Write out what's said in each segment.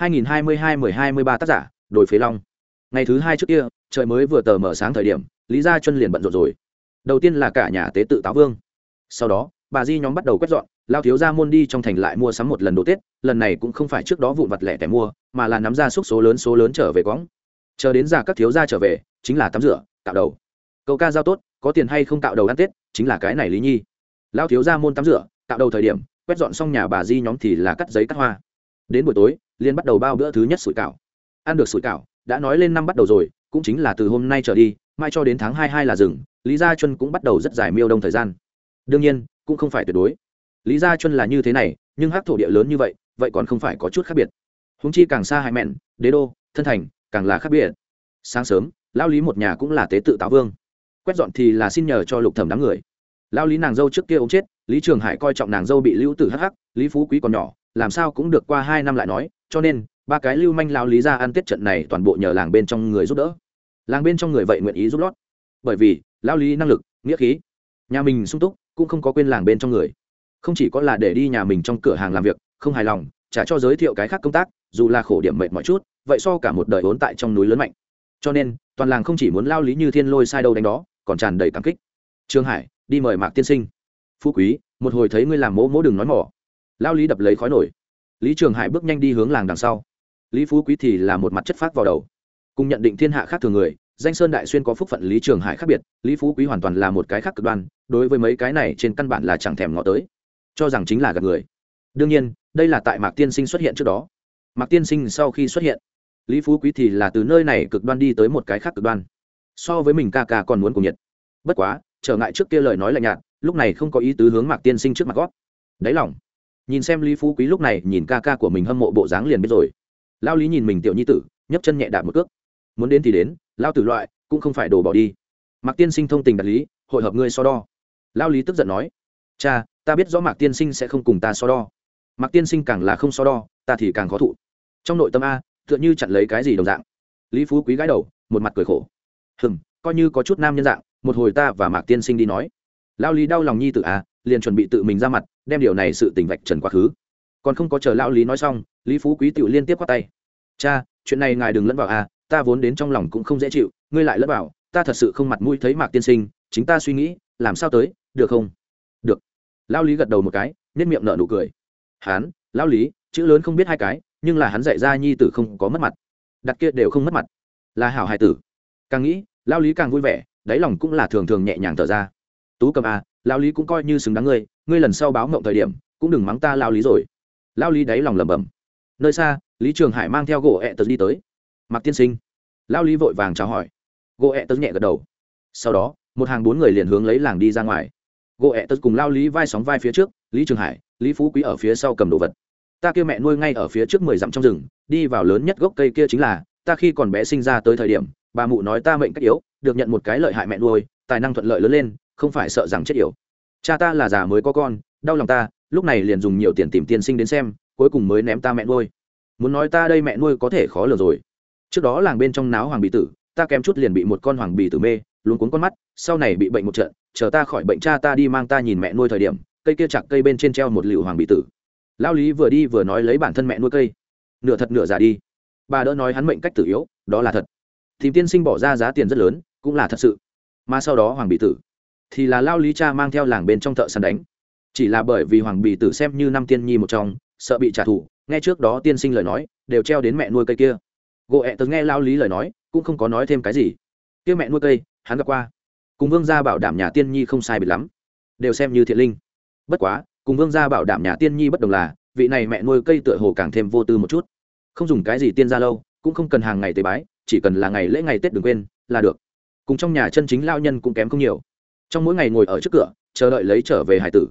2022/12/23 tác giả đổi phế long. Ngày thứ hai trước kia, trời mới vừa tờ mở sáng thời điểm, lý gia chân liền bận rộn rồi. Đầu tiên là cả nhà tế tự táo vương. Sau đó, bà di nhóm bắt đầu quét dọn, lao thiếu gia môn đi trong thành lại mua sắm một lần đồ tết, lần này cũng không phải trước đó vụn vặt lẻ tẻ mua, mà là nắm ra xúc số lớn số lớn trở về quổng. chờ đến già các thiếu gia trở về, chính là tắm rửa, cạo đầu. Câu ca giao tốt, có tiền hay không cạo đầu ăn tết, chính là cái này lý nhi. Lao thiếu gia môn tắm rửa, cạo đầu thời điểm, quét dọn xong nhà bà di nhóm thì là cắt giấy cắt hoa đến buổi tối liên bắt đầu bao bữa thứ nhất sủi cảo. Ăn được sủi cảo, đã nói lên năm bắt đầu rồi, cũng chính là từ hôm nay trở đi, mai cho đến tháng hai hai là rừng lý gia chuân cũng bắt đầu rất dài miêu đông thời gian. Đương nhiên, cũng không phải tuyệt đối. Lý gia chuân là như thế này, nhưng hắc thổ địa lớn như vậy vậy còn không phải có chút khác biệt. Húng chi càng xa hai mẹn, đế đô, thân thành, càng là khác biệt. Sáng sớm lao lý một nhà cũng là tế tự táo vương. Quét dọn thì là xin nhờ cho lục thẩm đám người. Lao lý nàng dâu trước kia ống chết, lý trường hải coi trọng nàng dâu bị lưu tử hắc hắc, lý phú quý còn nhỏ làm sao cũng được qua hai năm lại nói, cho nên, ba cái lưu manh lao lý ra ăn tết trận này toàn bộ nhờ làng bên trong người giúp đỡ. Làng bên trong người vậy nguyện ý giúp lót. Bởi vì lao lý năng lực, nghĩa khí, nhà mình sung túc, cũng không có quên làng bên trong người. Không chỉ có là để đi nhà mình trong cửa hàng làm việc, không hài lòng trả cho giới thiệu cái khác công tác, dù là khổ điểm mệt mọi chút, vậy so cả một đời vốn tại trong núi lớn mạnh. Cho nên, toàn làng không chỉ muốn lao lý như thiên lôi sai đâu đánh đó, còn tràn đầy cảm kích. Trương hải, đi mời mạc tiên sinh. Phú quý, một hồi thấy ngươi làm mỗ mỗ đừng nói mỏ lao lý đập lấy khói nổi. Lý trường hải bước nhanh đi hướng làng đằng sau. Lý phú quý thì là một mặt chất phát vào đầu. Cùng nhận định thiên hạ khác thường người, danh sơn đại xuyên có phúc phận lý trường hải khác biệt, lý phú quý hoàn toàn là một cái khác cực đoan, đối với mấy cái này trên căn bản là chẳng thèm ngọ tới. Cho rằng chính là gặp người. Đương nhiên, đây là tại mạc tiên sinh xuất hiện trước đó. Mạc tiên sinh sau khi xuất hiện, lý phú quý thì là từ nơi này cực đoan đi tới một cái khác cực đoan. So với mình ca ca còn muốn cùng nhiệt. Bất quá, trở ngại trước kia lời nói lạnh nhạt, lúc này không có ý tứ hướng mạc tiên sinh trước mặt gót đáy lòng nhìn xem lý phú quý lúc này nhìn ca ca của mình hâm mộ bộ dáng liền biết rồi. Lao lý nhìn mình tiểu nhi tử, nhấc chân nhẹ đạp một cước. Muốn đến thì đến, lao tử loại, cũng không phải đổ bỏ đi. Mạc tiên sinh thông tình đạt lý, hội hợp ngươi so đo. Lao lý tức giận nói, cha, ta biết rõ mạc tiên sinh sẽ không cùng ta so đo. Mạc tiên sinh càng là không so đo, ta thì càng khó thụ. Trong nội tâm a, tựa như chặn lấy cái gì đồng dạng. Lý phú quý gái đầu, một mặt cười khổ. Hừm, coi như có chút nam nhân dạng, một hồi ta và mạc tiên sinh đi nói. Lao lý đau lòng nhi tử a liền chuẩn bị tự mình ra mặt, đem điều này sự tình vạch trần quá khứ. Còn không có chờ lão lý nói xong, lý phú quý tự liên tiếp quát tay. Cha, chuyện này ngài đừng lẫn vào a ta vốn đến trong lòng cũng không dễ chịu, ngươi lại lẫn vào, ta thật sự không mặt mũi thấy mạc tiên sinh, chính ta suy nghĩ, làm sao tới, được không? Được. Lão lý gật đầu một cái nết miệng nở nụ cười. Hán, lão lý, chữ lớn không biết hai cái, nhưng là hắn dạy ra nhi tử không có mất mặt. Đặt kia đều không mất mặt. Là hảo hài tử. Càng nghĩ lao lý càng vui vẻ, đáy lòng cũng là thường thường nhẹ nhàng thở ra. Tú cầm à lao lý cũng coi như xứng đáng ngươi ngươi lần sau báo mộng thời điểm, cũng đừng mắng ta lao lý rồi. Lao lý đáy lòng lẩm bẩm. Nơi xa, lý trường hải mang theo gỗ ẹ tật đi tới. Mặc tiên sinh. Lao lý vội vàng chào hỏi. Gỗ ẹ tật nhẹ gật đầu. Sau đó, một hàng bốn người liền hướng lấy làng đi ra ngoài. Gỗ ẹ tật cùng lao lý vai sóng vai phía trước, lý trường hải, lý phú quý ở phía sau cầm đồ vật. Ta kêu mẹ nuôi ngay ở phía trước mười dặm trong rừng, đi vào lớn nhất gốc cây kia chính là, ta khi còn bé sinh ra tới thời điểm, bà mụ nói ta mệnh cách yếu, được nhận một cái lợi hại mẹ nuôi, tài năng thuận lợi lớn lên không phải sợ rằng chết yểu. Cha ta là già mới có con, đau lòng ta, lúc này liền dùng nhiều tiền tìm tiên sinh đến xem, cuối cùng mới ném ta mẹ nuôi. Muốn nói ta đây mẹ nuôi có thể khó lường rồi. Trước đó làng bên trong náo hoàng bị tử, ta kém chút liền bị một con hoàng bì tử mê luôn cuốn con mắt, sau này bị bệnh một trận, chờ ta khỏi bệnh cha ta đi mang ta nhìn mẹ nuôi thời điểm, cây kia chặt cây bên trên treo một liệu hoàng bì tử. Lao lý vừa đi vừa nói lấy bản thân mẹ nuôi cây. Nửa thật nửa giả đi. Bà đỡ nói hắn mệnh cách tử yếu, đó là thật. Thì tiên sinh bỏ ra giá tiền rất lớn, cũng là thật sự. Mà sau đó hoàng bì tử thì là lao lý cha mang theo làng bên trong thợ săn đánh. Chỉ là bởi vì hoàng Bì tử xem như năm tiên nhi một trong, sợ bị trả thù, nghe trước đó tiên sinh lời nói, đều treo đến mẹ nuôi cây kia. Gỗ ẹ tớ nghe lao lý lời nói, cũng không có nói thêm cái gì. Kia mẹ nuôi cây, hắn gặp qua. Cùng vương gia bảo đảm nhà tiên nhi không sai biệt lắm. Đều xem như thiện linh. Bất quá, cùng vương gia bảo đảm nhà tiên nhi bất đồng là, vị này mẹ nuôi cây tựa hồ càng thêm vô tư một chút. Không dùng cái gì tiên gia lâu, cũng không cần hàng ngày tế bái, chỉ cần là ngày lễ ngày tết đừng quên, là được. Cùng trong nhà chân chính lao nhân cũng kém không nhiều trong mỗi ngày ngồi ở trước cửa, chờ đợi lấy trở về hải tử.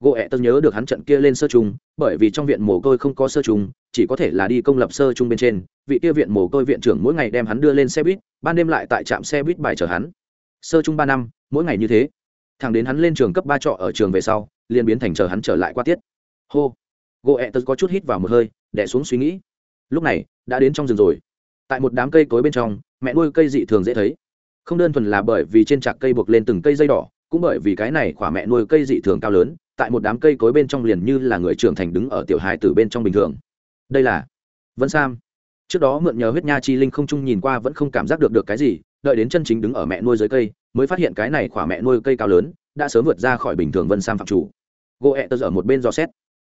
Gỗ ẹ tân nhớ được hắn trận kia lên sơ trung, bởi vì trong viện mồ côi không có sơ trung, chỉ có thể là đi công lập sơ trung bên trên, vị kia viện mồ côi viện trưởng mỗi ngày đem hắn đưa lên xe buýt, ban đêm lại tại trạm xe buýt bài chở hắn. Sơ trung ba năm, mỗi ngày như thế. Thằng đến hắn lên trường cấp ba trọ ở trường về sau, liền biến thành chờ hắn trở lại qua tiết. Hô. Gỗ ẹ tân có chút hít vào một hơi đẻ xuống suy nghĩ. Lúc này, đã đến trong rừng rồi. Tại một đám cây cối bên trong, mẹ nuôi cây dị thường dễ thấy không đơn thuần là bởi vì trên trạc cây buộc lên từng cây dây đỏ, cũng bởi vì cái này khỏa mẹ nuôi cây dị thường cao lớn, tại một đám cây cối bên trong liền như là người trưởng thành đứng ở tiểu hài từ bên trong bình thường. Đây là vân sam. Trước đó mượn nhờ huyết nha chi linh không trung nhìn qua vẫn không cảm giác được được cái gì, đợi đến chân chính đứng ở mẹ nuôi dưới cây, mới phát hiện cái này khỏa mẹ nuôi cây cao lớn, đã sớm vượt ra khỏi bình thường vân sam phạm chủ. Gỗ ẹ tơ ở một bên dò xét.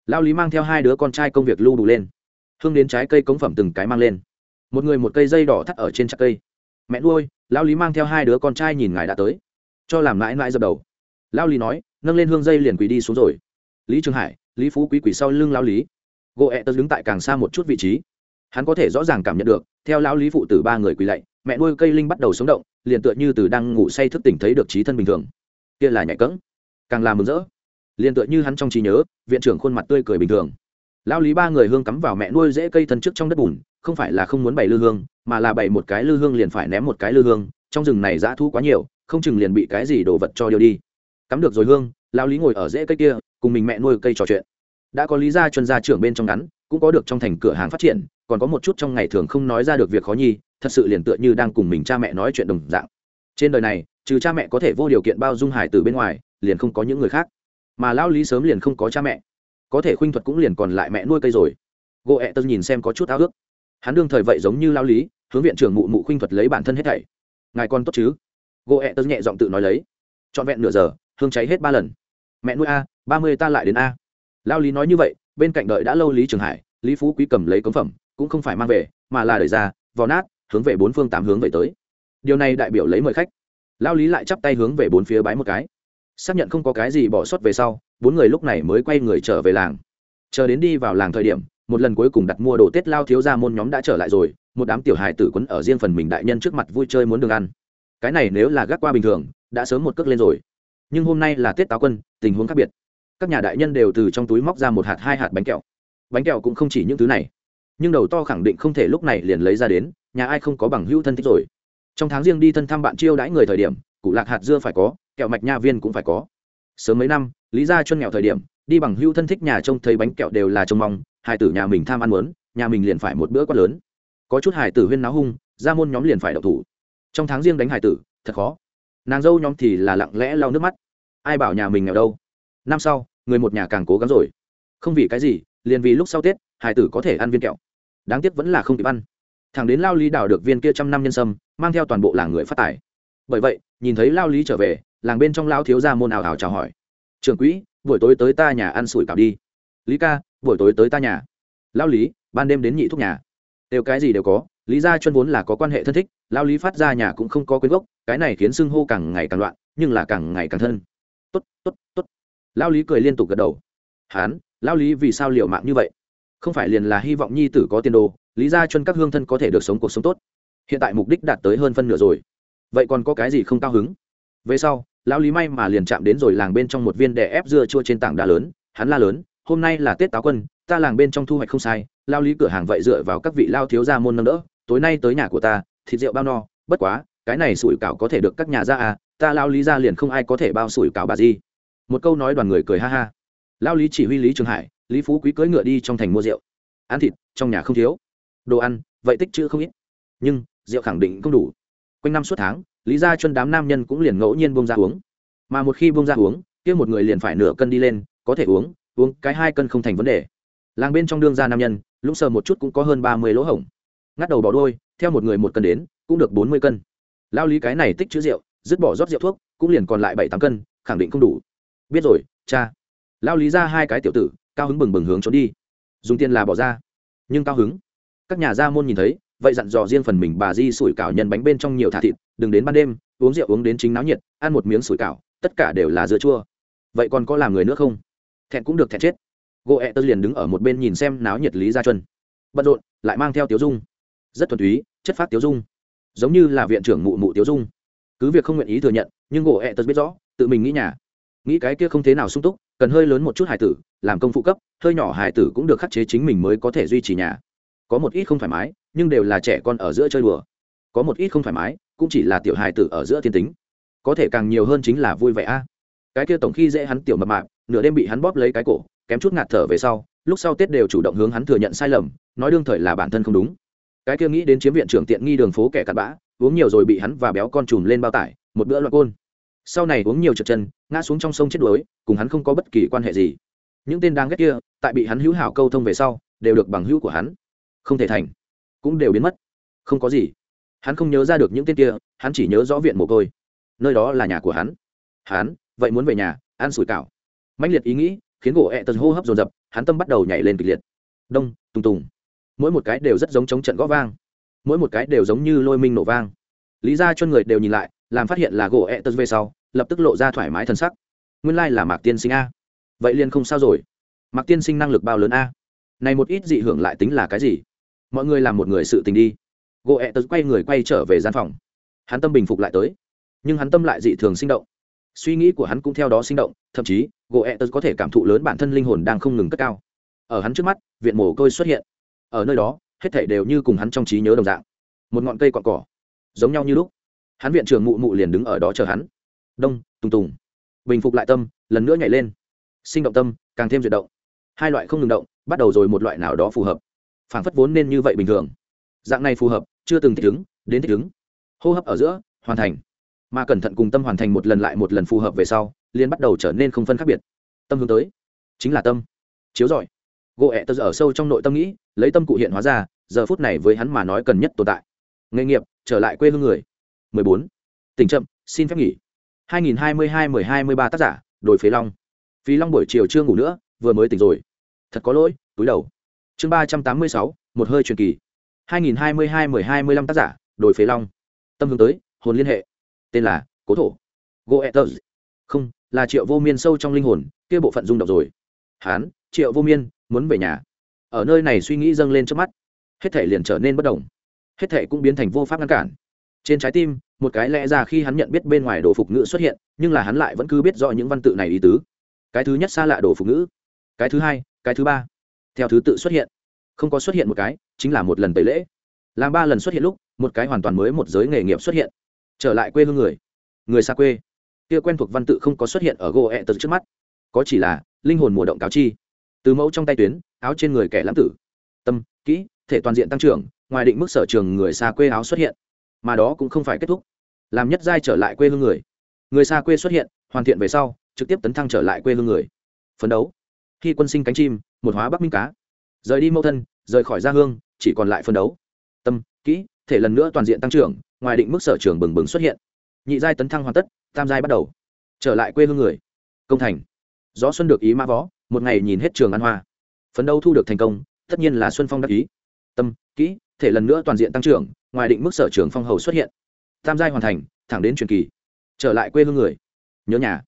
Lao lý mang theo hai đứa con trai công việc lưu đủ lên. Hương đến trái cây cống phẩm từng cái mang lên. Một người một cây dây đỏ thắt ở trên trạc cây. Mẹ nuôi lao lý mang theo hai đứa con trai nhìn ngài đã tới. Cho làm mãi mãi dập đầu. Lao lý nói, nâng lên hương dây liền quỳ đi xuống rồi. Lý trường hải, lý phú quý quỳ sau lưng lao lý. Gỗ ẹ tớ đứng tại càng xa một chút vị trí. Hắn có thể rõ ràng cảm nhận được, theo lao lý phụ tử ba người quỳ lạy, mẹ nuôi cây linh bắt đầu sống động, liền tựa như từ đang ngủ say thức tỉnh thấy được trí thân bình thường. Kia là nhạy cẫng. Càng làm mừng rỡ. Liền tựa như hắn trong trí nhớ, viện trưởng khuôn mặt tươi cười bình thường. Lao lý ba người hương cắm vào mẹ nuôi dễ cây thân trước trong đất bùn không phải là không muốn bày lư hương, mà là bày một cái lư hương liền phải ném một cái lư hương, trong rừng này dã thu quá nhiều, không chừng liền bị cái gì đồ vật cho điêu đi. Cắm được rồi hương lao lý ngồi ở rễ cây kia, cùng mình mẹ nuôi cây trò chuyện. Đã có lý gia chuyên gia trưởng bên trong ngắn, cũng có được trong thành cửa hàng phát triển, còn có một chút trong ngày thường không nói ra được việc khó nhi, thật sự liền tựa như đang cùng mình cha mẹ nói chuyện đồng dạng. Trên đời này, trừ cha mẹ có thể vô điều kiện bao dung hải từ bên ngoài, liền không có những người khác. Mà lao lý sớm liền không có cha mẹ. Có thể khuynh thuật cũng liền còn lại mẹ nuôi cây rồi. Gỗ ẹ tớ nhìn xem có chút ao ước hắn đương thời vậy giống như lao lý, hướng viện trưởng mụ mụ khuynh thuật lấy bản thân hết thảy. Ngài con tốt chứ? Gỗ ẹ tớ nhẹ giọng tự nói lấy. Trọn vẹn nửa giờ, hương cháy hết ba lần. Mẹ nuôi a, ba mươi ta lại đến a. Lao lý nói như vậy, bên cạnh đợi đã lâu lý trường hải, lý phú quý cầm lấy cống phẩm, cũng không phải mang về, mà là đẩy ra, vò nát, hướng về bốn phương tám hướng về tới. Điều này đại biểu lấy mời khách. Lao lý lại chắp tay hướng về bốn phía bái một cái. Xác nhận không có cái gì bỏ sót về sau, bốn người lúc này mới quay người trở về làng. Chờ đến đi vào làng thời điểm một lần cuối cùng đặt mua đồ tết lao thiếu ra môn nhóm đã trở lại rồi, một đám tiểu hài tử quấn ở riêng phần mình đại nhân trước mặt vui chơi muốn đường ăn. Cái này nếu là gác qua bình thường, đã sớm một cước lên rồi. Nhưng hôm nay là tết táo quân, tình huống khác biệt. Các nhà đại nhân đều từ trong túi móc ra một hạt, hai hạt bánh kẹo. Bánh kẹo cũng không chỉ những thứ này, nhưng đầu to khẳng định không thể lúc này liền lấy ra đến, nhà ai không có bằng hữu thân thích rồi. Trong tháng riêng đi thân thăm bạn chiêu đãi người thời điểm cụ lạc hạt dưa phải có, kẹo mạch nha viên cũng phải có. Sớm mấy năm, lý ra chân nghèo thời điểm đi bằng hưu thân thích nhà trông thấy bánh kẹo đều là trông mong hải tử nhà mình tham ăn muốn, nhà mình liền phải một bữa quát lớn. Có chút hải tử huyên náo hung, ra môn nhóm liền phải đậu thủ. Trong tháng riêng đánh hải tử, thật khó. Nàng dâu nhóm thì là lặng lẽ lau nước mắt. Ai bảo nhà mình nghèo đâu? Năm sau, người một nhà càng cố gắng rồi. Không vì cái gì, liền vì lúc sau tết hải tử có thể ăn viên kẹo. Đáng tiếc vẫn là không kịp ăn. Thằng đến lao lý đào được viên kia trăm năm nhân sâm, mang theo toàn bộ làng người phát tài. Bởi vậy, nhìn thấy lao lý trở về, làng bên trong lao thiếu ra môn ảo ảo chào hỏi. Trưởng quỹ buổi tối tới ta nhà ăn sủi cảo đi. Lý ca, buổi tối tới ta nhà. Lao lý, ban đêm đến nhị thuốc nhà. Đều cái gì đều có, lý gia chân vốn là có quan hệ thân thích lao lý phát ra nhà cũng không có quyến gốc, cái này khiến xưng hô càng ngày càng loạn, nhưng là càng ngày càng thân. Tốt tốt tốt. Lao lý cười liên tục gật đầu. Hán lao lý vì sao liệu mạng như vậy? Không phải liền là hy vọng nhi tử có tiền đồ, lý gia chân các hương thân có thể được sống cuộc sống tốt. Hiện tại mục đích đạt tới hơn phân nửa rồi. Vậy còn có cái gì không cao hứng? Về sau lão lý may mà liền chạm đến rồi làng bên trong một viên đè ép dưa chua trên tảng đá lớn, hắn la lớn, hôm nay là tết táo quân, ta làng bên trong thu hoạch không sai lao lý cửa hàng vậy dựa vào các vị lao thiếu gia môn nâng đỡ, tối nay tới nhà của ta, thịt rượu bao no, bất quá, cái này sủi cảo có thể được các nhà ra à ta lao lý ra liền không ai có thể bao sủi cảo bà gì. Một câu nói đoàn người cười ha ha. Lao lý chỉ huy lý trường hải, lý phú quý cưỡi ngựa đi trong thành mua rượu. Ăn thịt, trong nhà không thiếu. Đồ ăn, vậy tích chữ không ít. Nhưng, rượu khẳng định không đủ. Quanh năm suốt tháng lý ra chân đám nam nhân cũng liền ngẫu nhiên bông ra uống. Mà một khi bông ra uống, kia một người liền phải nửa cân đi lên, có thể uống uống cái hai cân không thành vấn đề. Làng bên trong đương ra nam nhân, lũng sờ một chút cũng có hơn ba mươi lỗ hổng. Ngắt đầu bỏ đôi, theo một người một cân đến, cũng được bốn mươi cân. Lao lý cái này tích chữ rượu, dứt bỏ rót rượu thuốc, cũng liền còn lại bảy tám cân, khẳng định không đủ. Biết rồi, cha. Lao lý ra hai cái tiểu tử, cao hứng bừng bừng hướng trốn đi. Dùng tiền là bỏ ra, nhưng cao hứng. Các nhà gia môn nhìn thấy vậy dặn dò riêng phần mình bà di sủi cảo nhân bánh bên trong nhiều thả thịt, đừng đến ban đêm, uống rượu uống đến chính náo nhiệt, ăn một miếng sủi cảo, tất cả đều là dưa chua. Vậy còn có làm người nữa không? Thẹn cũng được thẹn chết. Gỗ ẹ tơ liền đứng ở một bên nhìn xem náo nhiệt lý gia chuân. Bận rộn, lại mang theo tiếu dung. Rất thuần túy, chất phát tiếu dung. Giống như là viện trưởng mụ mụ tiếu dung. Cứ việc không nguyện ý thừa nhận, nhưng gỗ ẹ tơ biết rõ, tự mình nghĩ nhà. Nghĩ cái kia không thế nào sung túc, cần hơi lớn một chút hài tử, làm công phụ cấp, hơi nhỏ hài tử cũng được khắc chế chính mình mới có thể duy trì nhà có một ít không thoải mái, nhưng đều là trẻ con ở giữa chơi đùa. Có một ít không thoải mái, cũng chỉ là tiểu hài tử ở giữa thiên tính. Có thể càng nhiều hơn chính là vui vẻ a. Cái kia tổng khi dễ hắn tiểu mập mạp, nửa đêm bị hắn bóp lấy cái cổ, kém chút ngạt thở về sau, lúc sau tết đều chủ động hướng hắn thừa nhận sai lầm, nói đương thời là bản thân không đúng. Cái kia nghĩ đến chiếm viện trưởng tiện nghi đường phố kẻ cặn bã, uống nhiều rồi bị hắn và béo con chùm lên bao tải, một bữa loạn côn. Sau này uống nhiều trượt chân, ngã xuống trong sông chết đuối, cùng hắn không có bất kỳ quan hệ gì. Những tên đang ghét kia, tại bị hắn hữu hảo câu thông về sau, đều được bằng hữu của hắn không thể thành. Cũng đều biến mất. Không có gì. Hắn không nhớ ra được những tên kia, hắn chỉ nhớ rõ viện mồ côi. Nơi đó là nhà của hắn. Hắn, vậy muốn về nhà, ăn sủi cảo. Mãnh liệt ý nghĩ, khiến gỗ ẹ tật hô hấp dồn dập, hắn tâm bắt đầu nhảy lên kịch liệt. Đông, tùng tùng. Mỗi một cái đều rất giống chống trận gõ vang. Mỗi một cái đều giống như lôi minh nổ vang. Lý ra cho người đều nhìn lại, làm phát hiện là gỗ ẹ tật về sau, lập tức lộ ra thoải mái thân sắc. Nguyên lai、like、là mạc tiên sinh a. Vậy liền không sao rồi. Mạc tiên sinh năng lực bao lớn a? Này một ít dị hưởng lại tính là cái gì? Mọi người làm một người sự tình đi. Gỗ ẹ tật quay người quay trở về gian phòng. Hắn tâm bình phục lại tới. Nhưng hắn tâm lại dị thường sinh động. Suy nghĩ của hắn cũng theo đó sinh động, thậm chí gỗ ẹ tật có thể cảm thụ lớn bản thân linh hồn đang không ngừng cất cao. Ở hắn trước mắt, viện mồ côi xuất hiện. Ở nơi đó, hết thảy đều như cùng hắn trong trí nhớ đồng dạng. Một ngọn cây cọn cỏ, giống nhau như lúc. Hắn viện trưởng mụ mụ liền đứng ở đó chờ hắn. Đông, tùng tùng. Bình phục lại tâm, lần nữa nhảy lên. Sinh động tâm, càng thêm duyệt động. Hai loại không ngừng động, bắt đầu rồi một loại nào đó phù hợp phản phất vốn nên như vậy bình thường. Dạng này phù hợp, chưa từng thích ứng, đến thích ứng. Hô hấp ở giữa, hoàn thành. Mà cẩn thận cùng tâm hoàn thành một lần lại một lần phù hợp về sau liên bắt đầu trở nên không phân khác biệt. Tâm hướng tới, chính là tâm. Chiếu giỏi gỗ ẹ tơ ở sâu trong nội tâm nghĩ, lấy tâm cụ hiện hóa ra, giờ phút này với hắn mà nói cần nhất tồn tại. Nghề nghiệp, trở lại quê hương người. 14. tỉnh chậm, xin phép nghỉ. 2022-1023 tác giả, đồi phế long. Phí long buổi chiều chưa ngủ nữa, vừa mới tỉnh rồi. Thật có lỗi, túi đầu chương 386, một hơi truyền kỳ. 2022-1025 tác giả đồi phế long. Tâm hướng tới hồn liên hệ. Tên là cố thổ. Goethers không là triệu vô miên sâu trong linh hồn kia bộ phận rung động rồi. Hán triệu vô miên muốn về nhà. Ở nơi này suy nghĩ dâng lên trước mắt. Hết thể liền trở nên bất đồng. Hết thể cũng biến thành vô pháp ngăn cản. Trên trái tim một cái lẽ ra khi hắn nhận biết bên ngoài đồ phục ngữ xuất hiện nhưng là hắn lại vẫn cứ biết rõ những văn tự này ý tứ. Cái thứ nhất xa lạ đồ phục ngữ. Cái thứ hai cái thứ ba theo thứ tự xuất hiện, không có xuất hiện một cái, chính là một lần tẩy lễ. Làm ba lần xuất hiện lúc, một cái hoàn toàn mới một giới nghề nghiệp xuất hiện. Trở lại quê hương người người xa quê. Kia quen thuộc văn tự không có xuất hiện ở gỗ ẹ tật trước mắt. Có chỉ là linh hồn mùa động cáo chi. Từ mẫu trong tay tuyến, áo trên người kẻ lãng tử. Tâm, kỹ, thể toàn diện tăng trưởng, ngoài định mức sở trường người xa quê áo xuất hiện. Mà đó cũng không phải kết thúc. Làm nhất giai trở lại quê hương người. Người xa quê xuất hiện, hoàn thiện về sau, trực tiếp tấn thăng trở lại quê hương người. Phấn đấu. Khi quân sinh cánh chim một hóa bắc minh cá. Rời đi mâu thân, rời khỏi gia hương, chỉ còn lại phân đấu. Tâm, kỹ, thể lần nữa toàn diện tăng trưởng, ngoài định mức sở trường bừng bừng xuất hiện. Nhị giai tấn thăng hoàn tất, tam giai bắt đầu. Trở lại quê hương người. Công thành. Gió xuân được ý mã võ một ngày nhìn hết trường ăn hoa. Phấn đấu thu được thành công, tất nhiên là xuân phong đắc ý. Tâm, kỹ, thể lần nữa toàn diện tăng trưởng, ngoài định mức sở trường phong hầu xuất hiện. Tam giai hoàn thành, thẳng đến truyền kỳ. Trở lại quê hương người. Nhớ nhà.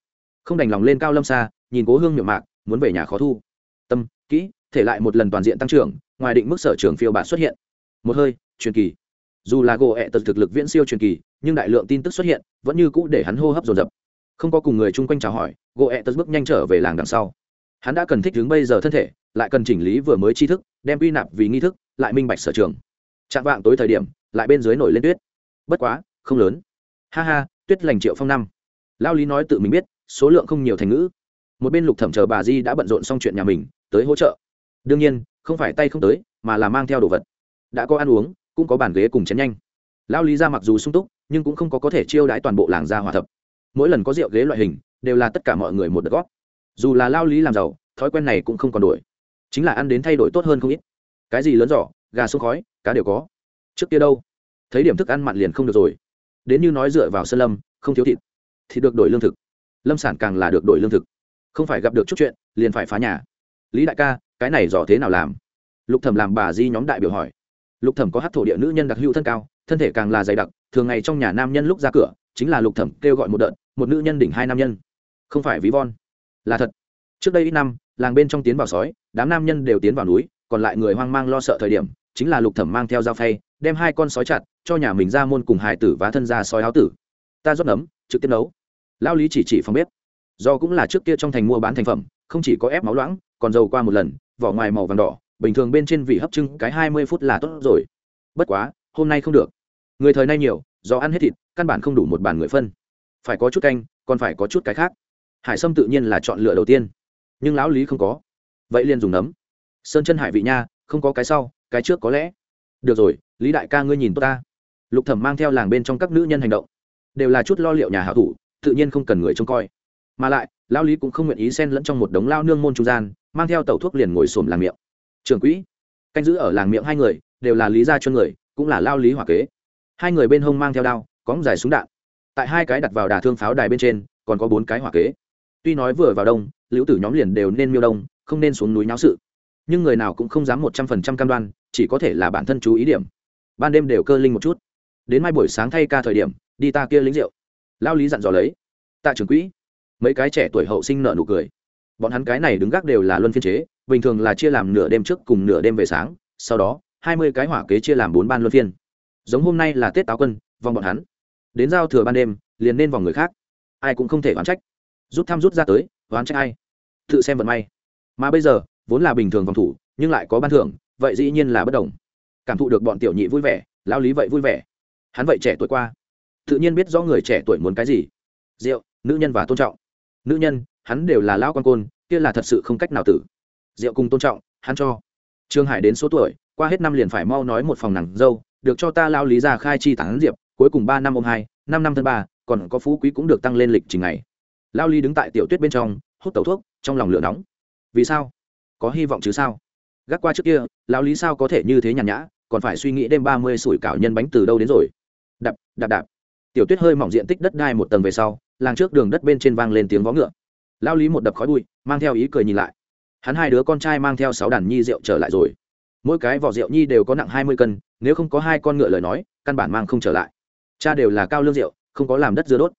Không đành lòng lên cao lâm xa, nhìn cố hương miệng mạc, muốn về nhà khó thu. Tâm kỹ, thể lại một lần toàn diện tăng trưởng, ngoài định mức sở trường phiêu bạt xuất hiện. Một hơi, truyền kỳ. Dù là gỗ ẹ tật thực lực viễn siêu truyền kỳ, nhưng đại lượng tin tức xuất hiện, vẫn như cũ để hắn hô hấp dồn dập. Không có cùng người chung quanh chào hỏi, gỗ ẹ tật bước nhanh trở về làng đằng sau. Hắn đã cần thích đứng bây giờ thân thể, lại cần chỉnh lý vừa mới tri thức, đem quy nạp vì nghi thức, lại minh bạch sở trường. Chạm vạng tối thời điểm, lại bên dưới nổi lên tuyết. Bất quá, không lớn. Ha ha, tuyết lành triệu phong năm. Lao lý nói tự mình biết, số lượng không nhiều thành ngữ. Một bên lục thẩm chờ bà di đã bận rộn xong chuyện nhà mình tới hỗ trợ. Đương nhiên, không phải tay không tới, mà là mang theo đồ vật. Đã có ăn uống, cũng có bàn ghế cùng chén nhanh. Lao lý ra mặc dù sung túc, nhưng cũng không có có thể chiêu đãi toàn bộ làng gia hòa thập. Mỗi lần có rượu ghế loại hình, đều là tất cả mọi người một đợt góp. dù là lao lý làm giàu, thói quen này cũng không còn đổi chính là ăn đến thay đổi tốt hơn không ít. Cái gì lớn giỏ, gà sông khói, cá đều có. Trước kia đâu? Thấy điểm thức ăn mặn liền không được rồi. Đến như nói dựa vào sân lâm, không thiếu thịt. Thì được đổi lương thực. Lâm sản càng là được đổi lương thực. Không phải gặp được chút chuyện, liền phải phá nhà lý đại ca, cái này dò thế nào làm? Lục thẩm làm bà di nhóm đại biểu hỏi. Lục thẩm có hát thổ địa nữ nhân đặc hữu thân cao, thân thể càng là dày đặc, thường ngày trong nhà nam nhân lúc ra cửa, chính là lục thẩm kêu gọi một đợt, một nữ nhân đỉnh hai nam nhân. Không phải ví von. Là thật. Trước đây ít năm, làng bên trong tiến vào sói, đám nam nhân đều tiến vào núi, còn lại người hoang mang lo sợ thời điểm, chính là lục thẩm mang theo dao phay, đem hai con sói chặt, cho nhà mình ra môn cùng hài tử và thân ra sói áo tử. Ta rót nấm, trực tiếp nấu. Lao lý chỉ chỉ phòng bếp. Do cũng là trước kia trong thành mua bán thành phẩm không chỉ có ép máu loãng, còn dầu qua một lần, vỏ ngoài màu vàng đỏ, bình thường bên trên vị hấp trưng cái hai mươi phút là tốt rồi. Bất quá, hôm nay không được. Người thời nay nhiều, do ăn hết thịt, căn bản không đủ một bàn người phân. Phải có chút canh, còn phải có chút cái khác. Hải sâm tự nhiên là chọn lựa đầu tiên. Nhưng lão lý không có. Vậy liền dùng nấm. Sơn chân hải vị nha, không có cái sau, cái trước có lẽ. Được rồi, lý đại ca ngươi nhìn tôi ta. Lục thẩm mang theo làng bên trong các nữ nhân hành động. Đều là chút lo liệu nhà hảo thủ, tự nhiên không cần người trông coi mà lại lao lý cũng không nguyện ý xen lẫn trong một đống lao nương môn trung gian, mang theo tẩu thuốc liền ngồi xổm làng miệng. Trưởng quỹ, canh giữ ở làng miệng hai người, đều là lý gia chuân người, cũng là lao lý hỏa kế. Hai người bên hông mang theo đao cóng dài súng đạn. Tại hai cái đặt vào đà thương pháo đài bên trên, còn có bốn cái hỏa kế. Tuy nói vừa vào đông, Liễu tử nhóm liền đều nên miêu đông, không nên xuống núi nháo sự. Nhưng người nào cũng không dám một trăm phần trăm cam đoan, chỉ có thể là bản thân chú ý điểm. Ban đêm đều cơ linh một chút. Đến mai buổi sáng thay ca thời điểm, đi ta kia lính rượu. Lao lý dặn dò lấy. Tạ trưởng quỹ mấy cái trẻ tuổi hậu sinh nợ nụ cười. Bọn hắn cái này đứng gác đều là luân phiên chế, bình thường là chia làm nửa đêm trước cùng nửa đêm về sáng, sau đó, hai mươi cái hỏa kế chia làm bốn ban luân phiên. Giống hôm nay là tết táo quân, vòng bọn hắn. Đến giao thừa ban đêm, liền nên vòng người khác. Ai cũng không thể oán trách. Rút thăm rút ra tới, oán trách ai? Tự xem vận may. Mà bây giờ, vốn là bình thường vòng thủ, nhưng lại có ban thưởng, vậy dĩ nhiên là bất đồng. Cảm thụ được bọn tiểu nhị vui vẻ lao lý vậy vui vẻ. Hắn vậy trẻ tuổi qua. Tự nhiên biết rõ người trẻ tuổi muốn cái gì. Rượu, nữ nhân và tôn trọng nữ nhân, hắn đều là lão quan côn, kia là thật sự không cách nào tử. Diệu cùng tôn trọng, hắn cho. Trương hải đến số tuổi, qua hết năm liền phải mau nói một phòng nàng dâu, được cho ta lao lý ra khai chi tán diệp, cuối cùng ba năm ông hai, năm năm thân ba, còn có phú quý cũng được tăng lên lịch trình này. Lao lý đứng tại tiểu tuyết bên trong, hút tẩu thuốc, trong lòng lửa nóng. Vì sao? Có hy vọng chứ sao? Gác qua trước kia lao lý sao có thể như thế nhàn nhã, còn phải suy nghĩ đêm ba mươi sủi cảo nhân bánh từ đâu đến rồi? Đạp đạp đạp. Tiểu tuyết hơi mỏng diện tích đất đai một tầng về sau làng trước đường đất bên trên vang lên tiếng vó ngựa. Lao lý một đập khói bụi, mang theo ý cười nhìn lại. Hắn hai đứa con trai mang theo sáu đàn nhi rượu trở lại rồi. Mỗi cái vỏ rượu nhi đều có nặng hai mươi cân, nếu không có hai con ngựa lời nói, căn bản mang không trở lại. Cha đều là cao lương rượu, không có làm đất dưa đốt.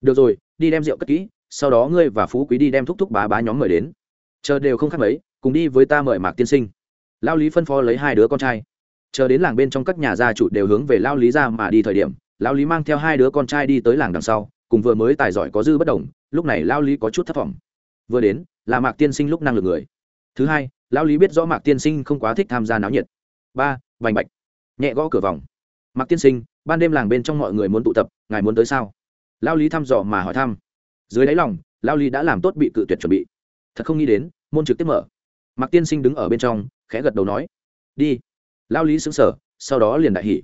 Được rồi, đi đem rượu cất kỹ, sau đó ngươi và phú quý đi đem thúc thúc bá bá nhóm mời đến. Chờ đều không khác mấy, cùng đi với ta mời mạc tiên sinh. Lao lý phân phó lấy hai đứa con trai. Chờ đến làng bên trong các nhà gia chủ đều hướng về lao lý ra mà đi thời điểm, lao lý mang theo hai đứa con trai đi tới làng đằng sau cùng vừa mới tài giỏi có dư bất đồng, lúc này lao lý có chút thất vọng. Vừa đến, là mạc tiên sinh lúc năng lực người. Thứ hai, lao lý biết rõ mạc tiên sinh không quá thích tham gia náo nhiệt. Ba vành bạch. Nhẹ gõ cửa vòng. Mạc tiên sinh, ban đêm làng bên trong mọi người muốn tụ tập, ngài muốn tới sao? Lao lý thăm dò mà hỏi thăm. Dưới đáy lòng, lao lý đã làm tốt bị cự tuyệt chuẩn bị. Thật không nghĩ đến, môn trực tiếp mở. Mạc tiên sinh đứng ở bên trong, khẽ gật đầu nói, đi. Lao lý xứng sở sau đó liền đại hỉ.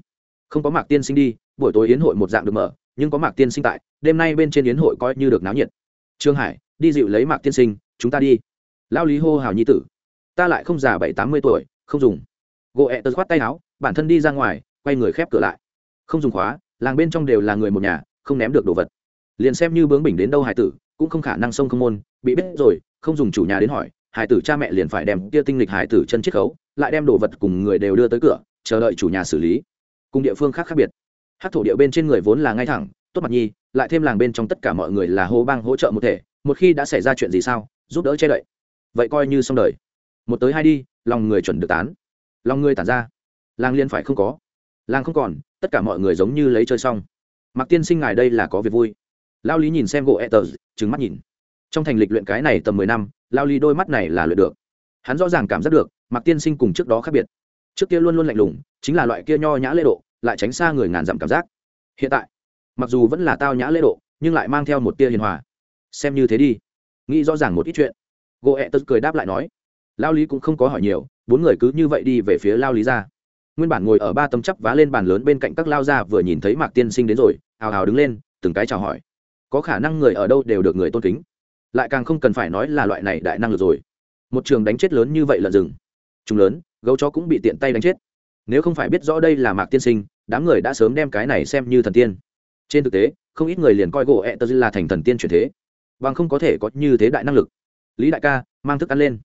Không có mạc tiên sinh đi, buổi tối yến hội một dạng được mở nhưng có mạc tiên sinh tại, đêm nay bên trên yến hội coi như được náo nhiệt. Trương hải, đi dịu lấy mạc tiên sinh, chúng ta đi. Lao lý hô hào nhi tử. Ta lại không già bảy tám mươi tuổi, không dùng. Gỗ ẹ tật khoát tay áo, bản thân đi ra ngoài, quay người khép cửa lại. Không dùng khóa, làng bên trong đều là người một nhà, không ném được đồ vật. Liền xem như bướng bỉnh đến đâu hải tử, cũng không khả năng sông không môn, bị biết rồi, không dùng chủ nhà đến hỏi, hải tử cha mẹ liền phải đem kia tinh lịch hải tử chân chiết khấu, lại đem đồ vật cùng người đều đưa tới cửa, chờ đợi chủ nhà xử lý. Cùng địa phương khác khác biệt hát thổ địa bên trên người vốn là ngay thẳng, tốt mặt nhi, lại thêm làng bên trong tất cả mọi người là hô bang hỗ trợ một thể, một khi đã xảy ra chuyện gì sao, giúp đỡ che đậy. Vậy coi như xong đời. Một tới hai đi, lòng người chuẩn được tán. Lòng người tản ra. Làng liên phải không có. Làng không còn, tất cả mọi người giống như lấy chơi xong. Mặc tiên sinh ngài đây là có việc vui. Lao lý nhìn xem gỗ e tờ trứng mắt nhìn. Trong thành lịch luyện cái này tầm mười năm, lao lý đôi mắt này là luyện được. Hắn rõ ràng cảm giác được mặc tiên sinh cùng trước đó khác biệt. Trước kia luôn luôn lạnh lùng, chính là loại kia nho nhã lễ độ lại tránh xa người ngàn dặm cảm giác. Hiện tại, mặc dù vẫn là tao nhã lễ độ, nhưng lại mang theo một tia hiền hòa. Xem như thế đi. Nghĩ rõ ràng một ít chuyện. Gỗ ẹ tật cười đáp lại nói. Lao lý cũng không có hỏi nhiều, bốn người cứ như vậy đi về phía lao lý ra. Nguyên bản ngồi ở ba tấm chắp vá lên bàn lớn bên cạnh các lao gia vừa nhìn thấy mạc tiên sinh đến rồi, hào hào đứng lên, từng cái chào hỏi. Có khả năng người ở đâu đều được người tôn kính. Lại càng không cần phải nói là loại này đại năng lực rồi. Một trường đánh chết lớn như vậy là rừng. Chúng lớn, gấu chó cũng bị tiện tay đánh chết nếu không phải biết rõ đây là mạc tiên sinh, đám người đã sớm đem cái này xem như thần tiên. Trên thực tế, không ít người liền coi gỗ ẹ tơ là thành thần tiên truyền thế. Bằng không có thể có như thế đại năng lực. Lý đại ca, mang thức ăn lên.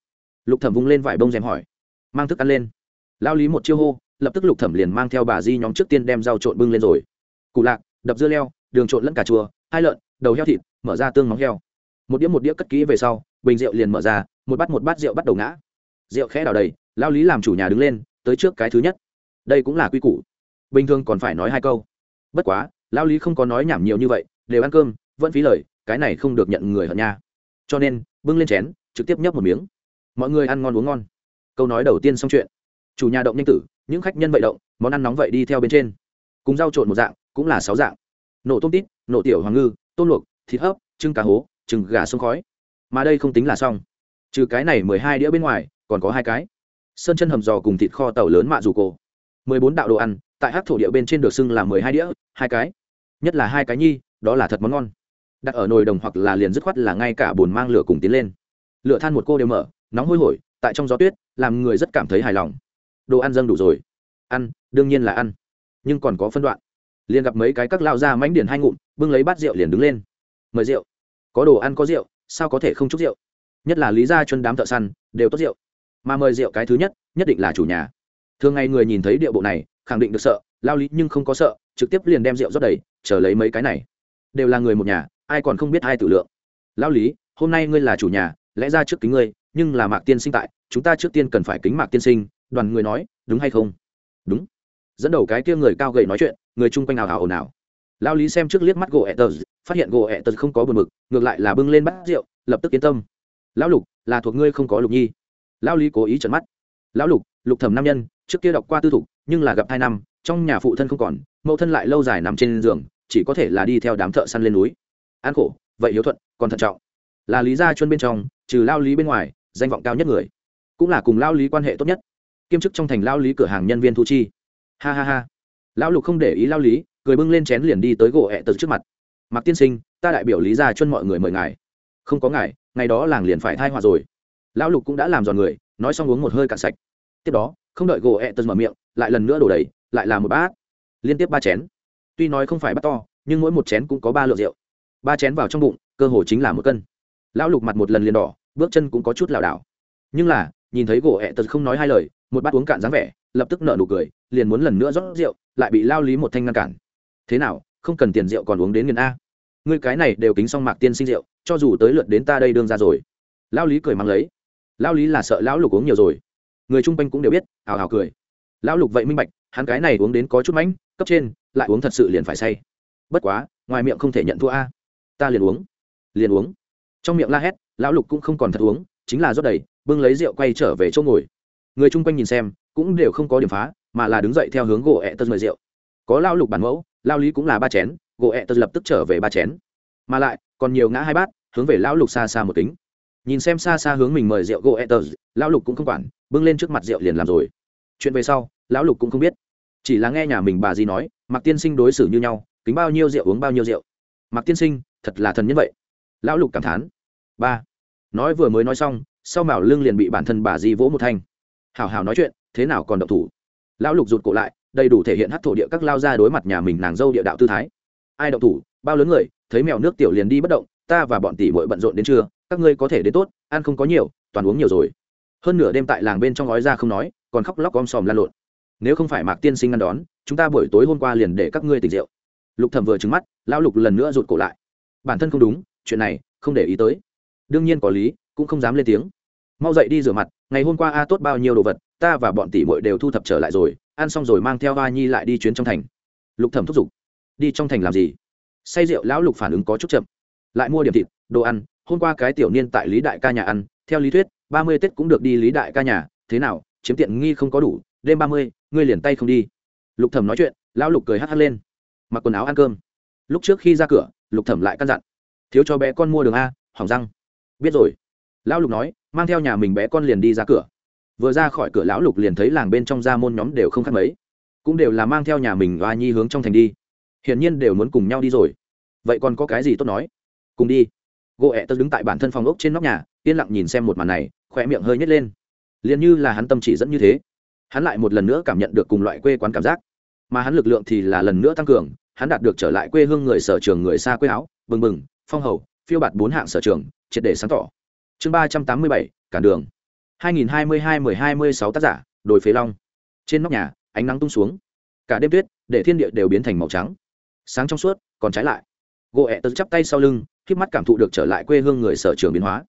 Lục thẩm vung lên vải bông rèm hỏi. Mang thức ăn lên. Lao lý một chiêu hô, lập tức lục thẩm liền mang theo bà di nhóm trước tiên đem rau trộn bưng lên rồi. Cụ lạc, đập dưa leo, đường trộn lẫn cà chua, hai lợn, đầu heo thịt, mở ra tương móng heo. Một đĩa một đĩa cất kỹ về sau, bình rượu liền mở ra, một bát một bát rượu bắt đầu ngã. Rượu khẽ đào đầy, lao lý làm chủ nhà đứng lên, tới trước cái thứ nhất đây cũng là quy củ. Bình thường còn phải nói hai câu. Bất quá lao lý không có nói nhảm nhiều như vậy, đều ăn cơm, vẫn phí lời, cái này không được nhận người hận nha. Cho nên, bưng lên chén, trực tiếp nhấp một miếng. Mọi người ăn ngon uống ngon. Câu nói đầu tiên xong chuyện. Chủ nhà động nhanh tử, những khách nhân vậy động, món ăn nóng vậy đi theo bên trên. Cùng rau trộn một dạng, cũng là sáu dạng. Nổ tôm tít, nổ tiểu hoàng ngư, tôm luộc, thịt hấp trưng cá hố, trứng gà sông khói. Mà đây không tính là xong. Trừ cái này mười hai đĩa bên ngoài, còn có hai cái. Sơn chân hầm giò cùng thịt kho tàu lớn mạ dù cổ mười bốn đạo đồ ăn, tại hát thổ địa bên trên được xưng là mười hai đĩa, hai cái. Nhất là hai cái nhi, đó là thật món ngon. Đặt ở nồi đồng hoặc là liền dứt khoát là ngay cả bồn mang lửa cùng tiến lên. Lửa than một cô đều mở, nóng hôi hổi, tại trong gió tuyết, làm người rất cảm thấy hài lòng. Đồ ăn dâng đủ rồi. Ăn, đương nhiên là ăn. Nhưng còn có phân đoạn. Liền gặp mấy cái các lao ra mánh điển hai ngụm, bưng lấy bát rượu liền đứng lên. Mời rượu. Có đồ ăn, có rượu, sao có thể không chúc rượu? Nhất là lý gia chân đám thợ săn, đều tốt rượu. Mà mời rượu cái thứ nhất nhất định là chủ nhà thường ngày người nhìn thấy điệu bộ này, khẳng định được sợ, lao lý nhưng không có sợ, trực tiếp liền đem rượu rót đầy, chờ lấy mấy cái này. Đều là người một nhà, ai còn không biết ai tự lượng. Lao lý, hôm nay ngươi là chủ nhà, lẽ ra trước kính ngươi, nhưng là mạc tiên sinh tại, chúng ta trước tiên cần phải kính mạc tiên sinh, đoàn người nói, đúng hay không? Đúng. Dẫn đầu cái kia người cao gầy nói chuyện, người chung quanh ảo ảo ồn ào. Lao lý xem trước liếc mắt gỗ ẹ tờ, phát hiện gỗ ẹ tờ không có buồn mực, ngược lại là bưng lên bát rượu, lập tức yên tâm. Lão lục, là thuộc ngươi không có lục nhi. Lao lý cố ý trấn mắt. Lão lục lục thẩm nam nhân trước kia đọc qua tư thục, nhưng là gặp hai năm, trong nhà phụ thân không còn, mẫu thân lại lâu dài nằm trên giường, chỉ có thể là đi theo đám thợ săn lên núi. An khổ, vậy hiếu thuận, còn thận trọng. Là lý gia chuân bên trong, trừ lao lý bên ngoài, danh vọng cao nhất người. Cũng là cùng lao lý quan hệ tốt nhất. Kiêm chức trong thành lao lý cửa hàng nhân viên thu chi. Ha ha ha. Lão lục không để ý lao lý, cười bưng lên chén liền đi tới gỗ hẹ tật trước mặt. Mặc tiên sinh, ta đại biểu lý gia chuân mọi người mời ngài. Không có ngài, ngày đó làng liền phải thai họa rồi. Lão lục cũng đã làm giòn người, nói xong uống một hơi cạn sạch. Tiếp đó không đợi gỗ ẹ tật mở miệng, lại lần nữa đổ đầy, lại là một bát. Liên tiếp ba chén. Tuy nói không phải bắt to, nhưng mỗi một chén cũng có ba lượng rượu. Ba chén vào trong bụng, cơ hồ chính là một cân. Lão lục mặt một lần liền đỏ, bước chân cũng có chút lảo đảo. Nhưng là, nhìn thấy gỗ ẹ tật không nói hai lời, một bát uống cạn dáng vẻ, lập tức nợ nụ cười, liền muốn lần nữa rót rượu, lại bị lao lý một thanh ngăn cản. Thế nào, không cần tiền rượu còn uống đến nghiền a. Ngươi cái này đều kính xong mạc tiên sinh rượu, cho dù tới lượt đến ta đây đương ra rồi. Lao lý cười mang lấy. Lao lý là sợ lão lục uống nhiều rồi. Người chung quanh cũng đều biết hào hào cười. Lão lục vậy minh bạch, hắn cái này uống đến có chút mánh cấp trên, lại uống thật sự liền phải say. Bất quá, ngoài miệng không thể nhận thua a. Ta liền uống. Liền uống. Trong miệng la hét, lão lục cũng không còn thật uống, chính là rót đầy, bưng lấy rượu quay trở về chỗ ngồi. Người chung quanh nhìn xem, cũng đều không có điểm phá, mà là đứng dậy theo hướng gỗ ẹ tật mời rượu. Có lao lục bản mẫu lao lý cũng là ba chén, gỗ ẹ tật lập tức trở về ba chén. Mà lại, còn nhiều ngã hai bát, hướng về lão lục xa xa một kính. Nhìn xem xa xa hướng mình mời rượu gỗ ẹ tật lão lục cũng không quản bưng lên trước mặt rượu liền làm rồi. Chuyện về sau, lão lục cũng không biết. Chỉ là nghe nhà mình bà gì nói mặc tiên sinh đối xử như nhau, kính bao nhiêu rượu uống bao nhiêu rượu. Mặc tiên sinh, thật là thần nhân vậy. Lão lục cảm thán. Ba. Nói vừa mới nói xong, sau mảo lưng liền bị bản thân bà di vỗ một thanh. Hào hào nói chuyện, thế nào còn động thủ? Lão lục rụt cổ lại, đầy đủ thể hiện hát thổ địa các lao ra đối mặt nhà mình nàng dâu địa đạo tư thái. Ai động thủ? Bao lớn người, thấy mèo nước tiểu liền đi bất động, ta và bọn tỷ bội bận rộn đến trưa, các ngươi có thể đến tốt, ăn không có nhiều, toàn uống nhiều rồi hơn nửa đêm tại làng bên trong nói ra không nói, còn khóc lóc om sòm lan lộn. Nếu không phải mạc tiên sinh ngăn đón, chúng ta buổi tối hôm qua liền để các ngươi tỉnh rượu. Lục thẩm vừa trứng mắt, lão lục lần nữa rụt cổ lại. Bản thân không đúng, chuyện này, không để ý tới. Đương nhiên có lý, cũng không dám lên tiếng. Mau dậy đi rửa mặt, ngày hôm qua a tốt bao nhiêu đồ vật, ta và bọn tỷ muội đều thu thập trở lại rồi, ăn xong rồi mang theo a nhi lại đi chuyến trong thành. Lục thẩm thúc giục. Đi trong thành làm gì? Say rượu, lão lục phản ứng có chút chậm. Lại mua điểm thịt, đồ ăn, hôm qua cái tiểu niên tại lý đại ca nhà ăn, theo lý thuyết ba mươi tết cũng được đi lý đại ca nhà, thế nào, chiếm tiện nghi không có đủ, đêm ba mươi, ngươi liền tay không đi. Lục thẩm nói chuyện, lão lục cười hắt hắt lên. Mặc quần áo ăn cơm. Lúc trước khi ra cửa, lục thẩm lại căn dặn. Thiếu cho bé con mua đường a, hỏng răng. Biết rồi. Lão lục nói, mang theo nhà mình bé con liền đi ra cửa. Vừa ra khỏi cửa lão lục liền thấy làng bên trong gia môn nhóm đều không khác mấy. Cũng đều là mang theo nhà mình và nhi hướng trong thành đi. Hiển nhiên đều muốn cùng nhau đi rồi. Vậy còn có cái gì tốt nói? Cùng đi gỗ ẹ tớ đứng tại bản thân phòng ốc trên nóc nhà, yên lặng nhìn xem một màn này khỏe miệng hơi nhét lên. Liền như là hắn tâm chỉ dẫn như thế. Hắn lại một lần nữa cảm nhận được cùng loại quê quán cảm giác. Mà hắn lực lượng thì là lần nữa tăng cường, hắn đạt được trở lại quê hương người sở trường người xa quê áo, bừng bừng, phong hầu, phiêu bạt bốn hạng sở trường, triệt để sáng tỏ. Chương ba trăm tám mươi bảy, cản đường. hai nghìn hai mươi hai mười hai mươi sáu tác giả, đồi phế long. Trên nóc nhà, ánh nắng tung xuống. Cả đêm tuyết, để thiên địa đều biến thành màu trắng. Sáng trong suốt, còn trái lại gỗ ẹ tớ chắp tay sau lưng khi mắt cảm thụ được trở lại quê hương người sở trường biến hóa.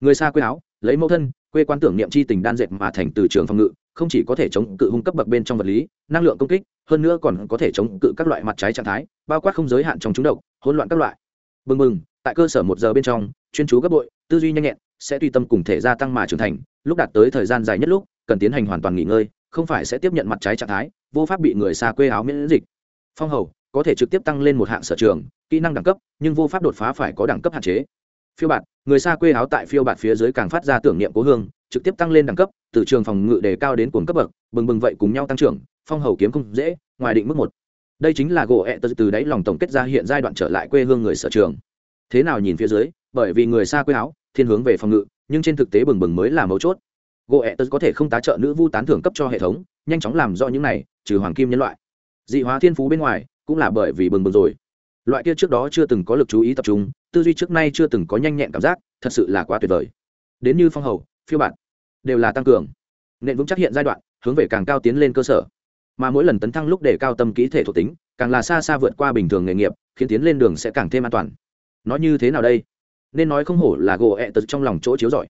Người xa quê áo, lấy mẫu thân, quê quan tưởng niệm chi tình đan dệt mà thành từ trường phòng ngự, không chỉ có thể chống cự hung cấp bậc bên trong vật lý, năng lượng công kích, hơn nữa còn có thể chống cự các loại mặt trái trạng thái, bao quát không giới hạn trong chúng độc, hỗn loạn các loại. Bừng bừng, tại cơ sở một giờ bên trong, chuyên chú gấp bội, tư duy nhanh nhẹn, sẽ tùy tâm cùng thể gia tăng mà trưởng thành, lúc đạt tới thời gian dài nhất lúc, cần tiến hành hoàn toàn nghỉ ngơi, không phải sẽ tiếp nhận mặt trái trạng thái, vô pháp bị người xa quê áo miễn dịch. Phong hầu có thể trực tiếp tăng lên một hạng sở trường, kỹ năng đẳng cấp, nhưng vô pháp đột phá phải có đẳng cấp hạn chế. Phiêu bạt, người xa quê áo tại phiêu bạt phía dưới càng phát ra tưởng niệm cố hương, trực tiếp tăng lên đẳng cấp, từ trường phòng ngự đề cao đến cuồng cấp bậc, bừng bừng vậy cùng nhau tăng trưởng, phong hầu kiếm không dễ, ngoài định mức một. Đây chính là gỗ ẹ tật từ đáy lòng tổng kết ra hiện giai đoạn trở lại quê hương người sở trường. Thế nào nhìn phía dưới, bởi vì người xa quê áo, thiên hướng về phòng ngự, nhưng trên thực tế bừng bừng mới là mấu chốt. Gỗ ẹt có thể không tá trợ nữ vu tán thưởng cấp cho hệ thống, nhanh chóng làm rõ những này, trừ hoàng kim nhân loại. Dị hóa thiên phú bên ngoài cũng là bởi vì bừng bừng rồi. Loại kia trước đó chưa từng có lực chú ý tập trung, tư duy trước nay chưa từng có nhanh nhẹn cảm giác, thật sự là quá tuyệt vời. Đến như phong hầu, phiêu bản đều là tăng cường. Nên vững chắc hiện giai đoạn, hướng về càng cao tiến lên cơ sở. Mà mỗi lần tấn thăng lúc để cao tâm kỹ thể thuộc tính, càng là xa xa vượt qua bình thường nghề nghiệp, khiến tiến lên đường sẽ càng thêm an toàn. Nói như thế nào đây? Nên nói không hổ là gỗ ẹ tật trong lòng chỗ chiếu giỏi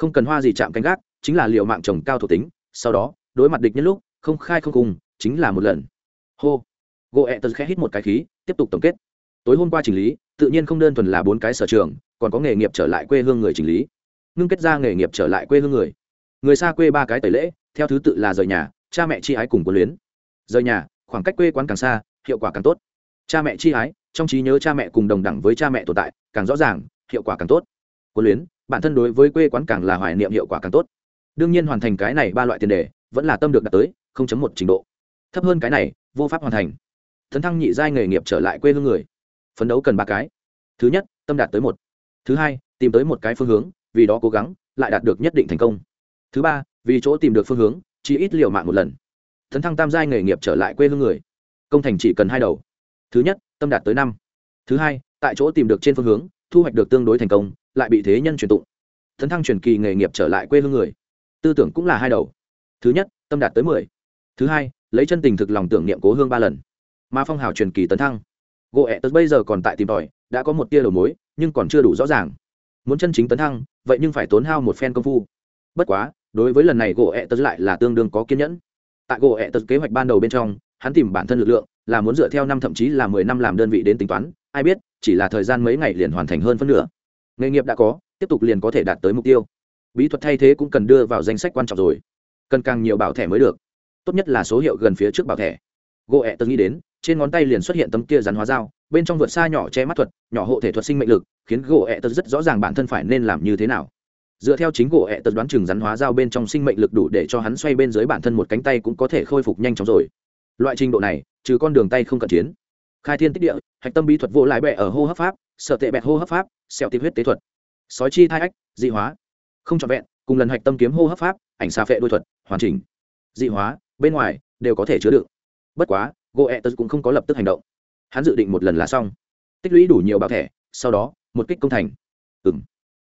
không cần hoa gì chạm canh gác, chính là liệu mạng trồng cao thuộc tính, sau đó, đối mặt địch nhân lúc, không khai không cùng, chính là một lần. Hô gỗ ẹ tật khẽ hít một cái khí, tiếp tục tổng kết. Tối hôm qua chỉnh lý, tự nhiên không đơn thuần là bốn cái sở trường, còn có nghề nghiệp trở lại quê hương người chỉnh lý. Ngưng kết ra nghề nghiệp trở lại quê hương người. Người xa quê ba cái tẩy lễ, theo thứ tự là rời nhà, cha mẹ chi ái cùng quân luyến. Rời nhà, khoảng cách quê quán càng xa, hiệu quả càng tốt. Cha mẹ chi ái, trong trí nhớ cha mẹ cùng đồng đẳng với cha mẹ tồn tại, càng rõ ràng, hiệu quả càng tốt. Quân luyến, bản thân đối với quê quán càng là hoài niệm hiệu quả càng tốt. Đương nhiên hoàn thành cái này ba loại tiền đề, vẫn là tâm được đạt tới không chấm một trình độ. Thấp hơn cái này, vô pháp hoàn thành thấn thăng nhị giai nghề nghiệp trở lại quê hương người. Phấn đấu cần ba cái. Thứ nhất, tâm đạt tới một. Thứ hai, tìm tới một cái phương hướng, vì đó cố gắng, lại đạt được nhất định thành công. Thứ ba, vì chỗ tìm được phương hướng chỉ ít liều mạng một lần. Thấn thăng tam giai nghề nghiệp trở lại quê hương người. Công thành chỉ cần hai đầu. Thứ nhất, tâm đạt tới năm. Thứ hai, tại chỗ tìm được trên phương hướng, thu hoạch được tương đối thành công, lại bị thế nhân truyền tụng. Thấn thăng truyền kỳ nghề nghiệp trở lại quê hương người. Tư tưởng cũng là hai đầu. Thứ nhất, tâm đạt tới mười. Thứ hai, lấy chân tình thực lòng tưởng niệm cố hương ba lần mà phong hào truyền kỳ tấn thăng. Gỗ ẹ tật bây giờ còn tại tìm tòi, đã có một tia đầu mối, nhưng còn chưa đủ rõ ràng. Muốn chân chính tấn thăng, vậy nhưng phải tốn hao một phen công phu. Bất quá, đối với lần này gỗ ẹ tật lại là tương đương có kiên nhẫn. Tại gỗ ẹ tật kế hoạch ban đầu bên trong, hắn tìm bản thân lực lượng, là muốn dựa theo năm thậm chí là mười năm làm đơn vị đến tính toán, ai biết, chỉ là thời gian mấy ngày liền hoàn thành hơn phân nửa. Nghề nghiệp đã có, tiếp tục liền có thể đạt tới mục tiêu. Bí thuật thay thế cũng cần đưa vào danh sách quan trọng rồi. Cần càng nhiều bảo thẻ mới được. Tốt nhất là số hiệu gần phía trước bảo thẻ. Gỗ ẹ tật nghĩ đến trên ngón tay liền xuất hiện tấm kia rắn hóa dao, bên trong vượt xa nhỏ che mắt thuật, nhỏ hộ thể thuật sinh mệnh lực, khiến gỗ ẹ tật rất rõ ràng bản thân phải nên làm như thế nào. Dựa theo chính gỗ ẹ tật đoán chừng rắn hóa dao bên trong sinh mệnh lực đủ để cho hắn xoay bên dưới bản thân một cánh tay cũng có thể khôi phục nhanh chóng rồi. Loại trình độ này, trừ con đường tay không cần chiến. Khai thiên tích địa, hạch tâm bí thuật vô lại bẹ ở hô hấp pháp, sợ tệ bẹt hô hấp pháp sẹo tiếp huyết tế thuật. Sói chi thai ách, dị hóa. Không trọn vẹn, cùng lần hạch tâm kiếm hô hấp pháp, ảnh xa phệ đôi thuật, hoàn chỉnh. Dị hóa, bên ngoài, đều có thể chứa đựng. Bất quá goethe cũng không có lập tức hành động. Hắn dự định một lần là xong. Tích lũy đủ nhiều bảo thẻ, sau đó, một kích công thành. Ừ m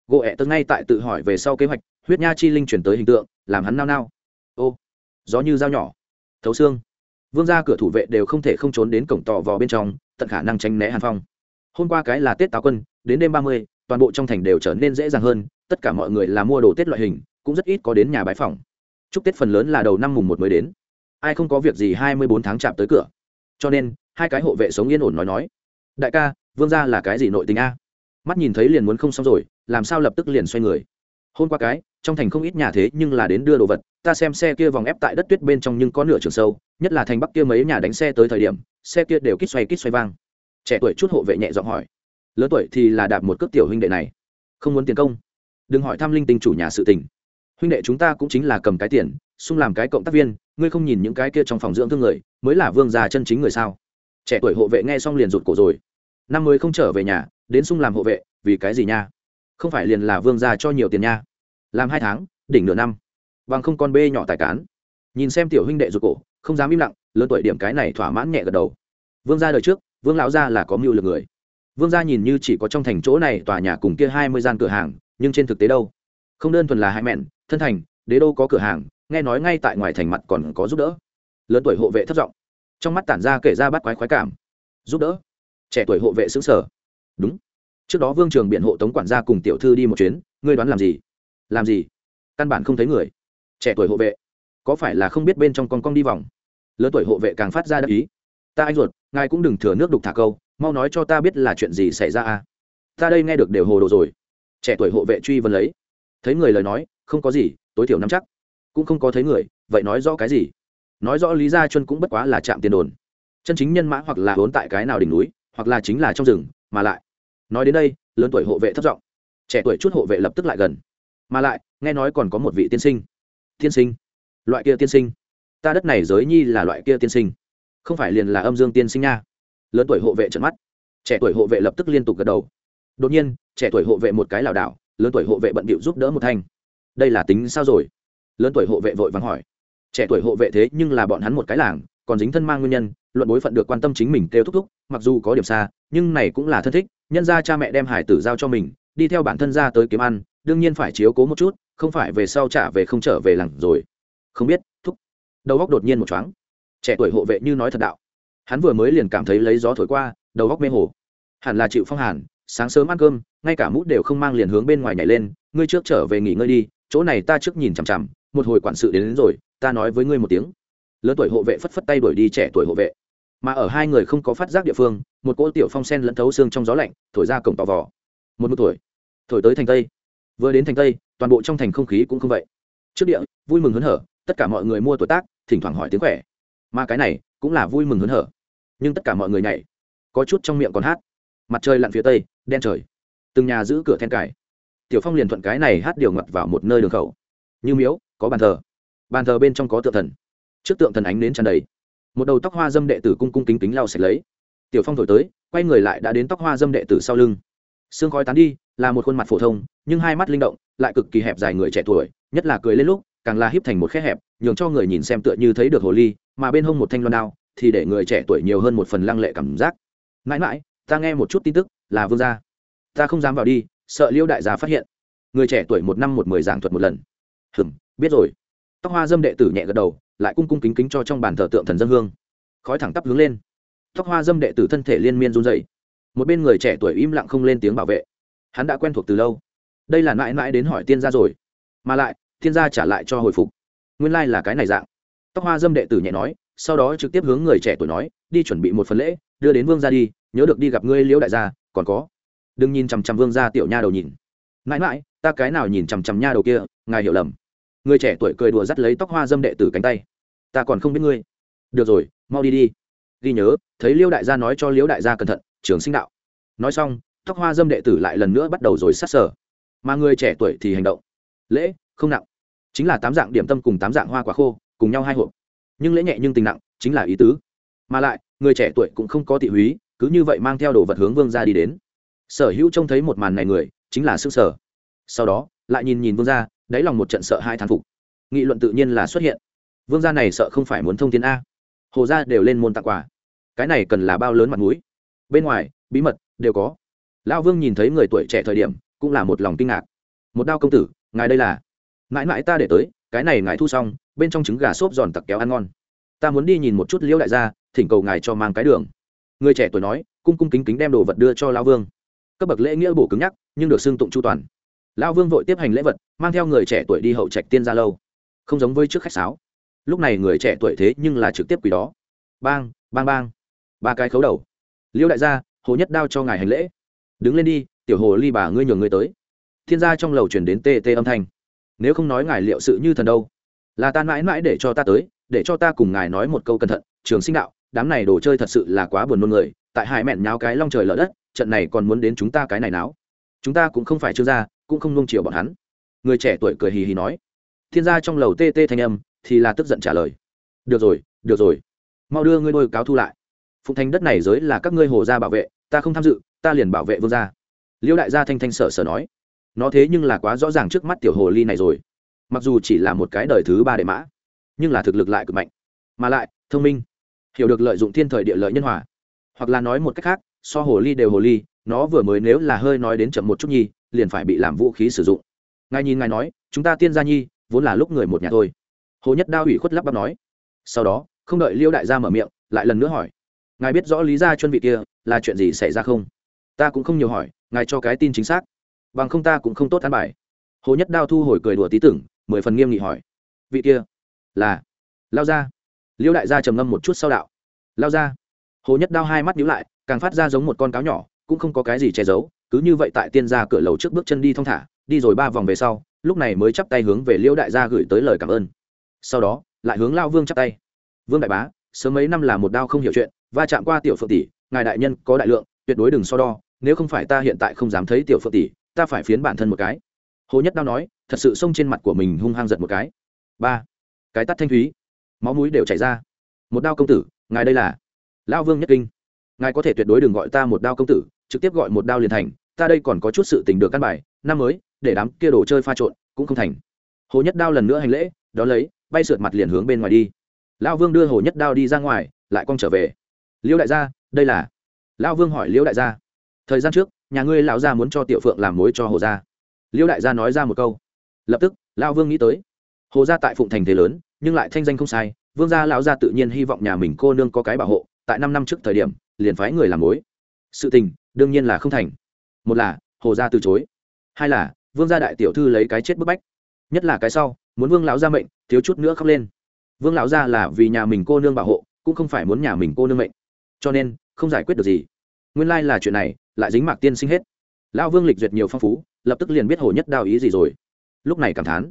goethe ngay tại tự hỏi về sau kế hoạch, huyết nha chi linh chuyển tới hình tượng, làm hắn nao nao. Ô, gió như dao nhỏ. Thấu xương. Vương ra cửa thủ vệ đều không thể không trốn đến cổng tò vò bên trong, tận khả năng tránh né hàn phong. Hôm qua cái là tết táo quân, đến đêm ba mươi, toàn bộ trong thành đều trở nên dễ dàng hơn, tất cả mọi người là mua đồ tết loại hình, cũng rất ít có đến nhà bãi phòng chúc tết phần lớn là đầu năm mùng một mới đến ai không có việc gì hai mươi bốn tháng chạm tới cửa. Cho nên, hai cái hộ vệ sống yên ổn nói nói. Đại ca, vương gia là cái gì nội tình a? Mắt nhìn thấy liền muốn không xong rồi, làm sao lập tức liền xoay người? Hôm qua cái, trong thành không ít nhà thế nhưng là đến đưa đồ vật, ta xem xe kia vòng ép tại đất tuyết bên trong nhưng có nửa trường sâu, nhất là thành bắc kia mấy nhà đánh xe tới thời điểm, xe kia đều kít xoay kít xoay vang. Trẻ tuổi chút hộ vệ nhẹ giọng hỏi. Lớn tuổi thì là đạp một cước tiểu huynh đệ này. Không muốn tiền công. Đừng hỏi thăm linh tinh chủ nhà sự tình. Huynh đệ chúng ta cũng chính là cầm cái tiền, xung làm cái cộng tác viên ngươi không nhìn những cái kia trong phòng dưỡng thương người, mới là vương già chân chính người sao? Trẻ tuổi hộ vệ nghe xong liền rụt cổ rồi. Năm mới không trở về nhà, đến xung làm hộ vệ, vì cái gì nha? Không phải liền là vương già cho nhiều tiền nha? Làm hai tháng, đỉnh nửa năm. Bằng không con bê nhỏ tài cán. Nhìn xem tiểu huynh đệ rụt cổ, không dám im lặng, lớn tuổi điểm cái này thỏa mãn nhẹ gật đầu. Vương gia đời trước, vương lão gia là có mưu lực người. Vương gia nhìn như chỉ có trong thành chỗ này tòa nhà cùng kia hai mươi gian cửa hàng, nhưng trên thực tế đâu? Không đơn thuần là hai mẹn, thân thành, đế đô có cửa hàng nghe nói ngay tại ngoài thành mặt còn có giúp đỡ. Lớn tuổi hộ vệ thất giọng. Trong mắt tản ra kể ra bắt quái khoái cảm. Giúp đỡ? Trẻ tuổi hộ vệ xứng sở đúng. Trước đó vương trường biện hộ tống quản gia cùng tiểu thư đi một chuyến, ngươi đoán làm gì? Làm gì? Căn bản không thấy người. Trẻ tuổi hộ vệ. Có phải là không biết bên trong con con đi vòng? Lớn tuổi hộ vệ càng phát ra đắc ý. Ta anh ruột, ngài cũng đừng thừa nước đục thả câu, mau nói cho ta biết là chuyện gì xảy ra à ta đây nghe được đều hồ đồ rồi. Trẻ tuổi hộ vệ truy vấn lấy. Thấy người lời nói, không có gì, tối thiểu nắm chắc cũng không có thấy người, vậy nói rõ cái gì? Nói rõ lý gia chuân cũng bất quá là chạm tiền đồn. Chân chính nhân mã hoặc là vốn tại cái nào đỉnh núi, hoặc là chính là trong rừng, mà lại, nói đến đây, lớn tuổi hộ vệ thất giọng. Trẻ tuổi chút hộ vệ lập tức lại gần. Mà lại, nghe nói còn có một vị tiên sinh. Tiên sinh? Loại kia tiên sinh? Ta đất này giới nhi là loại kia tiên sinh. Không phải liền là âm dương tiên sinh nha. Lớn tuổi hộ vệ trận mắt. Trẻ tuổi hộ vệ lập tức liên tục gật đầu. Đột nhiên, trẻ tuổi hộ vệ một cái lảo đảo, lớn tuổi hộ vệ bận bịu giúp đỡ một thanh. Đây là tính sao rồi? Lớn tuổi hộ vệ vội vàng hỏi. Trẻ tuổi hộ vệ thế nhưng là bọn hắn một cái làng, còn dính thân mang nguyên nhân, luận bối phận được quan tâm chính mình kêu thúc thúc, mặc dù có điểm xa, nhưng này cũng là thân thích, nhân ra cha mẹ đem hải tử giao cho mình, đi theo bản thân ra tới kiếm ăn, đương nhiên phải chiếu cố một chút, không phải về sau trả về không trở về làng rồi. Không biết, thúc. Đầu góc đột nhiên một chóng trẻ tuổi hộ vệ như nói thật đạo. Hắn vừa mới liền cảm thấy lấy gió thổi qua, đầu góc mê hồ. Hẳn là chịu phong hàn, sáng sớm ăn cơm, ngay cả mút đều không mang liền hướng bên ngoài nhảy lên, ngươi trước trở về nghỉ ngơi đi, chỗ này ta trước nhìn chằm chằm một hồi quản sự đến, đến rồi ta nói với ngươi một tiếng. Lớn tuổi hộ vệ phất phất tay đuổi đi trẻ tuổi hộ vệ. Mà ở hai người không có phát giác địa phương một cỗ tiểu phong sen lẫn thấu xương trong gió lạnh thổi ra cổng tò vò. Một một tuổi thổi tới thành tây. Vừa đến thành tây toàn bộ trong thành không khí cũng không vậy. Trước địa vui mừng hớn hở tất cả mọi người mua tuổi tác thỉnh thoảng hỏi tiếng khỏe. Mà cái này cũng là vui mừng hớn hở. Nhưng tất cả mọi người nhảy. Có chút trong miệng còn hát. Mặt trời lặn phía tây đen trời. Từng nhà giữ cửa then cài. Tiểu phong liền thuận cái này hát điều ngặt vào một nơi đường khẩu. Như miếu có bàn thờ. Bàn thờ bên trong có tượng thần. Trước tượng thần ánh đến tràn đầy. Một đầu tóc hoa dâm đệ tử cung cung kính kính lau sạch lấy. Tiểu phong thổi tới, quay người lại đã đến tóc hoa dâm đệ tử sau lưng. Xương khói tán đi, là một khuôn mặt phổ thông, nhưng hai mắt linh động, lại cực kỳ hẹp dài người trẻ tuổi, nhất là cười lên lúc, càng là híp thành một khe hẹp, nhường cho người nhìn xem tựa như thấy được hồ ly, mà bên hông một thanh loan đao, thì để người trẻ tuổi nhiều hơn một phần lăng lệ cảm giác. Mãi mãi, ta nghe một chút tin tức, là vương gia. Ta không dám vào đi, sợ liêu đại gia phát hiện. Người trẻ tuổi một năm một mười giảng thuật một lần. Hừm biết rồi. Tóc hoa dâm đệ tử nhẹ gật đầu, lại cung cung kính kính cho trong bàn thờ tượng thần dân hương. Khói thẳng tắp hướng lên. Tóc hoa dâm đệ tử thân thể liên miên run dày một bên người trẻ tuổi im lặng không lên tiếng bảo vệ. Hắn đã quen thuộc từ lâu. Đây là mãi mãi đến hỏi tiên gia rồi. Mà lại, tiên gia trả lại cho hồi phục. Nguyên lai、like、là cái này dạng. Tóc hoa dâm đệ tử nhẹ nói, sau đó trực tiếp hướng người trẻ tuổi nói, đi chuẩn bị một phần lễ, đưa đến vương gia đi, nhớ được đi gặp ngươi liễu đại gia, còn có. Đừng nhìn chằm chằm vương gia tiểu nha đầu nhìn. Mãi mãi, ta cái nào nhìn chằm chằm nha đầu kia, ngài hiểu lầm người trẻ tuổi cười đùa dắt lấy tóc hoa dâm đệ tử cánh tay. Ta còn không biết ngươi. Được rồi, mau đi đi. Ghi nhớ, thấy liêu đại gia nói cho liễu đại gia cẩn thận, trường sinh đạo. Nói xong, tóc hoa dâm đệ tử lại lần nữa bắt đầu rồi sát sở. Mà người trẻ tuổi thì hành động. Lễ, không nặng. Chính là tám dạng điểm tâm cùng tám dạng hoa quả khô, cùng nhau hai hộp. Nhưng lễ nhẹ nhưng tình nặng, chính là ý tứ. Mà lại, người trẻ tuổi cũng không có thị húy, cứ như vậy mang theo đồ vật hướng vương ra đi đến. Sở hữu trông thấy một màn này người, chính là s ư sở. Sau đó, lại nhìn nhìn vương ra đáy lòng một trận sợ hai thán phục. Nghị luận tự nhiên là xuất hiện. Vương gia này sợ không phải muốn thông tin a. Hồ gia đều lên môn tặng quà. Cái này cần là bao lớn mặt mũi. Bên ngoài, bí mật, đều có. Lão vương nhìn thấy người tuổi trẻ thời điểm, cũng là một lòng kinh ngạc. Một đao công tử, ngài đây là? Mãi mãi ta để tới, cái này ngài thu xong, bên trong trứng gà xốp giòn tặc kéo ăn ngon. Ta muốn đi nhìn một chút liễu đại gia, thỉnh cầu ngài cho mang cái đường. Người trẻ tuổi nói, cung cung kính kính đem đồ vật đưa cho lão vương. Cấp bậc lễ nghĩa bổ cứng nhắc, nhưng được xưng tụng chu toàn lão vương vội tiếp hành lễ vật, mang theo người trẻ tuổi đi hậu trạch tiên gia lâu. Không giống với trước khách sáo. Lúc này người trẻ tuổi thế nhưng là trực tiếp quỷ đó. Bang bang bang. Ba cái khấu đầu. Liêu đại gia, hồ nhất đao cho ngài hành lễ. Đứng lên đi, tiểu hồ ly bà ngươi nhường ngươi tới. Thiên gia trong lầu chuyển đến tê tê âm thanh. Nếu không nói ngài liệu sự như thần đâu. Là ta mãi mãi để cho ta tới, để cho ta cùng ngài nói một câu cẩn thận, trường sinh đạo, đám này đồ chơi thật sự là quá buồn nôn người, tại hải mẹn nháo cái long trời lở đất, trận này còn muốn đến chúng ta cái này náo. Chúng ta cũng không phải trương gia cũng không nung chiều bọn hắn. Người trẻ tuổi cười hì hì nói. Thiên gia trong lầu tê tê thanh âm, thì là tức giận trả lời. Được rồi được rồi. Mau đưa ngươi đôi cáo thu lại. Phụng thành đất này giới là các ngươi hồ gia bảo vệ, ta không tham dự, ta liền bảo vệ vương gia. Liêu đại gia thanh thanh sở sở nói. Nó thế nhưng là quá rõ ràng trước mắt tiểu hồ ly này rồi. Mặc dù chỉ là một cái đời thứ ba đệ mã, nhưng là thực lực lại cực mạnh. Mà lại, thông minh. Hiểu được lợi dụng thiên thời địa lợi nhân hòa. Hoặc là nói một cách khác, so hồ ly đều hồ ly, nó vừa mới nếu là hơi nói đến chậm một chút nhi liền phải bị làm vũ khí sử dụng. Ngài nhìn ngài nói, chúng ta tiên gia nhi, vốn là lúc người một nhà thôi. Hồ nhất đao ủy khuất lắp bắp nói. Sau đó, không đợi liêu đại gia mở miệng, lại lần nữa hỏi. Ngài biết rõ lý gia chuẩn vị kia, là chuyện gì xảy ra không? Ta cũng không nhiều hỏi, ngài cho cái tin chính xác. Bằng không ta cũng không tốt an bài. Hồ nhất đao thu hồi cười đùa tí tưởng, mười phần nghiêm nghị hỏi. Vị kia, là lao ra liêu đại gia trầm ngâm một chút sau đạo. Lao ra hồ nhất đao hai mắt nhíu lại, càng phát ra giống một con cáo nhỏ, cũng không có cái gì che giấu cứ như vậy tại tiên gia cửa lầu trước bước chân đi thong thả, đi rồi ba vòng về sau, lúc này mới chắp tay hướng về liễu đại gia gửi tới lời cảm ơn. Sau đó, lại hướng lao vương chắp tay. Vương đại bá, sớm mấy năm là một đao không hiểu chuyện, va chạm qua tiểu phượng tỷ, ngài đại nhân có đại lượng, tuyệt đối đừng so đo, nếu không phải ta hiện tại không dám thấy tiểu phượng tỷ, ta phải phiến bản thân một cái. Hồ nhất đao nói, thật sự xông trên mặt của mình hung hăng giật một cái. Ba, cái tắt thanh thúy. Máu mũi đều chảy ra. Một đao công tử, ngài đây là? Lao vương nhất kinh. Ngài có thể tuyệt đối đừng gọi ta một đao công tử, trực tiếp gọi một đao liền thành ta đây còn có chút sự tình được căn bài, năm mới, để đám kia đồ chơi pha trộn, cũng không thành. Hồ nhất đao lần nữa hành lễ đó lấy, bay sượt mặt liền hướng bên ngoài đi. Lão vương đưa hồ nhất đao đi ra ngoài, lại cong trở về. Liễu đại gia, đây là lão vương hỏi liễu đại gia. Thời gian trước, nhà ngươi lão gia muốn cho tiểu phượng làm mối cho hồ gia. Liễu đại gia nói ra một câu. Lập tức, lão vương nghĩ tới, hồ gia tại phụng thành thế lớn, nhưng lại thanh danh không sai, vương gia lão gia tự nhiên hy vọng nhà mình cô nương có cái bảo hộ, tại năm năm trước thời điểm, liền phái người làm mối. Sự tình, đương nhiên là không thành một là, hồ gia từ chối. Hai là, vương gia đại tiểu thư lấy cái chết bức bách. Nhất là cái sau, muốn vương lão gia mệnh, thiếu chút nữa khóc lên. Vương lão gia là vì nhà mình cô nương bảo hộ, cũng không phải muốn nhà mình cô nương mệnh. Cho nên, không giải quyết được gì. Nguyên lai là chuyện này, lại dính mạc tiên sinh hết. Lão vương lịch duyệt nhiều phong phú, lập tức liền biết hồ nhất đao ý gì rồi. Lúc này cảm thán.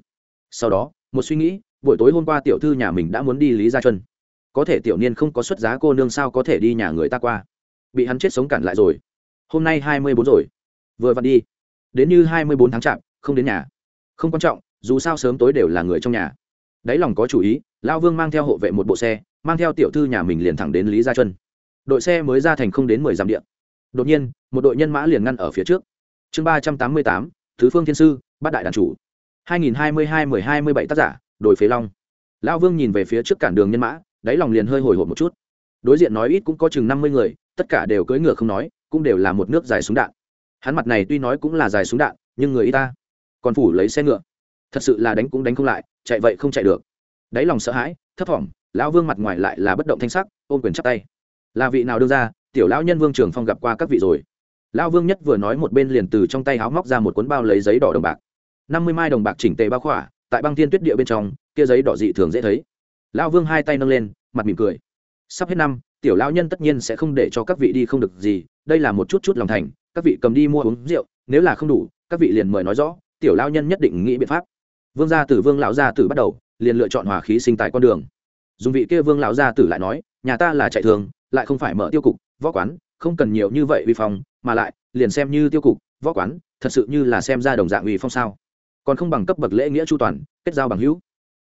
Sau đó, một suy nghĩ, buổi tối hôm qua tiểu thư nhà mình đã muốn đi lý gia chuân. Có thể tiểu niên không có xuất giá cô nương sao có thể đi nhà người ta qua. Bị hắn chết sống cản lại rồi. Hôm nay hai mươi bốn rồi vừa vặn đi. Đến như hai mươi bốn tháng chạp, không đến nhà. Không quan trọng, dù sao sớm tối đều là người trong nhà. Đáy lòng có chủ ý lao vương mang theo hộ vệ một bộ xe, mang theo tiểu thư nhà mình liền thẳng đến lý gia chuân đội xe mới ra thành không đến mười dặm điện đột nhiên, một đội nhân mã liền ngăn ở phía trước. Chương ba trăm tám mươi tám, thứ phương thiên sư, bát đại đàn chủ. hai nghìn hai mươi hai mười hai mươi bảy tác giả, đồi phế long. Lao vương nhìn về phía trước cản đường nhân mã, đáy lòng liền hơi hồi hộp một chút. Đối diện nói ít cũng có chừng năm mươi người, tất cả đều cưỡi ngựa không nói, cũng đều là một nước dài súng đạn hắn mặt này tuy nói cũng là dài súng đạn, nhưng người y ta còn phủ lấy xe ngựa. Thật sự là đánh cũng đánh không lại, chạy vậy không chạy được. Đáy lòng sợ hãi, thấp thỏm, lão vương mặt ngoài lại là bất động thanh sắc, ôm quyền chắp tay. Là vị nào đưa ra, tiểu lão nhân vương trường phong gặp qua các vị rồi. Lão vương nhất vừa nói một bên liền từ trong tay háo móc ra một cuốn bao lấy giấy đỏ đồng bạc. Năm mươi mai đồng bạc chỉnh tề bao khỏa, tại băng thiên tuyết địa bên trong, kia giấy đỏ dị thường dễ thấy. Lão vương hai tay nâng lên, mặt mỉm cười. Sắp hết năm, tiểu lão nhân tất nhiên sẽ không để cho các vị đi không được gì, đây là một chút chút lòng thành các vị cầm đi mua uống rượu, nếu là không đủ, các vị liền mời nói rõ, tiểu lao nhân nhất định nghĩ biện pháp. Vương gia tử, vương lão gia tử bắt đầu, liền lựa chọn hòa khí sinh tại con đường. Dùng vị kia vương lão gia tử lại nói, nhà ta là chạy thường, lại không phải mở tiêu cục, võ quán, không cần nhiều như vậy uy phong, mà lại, liền xem như tiêu cục, võ quán, thật sự như là xem ra đồng dạng uy phong sao. Còn không bằng cấp bậc lễ nghĩa chu toàn, kết giao bằng hữu.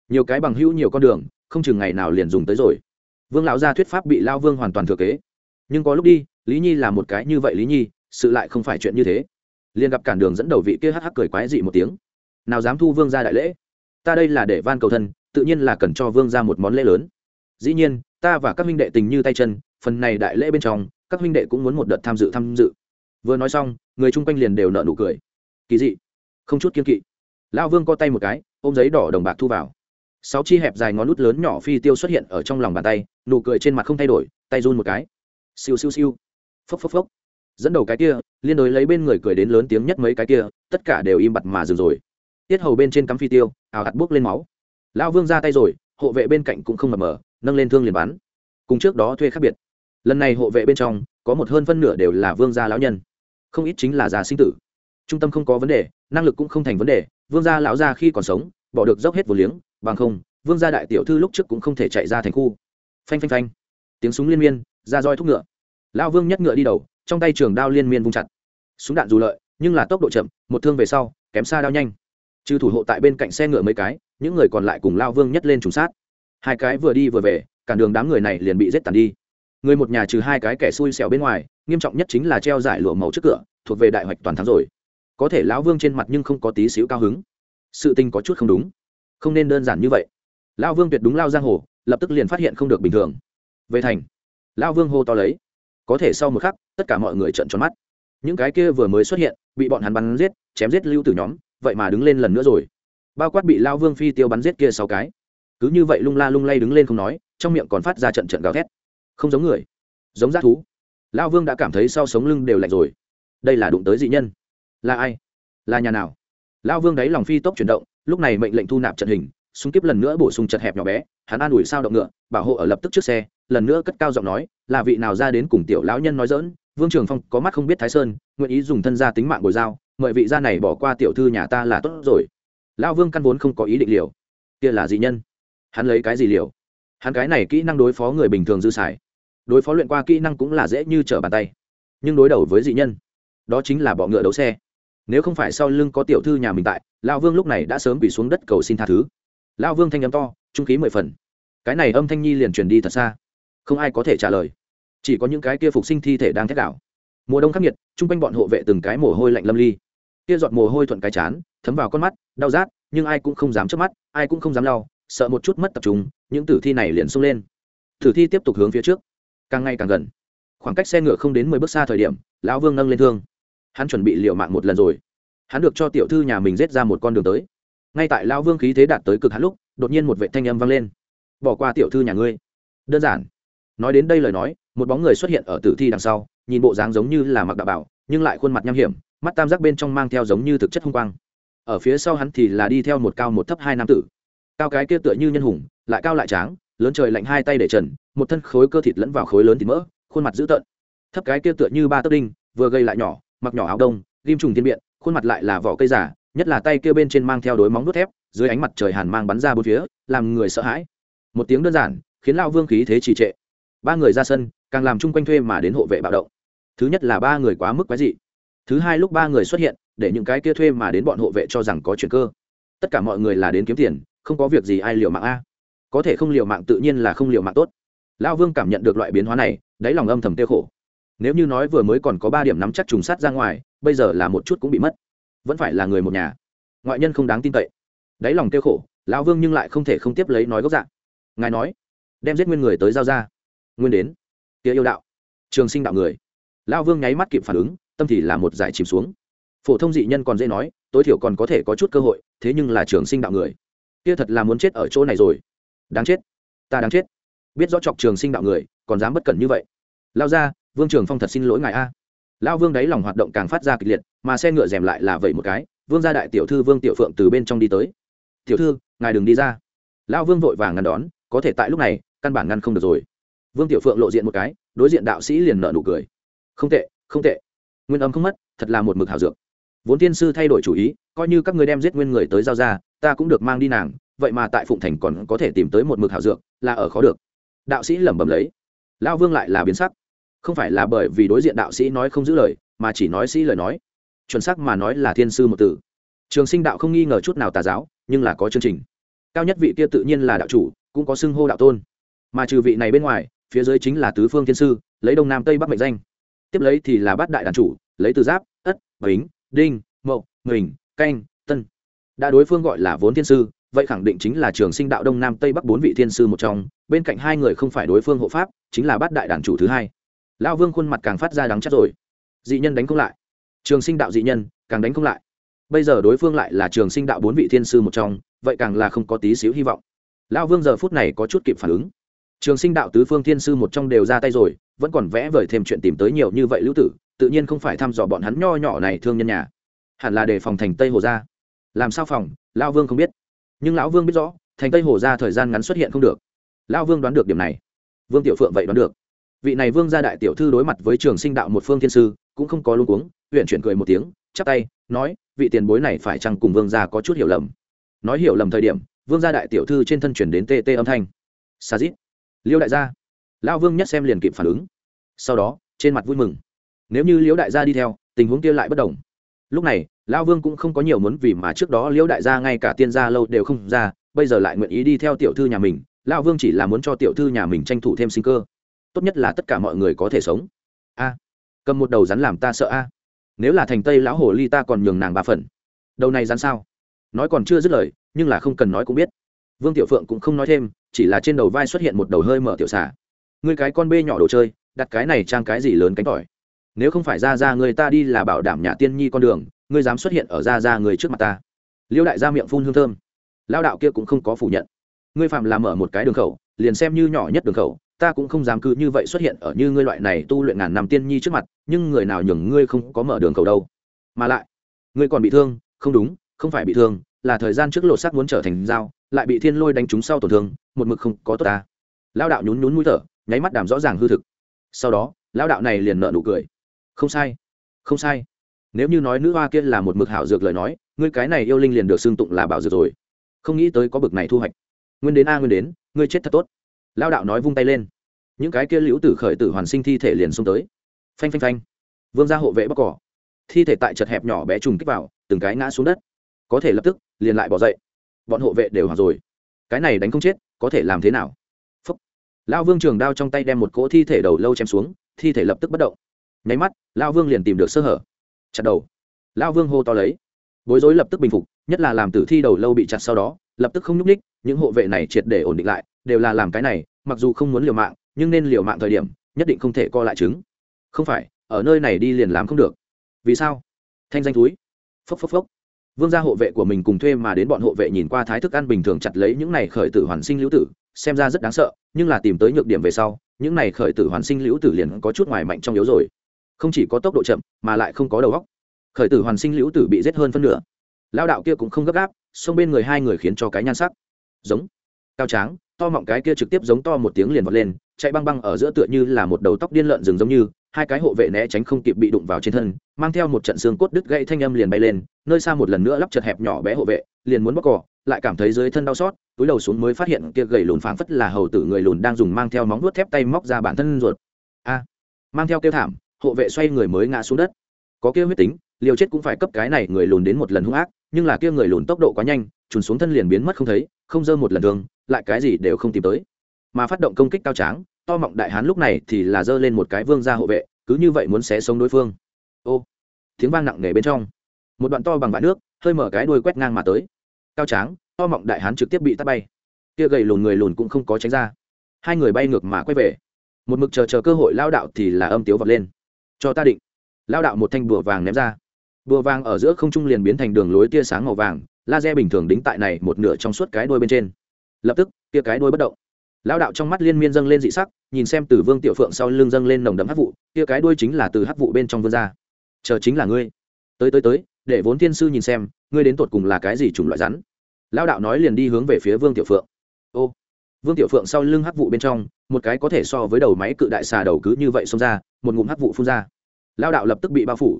Nhiều cái bằng hữu, nhiều con đường, không chừng ngày nào liền dùng tới rồi. Vương lão gia thuyết pháp bị lao vương hoàn toàn thừa kế. Nhưng có lúc đi, lý nhi là một cái như vậy lý nhi sự lại không phải chuyện như thế. Liền gặp cản đường dẫn đầu vị kia hắc hắc cười quái dị một tiếng. Nào dám thu vương gia đại lễ? Ta đây là để van cầu thân, tự nhiên là cần cho vương gia một món lễ lớn. Dĩ nhiên, ta và các huynh đệ tình như tay chân, phần này đại lễ bên trong, các huynh đệ cũng muốn một đợt tham dự tham dự. Vừa nói xong, người chung quanh liền đều nợ nụ cười. Kỳ dị. Không chút kiên kỵ. Lão vương co tay một cái, ôm giấy đỏ đồng bạc thu vào. Sáu chi hẹp dài ngón nút lớn nhỏ phi tiêu xuất hiện ở trong lòng bàn tay, nụ cười trên mặt không thay đổi, tay run một cái. Siêu siêu siêu. Phốc phốc phốc dẫn đầu cái kia, liên đối lấy bên người cười đến lớn tiếng nhất mấy cái kia, tất cả đều im bặt mà dừng rồi. Tiết hầu bên trên cắm phi tiêu, ào ạt buốc lên máu. Lão vương ra tay rồi, hộ vệ bên cạnh cũng không mập mờ, nâng lên thương liền bắn. Cùng trước đó thuê khác biệt. Lần này hộ vệ bên trong, có một hơn phân nửa đều là vương gia lão nhân. Không ít chính là già sinh tử. Trung tâm không có vấn đề, năng lực cũng không thành vấn đề, vương gia lão gia khi còn sống, bỏ được dốc hết vô liếng, bằng không, vương gia đại tiểu thư lúc trước cũng không thể chạy ra thành khu. Phanh phanh phanh. Tiếng súng liên miên, ra roi thúc ngựa. Lão vương nhất ngựa đi đầu trong tay trường đao liên miên vung chặt. Súng đạn dù lợi, nhưng là tốc độ chậm, một thương về sau, kém xa đao nhanh. Trừ thủ hộ tại bên cạnh xe ngựa mấy cái, những người còn lại cùng lao vương nhất lên trùng sát. Hai cái vừa đi vừa về cản đường đám người này liền bị giết tàn đi. Người một nhà trừ hai cái kẻ xui xẻo bên ngoài, nghiêm trọng nhất chính là treo giải lụa màu trước cửa, thuộc về đại hoạch toàn thắng rồi. Có thể lão vương trên mặt nhưng không có tí xíu cao hứng. Sự tình có chút không đúng. Không nên đơn giản như vậy. Lão vương tuyệt đúng lao giang hồ, lập tức liền phát hiện không được bình thường. Về thành, lão vương hô to lấy. Có thể sau một khắc tất cả mọi người trợn tròn mắt. Những cái kia vừa mới xuất hiện, bị bọn hắn bắn giết, chém giết lưu từ nhóm, vậy mà đứng lên lần nữa rồi. Bao quát bị lao vương phi tiêu bắn giết kia sáu cái. Cứ như vậy lung la lung lay đứng lên không nói, trong miệng còn phát ra trận trận gào thét. Không giống người, giống g thú. Lao vương đã cảm thấy sau sống lưng đều lạnh rồi. Đây là đụng tới dị nhân. Là ai? Là nhà nào? Lao vương đáy lòng phi tốc chuyển động, lúc này mệnh lệnh thu nạp trận hình súng kiếp lần nữa bổ sung chật hẹp nhỏ bé, hắn an ủi sao động ngựa, bảo hộ ở lập tức trước xe, lần nữa cất cao giọng nói, là vị nào ra đến cùng tiểu lão nhân nói dỡn vương trường phong có mắt không biết thái sơn, nguyện ý dùng thân gia tính mạng bồi dao mời vị gia này bỏ qua tiểu thư nhà ta là tốt rồi. Lão vương căn vốn không có ý định liều. Kia là dị nhân. Hắn lấy cái gì liều? Hắn cái này kỹ năng đối phó người bình thường dư xài. Đối phó luyện qua kỹ năng cũng là dễ như trở bàn tay. Nhưng đối đầu với dị nhân, đó chính là bọ ngựa đấu xe. Nếu không phải sau lưng có tiểu thư nhà mình tại, lão vương lúc này đã sớm bị xuống đất cầu xin tha thứ. Lão vương thanh âm to, trung khí mười phần. Cái này âm thanh nhi liền truyền đi thật xa. Không ai có thể trả lời chỉ có những cái kia phục sinh thi thể đang thét đảo. Mùa đông khắc nghiệt, chung quanh bọn hộ vệ từng cái mồ hôi lạnh lâm ly. Kia giọt mồ hôi thuận cái chán, thấm vào con mắt, đau rát, nhưng ai cũng không dám chớp mắt, ai cũng không dám lau, sợ một chút mất tập trung, những tử thi này liền xông lên. Tử thi tiếp tục hướng phía trước, càng ngày càng gần. Khoảng cách xe ngựa không đến mười bước xa thời điểm, lão vương nâng lên thương. Hắn chuẩn bị liệu mạng một lần rồi. Hắn được cho tiểu thư nhà mình rết ra một con đường tới. Ngay tại lão vương khí thế đạt tới cực hắn lúc, đột nhiên một vệ thanh âm vang lên. Bỏ qua tiểu thư nhà ngươi. Đơn giản. Nói đến đây lời nói một bóng người xuất hiện ở tử thi đằng sau, nhìn bộ dáng giống như là mặc đạo bảo, nhưng lại khuôn mặt nham hiểm, mắt tam giác bên trong mang theo giống như thực chất hung quang. Ở phía sau hắn thì là đi theo một cao một thấp hai nam tử. Cao cái kia tựa như nhân hùng, lại cao lại tráng, lớn trời lạnh hai tay để trần, một thân khối cơ thịt lẫn vào khối lớn thịt mỡ, khuôn mặt dữ tợn. Thấp cái kia tựa như ba tấc đinh, vừa gây lại nhỏ, mặc nhỏ áo đông, ghim trùng thiên biện, khuôn mặt lại là vỏ cây giả, nhất là tay kia bên trên mang theo đối móng đốt thép, dưới ánh mặt trời hàn mang bắn ra bốn phía, làm người sợ hãi. Một tiếng đơn giản, khiến lao vương khí thế trì trệ. Ba người ra sân càng làm chung quanh thuê mà đến hộ vệ bạo động. Thứ nhất là ba người quá mức quái dị. Thứ hai lúc ba người xuất hiện, để những cái kia thuê mà đến bọn hộ vệ cho rằng có chuyện cơ. Tất cả mọi người là đến kiếm tiền, không có việc gì ai liều mạng a. Có thể không liều mạng tự nhiên là không liều mạng tốt. Lão vương cảm nhận được loại biến hóa này, đáy lòng âm thầm tiêu khổ. Nếu như nói vừa mới còn có ba điểm nắm chắc trùng sát ra ngoài, bây giờ là một chút cũng bị mất. Vẫn phải là người một nhà. Ngoại nhân không đáng tin cậy. Đáy lòng tiêu khổ, lão vương nhưng lại không thể không tiếp lấy nói gốc dạng. Ngài nói, đem giết nguyên người tới giao ra. Nguyên đến kia yêu đạo. Trường sinh đạo người. Lão vương nháy mắt kịp phản ứng, tâm thì là một giải chìm xuống. Phổ thông dị nhân còn dễ nói, tối thiểu còn có thể có chút cơ hội, thế nhưng là trường sinh đạo người. Kia thật là muốn chết ở chỗ này rồi. Đáng chết. Ta đáng chết. Biết rõ chọc trường sinh đạo người, còn dám bất cẩn như vậy. Lao ra, vương trường phong thật xin lỗi ngài a. Lao vương đáy lòng hoạt động càng phát ra kịch liệt, mà xe ngựa rèm lại là vậy một cái. Vương gia đại tiểu thư vương tiểu phượng từ bên trong đi tới. Tiểu thư, ngài đừng đi ra. Lao vương vội vàng ngăn đón, có thể tại lúc này, căn bản ngăn không được rồi vương tiểu phượng lộ diện một cái, đối diện đạo sĩ liền nợ nụ cười. Không tệ không tệ. Nguyên âm không mất, thật là một mực hảo dược. Vốn tiên sư thay đổi chủ ý, coi như các người đem giết nguyên người tới giao ra, ta cũng được mang đi nàng, vậy mà tại phụng thành còn có thể tìm tới một mực hảo dược, là ở khó được. Đạo sĩ lẩm bẩm lấy. Lao vương lại là biến sắc. Không phải là bởi vì đối diện đạo sĩ nói không giữ lời, mà chỉ nói sĩ lời nói. Chuẩn sắc mà nói là thiên sư một từ trường sinh đạo không nghi ngờ chút nào tà giáo, nhưng là có chương trình. Cao nhất vị kia tự nhiên là đạo chủ, cũng có xưng hô đạo tôn. Mà trừ vị này bên ngoài phía dưới chính là tứ phương thiên sư, lấy đông nam tây bắc mệnh danh. Tiếp lấy thì là bát đại đàn chủ, lấy từ giáp, ất, bính, đinh, mậu mình canh, tân. Đã đối phương gọi là vốn thiên sư, vậy khẳng định chính là trường sinh đạo đông nam tây bắc bốn vị thiên sư một trong, bên cạnh hai người không phải đối phương hộ pháp, chính là bát đại đàn chủ thứ hai. Lão vương khuôn mặt càng phát ra đắng chắc rồi. Dị nhân đánh không lại. Trường sinh đạo dị nhân, càng đánh không lại. Bây giờ đối phương lại là trường sinh đạo bốn vị thiên sư một trong, vậy càng là không có tí xíu hy vọng. Lão vương giờ phút này có chút kịp phản ứng trường sinh đạo tứ phương thiên sư một trong đều ra tay rồi, vẫn còn vẽ vời thêm chuyện tìm tới nhiều như vậy lữ tử, tự nhiên không phải thăm dò bọn hắn nho nhỏ này thương nhân nhà. Hẳn là để phòng thành tây hồ ra làm sao phòng, lão vương không biết. Nhưng lão vương biết rõ, thành tây hồ ra thời gian ngắn xuất hiện không được. Lão vương đoán được điểm này. Vương tiểu phượng vậy đoán được. Vị này vương gia đại tiểu thư đối mặt với trường sinh đạo một phương thiên sư, cũng không có luôn cuống, huyện chuyển cười một tiếng, chắp tay, nói, vị tiền bối này phải chăng cùng vương gia có chút hiểu lầm. Nói hiểu lầm thời điểm, vương gia đại tiểu thư trên thân chuyển đến tê tê âm thanh. Sa dít liêu đại gia. Lão vương nhất xem liền kịp phản ứng. Sau đó, trên mặt vui mừng. Nếu như liễu đại gia đi theo, tình huống kia lại bất đồng. Lúc này, lão vương cũng không có nhiều muốn vì mà trước đó liễu đại gia ngay cả tiên gia lâu đều không ra, bây giờ lại nguyện ý đi theo tiểu thư nhà mình. Lão vương chỉ là muốn cho tiểu thư nhà mình tranh thủ thêm sinh cơ. Tốt nhất là tất cả mọi người có thể sống. A, cầm một đầu rắn làm ta sợ a. Nếu là thành tây lão hồ ly ta còn nhường nàng ba phần. Đầu này rắn sao? Nói còn chưa dứt lời, nhưng là không cần nói cũng biết vương tiểu phượng cũng không nói thêm, chỉ là trên đầu vai xuất hiện một đầu hơi mở tiểu xả ngươi cái con bê nhỏ đồ chơi, đặt cái này trang cái gì lớn cánh tỏi? Nếu không phải ra ra người ta đi là bảo đảm nhà tiên nhi con đường, ngươi dám xuất hiện ở ra ra người trước mặt ta. Liêu đại gia miệng phun hương thơm. Lao đạo kia cũng không có phủ nhận. Ngươi phạm làm mở một cái đường khẩu, liền xem như nhỏ nhất đường khẩu, ta cũng không dám cứ như vậy xuất hiện ở như ngươi loại này tu luyện ngàn năm tiên nhi trước mặt, nhưng người nào nhường ngươi không có mở đường khẩu đâu. Mà lại, ngươi còn bị thương, không đúng, không phải bị thương là thời gian trước lột xác muốn trở thành dao, lại bị thiên lôi đánh trúng sau tổn thương, một mực không có tốt ta. Lao đạo nhún nhún mũi thở, nháy mắt đàm rõ ràng hư thực. Sau đó lao đạo này liền nợ nụ cười. Không sai không sai. Nếu như nói nữ hoa kia là một mực hảo dược lời nói, ngươi cái này yêu linh liền được xưng tụng là bảo dược rồi. Không nghĩ tới có bực này thu hoạch. Nguyên đến a, nguyên đến, ngươi chết thật tốt. Lao đạo nói vung tay lên. Những cái kia liễu tử khởi tử hoàn sinh thi thể liền xông tới. Phanh phanh phanh. Vương ra hộ vệ bóc cỏ. Thi thể tại chật hẹp nhỏ bé trùng kích vào, từng cái ngã xuống đất có thể lập tức liền lại bỏ dậy. Bọn hộ vệ đều hoặc rồi. Cái này đánh không chết, có thể làm thế nào? Phúc. Lao vương trường đao trong tay đem một cỗ thi thể đầu lâu chém xuống, thi thể lập tức bất động. Nháy mắt lao vương liền tìm được sơ hở. Chặt đầu. Lao vương hô to lấy. Bối rối lập tức bình phục, nhất là làm tử thi đầu lâu bị chặt sau đó, lập tức không nhúc ních những hộ vệ này triệt để ổn định lại, đều là làm cái này, mặc dù không muốn liều mạng, nhưng nên liều mạng thời điểm, nhất định không thể co lại chứng. Không phải, ở nơi này đi liền làm không được. Vì sao? Thanh danh túi phốc phốc phốc vương gia hộ vệ của mình cùng thuê mà đến bọn hộ vệ nhìn qua thái thức ăn bình thường chặt lấy những này khởi tử hoàn sinh liễu tử, xem ra rất đáng sợ, nhưng là tìm tới nhược điểm về sau, những này khởi tử hoàn sinh liễu tử liền có chút ngoài mạnh trong yếu rồi. Không chỉ có tốc độ chậm, mà lại không có đầu óc. Khởi tử hoàn sinh liễu tử bị giết hơn phân nửa. Lao đạo kia cũng không gấp gáp, xông bên người hai người khiến cho cái nhan sắc. Giống. Cao tráng, to mọng cái kia trực tiếp giống to một tiếng liền vọt lên, chạy băng băng ở giữa tựa như là một đầu tóc điên lợn rừng giống như hai cái hộ vệ né tránh không kịp bị đụng vào trên thân mang theo một trận xương cốt đứt gãy thanh âm liền bay lên nơi xa một lần nữa lắp chật hẹp nhỏ bé hộ vệ liền muốn bóc cỏ lại cảm thấy dưới thân đau xót túi đầu xuống mới phát hiện kia gầy lùn phảng phất là hầu tử người lùn đang dùng mang theo móng vuốt thép tay móc ra bản thân ruột. A mang theo kêu thảm hộ vệ xoay người mới ngã xuống đất. Có kia huyết tính liều chết cũng phải cấp cái này người lùn đến một lần hung ác nhưng là kia người lùn tốc độ quá nhanh trùn xuống thân liền biến mất không thấy không dơ một lần đường, lại cái gì đều không tìm tới. Mà phát động công kích cao tráng to mọng đại hán lúc này thì là giơ lên một cái vương ra hộ vệ, cứ như vậy muốn xé sống đối phương. Ô, tiếng vang nặng nề bên trong. Một đoạn to bằng vải nước, hơi mở cái đuôi quét ngang mà tới. Cao tráng, to mọng đại hán trực tiếp bị tắt bay. Kia gầy lùn người lùn cũng không có tránh ra. Hai người bay ngược mà quay về. Một mực chờ chờ cơ hội lao đạo thì là âm tiếu vọt lên. Cho ta định. Lao đạo một thanh bùa vàng ném ra. Bùa vàng ở giữa không trung liền biến thành đường lối tia sáng màu vàng, laser bình thường đính tại này một nửa trong suốt cái đuôi bên trên. Lập tức tia cái đuôi bất động lão đạo trong mắt liên miên dâng lên dị sắc, nhìn xem từ vương tiểu phượng sau lưng dâng lên nồng đấm hắc vụ, kia cái đuôi chính là từ hắc vụ bên trong vương ra. Chờ chính là ngươi. Tới tới tới, để vốn thiên sư nhìn xem, ngươi đến tột cùng là cái gì chủng loại rắn? Lão đạo nói liền đi hướng về phía vương tiểu phượng. Ô. Vương tiểu phượng sau lưng hắc vụ bên trong, một cái có thể so với đầu máy cự đại xà đầu cứ như vậy xông ra, một ngụm hắc vụ phun ra. Lão đạo lập tức bị bao phủ.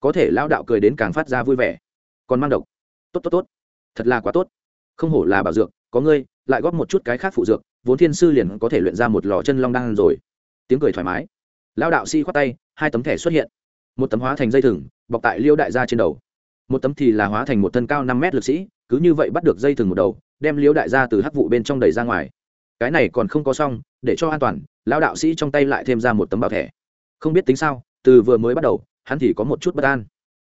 Có thể lão đạo cười đến càng phát ra vui vẻ. Còn mang độc. Tốt tốt tốt. Thật là quá tốt. Không hổ là bảo dược, có ngươi, lại góp một chút cái khác phụ dược vốn thiên sư liền có thể luyện ra một lò chân long đan rồi. Tiếng cười thoải mái. Lao đạo si khoát tay, hai tấm thẻ xuất hiện. Một tấm hóa thành dây thừng, bọc tại liêu đại gia trên đầu. Một tấm thì là hóa thành một thân cao năm mét lực sĩ, cứ như vậy bắt được dây thừng một đầu, đem liêu đại gia từ hắc vụ bên trong đầy ra ngoài. Cái này còn không có xong, để cho an toàn lao đạo sĩ trong tay lại thêm ra một tấm bảo thẻ. Không biết tính sao, từ vừa mới bắt đầu, hắn thì có một chút bất an.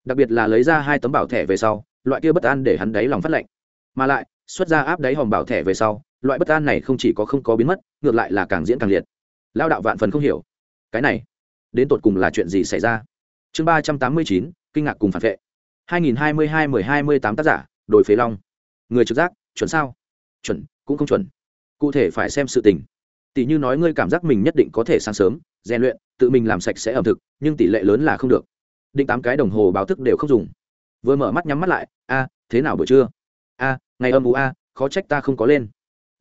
Đặc biệt là lấy ra hai tấm bảo thẻ về sau, loại kia bất an để hắn đáy lòng phát lệnh. Mà lại, xuất ra áp đáy hòm bảo thẻ về sau loại bất an này không chỉ có không có biến mất, ngược lại là càng diễn càng liệt. Lao đạo vạn phần không hiểu. Cái này, đến tột cùng là chuyện gì xảy ra? Chương ba trăm tám mươi chín, kinh ngạc cùng phản vệ. hai nghìn hai mươi hai, mười hai mươi tám tác giả đổi phế long. Người trực giác, chuẩn sao? Chuẩn, cũng không chuẩn. Cụ thể phải xem sự tình. Tỷ như nói ngươi cảm giác mình nhất định có thể sáng sớm, rèn luyện, tự mình làm sạch sẽ ẩm thực, nhưng tỷ lệ lớn là không được. Định tám cái đồng hồ báo thức đều không dùng. Vừa mở mắt nhắm mắt lại, a, thế nào buổi trưa? A, ngày âm ú a, khó trách ta không có lên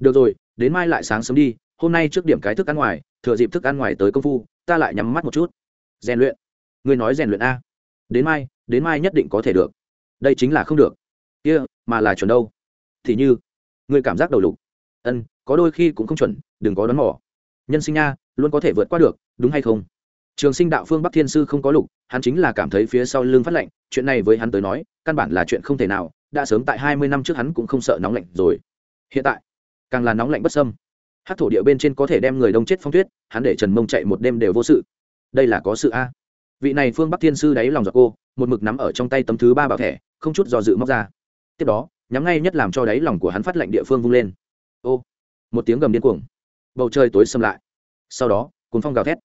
được rồi đến mai lại sáng sớm đi hôm nay trước điểm cái thức ăn ngoài thừa dịp thức ăn ngoài tới công phu ta lại nhắm mắt một chút. Rèn luyện. Ngươi nói rèn luyện a. Đến mai đến mai nhất định có thể được. Đây chính là không được. Kia、yeah, mà là chuẩn đâu? Thì như ngươi cảm giác đầu lục. Ân có đôi khi cũng không chuẩn đừng có đón mỏ nhân sinh nha luôn có thể vượt qua được đúng hay không? Trường sinh đạo phương bắc thiên sư không có lục hắn chính là cảm thấy phía sau lưng phát lạnh chuyện này với hắn tới nói căn bản là chuyện không thể nào đã sớm tại hai mươi năm trước hắn cũng không sợ nóng lạnh rồi. Hiện tại càng là nóng lạnh bất sâm hát thổ địa bên trên có thể đem người đông chết phong tuyết hắn để trần mông chạy một đêm đều vô sự. Đây là có sự a. Vị này phương bắc thiên sư đáy lòng giặc cô, một mực nắm ở trong tay tấm thứ ba bảo thẻ, không chút do dự móc ra. Tiếp đó, nhắm ngay nhất làm cho đáy lòng của hắn phát lệnh địa phương vung lên. Ô, một tiếng gầm điên cuồng. Bầu trời tối xâm lại. Sau đó cuốn phong gào thét.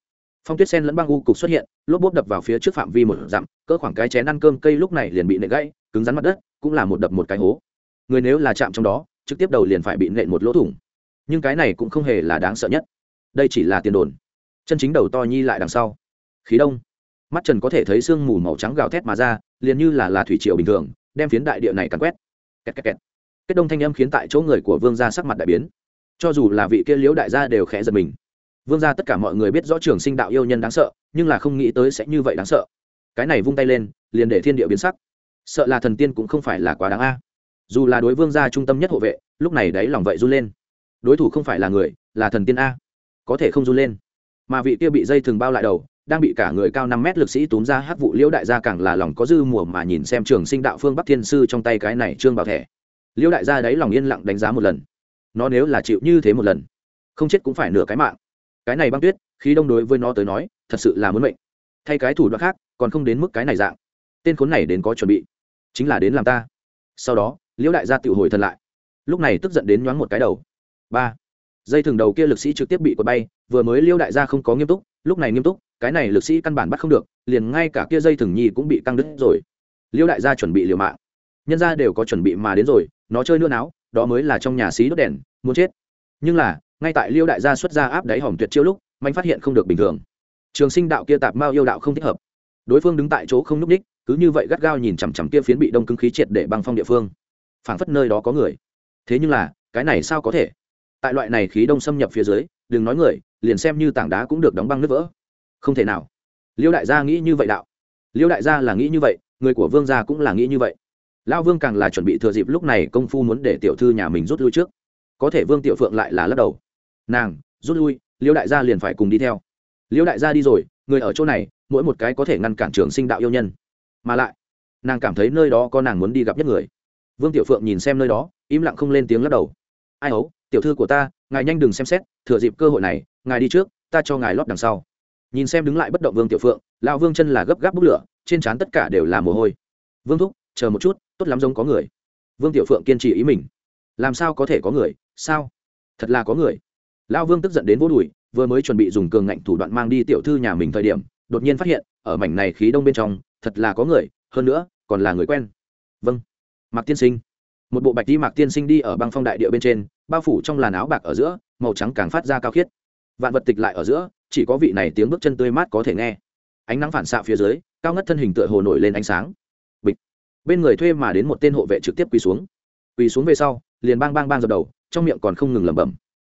Phong tuyết sen lẫn băng u cục xuất hiện, lốp bốp đập vào phía trước phạm vi một dặm, cỡ khoảng cái chén ăn cơm cây lúc này liền bị nệ gãy, cứng rắn mặt đất, cũng là một đập một cái hố. Người nếu là chạm trong đó trực tiếp đầu liền phải bị nện một lỗ thủng. Nhưng cái này cũng không hề là đáng sợ nhất. Đây chỉ là tiền đồn. Chân chính đầu to nhi lại đằng sau. Khí đông. Mắt trần có thể thấy sương mù màu trắng gào thét mà ra, liền như là là thủy triều bình thường, đem phiến đại địa này càn quét. Kẹt kẹt kẹt. kết đông thanh âm khiến tại chỗ người của vương gia sắc mặt đại biến. Cho dù là vị kia liễu đại gia đều khẽ giật mình. Vương gia tất cả mọi người biết rõ trường sinh đạo yêu nhân đáng sợ, nhưng là không nghĩ tới sẽ như vậy đáng sợ. Cái này vung tay lên, liền để thiên địa biến sắc. Sợ là thần tiên cũng không phải là quá đáng a dù là đối vương gia trung tâm nhất hộ vệ, lúc này đấy lòng vậy run lên. Đối thủ không phải là người, là thần tiên a. Có thể không run lên. Mà vị kia bị dây thường bao lại đầu, đang bị cả người cao năm mét lực sĩ túm ra hát vụ liễu đại gia càng là lòng có dư mùa mà nhìn xem trường sinh đạo phương bắc thiên sư trong tay cái này trương bảo thẻ. Liễu đại gia đấy lòng yên lặng đánh giá một lần. Nó nếu là chịu như thế một lần, không chết cũng phải nửa cái mạng. Cái này băng tuyết, khí đông đối với nó tới nói, thật sự là muốn mệnh. Thay cái thủ đoạn khác, còn không đến mức cái này dạng. Tên khốn này đến có chuẩn bị, chính là đến làm ta. Sau đó liễu đại gia tự hồi thần lại. Lúc này tức giận đến nhoáng một cái đầu. Ba. Dây thừng đầu kia lực sĩ trực tiếp bị quật bay, vừa mới liêu đại gia không có nghiêm túc, lúc này nghiêm túc, cái này lực sĩ căn bản bắt không được, liền ngay cả kia dây thừng nhi cũng bị căng đứt rồi. Liêu đại gia chuẩn bị liều mạng. Nhân gia đều có chuẩn bị mà đến rồi, nó chơi nữa náo, đó mới là trong nhà xí đốt đèn, muốn chết. Nhưng là, ngay tại liêu đại gia xuất ra áp đáy hỏng tuyệt chiêu lúc mạnh phát hiện không được bình thường. Trường sinh đạo kia tạp mao yêu đạo không thích hợp. Đối phương đứng tại chỗ không núp ních cứ như vậy gắt gao nhìn chằm chằm kia phiến bị đông cứng khí triệt để băng phong địa phương phảng phất nơi đó có người. Thế nhưng là, cái này sao có thể? Tại loại này khí đông xâm nhập phía dưới, đừng nói người, liền xem như tảng đá cũng được đóng băng nứt vỡ. Không thể nào. Liêu đại gia nghĩ như vậy đạo. Liêu đại gia là nghĩ như vậy, người của vương gia cũng là nghĩ như vậy. Lao vương càng là chuẩn bị thừa dịp lúc này công phu muốn để tiểu thư nhà mình rút lui trước. Có thể vương tiểu phượng lại là lắc đầu. Nàng, rút lui, liêu đại gia liền phải cùng đi theo. Liêu đại gia đi rồi, người ở chỗ này, mỗi một cái có thể ngăn cản trường sinh đạo yêu nhân. Mà lại, nàng cảm thấy nơi đó có nàng muốn đi gặp nhất người vương tiểu phượng nhìn xem nơi đó, im lặng không lên tiếng lắc đầu. Ai ấu tiểu thư của ta, ngài nhanh đừng xem xét, thừa dịp cơ hội này, ngài đi trước, ta cho ngài lót đằng sau. Nhìn xem đứng lại bất động vương tiểu phượng, lão vương chân là gấp gáp bốc lửa, trên trán tất cả đều là mồ hôi. Vương thúc, chờ một chút, tốt lắm giống có người. Vương tiểu phượng kiên trì ý mình. Làm sao có thể có người, sao? Thật là có người. Lão vương tức giận đến vô đùi, vừa mới chuẩn bị dùng cường ngạnh thủ đoạn mang đi tiểu thư nhà mình thời điểm, đột nhiên phát hiện, ở mảnh này khí đông bên trong, thật là có người, hơn nữa, còn là người quen. Vâng mạc tiên sinh. Một bộ bạch đi mạc tiên sinh đi ở băng phong đại địa bên trên, bao phủ trong làn áo bạc ở giữa, màu trắng càng phát ra cao khiết. Vạn vật tịch lại ở giữa, chỉ có vị này tiếng bước chân tươi mát có thể nghe. Ánh nắng phản xạ phía dưới, cao ngất thân hình tựa hồ nổi lên ánh sáng. Bịch. Bên người thuê mà đến một tên hộ vệ trực tiếp quỳ xuống. Quỳ xuống về sau, liền bang bang bang dập đầu, trong miệng còn không ngừng lẩm bẩm.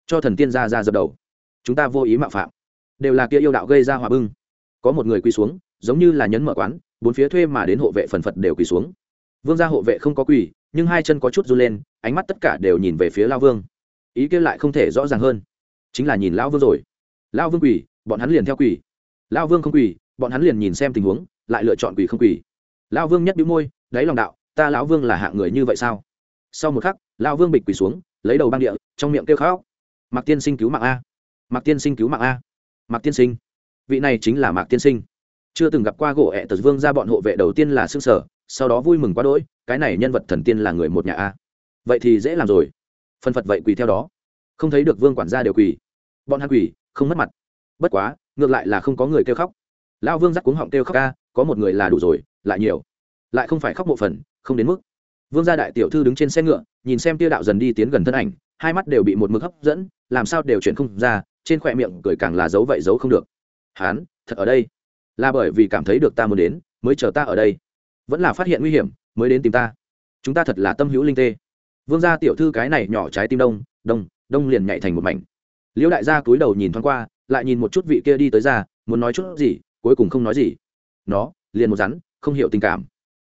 Cho thần tiên ra ra dập đầu. Chúng ta vô ý mạo phạm. Đều là kia yêu đạo gây ra hòa bưng. Có một người quỳ xuống, giống như là nhấn mở quán, bốn phía thuê mà đến hộ vệ phần phật đều quỳ xuống vương gia hộ vệ không có quỳ, nhưng hai chân có chút run lên, ánh mắt tất cả đều nhìn về phía lao vương. Ý kia lại không thể rõ ràng hơn. Chính là nhìn lão vương rồi. Lão vương quỳ, bọn hắn liền theo quỳ. Lão vương không quỳ, bọn hắn liền nhìn xem tình huống, lại lựa chọn quỳ không quỳ. Lão vương nhất bĩu môi, đáy lòng đạo, ta lão vương là hạng người như vậy sao? Sau một khắc lão vương bịch quỳ xuống, lấy đầu băng địa, trong miệng kêu khóc. Mạc tiên sinh cứu mạng a! Mạc tiên sinh cứu mạng a! Mạc tiên sinh. Vị này chính là mạc tiên sinh. Chưa từng gặp qua gỗ ẹ tật vương ra bọn hộ vệ đầu tiên là xương sở sau đó vui mừng quá đỗi, cái này nhân vật thần tiên là người một nhà a. Vậy thì dễ làm rồi. Phân phật vậy quỳ theo đó. Không thấy được vương quản gia đều quỳ. Bọn hắn quỳ, không mất mặt. Bất quá, ngược lại là không có người kêu khóc. Lão vương giắc cuống họng kêu khóc ca có một người là đủ rồi, lại nhiều. Lại không phải khóc bộ phần, không đến mức. Vương gia đại tiểu thư đứng trên xe ngựa, nhìn xem tia đạo dần đi tiến gần thân ảnh, hai mắt đều bị một mực hấp dẫn, làm sao đều chuyển không ra, trên khỏe miệng cười càng là giấu vậy giấu không được. Hán, thật ở đây. Là bởi vì cảm thấy được ta muốn đến, mới chờ ta ở đây vẫn là phát hiện nguy hiểm, mới đến tìm ta. Chúng ta thật là tâm hữu linh tê. Vương gia tiểu thư cái này nhỏ trái tim đông đông đông liền nhảy thành một mảnh. Liễu đại gia cúi đầu nhìn thoáng qua, lại nhìn một chút vị kia đi tới ra, muốn nói chút gì, cuối cùng không nói gì. Nó, liền một rắn, không hiểu tình cảm.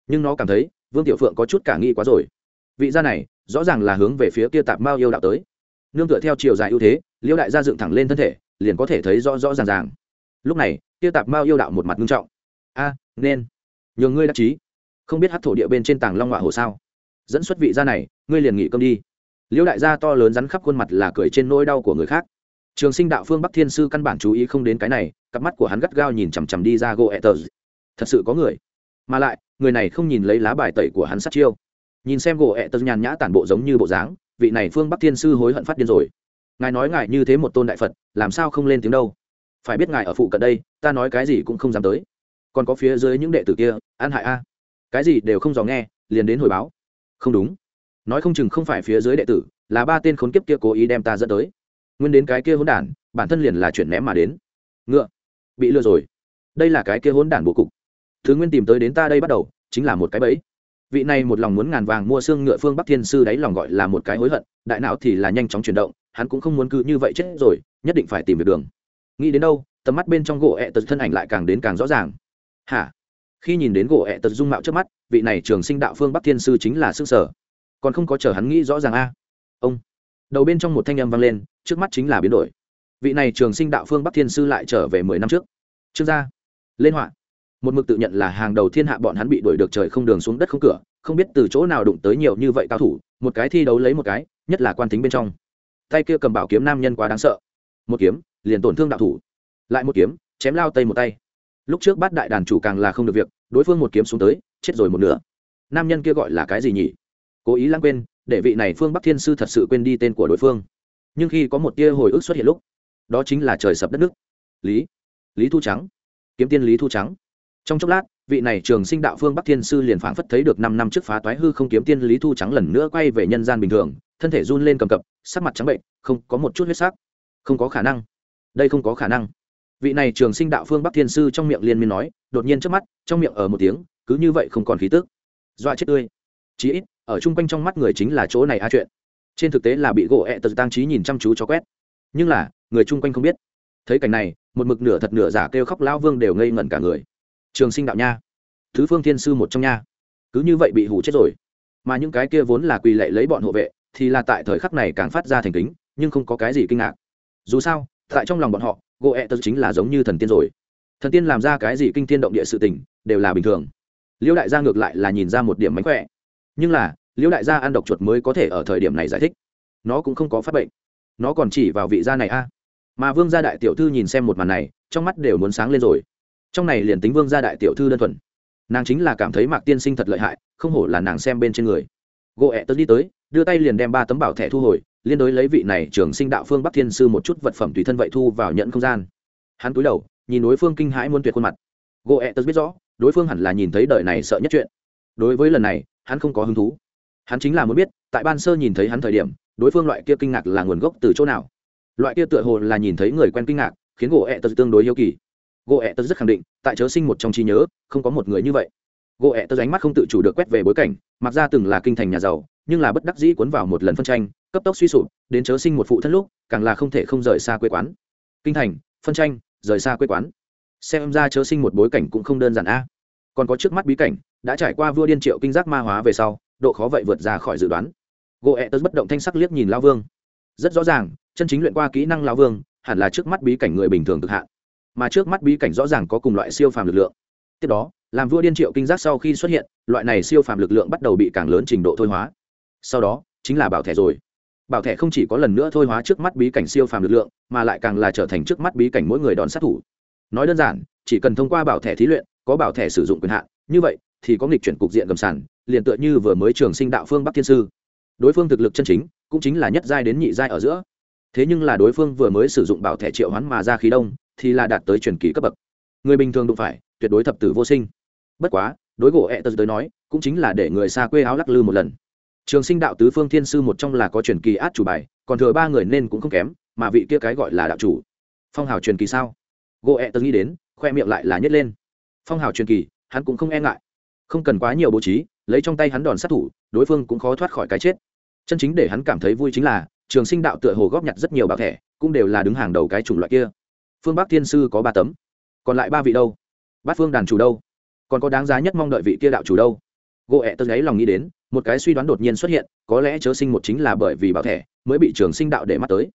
Nhưng nó cảm thấy, vương tiểu phượng có chút cả nghi quá rồi. Vị gia này, rõ ràng là hướng về phía kia tạp mao yêu đạo tới. Nương tựa theo chiều dài ưu thế, liễu đại gia dựng thẳng lên thân thể, liền có thể thấy rõ rõ ràng ràng. Lúc này, kia tạp mao yêu đạo một mặt nghiêm trọng. A, nên nhường ngươi đắc chí không biết hát thổ địa bên trên tàng long họa hồ sao? Dẫn xuất vị gia này, ngươi liền nghỉ cơm đi. Liễu đại gia to lớn rắn khắp khuôn mặt là cười trên nỗi đau của người khác. Trường sinh đạo phương bắc thiên sư căn bản chú ý không đến cái này, cặp mắt của hắn gắt gao nhìn chằm chằm đi ra gỗ etters thật sự có người. Mà lại, người này không nhìn lấy lá bài tẩy của hắn sát chiêu. Nhìn xem gỗ etters nhàn nhã tản bộ giống như bộ dáng, vị này phương bắc thiên sư hối hận phát điên rồi. Ngài nói ngài như thế một tôn đại phật, làm sao không lên tiếng đâu? Phải biết ngài ở phụ cận đây, ta nói cái gì cũng không dám tới. Còn có phía dưới những đệ tử kia, an hại a cái gì đều không dò nghe, liền đến hồi báo. Không đúng. Nói không chừng không phải phía dưới đệ tử, là ba tên khốn kiếp kia cố ý đem ta dẫn tới. Nguyên đến cái kia hỗn đản, bản thân liền là chuyển ném mà đến. Ngựa. Bị lừa rồi. Đây là cái kia hỗn đản bố cục. Thứ nguyên tìm tới đến ta đây bắt đầu, chính là một cái bẫy. Vị này một lòng muốn ngàn vàng mua xương ngựa phương bắc thiên sư đáy lòng gọi là một cái hối hận, đại não thì là nhanh chóng chuyển động, hắn cũng không muốn cứ như vậy chết rồi, nhất định phải tìm được đường. Nghĩ đến đâu, tầm mắt bên trong gỗ ẹ tật thân ảnh lại càng đến càng rõ ràng. Hả? Khi nhìn đến gỗ ẹ tật dung mạo trước mắt, vị này trường sinh đạo phương bắc thiên sư chính là s ư ơ n g sở. Còn không có chờ hắn nghĩ rõ ràng a. Ông. Đầu bên trong một thanh âm vang lên, trước mắt chính là biến đổi. Vị này trường sinh đạo phương bắc thiên sư lại trở về mười năm trước. Trương gia. Lên họa. Một mực tự nhận là hàng đầu thiên hạ bọn hắn bị đuổi được trời không đường xuống đất không cửa, không biết từ chỗ nào đụng tới nhiều như vậy cao thủ, một cái thi đấu lấy một cái, nhất là quan tính bên trong. Tay kia cầm bảo kiếm nam nhân quá đáng sợ. Một kiếm, liền tổn thương đạo thủ. Lại một kiếm, chém lao tây một tay lúc trước bắt đại đàn chủ càng là không được việc, đối phương một kiếm xuống tới, chết rồi một nửa. Nam nhân kia gọi là cái gì nhỉ? Cố ý lãng quên, để vị này phương bắc thiên sư thật sự quên đi tên của đối phương. Nhưng khi có một tia hồi ức xuất hiện lúc, đó chính là trời sập đất nước. Lý lý thu trắng. Kiếm tiên lý thu trắng. Trong chốc lát, vị này trường sinh đạo phương bắc thiên sư liền phảng phất thấy được năm năm trước phá toái hư không kiếm tiên lý thu trắng lần nữa quay về nhân gian bình thường, thân thể run lên cầm cập, sắc mặt trắng bệnh, không có một chút huyết sắc. Không có khả năng. Đây không có khả năng vị này trường sinh đạo phương bắc thiên sư trong miệng liên miên nói, đột nhiên trước mắt, trong miệng ở một tiếng, cứ như vậy không còn khí tức. Dọa chết tươi. Chí ít, ở chung quanh trong mắt người chính là chỗ này a chuyện. Trên thực tế là bị gỗ ẹ tật tăng trí nhìn chăm chú cho quét. Nhưng là, người chung quanh không biết. Thấy cảnh này, một mực nửa thật nửa giả kêu khóc lão vương đều ngây ngẩn cả người. Trường sinh đạo nha. Thứ phương thiên sư một trong nha. Cứ như vậy bị hủ chết rồi. Mà những cái kia vốn là quỳ lệ lấy bọn hộ vệ, thì là tại thời khắc này càng phát ra thành kính, nhưng không có cái gì kinh ngạc. Dù sao, tại trong lòng bọn họ gỗ ẹ tật chính là giống như thần tiên rồi. Thần tiên làm ra cái gì kinh thiên động địa sự tình, đều là bình thường. Liễu đại gia ngược lại là nhìn ra một điểm mánh khỏe. Nhưng là liễu đại gia ăn độc chuột mới có thể ở thời điểm này giải thích. Nó cũng không có phát bệnh. Nó còn chỉ vào vị gia này a. Mà vương gia đại tiểu thư nhìn xem một màn này, trong mắt đều muốn sáng lên rồi. Trong này liền tính vương gia đại tiểu thư đơn thuần. Nàng chính là cảm thấy mạc tiên sinh thật lợi hại, không hổ là nàng xem bên trên người. Gỗ ẹ tớ đi tới, đưa tay liền đem ba tấm bảo thẻ thu hồi liên đối lấy vị này trường sinh đạo phương bắc thiên sư một chút vật phẩm tùy thân vậy thu vào nhận không gian. Hắn cúi đầu, nhìn đối phương kinh hãi muôn tuyệt khuôn mặt. Gỗ ẹ e tớ biết rõ, đối phương hẳn là nhìn thấy đời này sợ nhất chuyện. Đối với lần này, hắn không có hứng thú. Hắn chính là muốn biết, tại ban sơ nhìn thấy hắn thời điểm, đối phương loại kia kinh ngạc là nguồn gốc từ chỗ nào? Loại kia tựa hồ là nhìn thấy người quen kinh ngạc, khiến gỗ ẹ e tớ tương đối yêu kỳ. Gỗ ẹ e tớ rất khẳng định, tại chớ sinh một trong trí nhớ, không có một người như vậy. Gỗ ẹ tớ ánh mắt không tự chủ được quét về bối cảnh, mặc ra từng là kinh thành nhà giàu, nhưng là bất đắc dĩ cuốn vào một lần phân tranh cấp tốc suy sụp, đến chớ sinh một phụ thân lúc, càng là không thể không rời xa quê quán. Kinh thành, phân tranh, rời xa quê quán. Xem ra chớ sinh một bối cảnh cũng không đơn giản a. Còn có trước mắt bí cảnh, đã trải qua vua điên triệu kinh giác ma hóa về sau, độ khó vậy vượt ra khỏi dự đoán. Gỗ ẹ e tớ bất động thanh sắc liếc nhìn lao vương. Rất rõ ràng, chân chính luyện qua kỹ năng lao vương, hẳn là trước mắt bí cảnh người bình thường thực hạn. Mà trước mắt bí cảnh rõ ràng có cùng loại siêu phàm lực lượng. Tiếp đó, làm vua điên triệu kinh giác sau khi xuất hiện, loại này siêu phàm lực lượng bắt đầu bị càng lớn trình độ thôi hóa. Sau đó, chính là bảo thẻ rồi bảo thẻ không chỉ có lần nữa thôi hóa trước mắt bí cảnh siêu phàm lực lượng, mà lại càng là trở thành trước mắt bí cảnh mỗi người đòn sát thủ. Nói đơn giản, chỉ cần thông qua bảo thẻ thí luyện, có bảo thẻ sử dụng quyền hạn, như vậy, thì có nghịch chuyển cục diện gầm sản liền tựa như vừa mới trường sinh đạo phương bắc thiên sư. Đối phương thực lực chân chính, cũng chính là nhất giai đến nhị giai ở giữa. Thế nhưng là đối phương vừa mới sử dụng bảo thẻ triệu hoán mà ra khí đông, thì là đạt tới truyền kỳ cấp bậc. Người bình thường đụng phải, tuyệt đối thập tử vô sinh. Bất quá, đối gỗ ẹ tật tới nói, cũng chính là để người xa quê áo lắc lư một lần trường sinh đạo tứ phương thiên sư một trong là có truyền kỳ át chủ bài, còn thừa ba người nên cũng không kém, mà vị kia cái gọi là đạo chủ. Phong hào truyền kỳ sao? Gỗ ẹ e tật nghĩ đến, khoe miệng lại là nhét lên. Phong hào truyền kỳ, hắn cũng không e ngại. Không cần quá nhiều bố trí, lấy trong tay hắn đòn sát thủ, đối phương cũng khó thoát khỏi cái chết. Chân chính để hắn cảm thấy vui chính là, trường sinh đạo tựa hồ góp nhặt rất nhiều bảo thẻ, cũng đều là đứng hàng đầu cái chủng loại kia. Phương bắc thiên sư có ba tấm. Còn lại ba vị đâu? Bát phương đàn chủ đâu? Còn có đáng giá nhất mong đợi vị kia đạo chủ đâu? Gỗ ẹ tớ gáy lòng nghĩ đến, một cái suy đoán đột nhiên xuất hiện, có lẽ chớ sinh một chính là bởi vì bảo thẻ mới bị trường sinh đạo để mắt tới.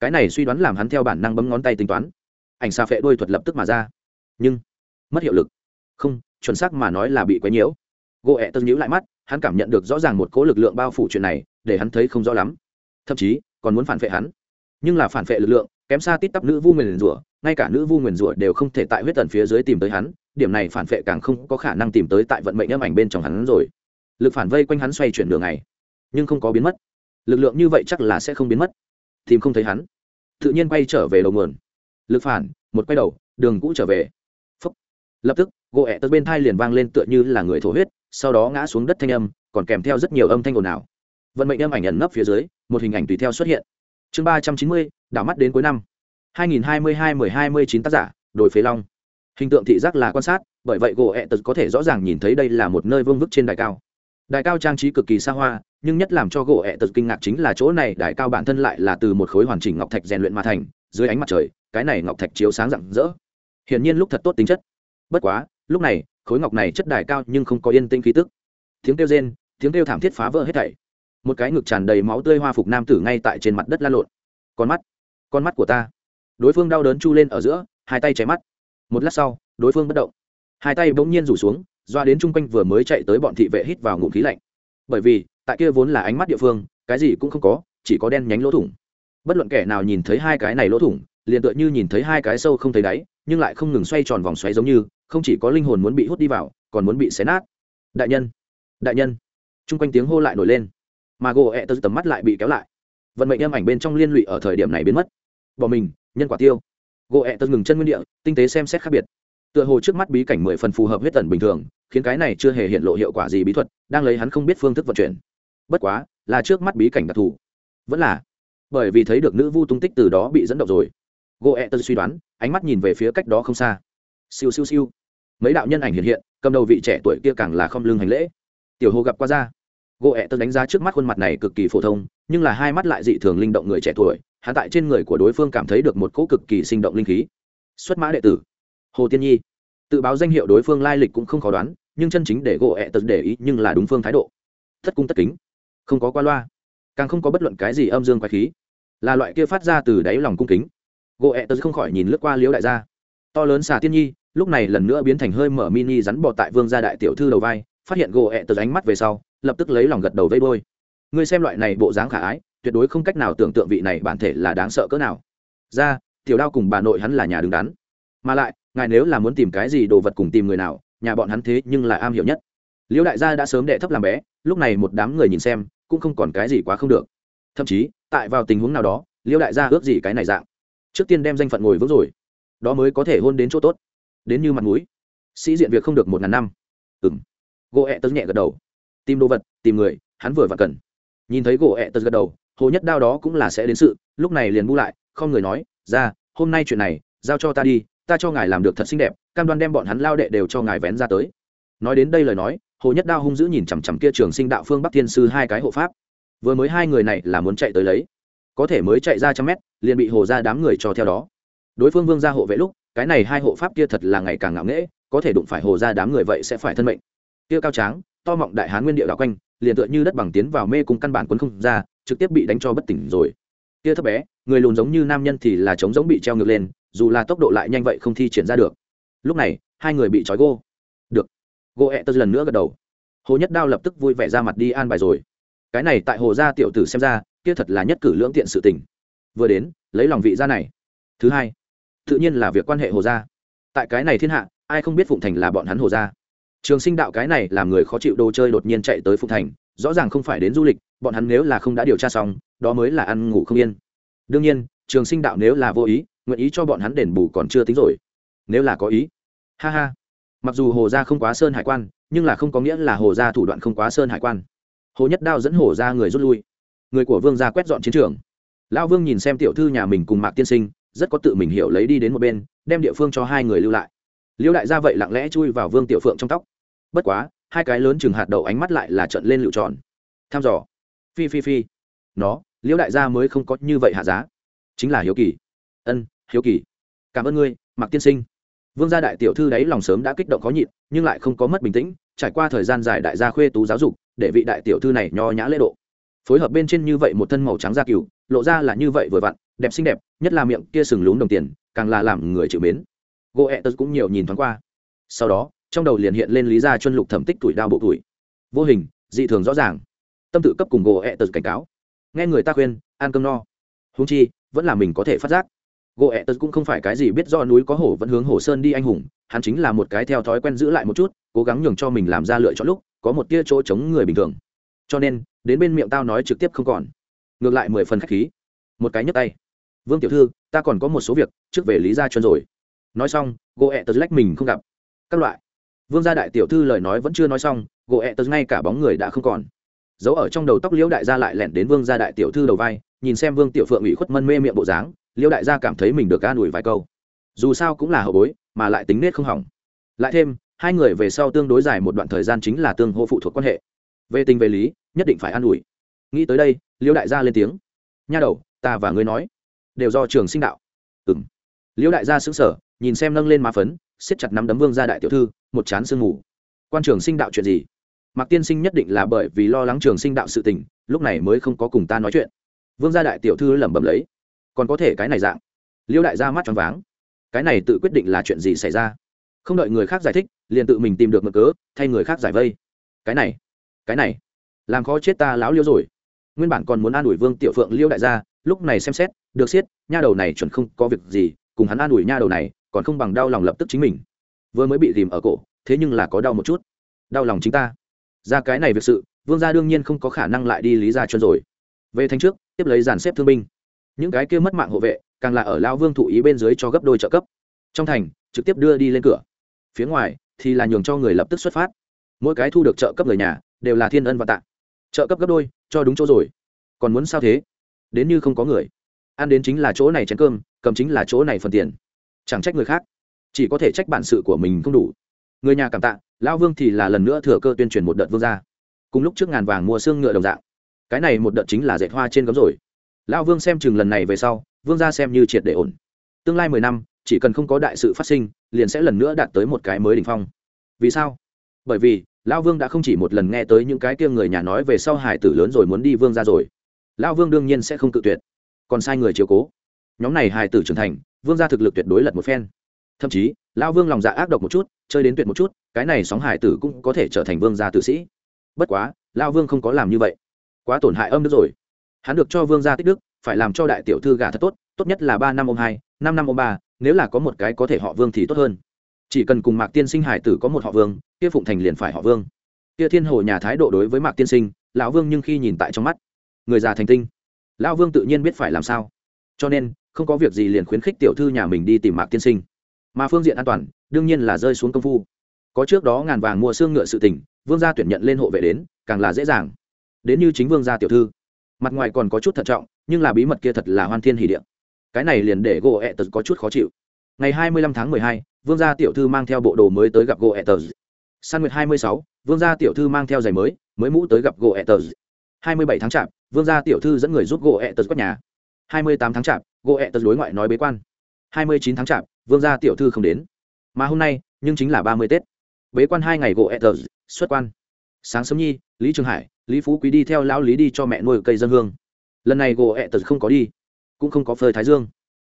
Cái này suy đoán làm hắn theo bản năng bấm ngón tay tính toán. Ảnh xa phệ đôi thuật lập tức mà ra. Nhưng, mất hiệu lực. Không, chuẩn xác mà nói là bị quấy nhiễu. Gỗ ẹ tớ nhíu lại mắt, hắn cảm nhận được rõ ràng một cỗ lực lượng bao phủ chuyện này, để hắn thấy không rõ lắm. Thậm chí, còn muốn phản vệ hắn. Nhưng là phản vệ lực lượng, kém xa tít tắp nữ vu nguyền rủa ngay cả nữ vu nguyền rủa đều không thể tại huyết tần phía dưới tìm tới hắn, điểm này phản vệ càng không có khả năng tìm tới tại vận mệnh âm ảnh bên trong hắn rồi. Lực phản vây quanh hắn xoay chuyển đường này, nhưng không có biến mất. Lực lượng như vậy chắc là sẽ không biến mất. Tìm không thấy hắn. Tự nhiên quay trở về đầu nguồn. Lực phản, một quay đầu, đường cũ trở về. Phúc. lập tức, gỗ ẹ tật bên thai liền vang lên tựa như là người thổ huyết, sau đó ngã xuống đất thanh âm, còn kèm theo rất nhiều âm thanh ồn ào. Vận mệnh âm ảnh ẩn nấp phía dưới, một hình ảnh tùy theo xuất hiện. Chương ba trăm chín mươi, đảo mắt đến cuối năm hai nghìn hai mươi hai mười hai mươi chín tác giả đổi phế long. Hình tượng thị giác là quan sát, bởi vậy gỗ ẹ tật có thể rõ ràng nhìn thấy đây là một nơi vương vức trên đài cao. Đài cao trang trí cực kỳ xa hoa, nhưng nhất làm cho gỗ ẹ tật kinh ngạc chính là chỗ này đài cao bản thân lại là từ một khối hoàn chỉnh ngọc thạch rèn luyện mà thành, dưới ánh mặt trời, cái này ngọc thạch chiếu sáng rạng rỡ. Hiển nhiên lúc thật tốt tính chất. Bất quá, lúc này, khối ngọc này chất đài cao nhưng không có yên tĩnh khí tức. Tiếng kêu rên, tiếng kêu thảm thiết phá vỡ hết thảy. Một cái ngực tràn đầy máu tươi hoa phục nam tử ngay tại trên mặt đất la lộn. Con mắt con mắt của ta đối phương đau đớn chu lên ở giữa, hai tay cháy mắt. Một lát sau, đối phương bất động. Hai tay bỗng nhiên rủ xuống, doa đến chung quanh vừa mới chạy tới bọn thị vệ hít vào ngụm khí lạnh. Bởi vì, tại kia vốn là ánh mắt địa phương, cái gì cũng không có, chỉ có đen nhánh lỗ thủng. Bất luận kẻ nào nhìn thấy hai cái này lỗ thủng, liền tựa như nhìn thấy hai cái sâu không thấy đáy, nhưng lại không ngừng xoay tròn vòng xoáy giống như, không chỉ có linh hồn muốn bị hút đi vào, còn muốn bị xé nát. Đại nhân đại nhân. Chung quanh tiếng hô lại nổi lên. Mà gỗ ẹ tật tầm mắt lại bị kéo lại. Vận mệnh âm ảnh bên trong liên lụy ở thời điểm này biến mất bỏ mình, nhân quả tiêu. Gỗ ẹ tật ngừng chân nguyên địa, tinh tế xem xét khác biệt. Tựa hồ trước mắt bí cảnh mười phần phù hợp huyết tần bình thường, khiến cái này chưa hề hiện lộ hiệu quả gì bí thuật, đang lấy hắn không biết phương thức vận chuyển. Bất quá, là trước mắt bí cảnh đặc thù. Vẫn là, bởi vì thấy được nữ vu tung tích từ đó bị dẫn động rồi. Gỗ ẹ tân suy đoán, ánh mắt nhìn về phía cách đó không xa. Siêu siêu siêu. Mấy đạo nhân ảnh hiện hiện, cầm đầu vị trẻ tuổi kia càng là không lưng hành lễ. Tiểu hồ gặp qua ra. Gỗ ẹ tân đánh giá trước mắt khuôn mặt này cực kỳ phổ thông, nhưng là hai mắt lại dị thường linh động người trẻ tuổi hạ tại trên người của đối phương cảm thấy được một cỗ cực kỳ sinh động linh khí. Xuất mã đệ tử. Hồ tiên nhi. Tự báo danh hiệu đối phương lai lịch cũng không khó đoán, nhưng chân chính để gỗ ẹ tật để ý nhưng là đúng phương thái độ. Thất cung tất kính. Không có qua loa. Càng không có bất luận cái gì âm dương quái khí. Là loại kia phát ra từ đáy lòng cung kính. Gỗ ẹ tật không khỏi nhìn lướt qua liễu đại gia. To lớn xà tiên nhi, lúc này lần nữa biến thành hơi mở mini rắn bò tại vương gia đại tiểu thư đầu vai, phát hiện gỗ ẹ tật ánh mắt về sau, lập tức lấy lòng gật đầu vây bôi ngươi xem loại này bộ dáng khả ái tuyệt đối không cách nào tưởng tượng vị này bản thể là đáng sợ cỡ nào. Ra, tiểu đao cùng bà nội hắn là nhà đứng đắn. Mà lại, ngài nếu là muốn tìm cái gì đồ vật cùng tìm người nào, nhà bọn hắn thế nhưng là am hiểu nhất. Liễu đại gia đã sớm đệ thấp làm bé, lúc này một đám người nhìn xem, cũng không còn cái gì quá không được. Thậm chí, tại vào tình huống nào đó liễu đại gia ước gì cái này dạng. Trước tiên đem danh phận ngồi vững rồi, đó mới có thể hôn đến chỗ tốt. Đến như mặt mũi. Sĩ diện việc không được một ngàn năm. Ừ m gỗ ẹ tớ nhẹ gật đầu. Tìm đồ vật, tìm người, hắn vừa và cần. Nhìn thấy gỗ ẹ tớ gật đầu hồ nhất đao đó cũng là sẽ đến sự, lúc này liền bu lại, không người nói, ra, hôm nay chuyện này, giao cho ta đi, ta cho ngài làm được thật xinh đẹp, cam đoan đem bọn hắn lao đệ đều cho ngài vén ra tới. Nói đến đây lời nói, hồ nhất đao hung dữ nhìn chằm chằm kia trường sinh đạo phương bắc thiên sư hai cái hộ pháp. Vừa mới hai người này là muốn chạy tới lấy. Có thể mới chạy ra trăm mét, liền bị hồ ra đám người cho theo đó. Đối phương vương ra hộ vệ lúc, cái này hai hộ pháp kia thật là ngày càng ngạo nghễ, có thể đụng phải hồ ra đám người vậy sẽ phải thân mệnh. Kia cao tráng, to mọng đại hán nguyên địa đạo quanh, liền tựa như đất bằng tiến vào mê cùng căn bản quấn không ra trực tiếp bị đánh cho bất tỉnh rồi. Kia thấp bé, người lùn giống như nam nhân thì là trống giống bị treo ngược lên, dù là tốc độ lại nhanh vậy không thi triển ra được. Lúc này, hai người bị trói gô. Được. Gô ẹ tơ lần nữa gật đầu. Hồ nhất đao lập tức vui vẻ ra mặt đi an bài rồi. Cái này tại hồ gia tiểu tử xem ra, kia thật là nhất cử lưỡng tiện sự tình. Vừa đến, lấy lòng vị gia này. Thứ hai, tự nhiên là việc quan hệ hồ gia. Tại cái này thiên hạ, ai không biết phụng thành là bọn hắn hồ gia trường sinh đạo cái này làm người khó chịu đồ chơi đột nhiên chạy tới phụng thành, rõ ràng không phải đến du lịch, bọn hắn nếu là không đã điều tra xong, đó mới là ăn ngủ không yên. Đương nhiên, trường sinh đạo nếu là vô ý, nguyện ý cho bọn hắn đền bù còn chưa tính rồi. Nếu là có ý. Ha ha. Mặc dù hồ gia không quá sơn hải quan, nhưng là không có nghĩa là hồ gia thủ đoạn không quá sơn hải quan. Hồ nhất đao dẫn hồ gia người rút lui. Người của vương gia quét dọn chiến trường. Lão vương nhìn xem tiểu thư nhà mình cùng mạc tiên sinh, rất có tự mình hiểu lấy đi đến một bên, đem địa phương cho hai người lưu lại liêu đại gia vậy lặng lẽ chui vào vương tiểu phượng trong tóc. Bất quá, hai cái lớn chừng hạt đậu ánh mắt lại là trận lên lựu tròn. Tham dò. Phi phi phi. Nó, liêu đại gia mới không có như vậy hạ giá. Chính là hiếu kỳ. Ân, hiếu kỳ. Cảm ơn ngươi, mạc tiên sinh. Vương gia đại tiểu thư đấy lòng sớm đã kích động khó nhịn, nhưng lại không có mất bình tĩnh, trải qua thời gian dài đại gia khuê tú giáo dục, để vị đại tiểu thư này nho nhã lễ độ. Phối hợp bên trên như vậy một thân màu trắng da cừu, lộ ra là như vậy vừa vặn, đẹp xinh đẹp, nhất là miệng kia sừng lún đồng tiền, càng là làm người chịu mến gỗ ẹ Tớ cũng nhiều nhìn thoáng qua. Sau đó, trong đầu liền hiện lên lý gia chuân lục thẩm tích tuổi đao bộ tuổi. Vô hình, dị thường rõ ràng. Tâm tự cấp cùng gỗ ẹ Tớ cảnh cáo. Nghe người ta khuyên, ăn cơm no. Húng chi, vẫn là mình có thể phát giác. Gỗ ẹ Tớ cũng không phải cái gì biết do núi có hổ vẫn hướng hổ sơn đi anh hùng, hắn chính là một cái theo thói quen giữ lại một chút, cố gắng nhường cho mình làm ra lựa chọn lúc, có một tia chỗ chống người bình thường. Cho nên, đến bên miệng tao nói trực tiếp không còn. Ngược lại mười phần k h á c h khí. Một cái nhấc tay. Vương tiểu thư, ta còn có một số việc, trước về lý gia chuân rồi nói xong gỗ ẹ tật lách mình không gặp. Các loại. Vương gia đại tiểu thư lời nói vẫn chưa nói xong gỗ ẹ tật ngay cả bóng người đã không còn. Giấu ở trong đầu tóc liễu đại gia lại lẻn đến vương gia đại tiểu thư đầu vai, nhìn xem vương tiểu phượng ủy khuất mân mê miệng bộ dáng, liễu đại gia cảm thấy mình được ga đùi vài câu. Dù sao cũng là hậu bối, mà lại tính nết không hỏng. Lại thêm, hai người về sau tương đối dài một đoạn thời gian chính là tương hô phụ thuộc quan hệ. Về tình về lý, nhất định phải an ủi. Nghĩ tới đây, liễu đại gia lên tiếng. Nha đầu, ta và ngươi nói, đều do trường sinh đạo. Ừng liễu đại gia xứng sở nhìn xem nâng lên má phấn, siết chặt nắm đấm vương gia đại tiểu thư, một chán sương mù. Quan trường sinh đạo chuyện gì? Mạc tiên sinh nhất định là bởi vì lo lắng trường sinh đạo sự tình, lúc này mới không có cùng ta nói chuyện. Vương gia đại tiểu thư lẩm bẩm lấy. Còn có thể cái này dạng. Liêu đại gia mắt tròn váng. Cái này tự quyết định là chuyện gì xảy ra? Không đợi người khác giải thích, liền tự mình tìm được mực cớ, thay người khác giải vây. Cái này cái này, làm khó chết ta láo liêu rồi. Nguyên bản còn muốn an ủi vương tiểu phượng liêu đại gia, lúc này xem xét, được siết nha đầu này chuẩn không có việc gì, cùng hắn an ủi nha đầu này còn không bằng đau lòng lập tức chính mình. Vừa mới bị tìm ở cổ, thế nhưng là có đau một chút. Đau lòng chính ta. Ra cái này việc sự, vương gia đương nhiên không có khả năng lại đi lý gia chuân rồi. Về thành trước, tiếp lấy dàn xếp thương binh. Những cái kia mất mạng hộ vệ, càng là ở lao vương thụ ý bên dưới cho gấp đôi trợ cấp. Trong thành, trực tiếp đưa đi lên cửa. Phía ngoài, thì là nhường cho người lập tức xuất phát. Mỗi cái thu được trợ cấp người nhà, đều là thiên ân và tạ. Trợ cấp gấp đôi, cho đúng chỗ rồi. Còn muốn sao thế? Đến như không có người. Ăn đến chính là chỗ này chén cơm, cầm chính là chỗ này phần tiền chẳng trách người khác, chỉ có thể trách bản sự của mình không đủ. Người nhà cảm tạ, lão vương thì là lần nữa thừa cơ tuyên truyền một đợt vương ra cùng lúc trước ngàn vàng mua xương ngựa đồng dạng. Cái này một đợt chính là dạy hoa trên gấm rồi. Lão vương xem chừng lần này về sau, vương ra xem như triệt để ổn. Tương lai mười năm, chỉ cần không có đại sự phát sinh, liền sẽ lần nữa đạt tới một cái mới đ ỉ n h phong. Vì sao? Bởi vì, lão vương đã không chỉ một lần nghe tới những cái kia người nhà nói về sau hải tử lớn rồi muốn đi vương ra rồi. Lão vương đương nhiên sẽ không cự tuyệt. Còn sai người chiếu cố. Nhóm này hải tử trưởng thành vương gia thực lực tuyệt đối lật một phen. Thậm chí, lão vương lòng dạ ác độc một chút, chơi đến tuyệt một chút, cái này sóng hải tử cũng có thể trở thành vương gia tử sĩ. Bất quá, lão vương không có làm như vậy. Quá tổn hại âm đức rồi. Hắn được cho vương gia tích đức, phải làm cho đại tiểu thư gả thật tốt tốt nhất là ba năm ô hai, năm năm ô ba, nếu là có một cái có thể họ vương thì tốt hơn. Chỉ cần cùng mạc tiên sinh hải tử có một họ vương, kia phụng thành liền phải họ vương. Kia thiên hồ nhà thái độ đối với mạc tiên sinh, lão vương nhưng khi nhìn tại trong mắt, người già thành tinh. Lão vương tự nhiên biết phải làm sao. Cho nên không có việc gì liền khuyến khích tiểu thư nhà mình đi tìm mạc tiên sinh. Mà phương diện an toàn, đương nhiên là rơi xuống công phu. Có trước đó ngàn vàng mua xương ngựa sự tình, vương gia tuyển nhận lên hộ vệ đến, càng là dễ dàng. Đến như chính vương gia tiểu thư. Mặt ngoài còn có chút thận trọng, nhưng là bí mật kia thật là hoan thiên hỷ điện cái này liền để gỗ ẹ tật có chút khó chịu. Ngày hai mươi lăm tháng mười hai, vương gia tiểu thư mang theo bộ đồ mới tới gặp gỗ ẹ tật san nguyệt hai mươi sáu, vương gia tiểu thư mang theo giày mới mới mũ tới gặp gỗ ẹ tật hai mươi bảy tháng chạp, vương gia tiểu thư dẫn người giúp gỗ ẹ tật quét nhà hai mươi tám tháng chạp gỗ ẹ tật đối ngoại nói bế quan. Hai mươi chín tháng chạp, vương gia tiểu thư không đến. Mà hôm nay, nhưng chính là ba mươi tết. Bế quan hai ngày gỗ ẹ tật xuất quan. Sáng sớm nhi, lý trường hải, lý phú quý đi theo lão lý đi cho mẹ nuôi cây dân hương. Lần này gỗ ẹ tật không có đi, cũng không có phơi thái dương.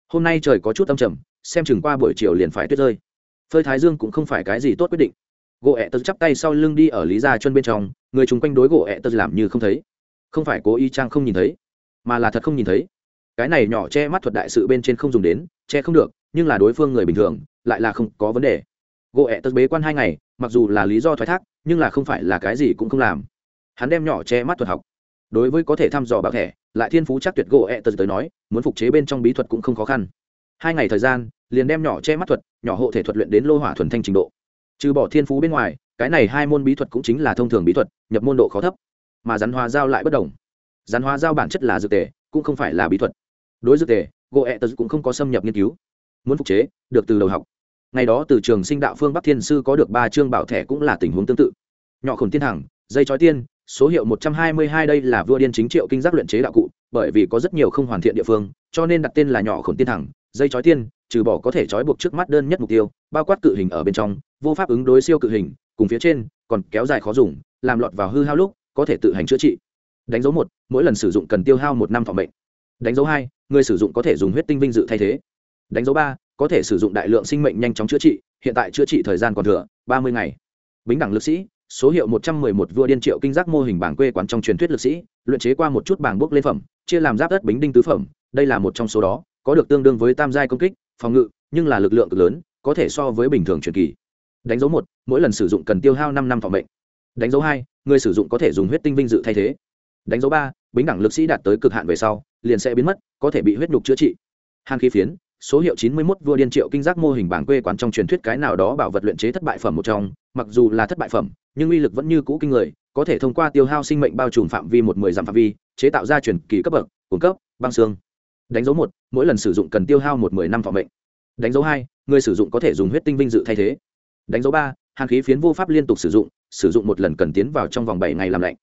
Hôm nay trời có chút âm trầm, xem chừng qua buổi chiều liền phải tuyết rơi. Phơi thái dương cũng không phải cái gì tốt quyết định. Gỗ ẹ tật chắp tay sau lưng đi ở lý gia chân bên trong, người chung quanh đối gỗ ẹ tật làm như không thấy. Không phải cố ý trang không nhìn thấy, mà là thật không nhìn thấy cái này nhỏ che mắt thuật đại sự bên trên không dùng đến, che không được, nhưng là đối phương người bình thường, lại là không có vấn đề. Gỗ ẹ tật bế quan hai ngày, mặc dù là lý do thoái thác, nhưng là không phải là cái gì cũng không làm. Hắn đem nhỏ che mắt thuật học. Đối với có thể thăm dò bạc thẻ, lại thiên phú chắc tuyệt gỗ ẹ tật tới nói, muốn phục chế bên trong bí thuật cũng không khó khăn. Hai ngày thời gian, liền đem nhỏ che mắt thuật, nhỏ hộ thể thuật luyện đến lô hỏa thuần thanh trình độ. Trừ bỏ thiên phú bên ngoài, cái này hai môn bí thuật cũng chính là thông thường bí thuật, nhập môn độ khó thấp. Mà rắn hóa giao lại bất đồng. Rắn hóa giao bản chất là dược tề, cũng không phải là bí thuật đối dược tề gỗ ẹ tật cũng không có xâm nhập nghiên cứu. Muốn phục chế, được từ đầu học. Ngày đó từ trường sinh đạo phương bắc thiên sư có được ba chương bảo thẻ cũng là tình huống tương tự. Nhỏ khổn tiên thẳng, dây chói tiên, số hiệu một trăm hai mươi hai đây là vua điên chính triệu kinh giác luyện chế đạo cụ, bởi vì có rất nhiều không hoàn thiện địa phương, cho nên đặt tên là nhỏ khổn tiên thẳng, dây chói tiên, trừ bỏ có thể trói buộc trước mắt đơn nhất mục tiêu, bao quát cự hình ở bên trong, vô pháp ứng đối siêu cự hình, cùng phía trên, còn kéo dài khó dùng, làm lọt vào hư hao lúc, có thể tự hành chữa trị. Đánh dấu một, mỗi lần sử dụng cần tiêu hao một năm thọ mệnh. đánh dấu hai người sử dụng có thể dùng huyết tinh vinh dự thay thế. Đánh dấu ba, có thể sử dụng đại lượng sinh mệnh nhanh chóng chữa trị, hiện tại chữa trị thời gian còn thừa ba mươi ngày. Bính đẳng lực sĩ, số hiệu một trăm mười một vua điên triệu kinh giác mô hình bảng quê quán trong truyền thuyết lực sĩ, luyện chế qua một chút bảng bước lên phẩm, chia làm giáp đất bính đinh tứ phẩm, đây là một trong số đó, có được tương đương với tam giai công kích, phòng ngự, nhưng là lực lượng cực lớn, có thể so với bình thường truyền kỳ. Đánh dấu một, mỗi lần sử dụng cần tiêu hao năm năm phòng bệnh đánh dấu hai, người sử dụng có thể dùng huyết tinh vinh dự thay thế. Đánh dấu ba, bính đẳng lực sĩ đạt tới cực hạn về sau liền sẽ biến mất có thể bị huyết nhục chữa trị hàn khí phiến số hiệu chín mươi 91 vua điên triệu kinh giác mô hình bảng quê quán trong truyền thuyết cái nào đó bảo vật luyện chế thất bại phẩm một trong, mặc dù là thất bại phẩm, nhưng uy lực vẫn như cũ kinh người, có thể thông qua tiêu hao sinh mệnh bao trùm phạm vi một mười dặm phạm vi, chế tạo ra truyền kỳ cấp bậc, cung cấp, băng xương. Đánh dấu một, mỗi lần sử dụng cần tiêu hao một mười năm phòng mệnh. Đánh dấu hai, người sử dụng có thể dùng huyết tinh vinh dự thay thế. Đánh dấu ba, hàn khí phiến vô pháp liên tục sử dụng, sử dụng một lần cần tiến vào trong vòng bảy ngày làm lạnh.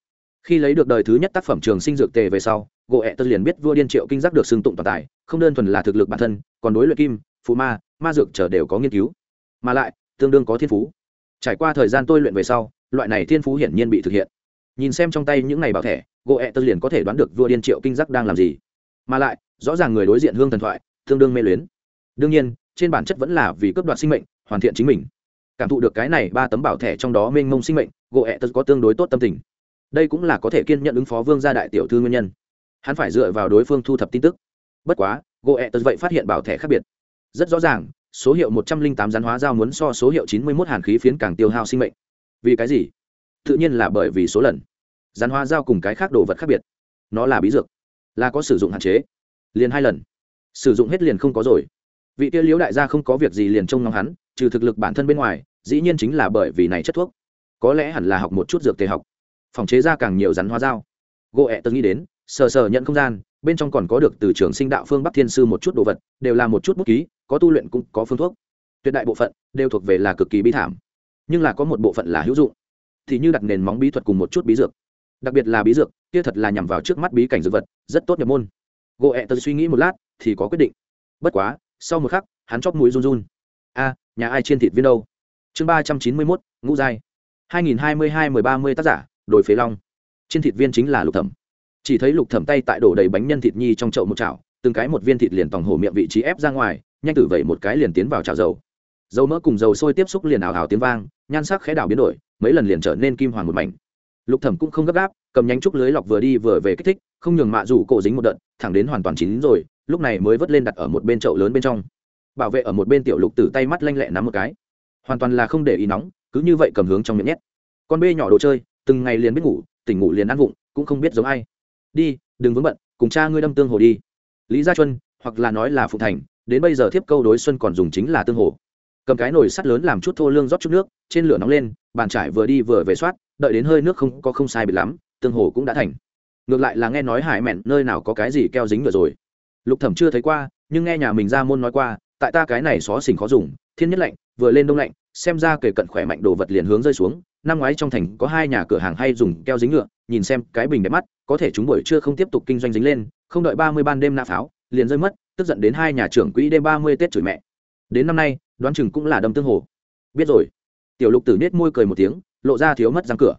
Khi lấy được đời thứ nhất tác phẩm trường sinh dược tề về sau, gỗ ẹ tật liền biết vua điên triệu kinh giác được xưng tụng toàn tài, không đơn thuần là thực lực bản thân, còn đối luyện kim, phù ma ma dược trở đều có nghiên cứu. Mà lại, tương đương có thiên phú. Trải qua thời gian tôi luyện về sau, loại này thiên phú hiển nhiên bị thực hiện. Nhìn xem trong tay những này bảo thẻ, gỗ ẹ tật liền có thể đoán được vua điên triệu kinh giác đang làm gì. Mà lại, rõ ràng người đối diện hương thần thoại, tương đương mê luyến. Đương nhiên, trên bản chất vẫn là vì cướp đoạt sinh mệnh, hoàn thiện chính mình. Cảm thụ được cái này ba tấm bảo thẻ trong đó mênh mông sinh mệnh, gỗ ẹ tật có tương đối tốt tâm tình. Đây cũng là có thể kiên nhận ứng phó vương gia đại tiểu thư nguyên nhân hắn phải dựa vào đối phương thu thập tin tức. Bất quá gỗ ẹ tật vậy phát hiện bảo thẻ khác biệt. Rất rõ ràng, số hiệu một trăm linh tám rắn hóa giao muốn so số hiệu chín mươi mốt hàn khí phiến càng tiêu hao sinh mệnh. Vì cái gì? Tự nhiên là bởi vì số lần. Rắn hoa dao cùng cái khác đồ vật khác biệt. Nó là bí dược. Là có sử dụng hạn chế. Liền hai lần. Sử dụng hết liền không có rồi. Vị tiêu liễu đại gia không có việc gì liền trông ngóng hắn, trừ thực lực bản thân bên ngoài, dĩ nhiên chính là bởi vì này chất thuốc. Có lẽ hẳn là học một chút dược tề học. Phòng chế ra càng nhiều rắn hoa dao gỗ ẹ tớ nghĩ đến sờ sờ nhận không gian, bên trong còn có được từ trường sinh đạo phương bắc thiên sư một chút đồ vật, đều là một chút bút ký, có tu luyện cũng có phương thuốc. Tuyệt đại bộ phận đều thuộc về là cực kỳ bi thảm, nhưng là có một bộ phận là hữu dụng. Thì như đặt nền móng bí thuật cùng một chút bí dược. Đặc biệt là bí dược, kia thật là nhằm vào trước mắt bí cảnh dược vật, rất tốt nhập môn. Gỗ ẹ tật suy nghĩ một lát, thì có quyết định. Bất quá, sau một khắc, hắn chóp mũi run run. A, nhà ai trên thịt viên đâu? Chương ba trăm chín mươi mốt, ngũ giai. hai nghìn hai mươi hai mười ba mươi tác giả đổi phế long. Trên thịt viên chính là lục thẩm chỉ thấy lục thẩm tay tại đổ đầy bánh nhân thịt nhi trong chậu một chảo, từng cái một viên thịt liền tòng hổ miệng vị trí ép ra ngoài, nhanh tử vẩy một cái liền tiến vào chảo dầu. Dầu mỡ cùng dầu sôi tiếp xúc liền ảo ảo tiếng vang, nhan sắc khẽ đảo biến đổi, mấy lần liền trở nên kim hoàng một mảnh. Lục thẩm cũng không gấp gáp, cầm nhánh trúc lưới lọc vừa đi vừa về kích thích, không nhường mạ rủ cổ dính một đợt, thẳng đến hoàn toàn chín rồi, lúc này mới vớt lên đặt ở một bên chậu lớn bên trong. Bảo vệ ở một bên tiểu lục tử tay mắt lanh lẹ nắm một cái. Hoàn toàn là không để ý nóng, cứ như vậy cầm hướng trong miệng nhét. Con bê nhỏ đồ chơi, từng ngày liền biết ngủ, tỉnh ngủ liền ăn vụng, cũng không biết giống ai đi, đừng vướng bận, cùng cha ngươi đâm tương hồ đi. Lý gia chuân, hoặc là nói là phụ thành, đến bây giờ thiếp câu đối xuân còn dùng chính là tương hồ. Cầm cái nồi sắt lớn làm chút thô lương rót chút nước, trên lửa nóng lên, bàn trải vừa đi vừa về soát, đợi đến hơi nước không, có không sai bị lắm, tương hồ cũng đã thành. Ngược lại là nghe nói hải mẹn nơi nào có cái gì keo dính vừa rồi. Lục thẩm chưa thấy qua, nhưng nghe nhà mình ra môn nói qua, tại ta cái này xó xỉnh khó dùng, thiên nhất lạnh, vừa lên đông lạnh, xem ra kể cận khỏe mạnh đồ vật liền hướng rơi xuống, năm ngoái trong thành có hai nhà cửa hàng hay dùng keo dính ngựa nhìn xem cái bình đẹp mắt, có thể chúng buổi trưa không tiếp tục kinh doanh dính lên, không đợi ba mươi ban đêm nạ pháo, liền rơi mất, tức giận đến hai nhà trưởng quỹ đêm ba mươi tết chửi mẹ. Đến năm nay, đoán chừng cũng là đâm tương hồ. Biết rồi. Tiểu lục tử nết môi cười một tiếng, lộ ra thiếu mất răng cửa.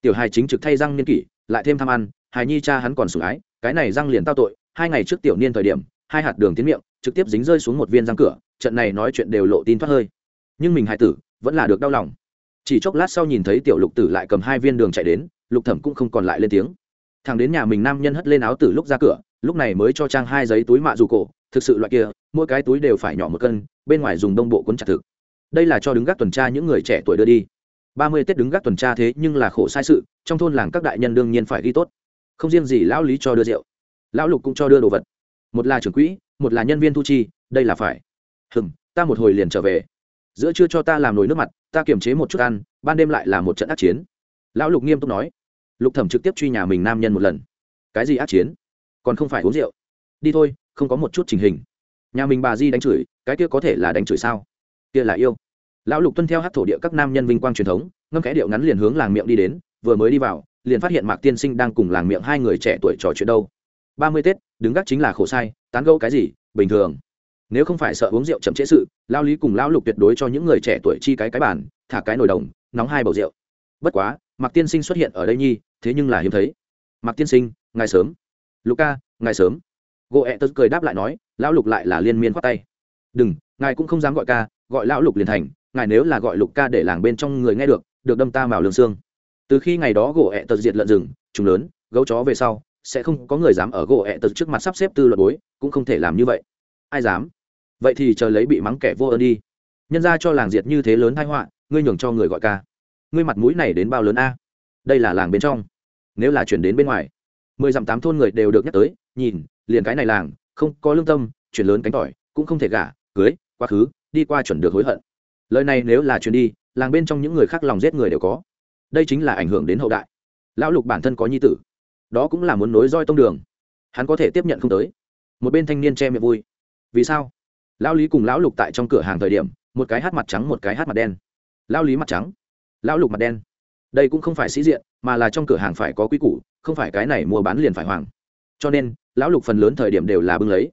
Tiểu hài chính trực thay răng niên kỷ, lại thêm tham ăn, hài nhi cha hắn còn sủng ái, cái này răng liền tao tội, hai ngày trước tiểu niên thời điểm, hai hạt đường tiến miệng, trực tiếp dính rơi xuống một viên răng cửa, trận này nói chuyện đều lộ tin thoát hơi. Nhưng mình hài tử, vẫn là được đau lòng. Chỉ chốc lát sau nhìn thấy tiểu lục tử lại cầm hai viên đường chạy đến lục thẩm cũng không còn lại lên tiếng. Thằng đến nhà mình nam nhân hất lên áo từ lúc ra cửa, lúc này mới cho trang hai giấy túi mạ dù cổ, thực sự loại kia, mỗi cái túi đều phải nhỏ một cân, bên ngoài dùng đông bộ cuốn chặt thực. Đây là cho đứng gác tuần tra những người trẻ tuổi đưa đi. Ba mươi tết đứng gác tuần tra thế nhưng là khổ sai sự, trong thôn làng các đại nhân đương nhiên phải ghi tốt. Không riêng gì lão lý cho đưa rượu, lão lục cũng cho đưa đồ vật. Một là trưởng quỹ, một là nhân viên thu chi, đây là phải. Hừm, ta một hồi liền trở về. Giữa trưa cho ta làm nồi nước mặt ta kiềm chế một chút ăn, ban đêm lại là một trận ác chiến. Lão lục nghiêm túc nói lục thẩm trực tiếp truy nhà mình nam nhân một lần. Cái gì ác chiến? Còn không phải uống rượu. Đi thôi không có một chút trình hình. Nhà mình bà di đánh chửi cái kia có thể là đánh chửi sao? Kia là yêu. Lão lục tuân theo hát thổ địa các nam nhân vinh quang truyền thống ngâm kẽ điệu ngắn liền hướng làng miệng đi đến vừa mới đi vào liền phát hiện mạc tiên sinh đang cùng làng miệng hai người trẻ tuổi trò chuyện đâu. Ba mươi tết đứng gác chính là khổ sai tán gẫu cái gì? Bình thường. Nếu không phải sợ uống rượu chậm trễ sự lao lý cùng lão lục tuyệt đối cho những người trẻ tuổi chi cái cái bản, thả cái nồi đồng nóng hai bầu rượu. Bất quá mạc tiên sinh xuất hiện ở đây nhi thế nhưng là hiếm thấy. Mạc tiên sinh, ngài sớm. Luca ngài sớm. Gỗ ẹ tớ cười đáp lại nói, lão lục lại là liên miên khoát tay. Đừng, ngài cũng không dám gọi ca, gọi lão lục liền thành, ngài nếu là gọi lục ca để làng bên trong người nghe được được đâm ta vào lương xương. Từ khi ngày đó gỗ ẹ tật diệt lợn rừng chúng lớn, gấu chó về sau, sẽ không có người dám ở gỗ ẹ tật trước mặt sắp xếp tư luật bối, cũng không thể làm như vậy. Ai dám? Vậy thì chờ lấy bị mắng kẻ vô ơn đi. Nhân ra cho làng diệt như thế lớn thái họa, ngươi nhường cho người gọi ca. Ngươi mặt mũi này đến bao lớn a? Đây là làng bên trong. Nếu là chuyển đến bên ngoài, mười dặm tám thôn người đều được nhắc tới, nhìn, liền cái này làng, không có lương tâm, chuyển lớn cánh tỏi cũng không thể gả, cưới, quá khứ, đi qua chuẩn được hối hận. Lời này nếu là chuyển đi, làng bên trong những người khác lòng giết người đều có. Đây chính là ảnh hưởng đến hậu đại. Lão lục bản thân có nhi tử. Đó cũng là muốn nối roi tông đường. Hắn có thể tiếp nhận không tới. Một bên thanh niên che miệng vui. Vì sao? Lão lý cùng lão lục tại trong cửa hàng thời điểm, một cái hát mặt trắng, một cái hát mặt đen. Lão lý mặt trắng. Lão lục mặt đen đây cũng không phải sĩ diện, mà là trong cửa hàng phải có quy củ, không phải cái này mua bán liền phải hoàng cho nên, lão lục phần lớn thời điểm đều là bưng lấy.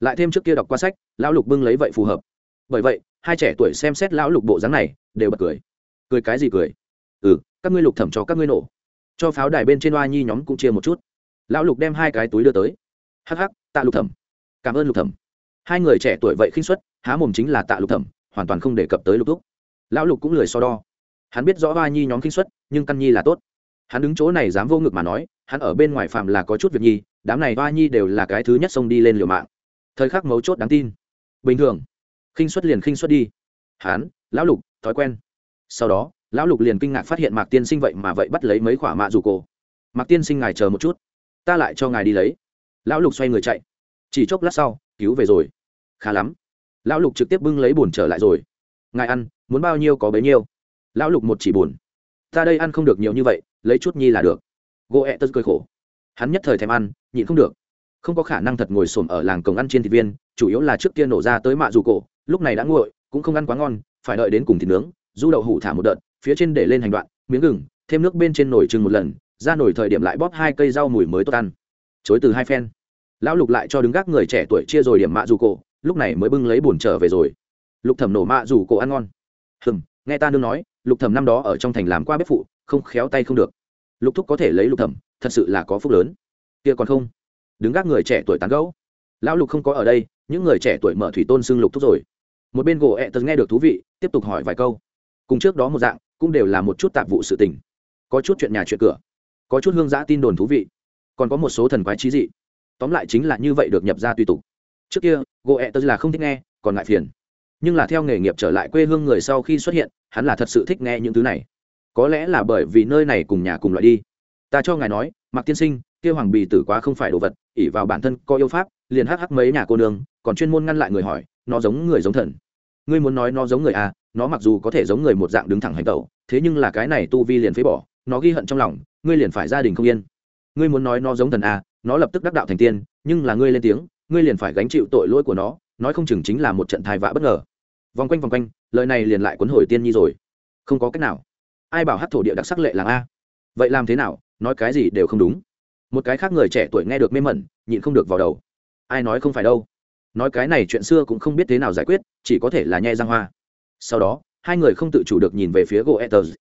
Lại thêm trước kia đọc qua sách, lão lục bưng lấy vậy phù hợp. Bởi vậy, hai trẻ tuổi xem xét lão lục bộ dáng này, đều bật cười. Cười cái gì cười? Ừ các ngươi lục thẩm cho các ngươi nổ. Cho pháo đài bên trên oa nhi nhóm cũng chia một chút. Lão lục đem hai cái túi đưa tới. Hắc hắc, tạ lục thẩm. Cảm ơn lục thẩm. Hai người trẻ tuổi vậy khinh xuất há mồm chính là tạ lục thẩm, hoàn toàn không đề cập tới lục thúc. Lão lục cũng lười so đo hắn biết rõ hoa nhi nhóm kinh xuất nhưng căn nhi là tốt. Hắn đứng chỗ này dám vô ngực mà nói, hắn ở bên ngoài phạm là có chút việc nhi, đám này hoa nhi đều là cái thứ nhất xông đi lên liều mạng. Thời khắc mấu chốt đáng tin. Bình thường khinh xuất liền khinh xuất đi. Hắn, lão lục, thói quen. Sau đó, lão lục liền kinh ngạc phát hiện mạc tiên sinh vậy mà vậy bắt lấy mấy khỏa mạ dù cổ. Mặc tiên sinh ngài chờ một chút, ta lại cho ngài đi lấy. Lão lục xoay người chạy. Chỉ chốc lát sau, cứu về rồi. Khá lắm. Lão lục trực tiếp bưng lấy bùn trở lại rồi. Ngài ăn, muốn bao nhiêu có bấy nhiêu lão lục một chỉ buồn, ta đây ăn không được nhiều như vậy lấy chút nhi là được. Gỗ ẹ tật cười khổ. Hắn nhất thời thèm ăn nhịn không được. Không có khả năng thật ngồi xổm ở làng cổng ăn trên thịt viên chủ yếu là trước kia nổ ra tới mạ dù cổ lúc này đã nguội cũng không ăn quá ngon phải đợi đến cùng thịt nướng du đậu hủ thả một đợt phía trên để lên hành đoạn miếng gừng thêm nước bên trên nồi chừng một lần ra nồi thời điểm lại bóp hai cây rau mùi mới tốt ăn. Chối từ hai phen. Lão lục lại cho đứng gác người trẻ tuổi chia rồi điểm mạ dù cổ lúc này mới bưng lấy bùn trở về rồi. Lục thẩm nổ mạ dù cổ ăn ngon. Hừm nghe ta nương nói, lục thẩm năm đó ở trong thành làm qua bếp phụ, không khéo tay không được. Lục thúc có thể lấy lục thẩm, thật sự là có phúc lớn. Kia còn không? Đứng gác người trẻ tuổi tán gẫu. Lão lục không có ở đây, những người trẻ tuổi mở thủy tôn xưng lục thúc rồi. Một bên gỗ ẹ tật nghe được thú vị, tiếp tục hỏi vài câu. Cùng trước đó một dạng, cũng đều là một chút tạp vụ sự tình. Có chút chuyện nhà chuyện cửa. Có chút hương giã tin đồn thú vị. Còn có một số thần quái trí dị. Tóm lại chính là như vậy được nhập ra tùy tục. Trước kia, gỗ ẹ tật là không thích nghe, còn ngại phiền nhưng là theo nghề nghiệp trở lại quê hương người sau khi xuất hiện, hắn là thật sự thích nghe những thứ này. Có lẽ là bởi vì nơi này cùng nhà cùng loại đi. Ta cho ngài nói mặc tiên sinh, kia hoàng bì tử quá không phải đồ vật ỉ vào bản thân có yêu pháp, liền hắc hắc mấy nhà cô nương, còn chuyên môn ngăn lại người hỏi, nó giống người giống thần. Ngươi muốn nói nó giống người à nó mặc dù có thể giống người một dạng đứng thẳng hành tẩu, thế nhưng là cái này tu vi liền phế bỏ, nó ghi hận trong lòng, ngươi liền phải gia đình không yên. Ngươi muốn nói nó giống thần à nó lập tức đắc đạo thành tiên, nhưng là ngươi lên tiếng, ngươi liền phải gánh chịu tội lỗi của nó nói không chừng chính là một trận thai vạ bất ngờ. Vòng quanh vòng quanh, lời này liền lại cuốn hồi tiên nhi rồi. Không có cách nào. Ai bảo hát thổ địa đặc sắc lệ làng a? Vậy làm thế nào, nói cái gì đều không đúng. Một cái khác người trẻ tuổi nghe được mê mẩn, nhịn không được vào đầu. Ai nói không phải đâu. Nói cái này chuyện xưa cũng không biết thế nào giải quyết, chỉ có thể là nhẹ răng hoa. Sau đó, hai người không tự chủ được nhìn về phía goethers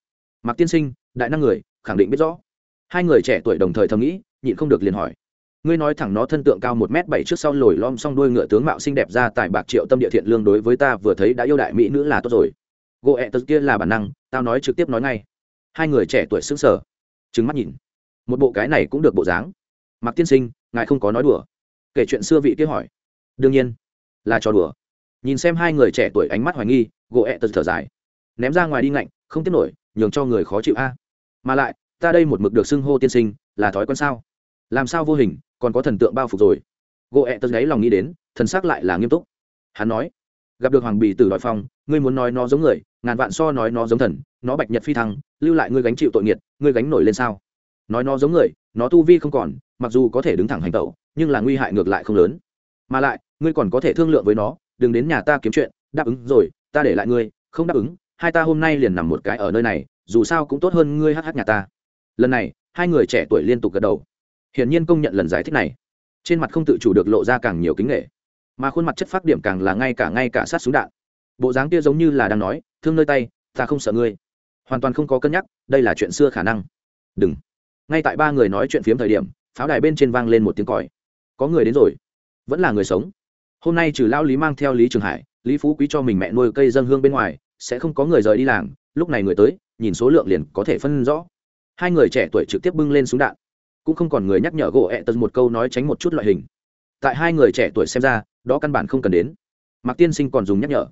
mặc tiên sinh, đại năng người, khẳng định biết rõ. Hai người trẻ tuổi đồng thời thầm nghĩ, nhịn không được liền hỏi ngươi nói thẳng nó thân tượng cao một m bảy trước sau lồi lom xong đuôi ngựa tướng mạo xinh đẹp ra tại bạc triệu tâm địa thiện lương đối với ta vừa thấy đã yêu đại mỹ nữ là tốt rồi. Gỗ ẹt tật kia là bản năng, tao nói trực tiếp nói ngay. Hai người trẻ tuổi xứng sở trứng mắt nhìn. Một bộ cái này cũng được bộ dáng. Mặc tiên sinh, ngài không có nói đùa. Kể chuyện xưa vị kia hỏi. Đương nhiên, là trò đùa. Nhìn xem hai người trẻ tuổi ánh mắt hoài nghi, gỗ ẹ tật thở dài. Ném ra ngoài đi ngạnh, không tiếp nổi, nhường cho người khó chịu a. Mà lại, ta đây một mực được xưng hô tiên sinh, là thói quen sao? Làm sao vô hình, còn có thần tượng bao phục rồi? Gỗ ẹ tật gáy lòng nghĩ đến, thần sắc lại là nghiêm túc. Hắn nói, gặp được hoàng bì tử đòi phong, ngươi muốn nói nó giống người, ngàn vạn so nói nó giống thần, nó bạch nhật phi thăng, lưu lại ngươi gánh chịu tội nghiệt, ngươi gánh nổi lên sao? Nói nó giống người, nó tu vi không còn, mặc dù có thể đứng thẳng hành tẩu, nhưng là nguy hại ngược lại không lớn. Mà lại, ngươi còn có thể thương lượng với nó, đừng đến nhà ta kiếm chuyện, đáp ứng rồi, ta để lại ngươi, không đáp ứng, hai ta hôm nay liền nằm một cái ở nơi này, dù sao cũng tốt hơn ngươi hát nhà ta. Lần này, hai người trẻ tuổi liên tục gật đầu hiển nhiên công nhận lần giải thích này. Trên mặt không tự chủ được lộ ra càng nhiều kính nghệ mà khuôn mặt chất phát điểm càng là ngay cả ngay cả sát súng đạn. Bộ dáng kia giống như là đang nói, thương nơi tay, ta không sợ ngươi. Hoàn toàn không có cân nhắc, đây là chuyện xưa khả năng. Đừng. Ngay tại ba người nói chuyện phiếm thời điểm, pháo đài bên trên vang lên một tiếng còi. Có người đến rồi. Vẫn là người sống. Hôm nay trừ lao lý mang theo lý trường hải, lý phú quý cho mình mẹ nuôi cây dân hương bên ngoài, sẽ không có người rời đi làng. Lúc này người tới, nhìn số lượng liền có thể phân rõ. Hai người trẻ tuổi trực tiếp bưng lên súng đạn cũng không còn người nhắc nhở gỗ ẹ tật một câu nói tránh một chút loại hình. Tại hai người trẻ tuổi xem ra, đó căn bản không cần đến. Mạc tiên sinh còn dùng nhắc nhở.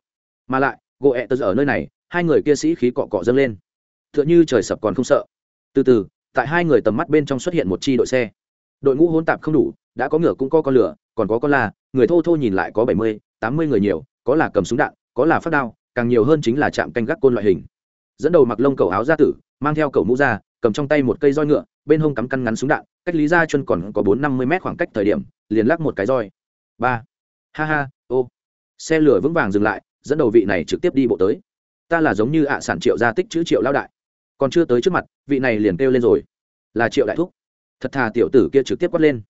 Mà lại, gỗ ẹ tật ở nơi này, hai người kia sĩ khí cọ cọ dâng lên. T h ư ợ n h ư trời sập còn không sợ. Từ từ, tại hai người tầm mắt bên trong xuất hiện một chi đội xe. Đội ngũ hỗn tạp không đủ, đã có ngựa cũng có con lửa, còn có con la, người thô thô nhìn lại có bảy mươi, tám mươi người nhiều, có là cầm súng đạn, có là phát đao, càng nhiều hơn chính là chạm canh gác côn loại hình. Dẫn đầu mặc lông cầu áo gia tử, mang theo cầu mũ ra cầm trong tay một cây roi ngựa, bên hông cắm căn ngắn súng đạn, cách lý ra chân còn có bốn năm mươi mét khoảng cách thời điểm, liền lắc một cái roi. Ba. Ha ha, ô. Xe lửa vững vàng dừng lại, dẫn đầu vị này trực tiếp đi bộ tới. Ta là giống như ạ sản triệu gia tích chữ triệu lao đại. Còn chưa tới trước mặt, vị này liền kêu lên rồi. Là triệu đại thúc. Thật thà tiểu tử kia trực tiếp quát lên.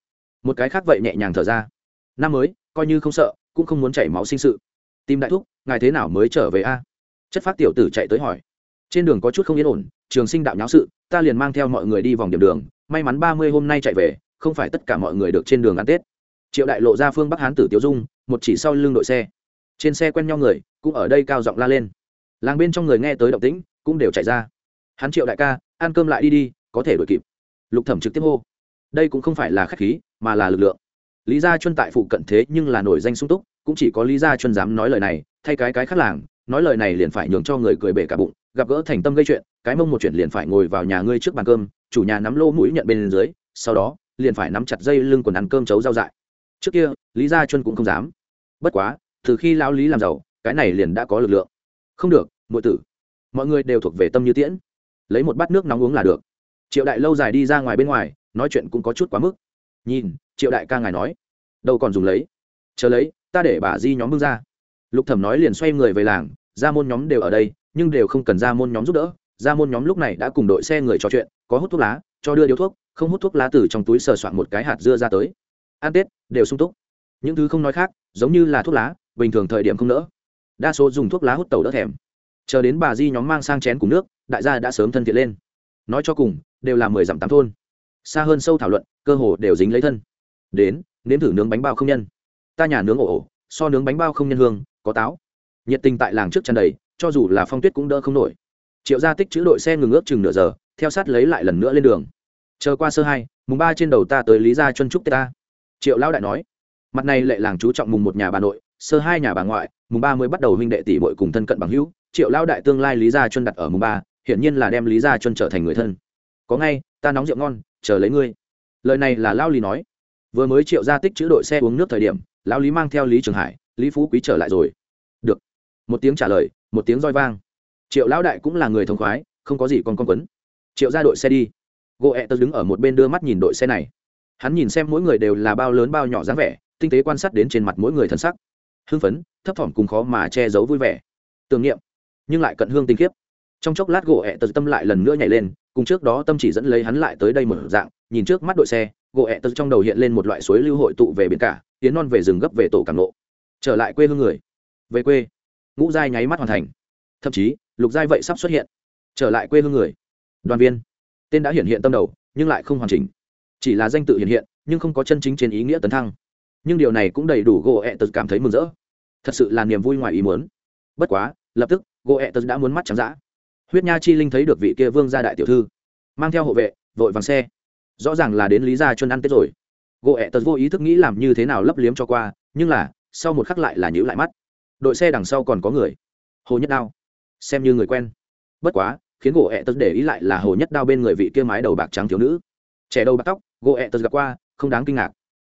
Một cái khác vậy nhẹ nhàng thở ra. Năm mới, coi như không sợ, cũng không muốn chảy máu sinh sự. Tìm đại thúc, ngài thế nào mới trở về a? Chất phát tiểu tử chạy tới hỏi trên đường có chút không yên ổn, trường sinh đạo nháo sự, ta liền mang theo mọi người đi vòng điểm đường, may mắn ba mươi hôm nay chạy về, không phải tất cả mọi người được trên đường ăn tết. Triệu đại lộ ra phương bắc hán tử tiêu dung, một chỉ sau lưng đội xe. Trên xe quen nhau người, cũng ở đây cao giọng la lên. Làng bên trong người nghe tới động tĩnh, cũng đều chạy ra. Hắn triệu đại ca, ăn cơm lại đi đi, có thể đổi kịp. Lục thẩm trực tiếp hô. Đây cũng không phải là khách khí, mà là lực lượng. Lý gia chuân tại phụ cận thế nhưng là nổi danh sung túc, cũng chỉ có lý gia chuân dám nói lời này, thay cái cái khác làng, nói lời này liền phải nhường cho người cười bể cả bụng gặp gỡ thành tâm gây chuyện, cái mông một chuyện liền phải ngồi vào nhà ngươi trước bàn cơm, chủ nhà nắm lô mũi nhận bên dưới, sau đó, liền phải nắm chặt dây lưng quần ăn cơm chấu rau dại. Trước kia, lý gia chuân cũng không dám. Bất quá, từ khi lão lý làm giàu, cái này liền đã có lực lượng. Không được, muội tử. Mọi người đều thuộc về tâm như tiễn. Lấy một bát nước nóng uống là được. Triệu đại lâu dài đi ra ngoài bên ngoài, nói chuyện cũng có chút quá mức. Nhìn, triệu đại ca ngài nói. Đâu còn dùng lấy? Chờ lấy, ta để bà di nhóm bưng ra. Lục thẩm nói liền xoay người về làng, ra môn nhóm đều ở đây nhưng đều không cần ra môn nhóm giúp đỡ, ra môn nhóm lúc này đã cùng đội xe người trò chuyện, có hút thuốc lá, cho đưa điếu thuốc, không hút thuốc lá từ trong túi sờ soạn một cái hạt dưa ra tới. Ăn tết, đều sung túc. Những thứ không nói khác, giống như là thuốc lá, bình thường thời điểm không nỡ. Đa số dùng thuốc lá hút tàu đỡ thèm. Chờ đến bà di nhóm mang sang chén cùng nước, đại gia đã sớm thân thiện lên. Nói cho cùng, đều là mười dặm tám thôn. Xa hơn sâu thảo luận, cơ hồ đều dính lấy thân. Đến, nếm thử nướng bánh bao không nhân. Ta nhà nướng ổ ổ, so nướng bánh bao không nhân hương, có táo. Nhiệt tình tại làng trước tràn đầy cho dù là phong tuyết cũng đỡ không nổi. Triệu gia tích chữ đội xe ngừng ước chừng nửa giờ, theo sát lấy lại lần nữa lên đường. Chờ qua sơ hai, mùng ba trên đầu ta tới lý gia chuân trúc ta. Triệu lão đại nói, mặt này lệ làng chú trọng mùng một nhà bà nội, sơ hai nhà bà ngoại, mùng ba mới bắt đầu huynh đệ tỷ bội cùng thân cận bằng hữu. Triệu lão đại tương lai lý gia chuân đặt ở mùng ba, hiển nhiên là đem lý gia chuân trở thành người thân. Có ngay, ta nóng rượu ngon, chờ lấy ngươi. Lời này là lao lý nói. Vừa mới triệu gia tích chữ đội xe uống nước thời điểm, lão lý mang theo lý trường hải, lý phú quý trở lại rồi. Được. Một tiếng trả lời một tiếng roi vang. Triệu lão đại cũng là người thông khoái, không có gì con con quấn. Triệu ra đội xe đi. Gỗ ẹ tớ đứng ở một bên đưa mắt nhìn đội xe này. Hắn nhìn xem mỗi người đều là bao lớn bao nhỏ dáng vẻ, tinh tế quan sát đến trên mặt mỗi người thân sắc. Hưng phấn, thấp thỏm cùng khó mà che giấu vui vẻ. Tưởng niệm, nhưng lại cận hương tinh khiếp trong chốc lát gỗ ẹ tớ tâm lại lần nữa nhảy lên, cùng trước đó tâm chỉ dẫn lấy hắn lại tới đây một dạng, nhìn trước mắt đội xe gỗ ẹ tớ trong đầu hiện lên một loại suối lưu hội tụ về biển cả, tiến non về rừng gấp về tổ càng lộ. Trở lại quê hương người. Về quê ngũ giai nháy mắt hoàn thành. Thậm chí, lục giai vậy sắp xuất hiện. Trở lại quê hương người. Đoàn viên. Tên đã hiện hiện tâm đầu, nhưng lại không hoàn chỉnh. Chỉ là danh tự hiện hiện, nhưng không có chân chính trên ý nghĩa tấn thăng. Nhưng điều này cũng đầy đủ gỗ ẹ tật cảm thấy mừng rỡ. Thật sự là niềm vui ngoài ý muốn. Bất quá, lập tức gỗ ẹ tật đã muốn mắt trắng dã. huyết nha chi linh thấy được vị kia vương gia đại tiểu thư, mang theo hộ vệ, vội vàng xe. Rõ ràng là đến lý gia chuân ăn tết rồi. Gỗ ẹ tật vô ý thức nghĩ làm như thế nào lấp liếm cho qua, nhưng là, sau một khắc lại là nhữ lại mắt đội xe đằng sau còn có người. Hồ nhất đao. Xem như người quen. Bất quá, khiến gỗ ẹ tật để ý lại là hồ nhất đao bên người vị kia mái đầu bạc trắng thiếu nữ. Trẻ đầu bạc tóc, gỗ ẹ tật gặp qua, không đáng kinh ngạc.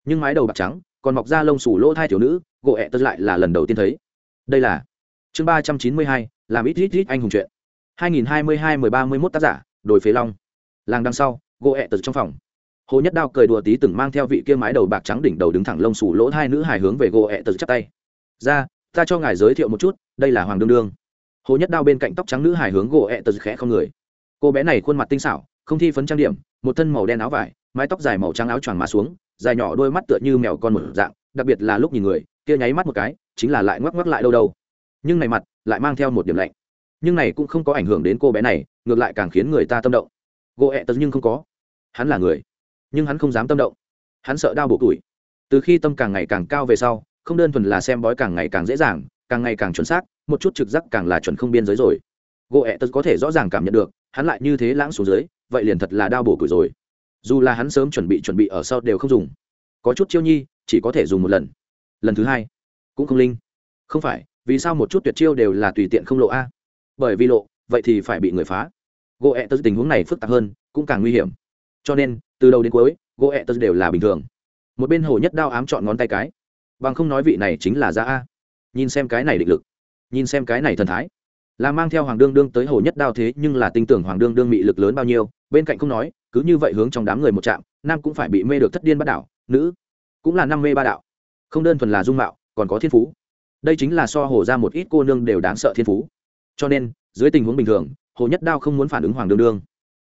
Nhưng mái đầu bạc trắng, còn mọc ra lông sủ lỗ thai thiếu nữ, gỗ ẹ tật lại là lần đầu tiên thấy. Đây là chương ba trăm chín mươi hai, làm ít ít ít anh hùng chuyện. Hai nghìn hai mươi hai mười ba mươi mốt tác giả, đồi phế long. Làng đằng sau, gỗ ẹ tật trong phòng. Hồ nhất đao cười đùa tí từng mang theo vị kia mái đầu bạc trắng đỉnh đầu đứng thẳng lông sủ lỗ hai nữ hài hướng về gỗ ẹ tật chắp tay. Ra ta cho ngài giới thiệu một chút, đây là hoàng đương đương. Hồ nhất đao bên cạnh tóc trắng nữ hài hướng gỗ ẹ tật khẽ không người. Cô bé này khuôn mặt tinh xảo, không thi phấn trang điểm, một thân màu đen áo vải, mái tóc dài màu trắng áo choàng mà xuống, dài nhỏ đôi mắt tựa như mèo con một dạng, đặc biệt là lúc nhìn người, kia nháy mắt một cái, chính là lại ngoắc ngoắc lại đâu đâu. Nhưng này mặt, lại mang theo một điểm lạnh. Nhưng này cũng không có ảnh hưởng đến cô bé này, ngược lại càng khiến người ta tâm động. Gỗ ẹ tật nhưng không có. Hắn là người, nhưng hắn không dám tâm động. Hắn sợ đau bộ tuổi từ khi tâm càng ngày càng cao về sau không đơn thuần là xem bói càng ngày càng dễ dàng, càng ngày càng chuẩn xác, một chút trực giác càng là chuẩn không biên giới rồi. Gỗ ẹ tật có thể rõ ràng cảm nhận được, hắn lại như thế lãng xuống dưới, vậy liền thật là đau bổ củi rồi. Dù là hắn sớm chuẩn bị chuẩn bị ở sau đều không dùng. Có chút chiêu nhi, chỉ có thể dùng một lần. Lần thứ hai, cũng không linh. Không phải, vì sao một chút tuyệt chiêu đều là tùy tiện không lộ a? Bởi vì lộ, vậy thì phải bị người phá. Gỗ ẹ tật tình huống này phức tạp hơn, cũng càng nguy hiểm. Cho nên, từ đầu đến cuối gỗ ẹ tật đều là bình thường. Một bên hồ nhất đao ám chọn ngón tay cái bằng không nói vị này chính là gia a. Nhìn xem cái này định lực, nhìn xem cái này thần thái, là mang theo hoàng đương đương tới hồ nhất đao thế nhưng là tin tưởng hoàng đương đương mị lực lớn bao nhiêu, bên cạnh không nói, cứ như vậy hướng trong đám người một chạm nam cũng phải bị mê được thất điên bắt đảo, nữ cũng là năm mê ba đạo. Không đơn thuần là dung mạo, còn có thiên phú. Đây chính là so hồ ra một ít cô nương đều đáng sợ thiên phú. Cho nên, dưới tình huống bình thường, hồ nhất đao không muốn phản ứng hoàng đương đương,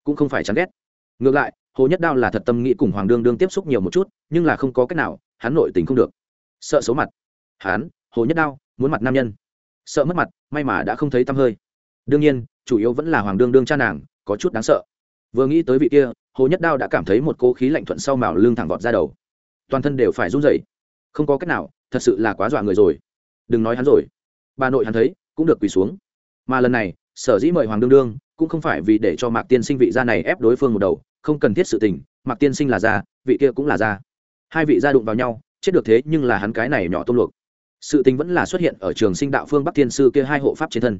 cũng không phải chán ghét. Ngược lại, hồ nhất đao là thật tâm nghĩ cùng hoàng đương đương tiếp xúc nhiều một chút, nhưng là không có cách nào, hắn nội tình không được sợ xấu mặt. Hắn hồ nhất đao, muốn mặt nam nhân. Sợ mất mặt, may mà đã không thấy tăm hơi. Đương nhiên, chủ yếu vẫn là hoàng đương đương cha nàng, có chút đáng sợ. Vừa nghĩ tới vị kia, hồ nhất đao đã cảm thấy một cố khí lạnh thuận sau mào lưng thẳng vọt ra đầu. Toàn thân đều phải run rẩy. Không có cách nào, thật sự là quá dọa người rồi. Đừng nói hắn rồi. Bà nội hắn thấy, cũng được quỳ xuống. Mà lần này, sở dĩ mời hoàng đương đương, cũng không phải vì để cho mạc tiên sinh vị gia này ép đối phương một đầu, không cần thiết sự tình, mạc tiên sinh là gia, vị kia cũng là gia. Hai vị gia đụng vào nhau chết được thế nhưng là hắn cái này nhỏ tôm luộc. Sự tình vẫn là xuất hiện ở trường sinh đạo phương bắc thiên sư kia hai hộ pháp trên thân.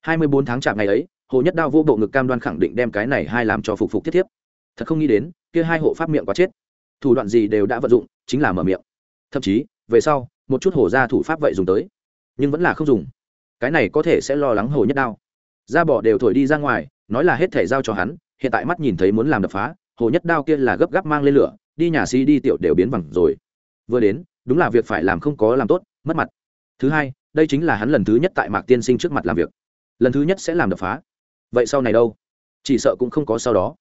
Hai mươi bốn tháng chạp ngày ấy, hồ nhất đao vô bộ ngực cam đoan khẳng định đem cái này hai làm cho phục phục thiết thiếp. Thật không nghĩ đến, kia hai hộ pháp miệng quá chết. Thủ đoạn gì đều đã vận dụng, chính là mở miệng. Thậm chí, về sau, một chút hổ ra thủ pháp vậy dùng tới, nhưng vẫn là không dùng. Cái này có thể sẽ lo lắng hồ nhất đao. Da bỏ đều thổi đi ra ngoài, nói là hết thể giao cho hắn, hiện tại mắt nhìn thấy muốn làm đập phá, hồ nhất đao kia là gấp gáp mang lên lửa, đi nhà si đi tiểu đều biến vẳng rồi vừa đến, đúng là việc phải làm không có làm tốt, mất mặt. Thứ hai, đây chính là hắn lần thứ nhất tại mạc tiên sinh trước mặt làm việc. Lần thứ nhất sẽ làm đập phá. Vậy sau này đâu? Chỉ sợ cũng không có sau đó.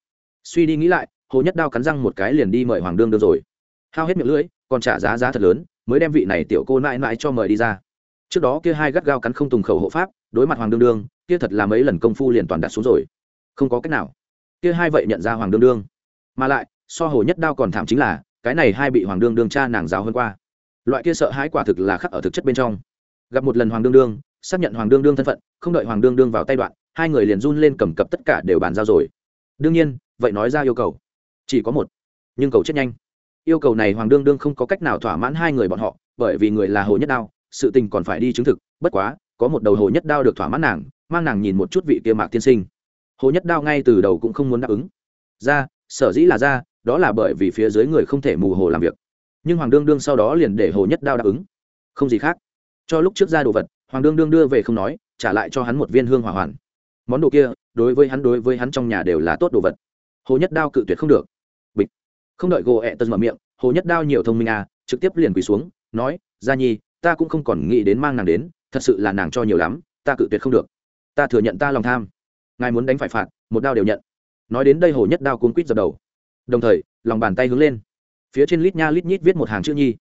Suy đi nghĩ lại, hồ nhất đao cắn răng một cái liền đi mời hoàng đương đương rồi. Hao hết miệng lưỡi, còn trả giá giá thật lớn, mới đem vị này tiểu cô mãi mãi cho mời đi ra. Trước đó kia hai gắt gao cắn không tùng khẩu hộ pháp, đối mặt hoàng đương đương, kia thật là mấy lần công phu liền toàn đặt xuống rồi. Không có cách nào. Kia hai vậy nhận ra hoàng đương đương. Mà lại, so hồ nhất đao còn thảm chính là cái này hai bị hoàng đương đương cha nàng giáo hơn qua. Loại kia sợ hãi quả thực là khắc ở thực chất bên trong. Gặp một lần hoàng đương đương, xác nhận hoàng đương đương thân phận, không đợi hoàng đương đương vào tay đoạn, hai người liền run lên cầm cập tất cả đều bàn giao rồi. Đương nhiên, vậy nói ra yêu cầu. Chỉ có một. Nhưng cầu chết nhanh. Yêu cầu này hoàng đương đương không có cách nào thỏa mãn hai người bọn họ, bởi vì người là hồ nhất đao, sự tình còn phải đi chứng thực, bất quá, có một đầu hồ nhất đao được thỏa mãn nàng, mang nàng nhìn một chút vị kia mạc tiên sinh. Hồ nhất đao ngay từ đầu cũng không muốn đáp ứng. Ra, sở dĩ là ra đó là bởi vì phía dưới người không thể mù hồ làm việc. Nhưng hoàng đương đương sau đó liền để hồ nhất đao đáp ứng. Không gì khác. Cho lúc trước ra đồ vật, hoàng đương đương đưa về không nói, trả lại cho hắn một viên hương hỏa hoàn. Món đồ kia, đối với hắn, đối với hắn trong nhà đều là tốt đồ vật. Hồ nhất đao cự tuyệt không được. Bịch. Không đợi gỗ ẹ tân mở miệng, hồ nhất đao nhiều thông minh à trực tiếp liền quỳ xuống, nói, gia nhi, ta cũng không còn nghĩ đến mang nàng đến, thật sự là nàng cho nhiều lắm, ta cự tuyệt không được. Ta thừa nhận ta lòng tham. Ngài muốn đánh phải phạt, một đao đều nhận. Nói đến đây hồ nhất đao cuốn quýt dập đầu đồng thời, lòng bàn tay hướng lên. Phía trên lít nha lít nhít viết một hàng chữ nhi.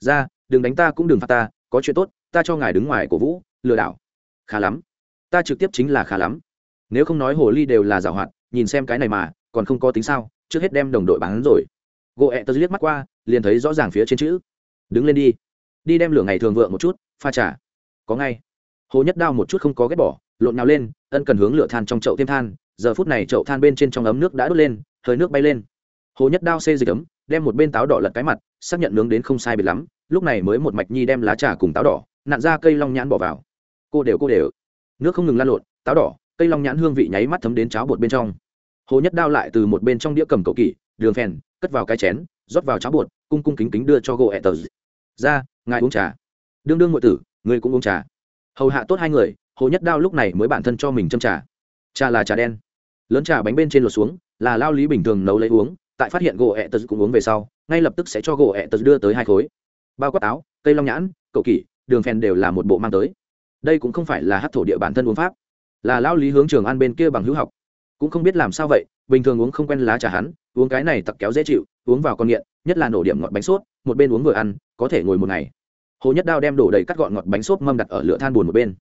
Ra, đừng đánh ta cũng đừng phạt ta, có chuyện tốt, ta cho ngài đứng ngoài cổ vũ, lừa đảo. Khá lắm. Ta trực tiếp chính là khá lắm. Nếu không nói hồ ly đều là giảo hoạt, nhìn xem cái này mà, còn không có tính sao, trước hết đem đồng đội bán rồi. Gỗ ẹ tớ liếc mắt qua, liền thấy rõ ràng phía trên chữ. Đứng lên đi. Đi đem lửa ngày thường vượng một chút, pha trả có ngay. Hồ nhất đao một chút không có ghét bỏ, lộn nào lên, ân cần hướng lửa than trong chậu thêm than. Giờ phút này chậu than bên trên trong ấm nước đã đốt lên, hơi nước bay lên hồ nhất đao xê dịch ấm, đem một bên táo đỏ lật cái mặt, xác nhận nướng đến không sai biệt lắm, lúc này mới một mạch nhi đem lá trà cùng táo đỏ, nặn ra cây long nhãn bỏ vào. Cô đều cô đều. Nước không ngừng lan lộn, táo đỏ, cây long nhãn hương vị nháy mắt thấm đến cháo bột bên trong. Hồ nhất đao lại từ một bên trong đĩa cầm cầu kỳ đường phèn, cất vào cái chén, rót vào cháo bột, cung cung kính kính đưa cho gỗ ẹ tờ. Ra, ngài uống trà. Đương đương ngụy tử người cũng uống trà. Hầu hạ tốt hai người, hồ nhất đao lúc này mới bản thân cho mình châm trà. Trà là trà đen. Lớn trà bánh bên trên lột xuống, là lao lý bình thường nấu lấy uống tại phát hiện gỗ ẹ tật cũng uống về sau, ngay lập tức sẽ cho gỗ ẹ tật đưa tới hai khối. Bao quát áo, cây long nhãn cậu kỷ, đường phèn đều là một bộ mang tới. Đây cũng không phải là hát thổ địa bản thân uống pháp, là lao lý hướng trường ăn bên kia bằng hữu học. Cũng không biết làm sao vậy, bình thường uống không quen lá trà hắn, uống cái này tặc kéo dễ chịu, uống vào con nghiện, nhất là nổ điểm ngọt bánh sốt, một bên uống vừa ăn, có thể ngồi một ngày. Hồ nhất đao đem đổ đầy cắt gọn ngọt bánh xốp mâm đặt ở lửa than buồn một bên.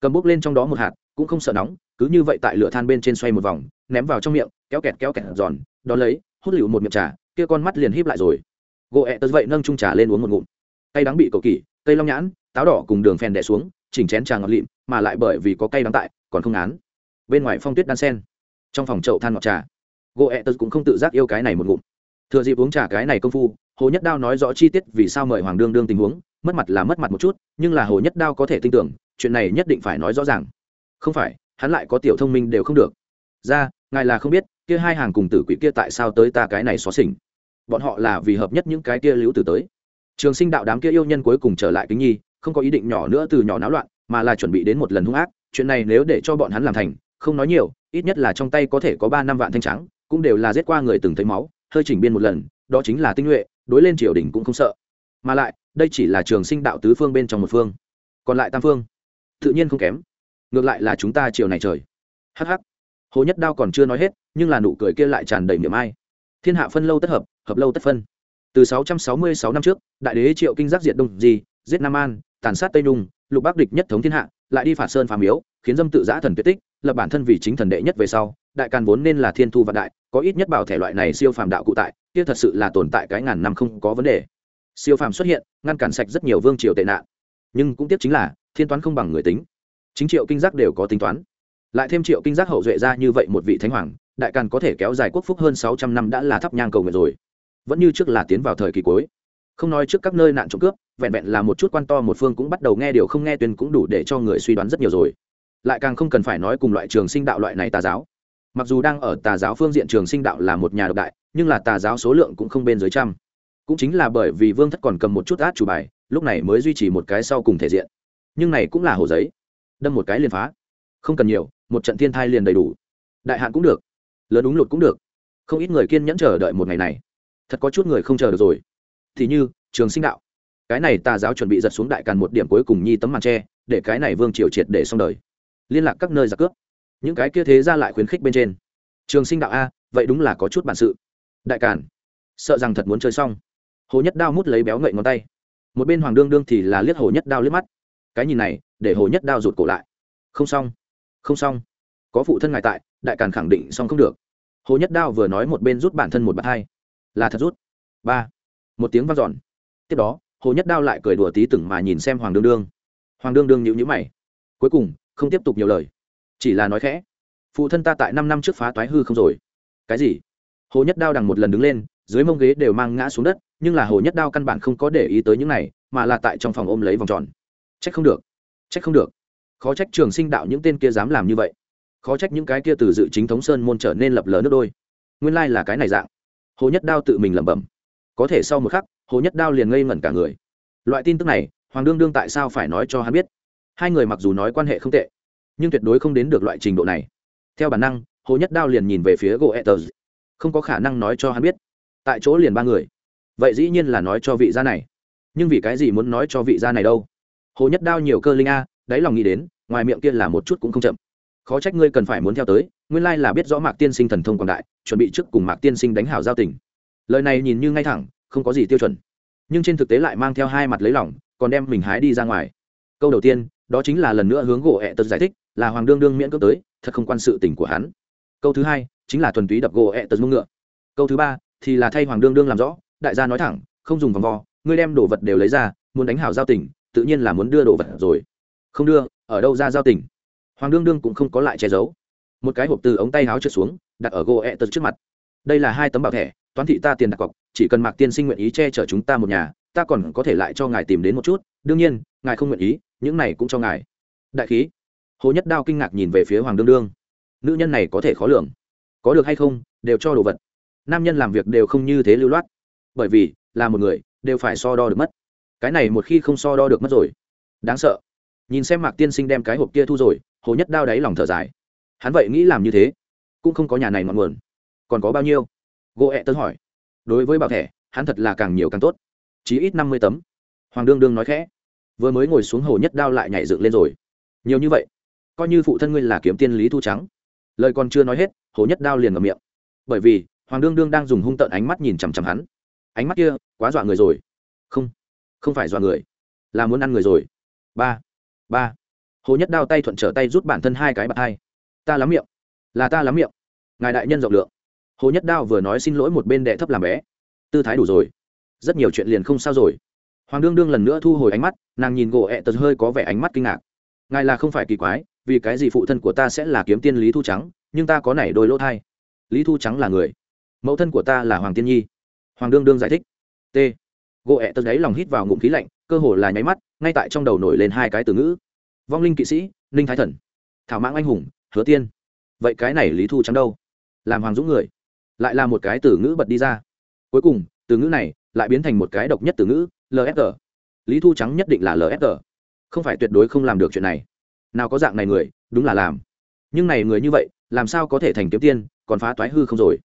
Cầm bốc lên trong đó một hạt, cũng không sợ nóng, cứ như vậy tại lửa than bên trên xoay một vòng, ném vào trong miệng, kéo kẹt kéo kẹt giòn đ lấy hút lựu một miệng trà, kia con mắt liền híp lại rồi. Gỗ ẹ tớ vậy nâng trung trà lên uống một ngụm. Cây đắng bị cầu kỳ cây long nhãn, táo đỏ cùng đường phèn đẻ xuống, chỉnh chén trà ngọt lịm, mà lại bởi vì có cây đắng tại, còn không án bên ngoài phong tuyết đan sen. Trong phòng chậu than ngọt trà. Gỗ ẹ tớ cũng không tự giác yêu cái này một ngụm. Thừa dịp uống trà cái này công phu, hồ nhất đao nói rõ chi tiết vì sao mời hoàng đương đương tình huống, mất mặt là mất mặt một chút, nhưng là hồ nhất đao có thể tin tưởng, chuyện này nhất định phải nói rõ ràng. Không phải, hắn lại có tiểu thông minh đều không được ra, ngài là không biết, kia hai hàng cùng tử quỷ kia tại sao tới ta cái này xóa xỉnh. Bọn họ là vì hợp nhất những cái kia liễu tử tới. Trường sinh đạo đám kia yêu nhân cuối cùng trở lại kính nhi, không có ý định nhỏ nữa từ nhỏ náo loạn, mà là chuẩn bị đến một lần hung ác, chuyện này nếu để cho bọn hắn làm thành, không nói nhiều, ít nhất là trong tay có thể có ba năm vạn thanh trắng, cũng đều là giết qua người từng thấy máu, hơi chỉnh biên một lần, đó chính là tinh nhuệ, đối lên triều đình cũng không sợ. Mà lại, đây chỉ là trường sinh đạo tứ phương bên trong một phương, còn lại tam phương, tự nhiên không kém. Ngược lại là chúng ta chiều này trời. Hh hồ nhất đao còn chưa nói hết, nhưng là nụ cười kia lại tràn đầy miệng ai. Thiên hạ phân lâu tất hợp hợp lâu tất phân. Từ 666 năm trước, đại đế triệu kinh giác diệt đông di, giết nam an, tàn sát tây nhung lục bắc địch nhất thống thiên hạ, lại đi phạt sơn phàm miếu, khiến dâm tự giã thần tuyệt tích, lập bản thân vì chính thần đệ nhất về sau, đại càn vốn nên là thiên thu vạn đại, có ít nhất bảo thể loại này siêu phàm đạo cụ tại, kia thật sự là tồn tại cái ngàn năm không có vấn đề. Siêu phàm xuất hiện, ngăn cản sạch rất nhiều vương triều tệ nạn. Nhưng cũng tiếc chính là, thiên toán không bằng người tính. Chính triệu kinh giác đều có tính toán lại thêm triệu kinh giác hậu duệ ra như vậy một vị thánh hoàng, đại càn có thể kéo dài quốc phúc hơn sáu trăm năm đã là thắp nhang cầu nguyện rồi. Vẫn như trước là tiến vào thời kỳ cuối. Không nói trước các nơi nạn trộm cướp, vẹn vẹn là một chút quan to một phương cũng bắt đầu nghe điều không nghe tuyên cũng đủ để cho người suy đoán rất nhiều rồi. Lại càng không cần phải nói cùng loại trường sinh đạo loại này tà giáo. Mặc dù đang ở tà giáo phương diện trường sinh đạo là một nhà độc đại, nhưng là tà giáo số lượng cũng không bên dưới trăm. Cũng chính là bởi vì vương thất còn cầm một chút át chủ bài, lúc này mới duy trì một cái sau cùng thể diện. Nhưng này cũng là hồ giấy. Đâm một cái liền phá. Không cần nhiều một trận thiên thai liền đầy đủ. Đại hạn cũng được, lớn đúng lụt cũng được. Không ít người kiên nhẫn chờ đợi một ngày này. Thật có chút người không chờ được rồi. Thì như, trường sinh đạo. Cái này tà giáo chuẩn bị giật xuống đại càn một điểm cuối cùng nhi tấm màn tre, để cái này vương triều triệt để xong đời. Liên lạc các nơi giặc cướp. Những cái kia thế ra lại khuyến khích bên trên. Trường sinh đạo a, vậy đúng là có chút bản sự. Đại càn. Sợ rằng thật muốn chơi xong. Hồ nhất đao mút lấy béo ngậy ngón tay. Một bên hoàng đương đương thì là liếc hồ nhất đao liếc mắt. Cái nhìn này, để hồ nhất đao rụt cổ lại. Không xong không xong. Có phụ thân ngài tại, đại càn khẳng định xong không được. Hồ nhất đao vừa nói một bên rút bản thân một bàn hai. Là thật rút. Ba. Một tiếng vang dọn. Tiếp đó, hồ nhất đao lại cười đùa tí từng mà nhìn xem hoàng đương đương. Hoàng đương đương nhịu nhữ mày. Cuối cùng, không tiếp tục nhiều lời. Chỉ là nói khẽ. Phụ thân ta tại năm năm trước phá toái hư không rồi. Cái gì? Hồ nhất đao đằng một lần đứng lên, dưới mông ghế đều mang ngã xuống đất, nhưng là hồ nhất đao căn bản không có để ý tới những này, mà là tại trong phòng ôm lấy vòng tròn. Trách không được. Trách không được khó trách trường sinh đạo những tên kia dám làm như vậy. Khó trách những cái kia từ dự chính thống sơn môn trở nên lập lờ nước đôi. Nguyên lai là cái này dạng. Hồ nhất đao tự mình lẩm bẩm. Có thể sau một khắc, hồ nhất đao liền ngây ngẩn cả người. Loại tin tức này, hoàng đương đương tại sao phải nói cho hắn biết? Hai người mặc dù nói quan hệ không tệ, nhưng tuyệt đối không đến được loại trình độ này. Theo bản năng, hồ nhất đao liền nhìn về phía gỗ etters không có khả năng nói cho hắn biết. Tại chỗ liền ba người. Vậy dĩ nhiên là nói cho vị gia này. Nhưng vì cái gì muốn nói cho vị gia này đâu? Hồ nhất đao nhiều cơ linh a đáy lòng nghĩ đến, ngoài miệng kia là một chút cũng không chậm. Khó trách ngươi cần phải muốn theo tới, nguyên lai là biết rõ mạc tiên sinh thần thông quảng đại, chuẩn bị trước cùng mạc tiên sinh đánh hảo giao tình. Lời này nhìn như ngay thẳng, không có gì tiêu chuẩn. Nhưng trên thực tế lại mang theo hai mặt lấy lỏng còn đem mình hái đi ra ngoài. Câu đầu tiên, đó chính là lần nữa hướng gỗ ẹ tật giải thích, là hoàng đương đương miễn cưỡng tới, thật không quan sự tình của hắn. Câu thứ hai, chính là thuần túy đập gỗ ẹ tật mông ngựa. Câu thứ ba, thì là thay hoàng đương đương làm rõ, đại gia nói thẳng, không dùng vòng vo, ngươi đem đồ vật đều lấy ra, muốn đánh hảo giao tình, tự nhiên là muốn đưa đồ vật rồi không đưa, ở đâu ra giao tình. Hoàng đương đương cũng không có lại che giấu. Một cái hộp từ ống tay háo trượt xuống, đặt ở gỗ ẹ tật trước mặt. Đây là hai tấm bảo thẻ, toán thị ta tiền đặt cọc, chỉ cần mạc tiên sinh nguyện ý che chở chúng ta một nhà, ta còn có thể lại cho ngài tìm đến một chút. Đương nhiên, ngài không nguyện ý, những này cũng cho ngài. Đại khí. Hồ nhất đao kinh ngạc nhìn về phía hoàng đương đương. Nữ nhân này có thể khó lường. Có được hay không, đều cho đồ vật. Nam nhân làm việc đều không như thế lưu loát. Bởi vì, là một người, đều phải so đo được mất. Cái này một khi không so đo được mất rồi. Đáng sợ nhìn xem mạc tiên sinh đem cái hộp kia thu rồi hồ nhất đao đáy lòng thở dài hắn vậy nghĩ làm như thế cũng không có nhà này ngọn nguồn còn có bao nhiêu gỗ ẹ tân hỏi đối với bảo thẻ hắn thật là càng nhiều càng tốt chí ít năm mươi tấm hoàng đương đương nói khẽ vừa mới ngồi xuống hồ nhất đao lại nhảy dựng lên rồi nhiều như vậy coi như phụ thân ngươi là kiếm tiên lý thu trắng lời còn chưa nói hết hồ nhất đao liền ngậm miệng bởi vì hoàng đương đương đang dùng hung tợn ánh mắt nhìn chằm chằm hắn ánh mắt kia quá dọa người rồi không không phải dọa người là muốn ăn người rồi ba ba hồ nhất đao tay thuận trở tay rút bản thân hai cái bạc hai ta lắm miệng là ta lắm miệng ngài đại nhân rộng lượng hồ nhất đao vừa nói xin lỗi một bên đệ thấp làm bé tư thái đủ rồi rất nhiều chuyện liền không sao rồi hoàng đương đương lần nữa thu hồi ánh mắt nàng nhìn gỗ ẹ tật hơi có vẻ ánh mắt kinh ngạc ngài là không phải kỳ quái vì cái gì phụ thân của ta sẽ là kiếm tiên lý thu trắng nhưng ta có nảy đôi lỗ thai lý thu trắng là người mẫu thân của ta là hoàng tiên nhi hoàng đương đương giải thích t gỗ ẹ tật đấy lòng hít vào ngụm khí lạnh cơ hồ là nháy mắt, ngay tại trong đầu nổi lên hai cái từ ngữ. Vong linh kỵ sĩ, ninh thái thần. Thảo mãng anh hùng, hứa tiên. Vậy cái này lý thu trắng đâu. Làm hoàng dũng người. Lại là một cái từ ngữ bật đi ra. Cuối cùng, từ ngữ này lại biến thành một cái độc nhất từ ngữ lfg lý thu trắng nhất định là lfg không phải tuyệt đối không làm được chuyện này. Nào có dạng này người, đúng là làm. Nhưng này người như vậy, làm sao có thể thành kiếm tiên, còn phá toái hư không rồi?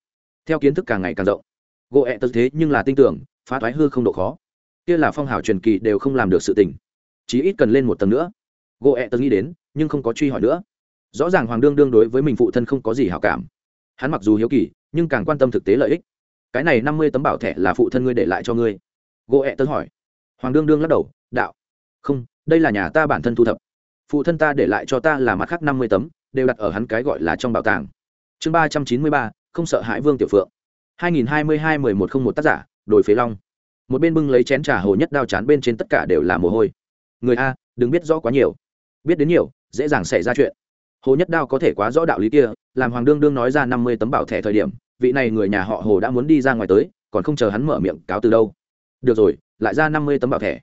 Theo kiến thức càng ngày càng rộng. Gỗ ẹ tật thế nhưng là tin tưởng, phá toái hư không độ khó kia là phong hào truyền kỳ đều không làm được sự tình. Chí ít cần lên một tầng nữa. Gỗ ẹ tớ nghĩ đến, nhưng không có truy hỏi nữa. Rõ ràng hoàng đương đương đối với mình phụ thân không có gì hảo cảm. Hắn mặc dù hiếu kỳ, nhưng càng quan tâm thực tế lợi ích. Cái này năm mươi tấm bảo thẻ là phụ thân ngươi để lại cho ngươi. Gỗ ẹ tớ hỏi. Hoàng đương đương lắc đầu, đạo. Không, đây là nhà ta bản thân thu thập. Phụ thân ta để lại cho ta là mặt khác năm mươi tấm, đều đặt ở hắn cái gọi là trong bảo tàng. Chương ba trăm chín mươi ba, không sợ hãi vương tiểu phượng. hai nghìn hai mươi hai mười một không một tác giả đổi phế long một bên bưng lấy chén trà hồ nhất đao chán bên trên tất cả đều là mồ hôi. Người a, đừng biết rõ quá nhiều. Biết đến nhiều, dễ dàng xảy ra chuyện. Hồ nhất đao có thể quá rõ đạo lý kia, làm hoàng đương đương nói ra năm mươi tấm bảo thẻ thời điểm, vị này người nhà họ hồ đã muốn đi ra ngoài tới, còn không chờ hắn mở miệng cáo từ đâu. Được rồi, lại ra năm mươi tấm bảo thẻ.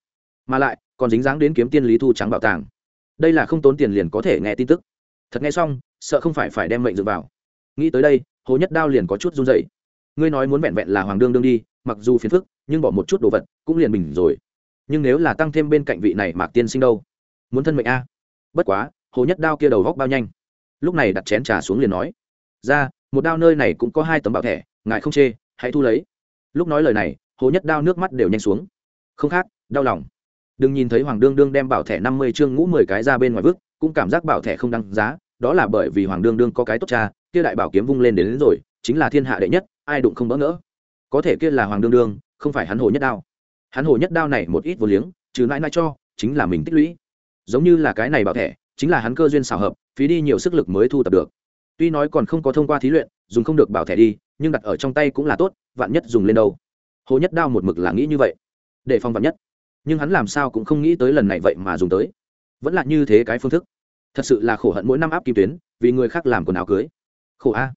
Mà lại, còn dính dáng đến kiếm tiên lý thu trắng bảo tàng. Đây là không tốn tiền liền có thể nghe tin tức. Thật nghe xong, sợ không phải phải đem mệnh dựa vào. Nghĩ tới đây, hồ nhất đao liền có chút run dậy ngươi nói muốn vẹn vẹn là hoàng đương đương đi mặc dù phiền phức nhưng bỏ một chút đồ vật cũng liền bình rồi. Nhưng nếu là tăng thêm bên cạnh vị này mạc tiên sinh đâu? Muốn thân mệnh a? Bất quá hồ nhất đao kia đầu góc bao nhanh. Lúc này đặt chén trà xuống liền nói ra một đao nơi này cũng có hai tấm bảo thẻ ngài không chê hãy thu lấy. Lúc nói lời này hồ nhất đao nước mắt đều nhanh xuống. Không khác đau lòng. Đừng nhìn thấy hoàng đương đương đem bảo thẻ năm mươi chương ngũ mười cái ra bên ngoài vứt cũng cảm giác bảo thẻ không đăng giá đó là bởi vì hoàng đương đương có cái tốt cha kia đại bảo kiếm vung lên đến, đến rồi chính là thiên hạ đệ nhất, ai đụng không bỡ ngỡ. Có thể kia là hoàng đương đương, không phải hắn hồ nhất đao. Hắn hồ nhất đao này một ít vô liếng, trừ nãi nãi cho, chính là mình tích lũy. Giống như là cái này bảo thẻ, chính là hắn cơ duyên xảo hợp, phí đi nhiều sức lực mới thu tập được. Tuy nói còn không có thông qua thí luyện, dùng không được bảo thẻ đi, nhưng đặt ở trong tay cũng là tốt, vạn nhất dùng lên đâu. Hồ nhất đao một mực là nghĩ như vậy, để phòng vạn nhất. Nhưng hắn làm sao cũng không nghĩ tới lần này vậy mà dùng tới. Vẫn là như thế cái phương thức. Thật sự là khổ hận mỗi năm áp kim tuyến, vì người khác làm quần áo cưới. Khổ a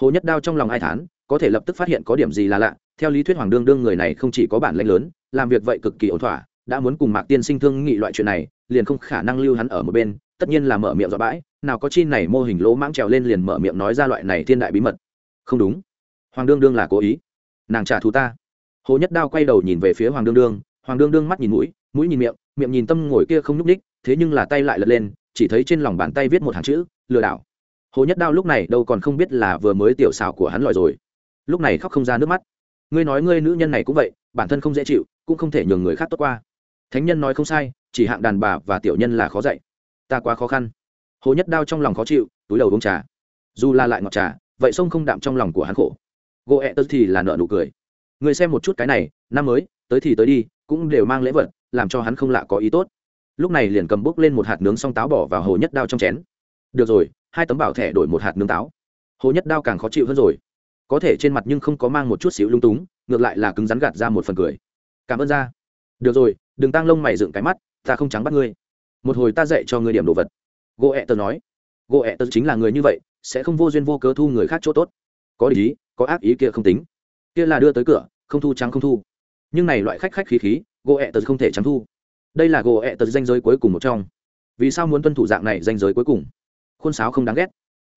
hồ nhất đao trong lòng ai thán, có thể lập tức phát hiện có điểm gì là lạ, theo lý thuyết hoàng đương đương người này không chỉ có bản lãnh lớn, làm việc vậy cực kỳ ổn thỏa, đã muốn cùng mạc tiên sinh thương nghị loại chuyện này, liền không khả năng lưu hắn ở một bên, tất nhiên là mở miệng dọa bãi, nào có chi này mô hình lỗ mãng trèo lên liền mở miệng nói ra loại này thiên đại bí mật. Không đúng. Hoàng đương đương là cố ý. Nàng trả thù ta. Hồ nhất đao quay đầu nhìn về phía hoàng đương đương, hoàng đương đương mắt nhìn mũi mũi nhìn miệng miệng nhìn tâm ngồi kia không nhúc ních thế nhưng là tay lại lật lên, chỉ thấy trên lòng bàn tay viết một hàng chữ, lừa đảo hồ nhất đao lúc này đâu còn không biết là vừa mới tiểu xào của hắn lòi rồi. Lúc này khóc không ra nước mắt. Ngươi nói ngươi nữ nhân này cũng vậy, bản thân không dễ chịu, cũng không thể nhường người khác tốt qua. Thánh nhân nói không sai, chỉ hạng đàn bà và tiểu nhân là khó dạy. Ta quá khó khăn. Hồ nhất đao trong lòng khó chịu, túi đầu uống trà. Dù là lại ngọt trà, vậy sông không đạm trong lòng của hắn khổ. Gỗ ẹ tớ thì là nợ nụ cười. Người xem một chút cái này, năm mới, tới thì tới đi, cũng đều mang lễ vật, làm cho hắn không lạ có ý tốt. Lúc này liền cầm bốc lên một hạt nướng xong táo bỏ vào hồ nhất đao trong chén. Được rồi hai tấm bảo thẻ đổi một hạt nướng táo. Hồ nhất đao càng khó chịu hơn rồi. Có thể trên mặt nhưng không có mang một chút xíu lung túng, ngược lại là cứng rắn gạt ra một phần cười. Cảm ơn ra được rồi, đừng tăng lông mày dựng cái mắt, ta không trắng bắt ngươi. Một hồi ta dạy cho ngươi điểm đồ vật. Gỗ ẹ tờ nói. Gỗ ẹ tờ chính là người như vậy, sẽ không vô duyên vô cớ thu người khác chỗ tốt. Có ý có ác ý kia không tính. Kia là đưa tới cửa, không thu trắng không thu. Nhưng này loại khách khách khí khí gỗ ẹ tờ không thể trắng thu. Đây là gỗ ẹ tờ danh giới cuối cùng một trong. Vì sao muốn tuân thủ dạng này danh giới cuối cùng? Khôn sáo không đáng ghét.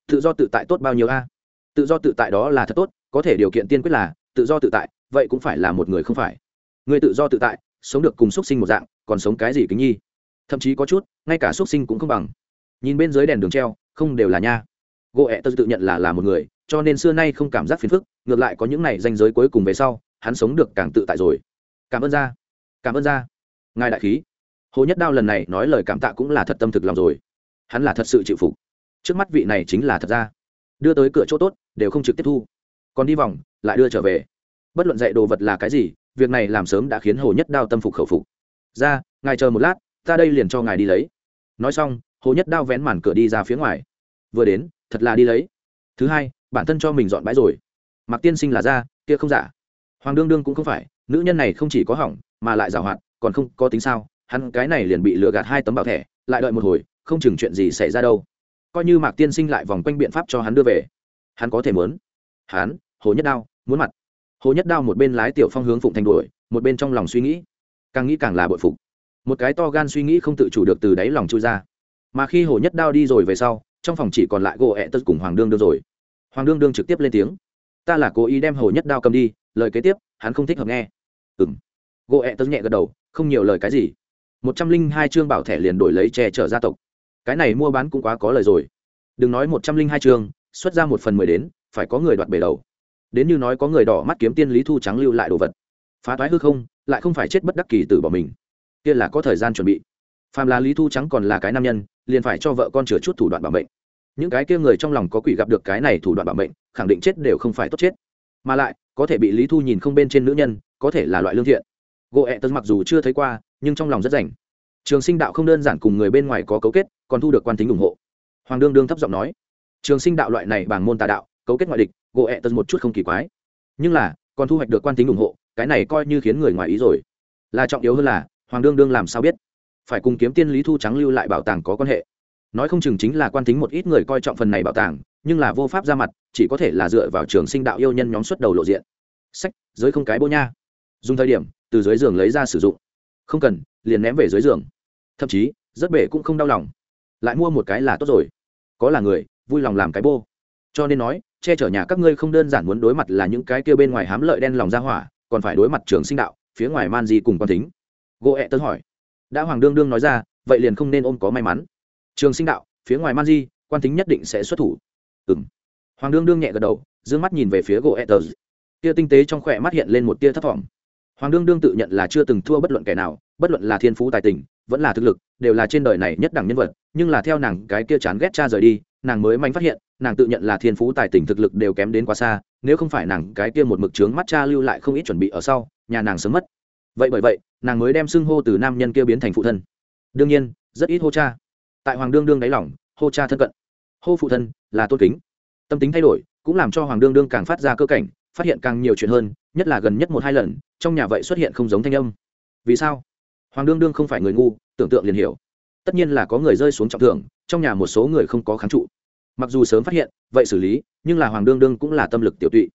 Tự do tự tại tốt bao nhiêu a? Tự do tự tại đó là thật tốt, có thể điều kiện tiên quyết là, tự do tự tại, vậy cũng phải là một người không phải. Người tự do tự tại, sống được cùng x u ấ t sinh một dạng, còn sống cái gì kính nhi? Thậm chí có chút, ngay cả x u ấ t sinh cũng không bằng. Nhìn bên dưới đèn đường treo, không đều là nha. Gỗ ẹ tớ tự nhận là là một người, cho nên xưa nay không cảm giác phiền phức, ngược lại có những này danh giới cuối cùng về sau, hắn sống được càng tự tại rồi. Cảm ơn ra cảm ơn ra ngài đại khí. Hồ nhất đao lần này nói lời cảm tạ cũng là thật tâm thực lòng rồi. Hắn là thật sự chịu phục trước mắt vị này chính là thật ra. Đưa tới cửa chỗ tốt, đều không trực tiếp thu. Còn đi vòng, lại đưa trở về. Bất luận dạy đồ vật là cái gì, việc này làm sớm đã khiến hồ nhất đao tâm phục khẩu phục. Ra, ngài chờ một lát, ta đây liền cho ngài đi lấy. Nói xong, hồ nhất đao vén màn cửa đi ra phía ngoài. Vừa đến, thật là đi lấy. Thứ hai, bản thân cho mình dọn bãi rồi. Mặc tiên sinh là ra, kia không giả. Hoàng đương đương cũng không phải, nữ nhân này không chỉ có hỏng, mà lại giảo hoạt, còn không có tính sao. Hắn cái này liền bị lừa gạt hai tấm bảo thẻ, lại đợi một hồi, không chừng chuyện gì xảy ra đâu coi như mạc tiên sinh lại vòng quanh biện pháp cho hắn đưa về. Hắn có thể muốn. Hắn, hồ nhất đao, muốn mặt. Hồ nhất đao một bên lái tiểu phong hướng phụng thành đuổi, một bên trong lòng suy nghĩ. Càng nghĩ càng là bội phục. Một cái to gan suy nghĩ không tự chủ được từ đáy lòng chui ra. Mà khi hồ nhất đao đi rồi về sau, trong phòng chỉ còn lại gỗ ẹ tật cùng hoàng đương đương rồi. Hoàng đương đương trực tiếp lên tiếng. Ta là cố ý đem hồ nhất đao cầm đi, lời kế tiếp, hắn không thích hợp nghe. Ừng gỗ ẹ tật nhẹ gật đầu, không nhiều lời cái gì. Một trăm linh hai chương bảo thẻ liền đổi lấy che chở gia tộc cái này mua bán cũng quá có lời rồi. Đừng nói một trăm linh hai chương, xuất ra một phần mười đến, phải có người đoạt bể đầu. Đến như nói có người đỏ mắt kiếm tiên lý thu trắng lưu lại đồ vật. Phá toái hư không, lại không phải chết bất đắc kỳ từ bỏ mình. Kia là có thời gian chuẩn bị. Phàm là lý thu trắng còn là cái nam nhân, liền phải cho vợ con chừa chút thủ đoạn bảo mệnh. Những cái kia người trong lòng có quỷ gặp được cái này thủ đoạn bảo mệnh, khẳng định chết đều không phải tốt chết. Mà lại, có thể bị lý thu nhìn không bên trên nữ nhân, có thể là loại lương thiện. Gỗ ẹ tật mặc dù chưa thấy qua, nhưng trong lòng rất rảnh trường sinh đạo không đơn giản cùng người bên ngoài có cấu kết, còn thu được quan tính ủng hộ. Hoàng đương đương thấp giọng nói, trường sinh đạo loại này bằng môn tà đạo, cấu kết ngoại địch gộ ẹ tật một chút không kỳ quái. Nhưng là, còn thu hoạch được quan tính ủng hộ, cái này coi như khiến người ngoài ý rồi. Là trọng yếu hơn là, hoàng đương đương làm sao biết? Phải cùng kiếm tiên lý thu trắng lưu lại bảo tàng có quan hệ. Nói không chừng chính là quan tính một ít người coi trọng phần này bảo tàng, nhưng là vô pháp ra mặt, chỉ có thể là dựa vào trường sinh đạo yêu nhân nhóm xuất đầu lộ diện. Sách, giới không cái bô nha. Dùng thời điểm, từ dưới giường lấy ra sử dụng. Không cần, liền ném về dưới giường thậm chí, rất bể cũng không đau lòng. Lại mua một cái là tốt rồi. Có là người, vui lòng làm cái bô. Cho nên nói, che chở nhà các ngươi không đơn giản muốn đối mặt là những cái kia bên ngoài hám lợi đen lòng ra hỏa, còn phải đối mặt trường sinh đạo, phía ngoài man di cùng quan tính gỗ ẹ tân hỏi. Đã hoàng đương đương nói ra, vậy liền không nên ôm có may mắn. Trường sinh đạo, phía ngoài man di, quan tính nhất định sẽ xuất thủ. Ừ m hoàng đương đương nhẹ gật đầu d ư ơ n g mắt nhìn về phía gỗ ẹ tờ tia tinh tế trong khỏe mắt hiện lên một tia thấp t hoàng đương đương tự nhận là chưa từng thua bất luận kẻ nào, bất luận là thiên phú tài tình vẫn là thực lực, đều là trên đời này nhất đẳng nhân vật, nhưng là theo nàng cái kia chán ghét cha rời đi, nàng mới manh phát hiện, nàng tự nhận là thiên phú tài tình thực lực đều kém đến quá xa, nếu không phải nàng cái kia một mực trướng mắt cha lưu lại không ít chuẩn bị ở sau, nhà nàng sớm mất. Vậy bởi vậy, nàng mới đem xưng hô từ nam nhân kia biến thành phụ thân. Đương nhiên, rất ít hô cha. Tại hoàng đương đương đáy lỏng hô cha thân cận. Hô phụ thân là tôn kính. Tâm tính thay đổi, cũng làm cho hoàng đương đương càng phát ra cơ cảnh, phát hiện càng nhiều chuyện hơn, nhất là gần nhất một hai lần, trong nhà vậy xuất hiện không giống thanh âm. Vì sao? Hoàng đương đương không phải người ngu, tưởng tượng liền hiểu. Tất nhiên là có người rơi xuống trọng thưởng, trong nhà một số người không có kháng trụ. Mặc dù sớm phát hiện, vậy xử lý, nhưng là hoàng đương đương cũng là tâm lực tiểu tụy.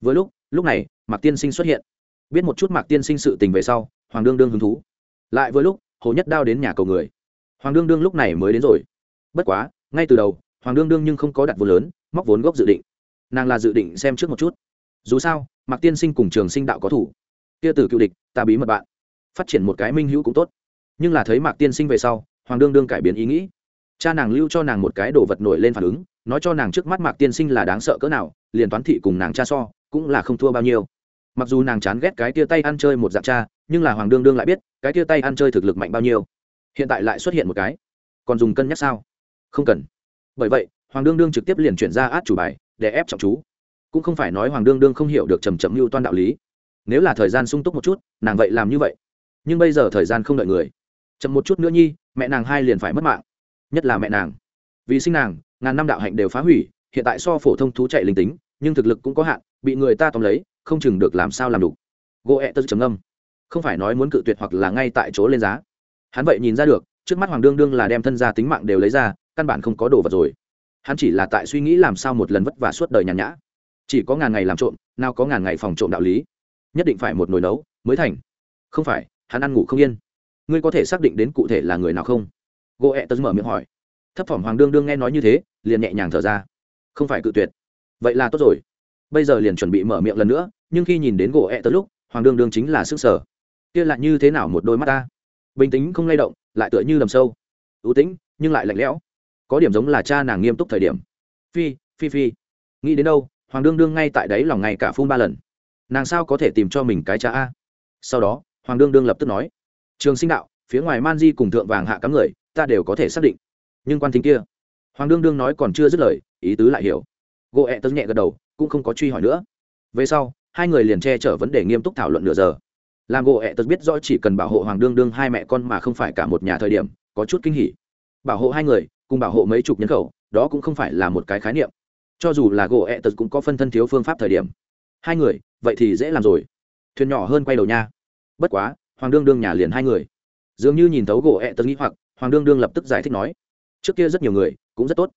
Với lúc lúc này, mạc tiên sinh xuất hiện. Biết một chút mạc tiên sinh sự tình về sau, hoàng đương đương hứng thú. Lại với lúc, hồ nhất đao đến nhà cầu người. Hoàng đương đương lúc này mới đến rồi. Bất quá, ngay từ đầu, hoàng đương đương nhưng không có đặt vốn lớn, móc vốn gốc dự định. Nàng là dự định xem trước một chút. Dù sao, mạc tiên sinh cùng trường sinh đạo có thủ. Kia từ cựu địch, ta bí mật bạn phát triển một cái minh hữu cũng tốt. Nhưng là thấy mạc tiên sinh về sau, hoàng đương đương cải biến ý nghĩ. Cha nàng lưu cho nàng một cái đồ vật nổi lên phản ứng, nói cho nàng trước mắt mạc tiên sinh là đáng sợ cỡ nào, liền toán thị cùng nàng cha so, cũng là không thua bao nhiêu. Mặc dù nàng chán ghét cái tia tay ăn chơi một dạng cha, nhưng là hoàng đương đương lại biết, cái tia tay ăn chơi thực lực mạnh bao nhiêu. Hiện tại lại xuất hiện một cái. Còn dùng cân nhắc sao? Không cần. Bởi vậy, hoàng đương đương trực tiếp liền chuyển ra át chủ bài, để ép trọng chú. Cũng không phải nói hoàng đương đương không hiểu được trầm trầm mưu toan đạo lý. Nếu là thời gian sung túc một chút, nàng vậy làm như vậy nhưng bây giờ thời gian không đợi người. Chậm một chút nữa nhi, mẹ nàng hai liền phải mất mạng. Nhất là mẹ nàng. Vì sinh nàng, ngàn năm đạo hạnh đều phá hủy, hiện tại so phổ thông thú chạy linh tính, nhưng thực lực cũng có hạn, bị người ta tóm lấy, không chừng được làm sao làm đủ. Gỗ ẹ tơ trầm âm không phải nói muốn cự tuyệt hoặc là ngay tại chỗ lên giá. Hắn vậy nhìn ra được, trước mắt hoàng đương đương là đem thân gia tính mạng đều lấy ra, căn bản không có đồ vật rồi. Hắn chỉ là tại suy nghĩ làm sao một lần vất vả suốt đời nhàn nhã. Chỉ có ngàn ngày làm trộm, nào có ngàn ngày phòng trộm đạo lý. Nhất định phải một nồi nấu, mới thành. Không phải hắn ăn ngủ không yên. Ngươi có thể xác định đến cụ thể là người nào không? Gỗ ẹ tớ mở miệng hỏi. Thấp thỏm hoàng đương đương nghe nói như thế, liền nhẹ nhàng thở ra. Không phải cự tuyệt. Vậy là tốt rồi. Bây giờ liền chuẩn bị mở miệng lần nữa, nhưng khi nhìn đến gỗ ẹ tớ lúc, hoàng đương đương chính là sức sở kia lại như thế nào một đôi mắt ta? Bình tĩnh không lay động, lại tựa như đầm sâu. Ưu tĩnh, nhưng lại lạnh lẽo. Có điểm giống là cha nàng nghiêm túc thời điểm. Phi phi phi. Nghĩ đến đâu, hoàng đương đương ngay tại đấy lòng ngay cả phun ba lần. Nàng sao có thể tìm cho mình cái cha a? Sau đó hoàng đương đương lập tức nói, trường sinh đạo, phía ngoài man di cùng thượng vàng hạ cắm người, ta đều có thể xác định. Nhưng quan thính kia? Hoàng đương đương nói còn chưa dứt lời, ý tứ lại hiểu. Gỗ ẹ tớ nhẹ gật đầu, cũng không có truy hỏi nữa. Về sau, hai người liền che chở vấn đề nghiêm túc thảo luận nửa giờ. Làm gỗ ẹ tớ biết rõ chỉ cần bảo hộ hoàng đương đương hai mẹ con mà không phải cả một nhà thời điểm, có chút kinh hỉ. Bảo hộ hai người, cùng bảo hộ mấy chục nhân khẩu, đó cũng không phải là một cái khái niệm. Cho dù là gỗ ẹ tớ cũng có phân thân thiếu phương pháp thời điểm. Hai người, vậy thì dễ làm rồi. Thuyền nhỏ hơn quay đầu nha bất quá, hoàng đương đương nhà liền hai người. Dường như nhìn thấu gỗ ẹ tật nghĩ hoặc, hoàng đương đương lập tức giải thích nói, trước kia rất nhiều người, cũng rất tốt.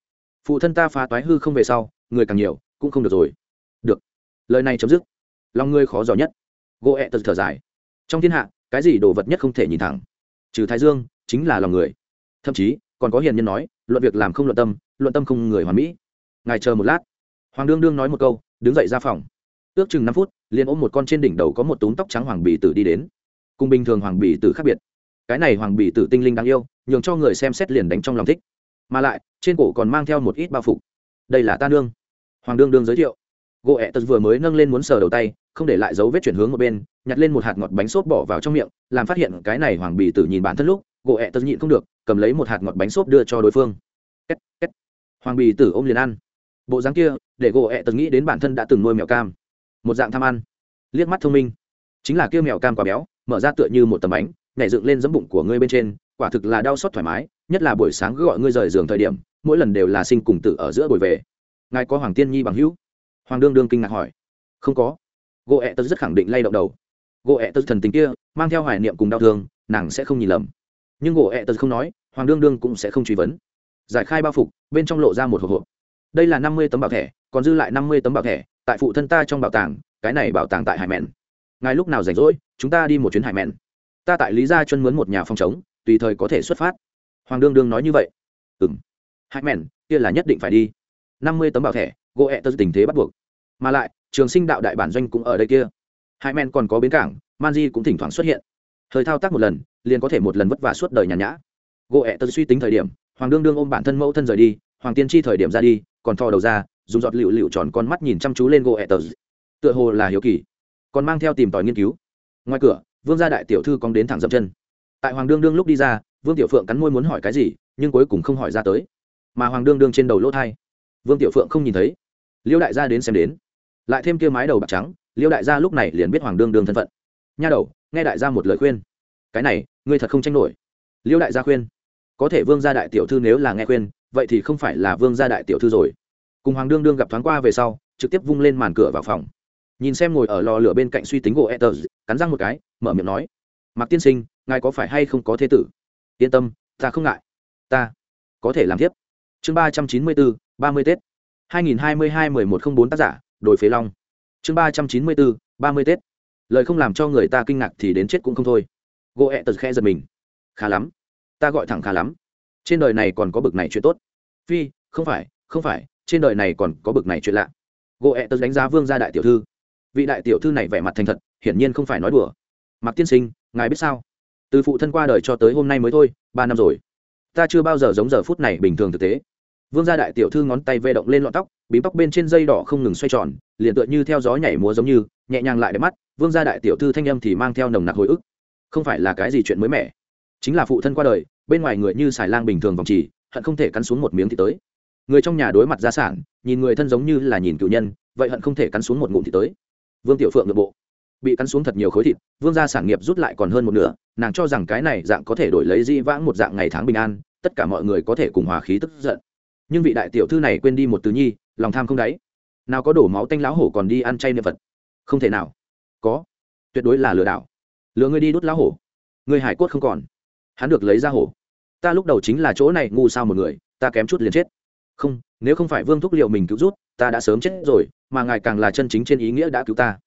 Phụ thân ta phá toái hư không về sau, người càng nhiều, cũng không được rồi. Được. Lời này chấm dứt, lòng ngươi khó giỏi nhất. Gỗ ẹ tật thở dài. Trong thiên hạ, cái gì đồ vật nhất không thể nhìn thẳng? Trừ thái dương, chính là lòng người. Thậm chí, còn có hiền nhân nói, luận việc làm không luận tâm luận tâm không người hoàn mỹ. Ngài chờ một lát. Hoàng đương đương nói một câu, đứng dậy ra phòng ước chừng năm phút liền ôm một con trên đỉnh đầu có một túm tóc trắng hoàng bì tử đi đến. Cùng bình thường hoàng bì tử khác biệt. Cái này hoàng bì tử tinh linh đáng yêu nhường cho người xem xét liền đánh trong lòng thích. Mà lại trên cổ còn mang theo một ít bao phục. Đây là ta nương. Hoàng đương đương giới thiệu. Gỗ ẹ tật vừa mới nâng lên muốn sờ đầu tay không để lại dấu vết chuyển hướng một bên nhặt lên một hạt ngọt bánh xốp bỏ vào trong miệng làm phát hiện cái này hoàng bì tử nhìn bản thân lúc gỗ ẹ tật nhịn không được cầm lấy một hạt ngọt bánh xốp đưa cho đối phương. Két, két. hoàng bì tử ôm liền ăn. Bộ dáng kia để gỗ ẹ tật nghĩ đến bản thân đã từng nuôi mèo cam một dạng tham ăn. Liếc mắt thông minh. Chính là kia mèo cam quả béo, mở ra tựa như một tấm bánh, nhảy dựng lên giấm bụng của ngươi bên trên, quả thực là đau xót thoải mái, nhất là buổi sáng cứ gọi ngươi rời giường thời điểm, mỗi lần đều là sinh cùng tử ở giữa buổi về. Ngài có hoàng tiên nhi bằng hữu? Hoàng đương đương kinh ngạc hỏi. Không có. Gỗ ẹ tớ rất khẳng định lay động đầu. Gỗ ẹ tớ thần tình kia, mang theo hoài niệm cùng đau thương, nàng sẽ không nhìn lầm. Nhưng gỗ ẹ tớ không nói, hoàng đương đương cũng sẽ không truy vấn. Giải khai bao phục, bên trong lộ ra một hộp hộp. Đây là năm mươi tấm bảo thẻ, còn dư lại năm mươi tấm bảo thẻ tại phụ thân ta trong bảo tàng, cái này bảo tàng tại hải mẹn. Ngài lúc nào rảnh rỗi, chúng ta đi một chuyến hải mẹn. Ta tại lý gia chân mướn một nhà phòng chống tùy thời có thể xuất phát. Hoàng đương đương nói như vậy. Ừ m hải mèn kia là nhất định phải đi. Năm mươi tấm bảo thẻ, gỗ ẹ tơ tình thế bắt buộc. Mà lại, trường sinh đạo đại bản doanh cũng ở đây kia. Hải mẹn còn có bến cảng, man di cũng thỉnh thoảng xuất hiện. Thời thao tác một lần, liền có thể một lần vất vả suốt đời nhàn nhã. Gỗ ẹ tơ suy tính thời điểm, hoàng đương đương ôm bản thân mẫu thân rời đi, hoàng tiên tri thời điểm ra đi, còn thò đầu ra dùng giọt lựu lựu tròn con mắt nhìn chăm chú lên gỗ ẹ tật tựa hồ là hiếu kỳ. Còn mang theo tìm tòi nghiên cứu. Ngoài cửa, vương gia đại tiểu thư cong đến thẳng dậm chân. Tại hoàng đương đương lúc đi ra, vương tiểu phượng cắn môi muốn hỏi cái gì, nhưng cuối cùng không hỏi ra tới. Mà hoàng đương đương trên đầu lỗ thai, vương tiểu phượng không nhìn thấy. Liêu đại gia đến xem đến. Lại thêm kia mái đầu bạc trắng, liêu đại gia lúc này liền biết hoàng đương đương thân phận. Nha đầu, nghe đại gia một lời khuyên. Cái này, ngươi thật không tranh nổi. Liêu đại gia khuyên. Có thể vương gia đại tiểu thư nếu là nghe khuyên, vậy thì không phải là vương gia đại tiểu thư rồi cùng hoàng đương đương gặp thoáng qua về sau, trực tiếp vung lên màn cửa vào phòng. Nhìn xem ngồi ở lò lửa bên cạnh suy tính gỗ etters cắn răng một cái, mở miệng nói mặc tiên sinh, ngài có phải hay không có thế tử? Yên tâm, ta không ngại. Ta có thể làm tiếp. Chương ba trăm chín mươi bốn, ba mươi tết. Hai nghìn hai mươi hai mười một không bốn tác giả đổi phế long. Chương ba trăm chín mươi bốn, ba mươi tết. Lời không làm cho người ta kinh ngạc thì đến chết cũng không thôi. Gỗ etters khe giật mình. Khá lắm, ta gọi thẳng khá lắm. Trên đời này còn có bực này chuyện tốt. Phi, không phải không phải trên đời này còn có bực này chuyện lạ. Gỗ ẹ tớ đánh giá vương gia đại tiểu thư. Vị đại tiểu thư này vẻ mặt thành thật, hiển nhiên không phải nói đùa. Mặc tiên sinh, ngài biết sao? Từ phụ thân qua đời cho tới hôm nay mới thôi, ba năm rồi. Ta chưa bao giờ giống giờ phút này bình thường thực tế. Vương gia đại tiểu thư ngón tay vê động lên lọn tóc, bím tóc bên trên dây đỏ không ngừng xoay tròn, liền tựa như theo gió nhảy múa giống như, nhẹ nhàng lại đẹp mắt, vương gia đại tiểu thư thanh âm thì mang theo nồng nặc hồi ức. Không phải là cái gì chuyện mới mẻ. Chính là phụ thân qua đời, bên ngoài người như xài lang bình thường vòng trì, hận không thể cắn xuống một miếng thì tới người trong nhà đối mặt gia sản, nhìn người thân giống như là nhìn cựu nhân, vậy hận không thể cắn xuống một ngụm thì tới. Vương tiểu phượng nội bộ, bị cắn xuống thật nhiều khối thịt, vương gia sản nghiệp rút lại còn hơn một nửa, nàng cho rằng cái này dạng có thể đổi lấy di vãng một dạng ngày tháng bình an, tất cả mọi người có thể cùng hòa khí tức giận. Nhưng vị đại tiểu thư này quên đi một từ nhi, lòng tham không đáy. Nào có đổ máu tanh lão hổ còn đi ăn chay niệm vật không thể nào. Có. Tuyệt đối là lừa đảo. Lừa ngươi đi đốt lão hổ. Ngươi hải cốt không còn. Hắn được lấy ra hổ. Ta lúc đầu chính là chỗ này, ngu sao một người, ta kém chút liền chết không, nếu không phải vương thúc liệu mình cứu rút ta đã sớm chết rồi, mà ngài càng là chân chính trên ý nghĩa đã cứu ta.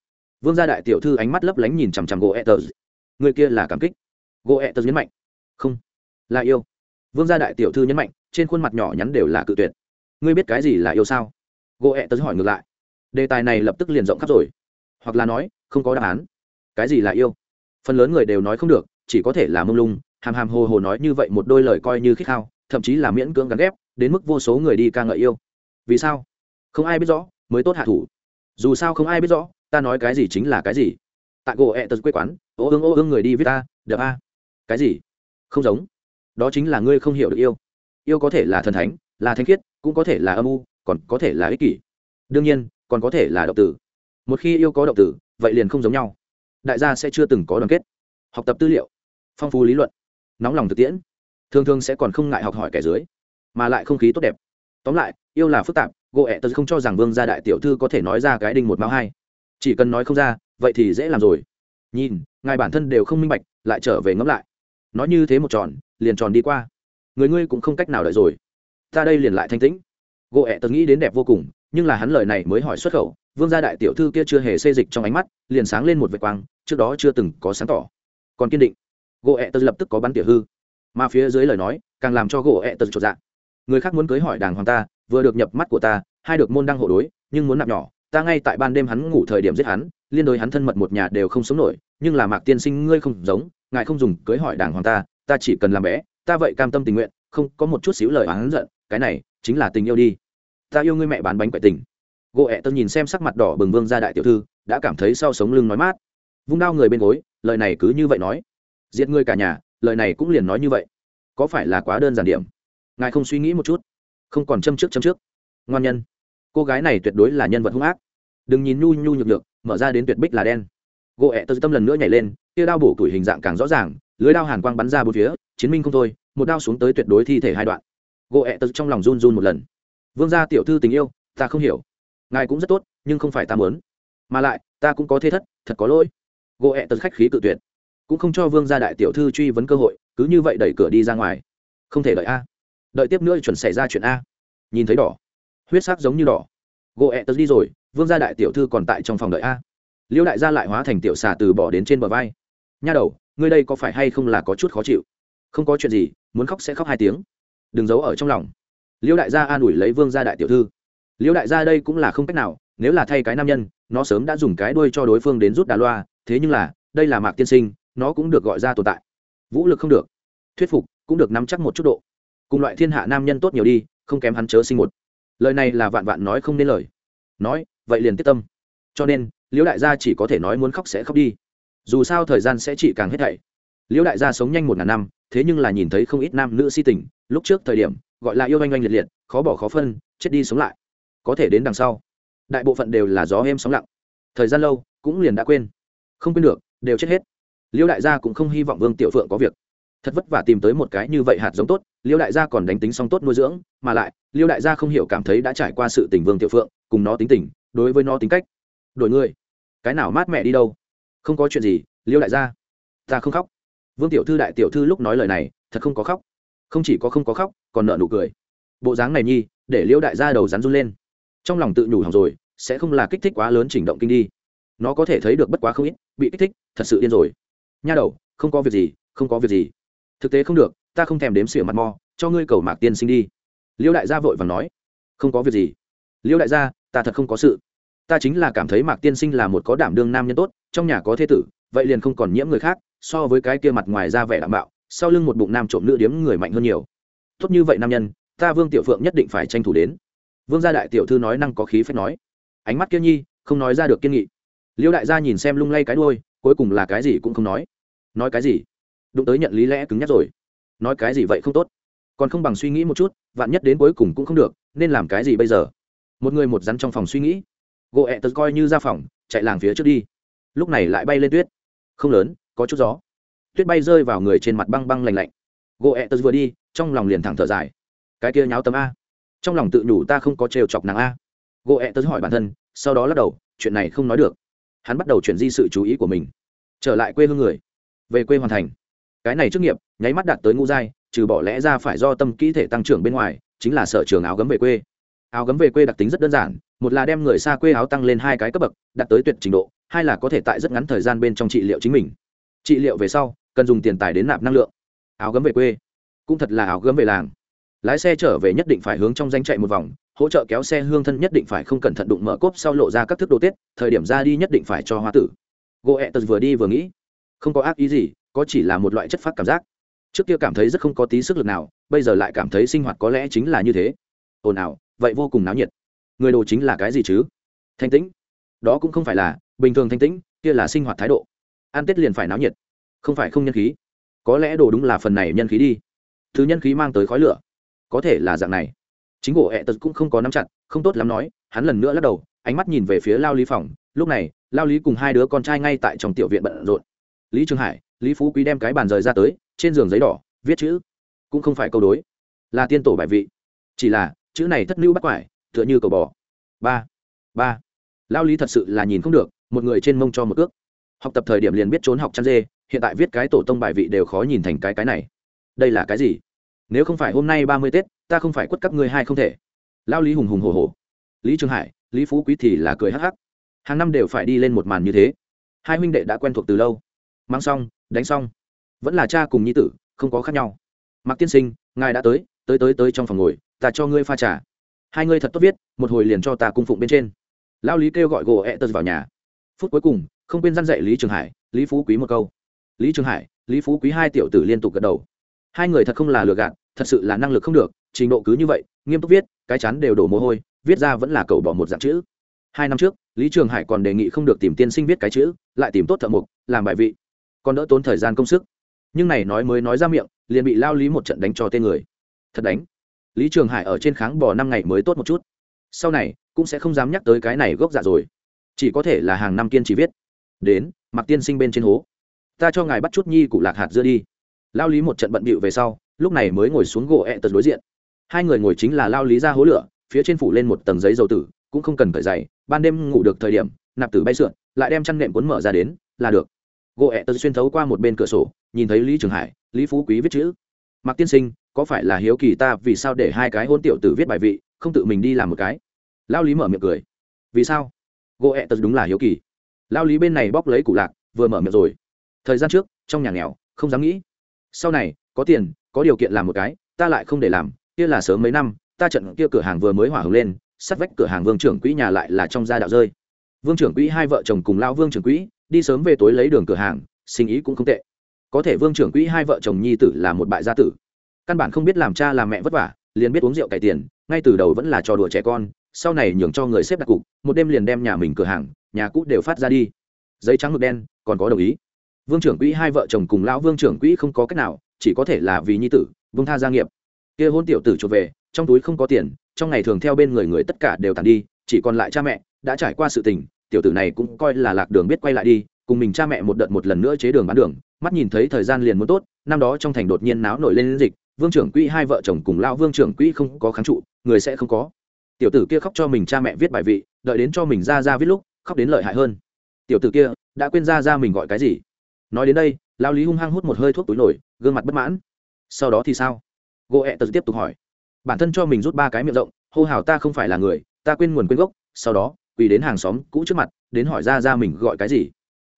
Vương gia đại tiểu thư ánh mắt lấp lánh nhìn chằm chằm gỗ etters người kia là cảm kích. Gỗ etters nhấn mạnh. Không, là yêu. Vương gia đại tiểu thư nhấn mạnh, trên khuôn mặt nhỏ nhắn đều là cự tuyệt. Ngươi biết cái gì là yêu sao? Gỗ etters hỏi ngược lại. Đề tài này lập tức liền rộng khắp rồi. Hoặc là nói, không có đáp án. Cái gì là yêu? Phần lớn người đều nói không được, chỉ có thể là mông lung, hàm hàm hồ hồ nói như vậy một đôi lời coi như khích khao, thậm chí là miễn cưỡng gắn ghép đến mức vô số người đi ca ngợi yêu. Vì sao? Không ai biết rõ, mới tốt hạ thủ. Dù sao không ai biết rõ, ta nói cái gì chính là cái gì. Tại gỗ ẹ tật quê quán, ô ương ô ương người đi viết ta được a. Cái gì? Không giống. Đó chính là ngươi không hiểu được yêu. Yêu có thể là thần thánh, là thanh khiết, cũng có thể là âm u, còn có thể là ích kỷ. Đương nhiên, còn có thể là động tử. Một khi yêu có động tử, vậy liền không giống nhau. Đại gia sẽ chưa từng có đoàn kết. Học tập tư liệu, phong phú lý luận, nóng lòng thực tiễn. Thường thường sẽ còn không ngại học hỏi kẻ dưới mà lại không khí tốt đẹp. Tóm lại, yêu là phức tạp gỗ ẹ tớ không cho rằng vương gia đại tiểu thư có thể nói ra cái đinh một máu hai. Chỉ cần nói không ra, vậy thì dễ làm rồi. Nhìn, ngài bản thân đều không minh bạch, lại trở về ngẫm lại. Nói như thế một tròn, liền tròn đi qua. Người ngươi cũng không cách nào đợi rồi. Ta đây liền lại thanh tĩnh. Gỗ ẹ tớ nghĩ đến đẹp vô cùng, nhưng là hắn lời này mới hỏi xuất khẩu, vương gia đại tiểu thư kia chưa hề xê dịch trong ánh mắt, liền sáng lên một vệt quang, trước đó chưa từng có sáng tỏ. Còn kiên định. Gỗ ẹ tớ lập tức có bắn tiểu hư. Mà phía dưới lời nói, càng làm cho gỗ ẹ tớ trột dạng người khác muốn cưới hỏi đàng hoàng ta, vừa được nhập mắt của ta, hai được môn đăng hộ đối, nhưng muốn nạp nhỏ, ta ngay tại ban đêm hắn ngủ thời điểm giết hắn, liên đối hắn thân mật một nhà đều không sống nổi, nhưng là mạc tiên sinh ngươi không giống, ngài không dùng cưới hỏi đàng hoàng ta ta chỉ cần làm bé, ta vậy cam tâm tình nguyện, không có một chút xíu lời oán giận, cái này chính là tình yêu đi. Ta yêu ngươi mẹ bán bánh quậy tình. Gỗ ẹ tân nhìn xem sắc mặt đỏ bừng vương ra đại tiểu thư, đã cảm thấy sau sống lưng nói mát. Vung đao người bên gối, lời này cứ như vậy nói. Giết ngươi cả nhà, lời này cũng liền nói như vậy. Có phải là quá đơn giản điểm? Ngài không suy nghĩ một chút. Không còn châm trước châm trước. Ngoan nhân. Cô gái này tuyệt đối là nhân vật hung ác. Đừng nhìn nhu nhu nhược nhược, mở ra đến tuyệt bích là đen. Gỗ ẹ tơ tâm lần nữa nhảy lên, kia đao bổ tuổi hình dạng càng rõ ràng, lưới đao hàn quang bắn ra bốn phía, chiến minh không thôi, một đao xuống tới tuyệt đối thi thể hai đoạn. Gỗ ẹ tơ trong lòng run run một lần. Vương gia tiểu thư tình yêu, ta không hiểu. Ngài cũng rất tốt, nhưng không phải ta muốn. Mà lại, ta cũng có thế thất, thật có lỗi. Gỗ ẹ tật khách khí cự tuyệt. Cũng không cho vương gia đại tiểu thư truy vấn cơ hội, cứ như vậy đẩy cửa đi ra ngoài. Không thể đợi a đợi tiếp nữa chuẩn xảy ra chuyện a. Nhìn thấy đỏ. Huyết sắc giống như đỏ. Gỗ ẹ tật đi rồi, vương gia đại tiểu thư còn tại trong phòng đợi a. Liêu đại gia lại hóa thành tiểu xà từ bỏ đến trên bờ vai. Nha đầu, ngươi đây có phải hay không là có chút khó chịu? Không có chuyện gì, muốn khóc sẽ khóc hai tiếng. Đừng giấu ở trong lòng. Liễu đại gia an ủi lấy vương gia đại tiểu thư. Liễu đại gia đây cũng là không cách nào, nếu là thay cái nam nhân, nó sớm đã dùng cái đuôi cho đối phương đến rút đà loa, thế nhưng là, đây là mạc tiên sinh, nó cũng được gọi ra tồn tại. Vũ lực không được. Thuyết phục cũng được nắm chắc một chút độ cùng loại thiên hạ nam nhân tốt nhiều đi, không kém hắn chớ sinh một. Lời này là vạn vạn nói không nên lời. Nói, vậy liền tiết tâm. Cho nên, liễu đại gia chỉ có thể nói muốn khóc sẽ khóc đi. Dù sao thời gian sẽ chỉ càng hết thảy. Liễu đại gia sống nhanh một ngàn năm, thế nhưng là nhìn thấy không ít nam nữ si tình, lúc trước thời điểm, gọi là yêu oanh oanh liệt liệt, khó bỏ khó phân, chết đi sống lại. Có thể đến đằng sau, đại bộ phận đều là gió êm sóng lặng. Thời gian lâu, cũng liền đã quên. Không quên được, đều chết hết. Liễu đại gia cũng không hy vọng vương tiểu phượng có việc thật vất vả tìm tới một cái như vậy hạt giống tốt, liêu đại gia còn đánh tính xong tốt nuôi dưỡng, mà lại, liêu đại gia không hiểu cảm thấy đã trải qua sự tình vương tiểu phượng, cùng nó tính tình, đối với nó tính cách. Đổi ngươi cái nào mát mẹ đi đâu? Không có chuyện gì, liêu đại gia, ta không khóc. Vương tiểu thư đại tiểu thư lúc nói lời này, thật không có khóc. Không chỉ có không có khóc, còn nợ nụ cười. Bộ dáng này nhi, để liêu đại gia đầu rắn run lên. Trong lòng tự nhủ hỏng rồi, sẽ không là kích thích quá lớn chỉnh động kinh đi. Nó có thể thấy được bất quá không ít, bị kích thích, thật sự điên rồi. Nha đầu, không có việc gì, không có việc gì thực tế không được, ta không thèm đếm xỉa mặt mò cho ngươi cầu mạc tiên sinh đi. Liêu đại gia vội vàng nói. Không có việc gì. Liêu đại gia, ta thật không có sự. Ta chính là cảm thấy mạc tiên sinh là một có đảm đương nam nhân tốt, trong nhà có thế tử, vậy liền không còn nhiễm người khác, so với cái kia mặt ngoài ra vẻ đảm bảo sau lưng một bụng nam trộm nữ điếm người mạnh hơn nhiều. Tốt như vậy nam nhân, ta vương tiểu phượng nhất định phải tranh thủ đến. Vương gia đại tiểu thư nói năng có khí phép nói. Ánh mắt kia nhi, không nói ra được kiên nghị. Liêu đại gia nhìn xem lung lay cái đôi cuối cùng là cái gì cũng không nói. Nói cái gì? Đụng tới nhận lý lẽ cứng nhắc rồi. Nói cái gì vậy không tốt? Còn không bằng suy nghĩ một chút, vạn nhất đến cuối cùng cũng không được, nên làm cái gì bây giờ? Một người một rắn trong phòng suy nghĩ. Gỗ ẹ tật coi như ra phòng, chạy làng phía trước đi. Lúc này lại bay lên tuyết. Không lớn, có chút gió. Tuyết bay rơi vào người trên mặt băng băng lành lạnh. Gỗ ẹ tật vừa đi, trong lòng liền thẳng thở dài. Cái kia nháo tấm a. Trong lòng tự nhủ ta không có trêu chọc nàng a. Gỗ ẹ tật hỏi bản thân, sau đó lắc đầu, chuyện này không nói được. Hắn bắt đầu chuyển di sự chú ý của mình. Trở lại quê hương người. Về quê hoàn thành cái này trước nghiệp, nháy mắt đạt tới ngũ giai, trừ bỏ lẽ ra phải do tâm kỹ thể tăng trưởng bên ngoài, chính là sở trường áo gấm về quê. Áo gấm về quê đặc tính rất đơn giản, một là đem người xa quê áo tăng lên hai cái cấp bậc, đạt tới tuyệt trình độ, hai là có thể tại rất ngắn thời gian bên trong trị liệu chính mình. Trị liệu về sau, cần dùng tiền tài đến nạp năng lượng. Áo gấm về quê, cũng thật là áo gấm về làng. Lái xe trở về nhất định phải hướng trong danh chạy một vòng, hỗ trợ kéo xe hương thân nhất định phải không cẩn thận đụng mở cốp sau lộ ra các thức đồ tết, thời điểm ra đi nhất định phải cho hoa tử. Gỗ ẹ tật vừa đi vừa nghĩ, không có ác ý gì có chỉ là một loại chất phát cảm giác. Trước kia cảm thấy rất không có tí sức lực nào, bây giờ lại cảm thấy sinh hoạt có lẽ chính là như thế. Ồn ào, vậy vô cùng náo nhiệt. Người đồ chính là cái gì chứ? Thanh tĩnh. Đó cũng không phải là, bình thường thanh tĩnh, kia là sinh hoạt thái độ. Ăn tết liền phải náo nhiệt. Không phải không nhân khí. Có lẽ đồ đúng là phần này nhân khí đi. Thứ nhân khí mang tới khói lửa. Có thể là dạng này. Chính gỗ ẹ tật cũng không có nắm chặt, không tốt lắm nói, hắn lần nữa lắc đầu, ánh mắt nhìn về phía lao lý phòng. Lúc này, lao lý cùng hai đứa con trai ngay tại trong tiểu viện bận rộn. Lý trường hải lý phú quý đem cái bàn rời ra tới, trên giường giấy đỏ, viết chữ. Cũng không phải câu đối. Là tiên tổ bài vị. Chỉ là, chữ này thất lưu bắt quải, tựa như cầu bò. Ba. Ba. Lao lý thật sự là nhìn không được, một người trên mông cho một ước. Học tập thời điểm liền biết trốn học chăn dê, hiện tại viết cái tổ tông bài vị đều khó nhìn thành cái cái này. Đây là cái gì? Nếu không phải hôm nay ba mươi tết, ta không phải quất các ngươi hai không thể. Lao lý hùng hùng hồ hồ lý trường hải, lý phú quý thì là cười hắc hắc. Hàng năm đều phải đi lên một màn như thế. Hai huynh đệ đã quen thuộc từ lâu. Mang xong đánh xong. Vẫn là cha cùng nhi tử, không có khác nhau. Mặc tiên sinh, ngài đã tới tới tới tới trong phòng ngồi, ta cho ngươi pha trà. Hai ngươi thật tốt viết, một hồi liền cho ta cung phụng bên trên. Lao lý kêu gọi gỗ ẹ tật vào nhà. Phút cuối cùng, không quên dăn dạy lý trường hải, lý phú quý một câu. Lý trường hải, lý phú quý hai tiểu tử liên tục gật đầu. Hai người thật không là lừa gạt, thật sự là năng lực không được, trình độ cứ như vậy, nghiêm túc viết, cái chắn đều đổ mồ hôi, viết ra vẫn là cầu bỏ một dạng chữ. Hai năm trước, lý trường hải còn đề nghị không được tìm tiên sinh viết cái chữ, lại tìm tốt thợ mục làm bài vị còn đỡ tốn thời gian công sức. Nhưng này nói mới nói ra miệng, liền bị lao lý một trận đánh cho tên người. Thật đánh. Lý trường hải ở trên kháng bò năm ngày mới tốt một chút. Sau này, cũng sẽ không dám nhắc tới cái này gốc dạ rồi. Chỉ có thể là hàng năm kiên trì viết. Đến mặc tiên sinh bên trên hố. Ta cho ngài bắt chút nhi cụ lạc hạt dưa đi. Lao lý một trận bận bịu về sau, lúc này mới ngồi xuống gỗ ẹ tật đối diện. Hai người ngồi chính là lao lý ra hố lửa, phía trên phủ lên một tầng giấy dầu tử, cũng không cần cởi giày, ban đêm ngủ được thời điểm, nạp tử bay sượn, lại đem chăn nệm cuốn mở ra đến, là được gỗ ẹ tật xuyên thấu qua một bên cửa sổ, nhìn thấy lý trường hải, lý phú quý viết chữ. Mặc tiên sinh, có phải là hiếu kỳ ta vì sao để hai cái hôn tiểu tử viết bài vị, không tự mình đi làm một cái? Lao lý mở miệng cười. Vì sao? Gỗ ẹ tật đúng là hiếu kỳ. Lao lý bên này bóc lấy củ lạc, vừa mở miệng rồi. Thời gian trước, trong nhà nghèo, không dám nghĩ. Sau này, có tiền, có điều kiện làm một cái, ta lại không để làm, kia là sớm mấy năm, ta trận kia cửa hàng vừa mới hỏa hứng lên, sắt vách cửa hàng vương trưởng quỹ nhà lại là trong gia đạo rơi vương trưởng quỹ hai vợ chồng cùng lao vương trưởng quỹ, đi sớm về tối lấy đường cửa hàng, sinh ý cũng không tệ. Có thể vương trưởng quỹ hai vợ chồng nhi tử là một bại gia tử. Căn bản không biết làm cha làm mẹ vất vả, liền biết uống rượu cải tiền, ngay từ đầu vẫn là trò đùa trẻ con, sau này nhường cho người xếp đặt cục, một đêm liền đem nhà mình cửa hàng, nhà cũ đều phát ra đi. Giấy trắng ngực đen, còn có đồng ý. Vương trưởng quỹ hai vợ chồng cùng lão vương trưởng quỹ không có cách nào, chỉ có thể là vì nhi tử, vương tha gia nghiệp. Kia hôn tiểu tử trở về, trong túi không có tiền, trong ngày thường theo bên người người tất cả đều tàn đi, chỉ còn lại cha mẹ, đã trải qua sự tình tiểu tử này cũng coi là lạc đường biết quay lại đi, cùng mình cha mẹ một đợt một lần nữa chế đường bán đường, mắt nhìn thấy thời gian liền muốn tốt, năm đó trong thành đột nhiên náo nổi lên dịch, vương trưởng quỹ hai vợ chồng cùng lao vương trưởng quỹ không có kháng trụ, người sẽ không có. Tiểu tử kia khóc cho mình cha mẹ viết bài vị, đợi đến cho mình ra ra viết lúc, khóc đến lợi hại hơn. Tiểu tử kia, đã quên ra ra mình gọi cái gì? Nói đến đây lao lý hung hăng hút một hơi thuốc túi nổi, gương mặt bất mãn. Sau đó thì sao? Gỗ ẹ tật tiếp tục hỏi. Bản thân cho mình rút ba cái miệng rộng, hô hào ta không phải là người, ta quên nguồn quên gốc, sau đó quỳ đến hàng xóm cũ trước mặt, đến hỏi ra ra mình gọi cái gì.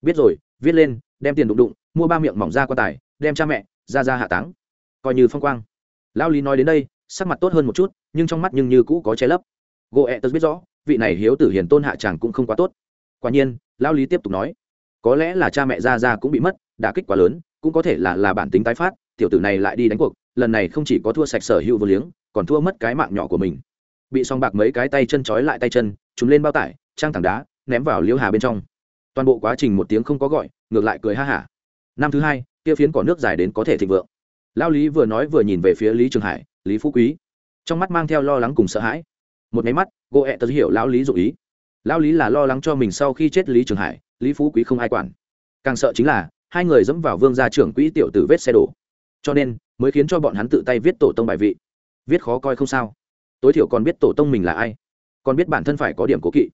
Biết rồi, viết lên, đem tiền đụng đụng, mua ba miệng mỏng ra quan tài, đem cha mẹ, ra ra hạ táng. Coi như phong quang. Lao lý nói đến đây, sắc mặt tốt hơn một chút, nhưng trong mắt nhưng như cũ có che lấp. Gỗ ẹ Tớ biết rõ, vị này hiếu tử hiền tôn hạ chàng cũng không quá tốt. Quả nhiên lao lý tiếp tục nói, có lẽ là cha mẹ ra ra cũng bị mất, đả kích quá lớn, cũng có thể là là bản tính tái phát, tiểu tử này lại đi đánh cuộc, lần này không chỉ có thua sạch sở hữu vô liếng, còn thua mất cái mạng nhỏ của mình. Bị song bạc mấy cái tay chân trói lại tay chân chúng lên bao tải, trang tảng đá, ném vào liễu hà bên trong. Toàn bộ quá trình một tiếng không có gọi, ngược lại cười ha hả. Năm thứ hai, kia phiến cỏ nước dài đến có thể thịnh vượng. Lao lý vừa nói vừa nhìn về phía lý trường hải, lý phú quý. Trong mắt mang theo lo lắng cùng sợ hãi. Một máy mắt gỗ ẹ tớ hiểu lão lý dụ ý. Lão lý là lo lắng cho mình sau khi chết lý trường hải, lý phú quý không ai quản. Càng sợ chính là, hai người dẫm vào vương gia trưởng quỹ tiểu tử vết xe đổ. Cho nên, mới khiến cho bọn hắn tự tay viết tổ tông bài vị. Viết khó coi không sao. Tối thiểu còn biết tổ tông mình là ai còn biết bản thân phải có điểm cố kỵ.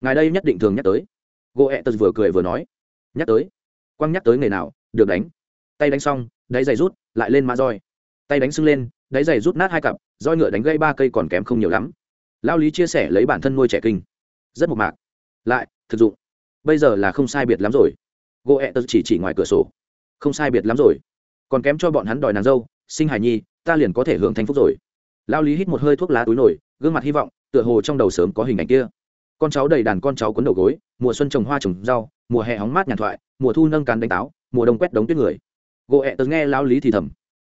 Ngài đây nhất định thường nhắc tới. Gỗ ẹ tật vừa cười vừa nói. Nhắc tới. Quăng nhắc tới ngày nào, được đánh. Tay đánh xong, đáy giày rút, lại lên mã roi. Tay đánh sưng lên, đáy giày rút nát hai cặp, roi ngựa đánh gây ba cây còn kém không nhiều lắm. Lao lý chia sẻ lấy bản thân nuôi trẻ kinh. Rất mộc mạc. Lại, thực dụng. Bây giờ là không sai biệt lắm rồi. Gỗ ẹ tật chỉ chỉ ngoài cửa sổ. Không sai biệt lắm rồi. Còn kém cho bọn hắn đòi nàng dâu, sinh hài nhi, ta liền có thể hưởng thanh phúc rồi. Lao lý hít một hơi thuốc lá túi nổi, gương mặt hy vọng tựa hồ trong đầu sớm có hình ảnh kia. Con cháu đầy đàn con cháu quấn đầu gối, mùa xuân trồng hoa trồng rau, mùa hè hóng mát nhàn thoại, mùa thu nâng cán đánh táo, mùa đông quét đống tuyết người. Gỗ ẹ tớ nghe lao lý thì thầm.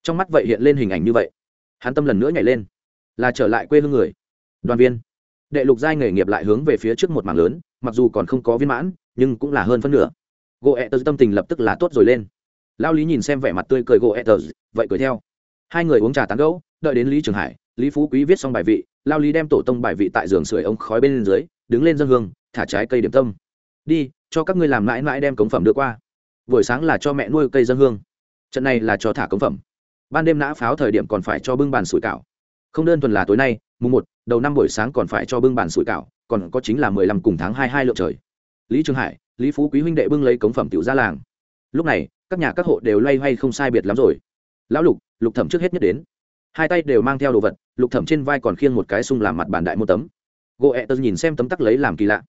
Trong mắt vậy hiện lên hình ảnh như vậy. Hắn tâm lần nữa nhảy lên. Là trở lại quê hương người. Đoàn viên. Đệ lục giai nghề nghiệp lại hướng về phía trước một mảng lớn, mặc dù còn không có viên mãn, nhưng cũng là hơn phân nửa. Gỗ ẹ tớ tâm tình lập tức là tốt rồi lên. Lao lý nhìn xem vẻ mặt tươi cười gỗ ẹ tớ, vậy cười theo. Hai người uống trà tán gẫu, đợi đến lý trường hải, lý phú quý viết xong bài vị lao lý đem tổ tông bài vị tại giường sưởi ống khói bên dưới, đứng lên dân hương, thả trái cây điểm tâm. Đi, cho các ngươi làm mãi mãi đem cống phẩm đưa qua. Buổi sáng là cho mẹ nuôi cây dân hương. Trận này là cho thả cống phẩm. Ban đêm nã pháo thời điểm còn phải cho bưng bàn sủi cảo. Không đơn thuần là tối nay, mùng một, đầu năm buổi sáng còn phải cho bưng bàn sủi cảo, còn có chính là mười lăm cùng tháng hai hai lượng trời. Lý trường hải, lý phú quý huynh đệ bưng lấy cống phẩm tiểu ra làng. Lúc này, các nhà các hộ đều loay hoay không sai biệt lắm rồi. Lão lục lục thẩm trước hết nhất đến hai tay đều mang theo đồ vật lục thẩm trên vai còn khiêng một cái sung làm mặt bàn đại môn tấm. Gỗ ẹ e tớ nhìn xem tấm tắc lấy làm kỳ lạ.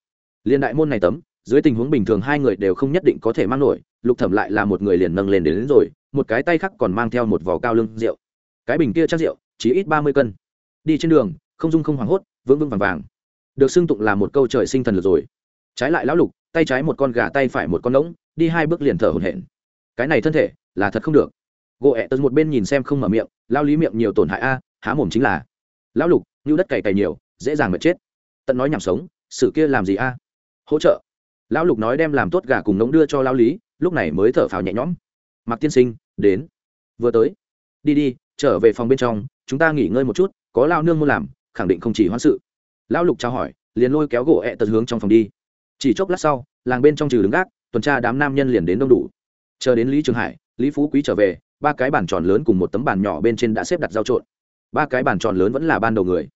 Liên đại môn này tấm dưới tình huống bình thường hai người đều không nhất định có thể mang nổi lục thẩm lại là một người liền nâng lên đến, đến rồi một cái tay khác còn mang theo một vỏ cao lưng rượu. Cái bình kia chắc rượu chỉ ít ba mươi cân. Đi trên đường không dung không hoảng hốt vững vững vàng vàng. Được xưng tụng là một câu trời sinh thần lực rồi. Trái lại lão lục tay trái một con gà tay phải một con ngỗng đi hai bước liền thở hổn hển. Cái này thân thể là thật không được gỗ ẹ tớ một bên nhìn xem không mở miệng, lao lý miệng nhiều tổn hại a, há mồm chính là. Lão lục, như đất cày cày nhiều, dễ dàng mệt chết. Tận nói nhảm sống, sự kia làm gì a? Hỗ trợ. Lão lục nói đem làm tốt gà cùng nống đưa cho lao lý, lúc này mới thở phào nhẹ nhõm. Mặc tiên sinh, đến. Vừa tới. Đi đi, trở về phòng bên trong, chúng ta nghỉ ngơi một chút, có lao nương muốn làm, khẳng định không chỉ hoãn sự. Lão lục trao hỏi, liền lôi kéo gỗ ẹ tật hướng trong phòng đi. Chỉ chốc lát sau, làng bên trong trừ đứng gác, tuần tra đám nam nhân liền đến đông đủ. Chờ đến lý trường hải, lý phú quý trở về ba cái bàn tròn lớn cùng một tấm bàn nhỏ bên trên đã xếp đặt giao trộn. Ba cái bàn tròn lớn vẫn là ban đầu người.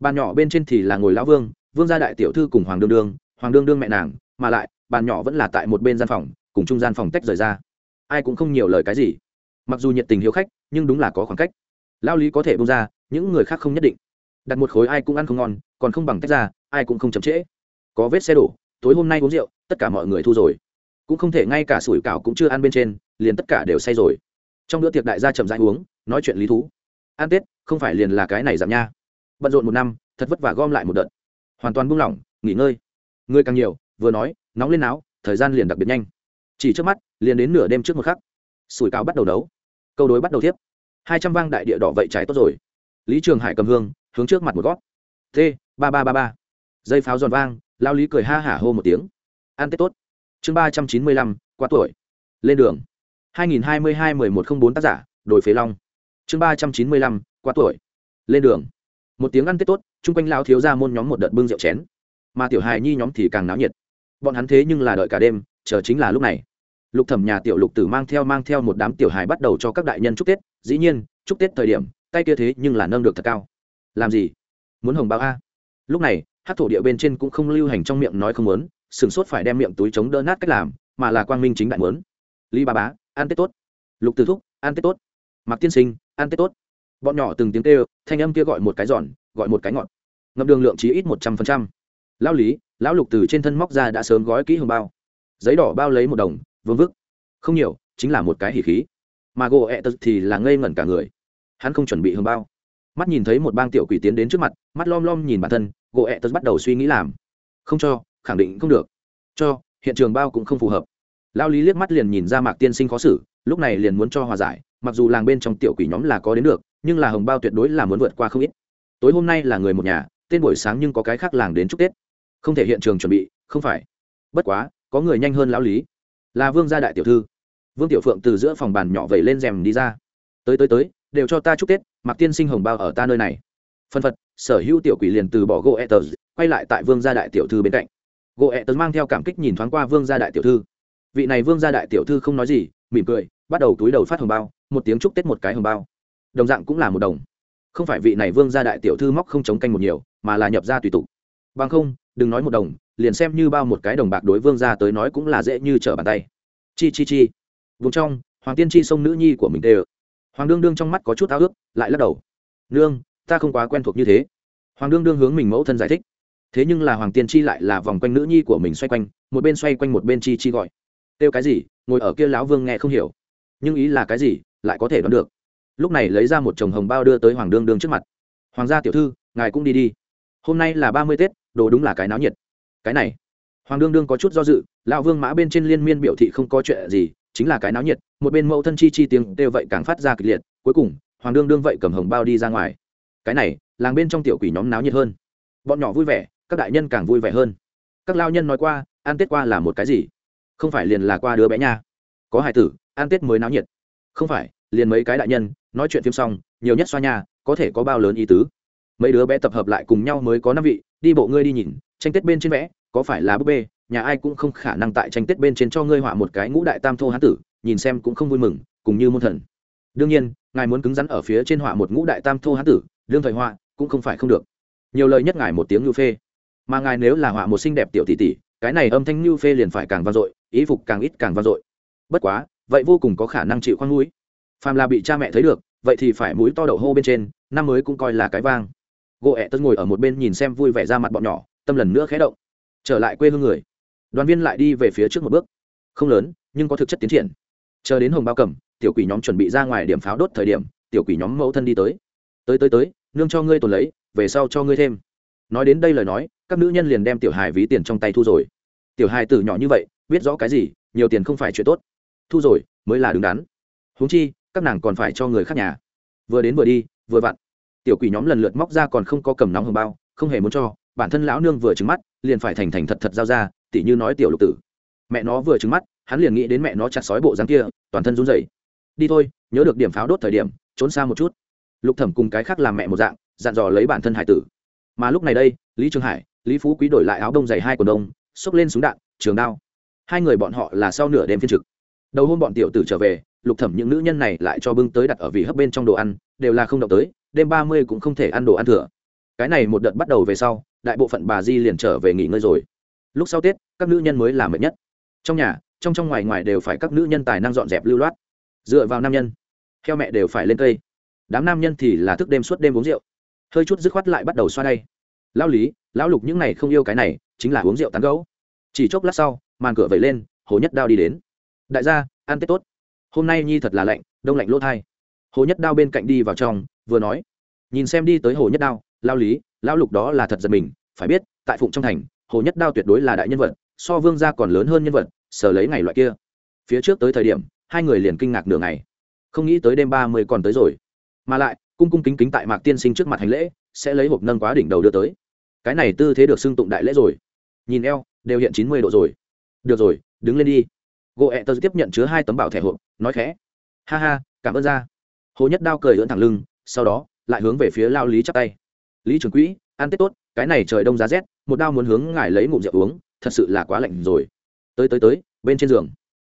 Bàn nhỏ bên trên thì là ngồi lão vương vương gia đại tiểu thư cùng hoàng đương đương, hoàng đương đương mẹ nàng, mà lại, bàn nhỏ vẫn là tại một bên gian phòng, cùng trung gian phòng tách rời ra. Ai cũng không nhiều lời cái gì. Mặc dù nhiệt tình hiếu khách, nhưng đúng là có khoảng cách. Lao lý có thể bông ra, những người khác không nhất định. Đặt một khối ai cũng ăn không ngon, còn không bằng tách ra, ai cũng không chậm trễ. Có vết xe đổ, tối hôm nay uống rượu, tất cả mọi người thu rồi. Cũng không thể ngay cả sủi cảo cũng chưa ăn bên trên, liền tất cả đều say rồi trong bữa tiệc đại gia chậm rãi uống, nói chuyện lý thú. Ăn tết, không phải liền là cái này giảm nha. Bận rộn một năm, thật vất vả gom lại một đợt. Hoàn toàn buông lỏng, nghỉ ngơi. Người càng nhiều, vừa nói, nóng lên não, thời gian liền đặc biệt nhanh. Chỉ trước mắt, liền đến nửa đêm trước một khắc. Sủi cao bắt đầu đấu câu đối bắt đầu tiếp. Hai trăm vang đại địa đỏ vậy trái tốt rồi. Lý trường hải cầm hương, hướng trước mặt một gót. T, ba ba ba ba. Dây pháo giòn vang, lao lý cười ha hả hô một tiếng. Ăn tết tốt. Chương ba trăm chín mươi lăm qua tuổi. Lên đường hai nghìn hai mươi hai mười một không bốn tác giả đổi phế long. Chương ba trăm chín mươi lăm qua tuổi. Lên đường. Một tiếng ăn tết tốt, chung quanh lão thiếu gia môn nhóm một đợt bưng rượu chén. Mà tiểu hài nhi nhóm thì càng náo nhiệt. Bọn hắn thế nhưng là đợi cả đêm, chờ chính là lúc này. Lục thẩm nhà tiểu lục tử mang theo mang theo một đám tiểu hài bắt đầu cho các đại nhân chúc tết. Dĩ nhiên, chúc tết thời điểm, tay kia thế nhưng là nâng được thật cao. Làm gì? Muốn hồng bao a? Lúc này, hát thổ địa bên trên cũng không lưu hành trong miệng nói không muốn, sừng sốt phải đem miệng túi chống đỡ nát cách làm, mà là quang minh chính đại muốn lý ba bá, ăn tết tốt. Lục tử thúc, ăn tết tốt. Mặc tiên sinh, ăn tết tốt. Bọn nhỏ từng tiếng kêu, thanh âm kia gọi một cái giòn, gọi một cái ngọt. Ngập đường lượng chí ít một trăm phần trăm. Lão lý, lão lục từ trên thân móc ra đã sớm gói kỹ hồng bao. Giấy đỏ bao lấy một đồng, vương vức. Không nhiều, chính là một cái hỉ khí. Mà gỗ ẹ tật thì là ngây ngẩn cả người. Hắn không chuẩn bị hồng bao. Mắt nhìn thấy một bang tiểu quỷ tiến đến trước mặt, mắt lom lom nhìn bản thân, gỗ ẹ tật bắt đầu suy nghĩ làm. Không cho, khẳng định không được. Cho, hiện trường bao cũng không phù hợp lao lý liếc mắt liền nhìn ra mạc tiên sinh khó xử, lúc này liền muốn cho hòa giải, mặc dù làng bên trong tiểu quỷ nhóm là có đến được, nhưng là hồng bao tuyệt đối là muốn vượt qua không ít. Tối hôm nay là người một nhà, tên buổi sáng nhưng có cái khác làng đến chúc tết. Không thể hiện trường chuẩn bị, không phải. Bất quá, có người nhanh hơn lão lý. Là vương gia đại tiểu thư. Vương tiểu phượng từ giữa phòng bàn nhỏ vẩy lên rèm đi ra. Tới tới tới, đều cho ta chúc tết mặc tiên sinh hồng bao ở ta nơi này. Phân phật, sở hữu tiểu quỷ liền từ bỏ gỗ E etters quay lại tại vương gia đại tiểu thư bên cạnh. Gỗ E etters mang theo cảm kích nhìn thoáng qua vương gia đại tiểu thư vị này vương gia đại tiểu thư không nói gì, mỉm cười, bắt đầu túi đầu phát hồng bao, một tiếng chúc tết một cái hồng bao. Đồng dạng cũng là một đồng. Không phải vị này vương gia đại tiểu thư móc không chống canh một nhiều, mà là nhập ra tùy tục. Bằng không, đừng nói một đồng, liền xem như bao một cái đồng bạc đối vương gia tới nói cũng là dễ như trở bàn tay. Chi chi chi. Vùng trong, hoàng tiên chi sông nữ nhi của mình tê hoàng đương đương trong mắt có chút ao ước, lại lắc đầu. Nương, ta không quá quen thuộc như thế. Hoàng đương đương hướng mình mẫu thân giải thích. Thế nhưng là hoàng tiên chi lại là vòng quanh nữ nhi của mình xoay quanh, một bên xoay quanh một bên chi chi gọi kêu cái gì, ngồi ở kia lão vương nghe không hiểu. Nhưng ý là cái gì, lại có thể đoán được. Lúc này lấy ra một chồng hồng bao đưa tới hoàng đương đương trước mặt. Hoàng gia tiểu thư, ngài cũng đi đi. Hôm nay là ba mươi tết, đồ đúng là cái náo nhiệt. Cái này. Hoàng đương đương có chút do dự, lão vương mã bên trên liên miên biểu thị không có chuyện gì, chính là cái náo nhiệt, một bên mẫu thân chi chi tiếng đều vậy càng phát ra kịch liệt, cuối cùng, hoàng đương đương vậy cầm hồng bao đi ra ngoài. Cái này, làng bên trong tiểu quỷ nhóm náo nhiệt hơn. Bọn nhỏ vui vẻ, các đại nhân càng vui vẻ hơn. Các lao nhân nói qua, ăn tết qua là một cái gì? Không phải liền là qua đứa bé nha. Có hải tử, ăn tết mới náo nhiệt. Không phải, liền mấy cái đại nhân, nói chuyện phim xong, nhiều nhất xoa nhà có thể có bao lớn ý tứ. Mấy đứa bé tập hợp lại cùng nhau mới có năm vị, đi bộ ngươi đi nhìn, tranh tết bên trên vẽ, có phải là búp bê, nhà ai cũng không khả năng tại tranh tết bên trên cho ngươi họa một cái ngũ đại tam thô hán tử, nhìn xem cũng không vui mừng, cùng như môn thần. Đương nhiên, ngài muốn cứng rắn ở phía trên họa một ngũ đại tam thô hán tử, đương thời họa, cũng không phải không được. Nhiều lời nhất ngài một tiếng như phê. Mà ngài nếu là họa một xinh đẹp tiểu tỷ tỷ cái này âm thanh như phê liền phải càng vang dội, ý phục càng ít càng vang dội. Bất quá, vậy vô cùng có khả năng chịu khoan mũi. Phàm là bị cha mẹ thấy được, vậy thì phải mũi to đậu hô bên trên, năm mới cũng coi là cái vang. Gỗ ẹ tân ngồi ở một bên nhìn xem vui vẻ ra mặt bọn nhỏ, tâm lần nữa khé động. Trở lại quê hương người. Đoàn viên lại đi về phía trước một bước. Không lớn, nhưng có thực chất tiến triển. Chờ đến hồng bao cầm, tiểu quỷ nhóm chuẩn bị ra ngoài điểm pháo đốt thời điểm, tiểu quỷ nhóm mẫu thân đi tới. Tới tới tới, nương cho ngươi tồn lấy, về sau cho ngươi thêm. Nói đến đây lời nói các nữ nhân liền đem tiểu hài ví tiền trong tay thu rồi. Tiểu hài tử nhỏ như vậy, biết rõ cái gì, nhiều tiền không phải chuyện tốt. Thu rồi, mới là đứng đắn. Huống chi, các nàng còn phải cho người khác nhà. Vừa đến vừa đi, vừa vặn. Tiểu quỷ nhóm lần lượt móc ra còn không có cầm nóng hồng bao, không hề muốn cho, bản thân lão nương vừa trứng mắt, liền phải thành thành thật thật giao ra, tỉ như nói tiểu lục tử. Mẹ nó vừa trứng mắt, hắn liền nghĩ đến mẹ nó chặt sói bộ dáng kia, toàn thân run rẩy. Đi thôi, nhớ được điểm pháo đốt thời điểm, trốn xa một chút. Lục thẩm cùng cái khác làm mẹ một dạng, dặn dò lấy bản thân hải tử. Mà lúc này đây, lý trường hải lý phú quý đổi lại áo đông dày hai quần đông, xốc lên súng đạn, trường đao. Hai người bọn họ là sau nửa đêm phiên trực. Đầu hôm bọn tiểu tử trở về, lục thẩm những nữ nhân này lại cho bưng tới đặt ở vị hấp bên trong đồ ăn, đều là không động tới, đêm ba mươi cũng không thể ăn đồ ăn thừa. Cái này một đợt bắt đầu về sau, đại bộ phận bà di liền trở về nghỉ ngơi rồi. Lúc sau tết, các nữ nhân mới làm mệt nhất. Trong nhà, trong trong ngoài ngoài đều phải các nữ nhân tài năng dọn dẹp lưu loát. Dựa vào nam nhân theo mẹ đều phải lên cây. Đám nam nhân thì là thức đêm suốt đêm uống rượu. Hơi chút dứt khoát lại bắt đầu xoa đây lão lý lão lục những này không yêu cái này, chính là uống rượu tán gấu chỉ chốc lát sau, màn cửa vẩy lên, hồ nhất đao đi đến. Đại gia, ăn tết tốt. Hôm nay nhi thật là lạnh, đông lạnh lỗ thai. Hồ nhất đao bên cạnh đi vào trong, vừa nói, nhìn xem đi tới hồ nhất đao, lao lý lao lục đó là thật giật mình, phải biết, tại phụng trong thành, hồ nhất đao tuyệt đối là đại nhân vật, so vương gia còn lớn hơn nhân vật, sở lấy ngày loại kia. Phía trước tới thời điểm, hai người liền kinh ngạc nửa ngày. Không nghĩ tới đêm ba mươi còn tới rồi. Mà lại, cung cung kính kính tại mạc tiên sinh trước mặt hành lễ, sẽ lấy hộp nâng quá đỉnh đầu đưa tới cái này tư thế được xưng tụng đại lễ rồi. Nhìn eo, đều hiện chín mươi độ rồi. Được rồi, đứng lên đi. Gỗ ẹ tơ tiếp nhận chứa hai tấm bảo thẻ hộp, nói khẽ. Ha ha, cảm ơn ra hồ nhất đao cười ưỡn thẳng lưng, sau đó, lại hướng về phía lao lý chắp tay. Lý trưởng quỹ, ăn tết tốt, cái này trời đông giá rét, một đao muốn hướng ngài lấy ngụm rượu uống, thật sự là quá lạnh rồi. Tới tới tới, bên trên giường.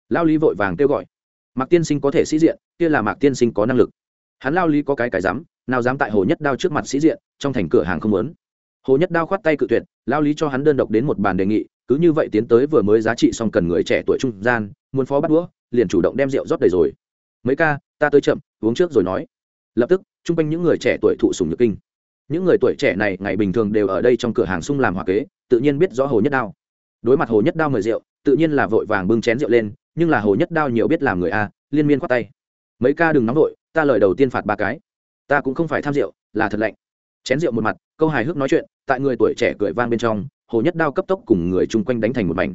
Lao lý vội vàng kêu gọi. Mạc tiên sinh có thể sĩ diện, kia là mạc tiên sinh có năng lực. Hắn lao lý có cái cái dám nào dám tại hồ nhất đao trước mặt sĩ diện, trong thành cửa hàng không lớn hồ nhất đao khoát tay cự tuyệt, lao lý cho hắn đơn độc đến một bàn đề nghị, cứ như vậy tiến tới vừa mới giá trị xong cần người trẻ tuổi trung gian, muốn phó bắt đũa, liền chủ động đem rượu rót đầy rồi. Mấy ca, ta tới chậm, uống trước rồi nói. Lập tức, chung quanh những người trẻ tuổi thụ sùng nhược kinh. Những người tuổi trẻ này ngày bình thường đều ở đây trong cửa hàng sung làm hòa kế, tự nhiên biết rõ hồ nhất đao. Đối mặt hồ nhất đao mời rượu, tự nhiên là vội vàng bưng chén rượu lên, nhưng là hồ nhất đao nhiều biết làm người a, liên miên khoát tay. Mấy ca đừng nóng vội, ta lời đầu tiên phạt ba cái. Ta cũng không phải tham rượu, là thật lạnh chén rượu một mặt, câu hài hước nói chuyện, tại người tuổi trẻ cười vang bên trong, hồ nhất đao cấp tốc cùng người chung quanh đánh thành một mảnh.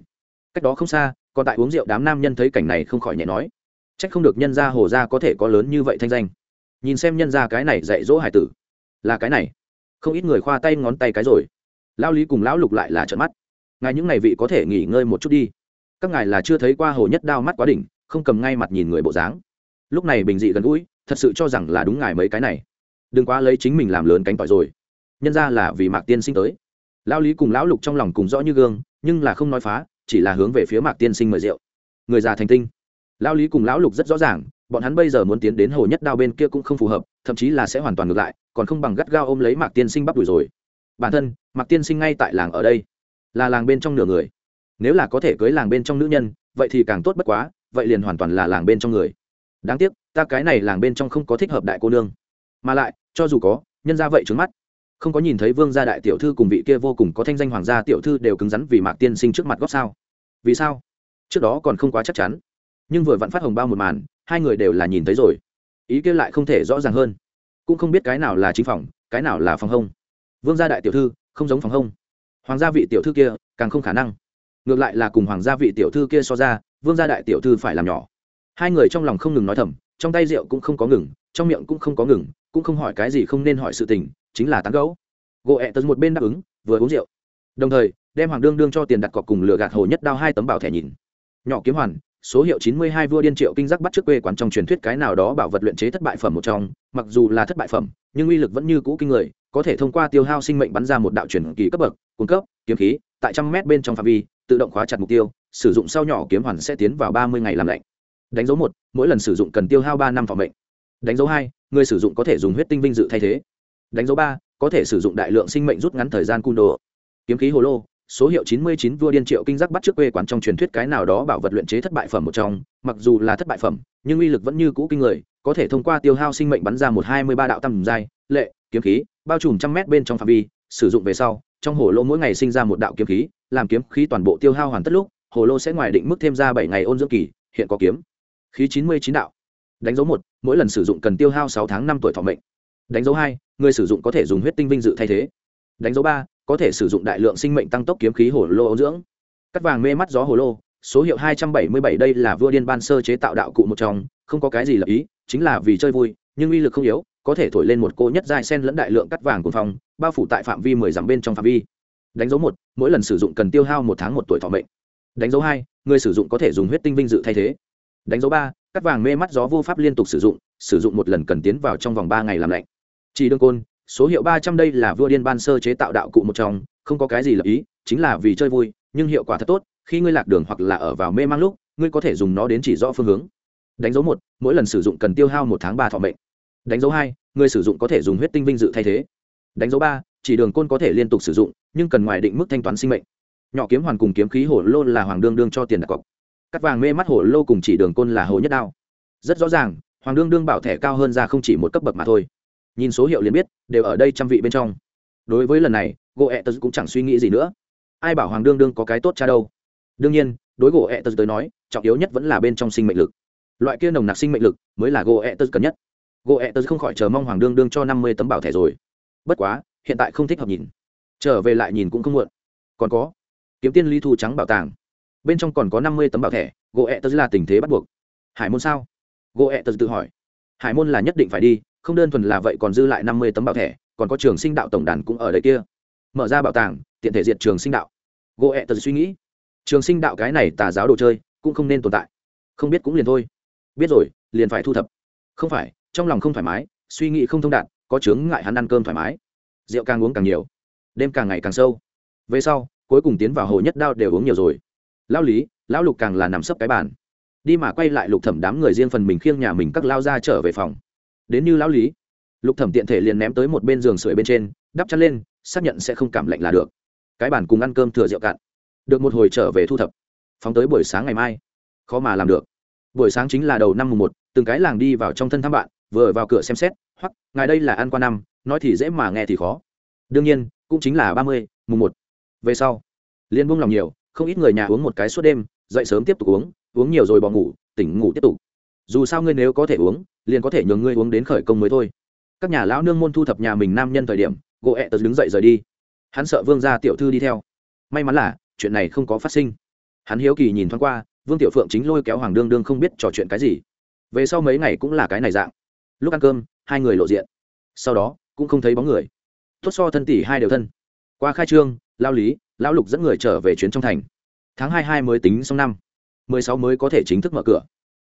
Cách đó không xa, còn tại uống rượu đám nam nhân thấy cảnh này không khỏi nhẹ nói. Trách không được nhân gia hồ gia có thể có lớn như vậy thanh danh. Nhìn xem nhân gia cái này dạy dỗ hải tử. Là cái này. Không ít người khoa tay ngón tay cái rồi. Lao lý cùng lão lục lại là trợn mắt. Ngài những ngày vị có thể nghỉ ngơi một chút đi. Các ngài là chưa thấy qua hồ nhất đao mắt quá đỉnh, không cầm ngay mặt nhìn người bộ dáng. Lúc này bình dị gần gũi, thật sự cho rằng là đúng ngài mấy cái này đừng quá lấy chính mình làm lớn cánh tỏi rồi. Nhân ra là vì mạc tiên sinh tới. Lão lý cùng lão lục trong lòng cùng rõ như gương, nhưng là không nói phá, chỉ là hướng về phía mạc tiên sinh mời rượu. Người già thành tinh. Lão lý cùng lão lục rất rõ ràng, bọn hắn bây giờ muốn tiến đến hồ nhất đao bên kia cũng không phù hợp, thậm chí là sẽ hoàn toàn ngược lại, còn không bằng gắt gao ôm lấy mạc tiên sinh bắp đùi rồi. Bản thân, mạc tiên sinh ngay tại làng ở đây. Là làng bên trong nửa người. Nếu là có thể cưới làng bên trong nữ nhân, vậy thì càng tốt bất quá, vậy liền hoàn toàn là làng bên trong người. Đáng tiếc, ta cái này làng bên trong không có thích hợp đại cô nương. Mà lại cho dù có, nhân ra vậy trước mắt. Không có nhìn thấy vương gia đại tiểu thư cùng vị kia vô cùng có thanh danh hoàng gia tiểu thư đều cứng rắn vì mạc tiên sinh trước mặt góp sao. Vì sao? Trước đó còn không quá chắc chắn. Nhưng vừa vặn phát hồng bao một màn, hai người đều là nhìn thấy rồi. Ý kia lại không thể rõ ràng hơn. Cũng không biết cái nào là chính phòng, cái nào là phòng hông. Vương gia đại tiểu thư, không giống phòng hông. Hoàng gia vị tiểu thư kia, càng không khả năng. Ngược lại là cùng hoàng gia vị tiểu thư kia so ra, vương gia đại tiểu thư phải làm nhỏ. Hai người trong lòng không ngừng nói thầm, trong tay rượu cũng không có ngừng, trong miệng cũng không có ngừng cũng không hỏi cái gì không nên hỏi sự tình, chính là tán gẫu. gỗ ẹ tật một bên đáp ứng, vừa uống rượu. Đồng thời, đem hoàng đương đương cho tiền đặt cọc cùng lừa gạt hồ nhất đao hai tấm bảo thẻ nhìn. Nhỏ kiếm hoàn, số hiệu chín mươi hai vua điên triệu kinh giác bắt trước quê quán trong truyền thuyết cái nào đó bảo vật luyện chế thất bại phẩm một trong, mặc dù là thất bại phẩm, nhưng uy lực vẫn như cũ kinh người, có thể thông qua tiêu hao sinh mệnh bắn ra một đạo truyền kỳ cấp bậc cung cấp, kiếm khí, tại trăm mét bên trong phạm vi, tự động khóa chặt mục tiêu, sử dụng sau nhỏ kiếm hoàn sẽ tiến vào ba mươi ngày làm lạnh. Đánh dấu một, mỗi lần sử dụng cần tiêu hao ba năm phòng mệnh đánh dấu hai, người sử dụng có thể dùng huyết tinh vinh dự thay thế. Đánh dấu ba, có thể sử dụng đại lượng sinh mệnh rút ngắn thời gian cung đồ. Kiếm khí hồ lô, số hiệu chín mươi chín vua điên triệu kinh giác bắt trước quê quán trong truyền thuyết cái nào đó bảo vật luyện chế thất bại phẩm một trong, mặc dù là thất bại phẩm, nhưng uy lực vẫn như cũ kinh người, có thể thông qua tiêu hao sinh mệnh bắn ra một hai mươi ba đạo tầm dài lệ, kiếm khí, bao trùm trăm mét bên trong phạm vi, sử dụng về sau, trong hồ lô mỗi ngày sinh ra một đạo kiếm khí, làm kiếm khí toàn bộ tiêu hao hoàn tất lúc, hồ lô sẽ ngoài định mức thêm ra bảy ngày ôn dưỡng kỳ, hiện có kiếm. Khí chín mươi chín đạo đánh dấu một, mỗi lần sử dụng cần tiêu hao sáu tháng năm tuổi thọ mệnh. Đánh dấu hai, người sử dụng có thể dùng huyết tinh vinh dự thay thế. Đánh dấu ba, có thể sử dụng đại lượng sinh mệnh tăng tốc kiếm khí hồ lô ấu dưỡng. Cắt vàng mê mắt gió hồ lô, số hiệu hai trăm bảy mươi bảy đây là vua điên ban sơ chế tạo đạo cụ một trong, không có cái gì lập ý, chính là vì chơi vui, nhưng uy lực không yếu, có thể thổi lên một cô nhất dài sen lẫn đại lượng cắt vàng cùng phòng bao phủ tại phạm vi mười dặm bên trong phạm vi. Đánh dấu một, mỗi lần sử dụng cần tiêu hao một tháng một tuổi thọ mệnh. Đánh dấu hai, người sử dụng có thể dùng huyết tinh vinh dự thay thế. Đánh dấu ba cắt vàng mê mắt gió vô pháp liên tục sử dụng sử dụng một lần cần tiến vào trong vòng ba ngày làm lạnh. Chỉ đương côn, số hiệu ba trăm đây là vua điên ban sơ chế tạo đạo cụ một trong, không có cái gì lập ý, chính là vì chơi vui, nhưng hiệu quả thật tốt, khi ngươi lạc đường hoặc là ở vào mê mang lúc, ngươi có thể dùng nó đến chỉ rõ phương hướng. Đánh dấu một, mỗi lần sử dụng cần tiêu hao một tháng ba thọ mệnh. Đánh dấu hai, người sử dụng có thể dùng huyết tinh vinh dự thay thế. Đánh dấu ba, chỉ đường côn có thể liên tục sử dụng, nhưng cần ngoài định mức thanh toán sinh mệnh. Nhỏ kiếm hoàn cùng kiếm khí hổ lô là hoàng đương đương cho tiền đặt cọc cắt vàng mê mắt hổ lô cùng chỉ đường côn là hồ nhất đao. Rất rõ ràng, hoàng đương đương bảo thẻ cao hơn ra không chỉ một cấp bậc mà thôi. Nhìn số hiệu liền biết, đều ở đây trăm vị bên trong. Đối với lần này, gỗ ẹ tật cũng chẳng suy nghĩ gì nữa. Ai bảo hoàng đương đương có cái tốt cha đâu? Đương nhiên, đối gỗ ẹ tật tới nói, trọng yếu nhất vẫn là bên trong sinh mệnh lực. Loại kia nồng nặc sinh mệnh lực mới là gỗ ẹ tật cần nhất. Gỗ ẹ tật không khỏi chờ mong hoàng đương đương cho năm mươi tấm bảo thẻ rồi. Bất quá, hiện tại không thích hợp nhìn. Trở về lại nhìn cũng không muộn. Còn có, kiếm tiên ly thu trắng bảo tàng bên trong còn có năm mươi tấm bảo thẻ gỗ ẹ tớ là tình thế bắt buộc. Hải môn sao? Gỗ ẹ tớ tự hỏi. Hải môn là nhất định phải đi, không đơn thuần là vậy còn dư lại năm mươi tấm bảo thẻ, còn có trường sinh đạo tổng đàn cũng ở đây kia. Mở ra bảo tàng, tiện thể diệt trường sinh đạo. Gỗ ẹ tớ suy nghĩ. Trường sinh đạo cái này tà giáo đồ chơi, cũng không nên tồn tại. Không biết cũng liền thôi. Biết rồi, liền phải thu thập. Không phải, trong lòng không thoải mái, suy nghĩ không thông đạt, có chướng ngại hắn ăn cơm thoải mái. Rượu càng uống càng nhiều, đêm càng ngày càng sâu. Về sau, cuối cùng tiến vào hồ nhất đao đều uống nhiều rồi lão lý, lão lục càng là nằm sấp cái bàn. Đi mà quay lại lục thẩm đám người riêng phần mình khiêng nhà mình các lao ra trở về phòng. Đến như lão lý, lục thẩm tiện thể liền ném tới một bên giường sưởi bên trên, đắp chăn lên, xác nhận sẽ không cảm lạnh là được. Cái bàn cùng ăn cơm thừa rượu cạn. Được một hồi trở về thu thập. Phóng tới buổi sáng ngày mai. Khó mà làm được. Buổi sáng chính là đầu năm mùng một, từng cái làng đi vào trong thân thăm bạn, vừa vào cửa xem xét hoặc ngài đây là ăn qua năm, nói thì dễ mà nghe thì khó. Đương nhiên, cũng chính là ba mươi, mùng một. Về sau liên buông lòng nhiều không ít người nhà uống một cái suốt đêm, dậy sớm tiếp tục uống uống nhiều rồi bỏ ngủ, tỉnh ngủ tiếp tục. Dù sao ngươi nếu có thể uống, liền có thể nhường ngươi uống đến khởi công mới thôi. Các nhà lão nương môn thu thập nhà mình nam nhân thời điểm, gỗ ẹ tật đứng dậy rời đi. Hắn sợ vương gia tiểu thư đi theo. May mắn là, chuyện này không có phát sinh. Hắn hiếu kỳ nhìn thoáng qua, vương tiểu phượng chính lôi kéo hoàng đương đương không biết trò chuyện cái gì. Về sau mấy ngày cũng là cái này dạng. Lúc ăn cơm, hai người lộ diện. Sau đó, cũng không thấy bóng người. Tốt so thân tỷ hai đều thân. Qua khai trương, lao lý lão lục dẫn người trở về chuyến trong thành. Tháng hai hai mới tính xong năm. Mười sáu mới có thể chính thức mở cửa.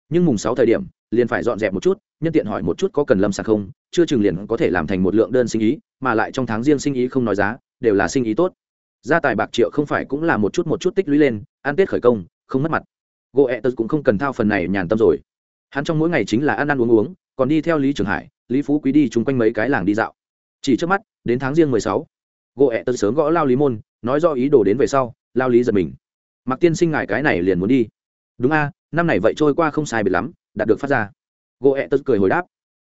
Nhưng mùng sáu thời điểm, liền phải dọn dẹp một chút, nhân tiện hỏi một chút có cần lâm sạc không, chưa chừng liền có thể làm thành một lượng đơn sinh ý, mà lại trong tháng riêng sinh ý không nói giá, đều là sinh ý tốt. Gia tài bạc triệu không phải cũng là một chút một chút tích lũy lên, ăn tết khởi công, không mất mặt. Gỗ ẹ tật cũng không cần thao phần này nhàn tâm rồi. Hắn trong mỗi ngày chính là ăn ăn uống uống, còn đi theo lý trường hải, lý phú quý đi chung quanh mấy cái làng đi dạo. Chỉ trước mắt, đến tháng riêng mười sáu gỗ ẹ tật sớm gõ lao lý môn nói do ý đồ đến về sau, lao lý giật mình. Mặc tiên sinh ngài cái này liền muốn đi. Đúng a, năm này vậy trôi qua không sai biệt lắm, đạt được phát ra. Gỗ ẹ tật cười hồi đáp.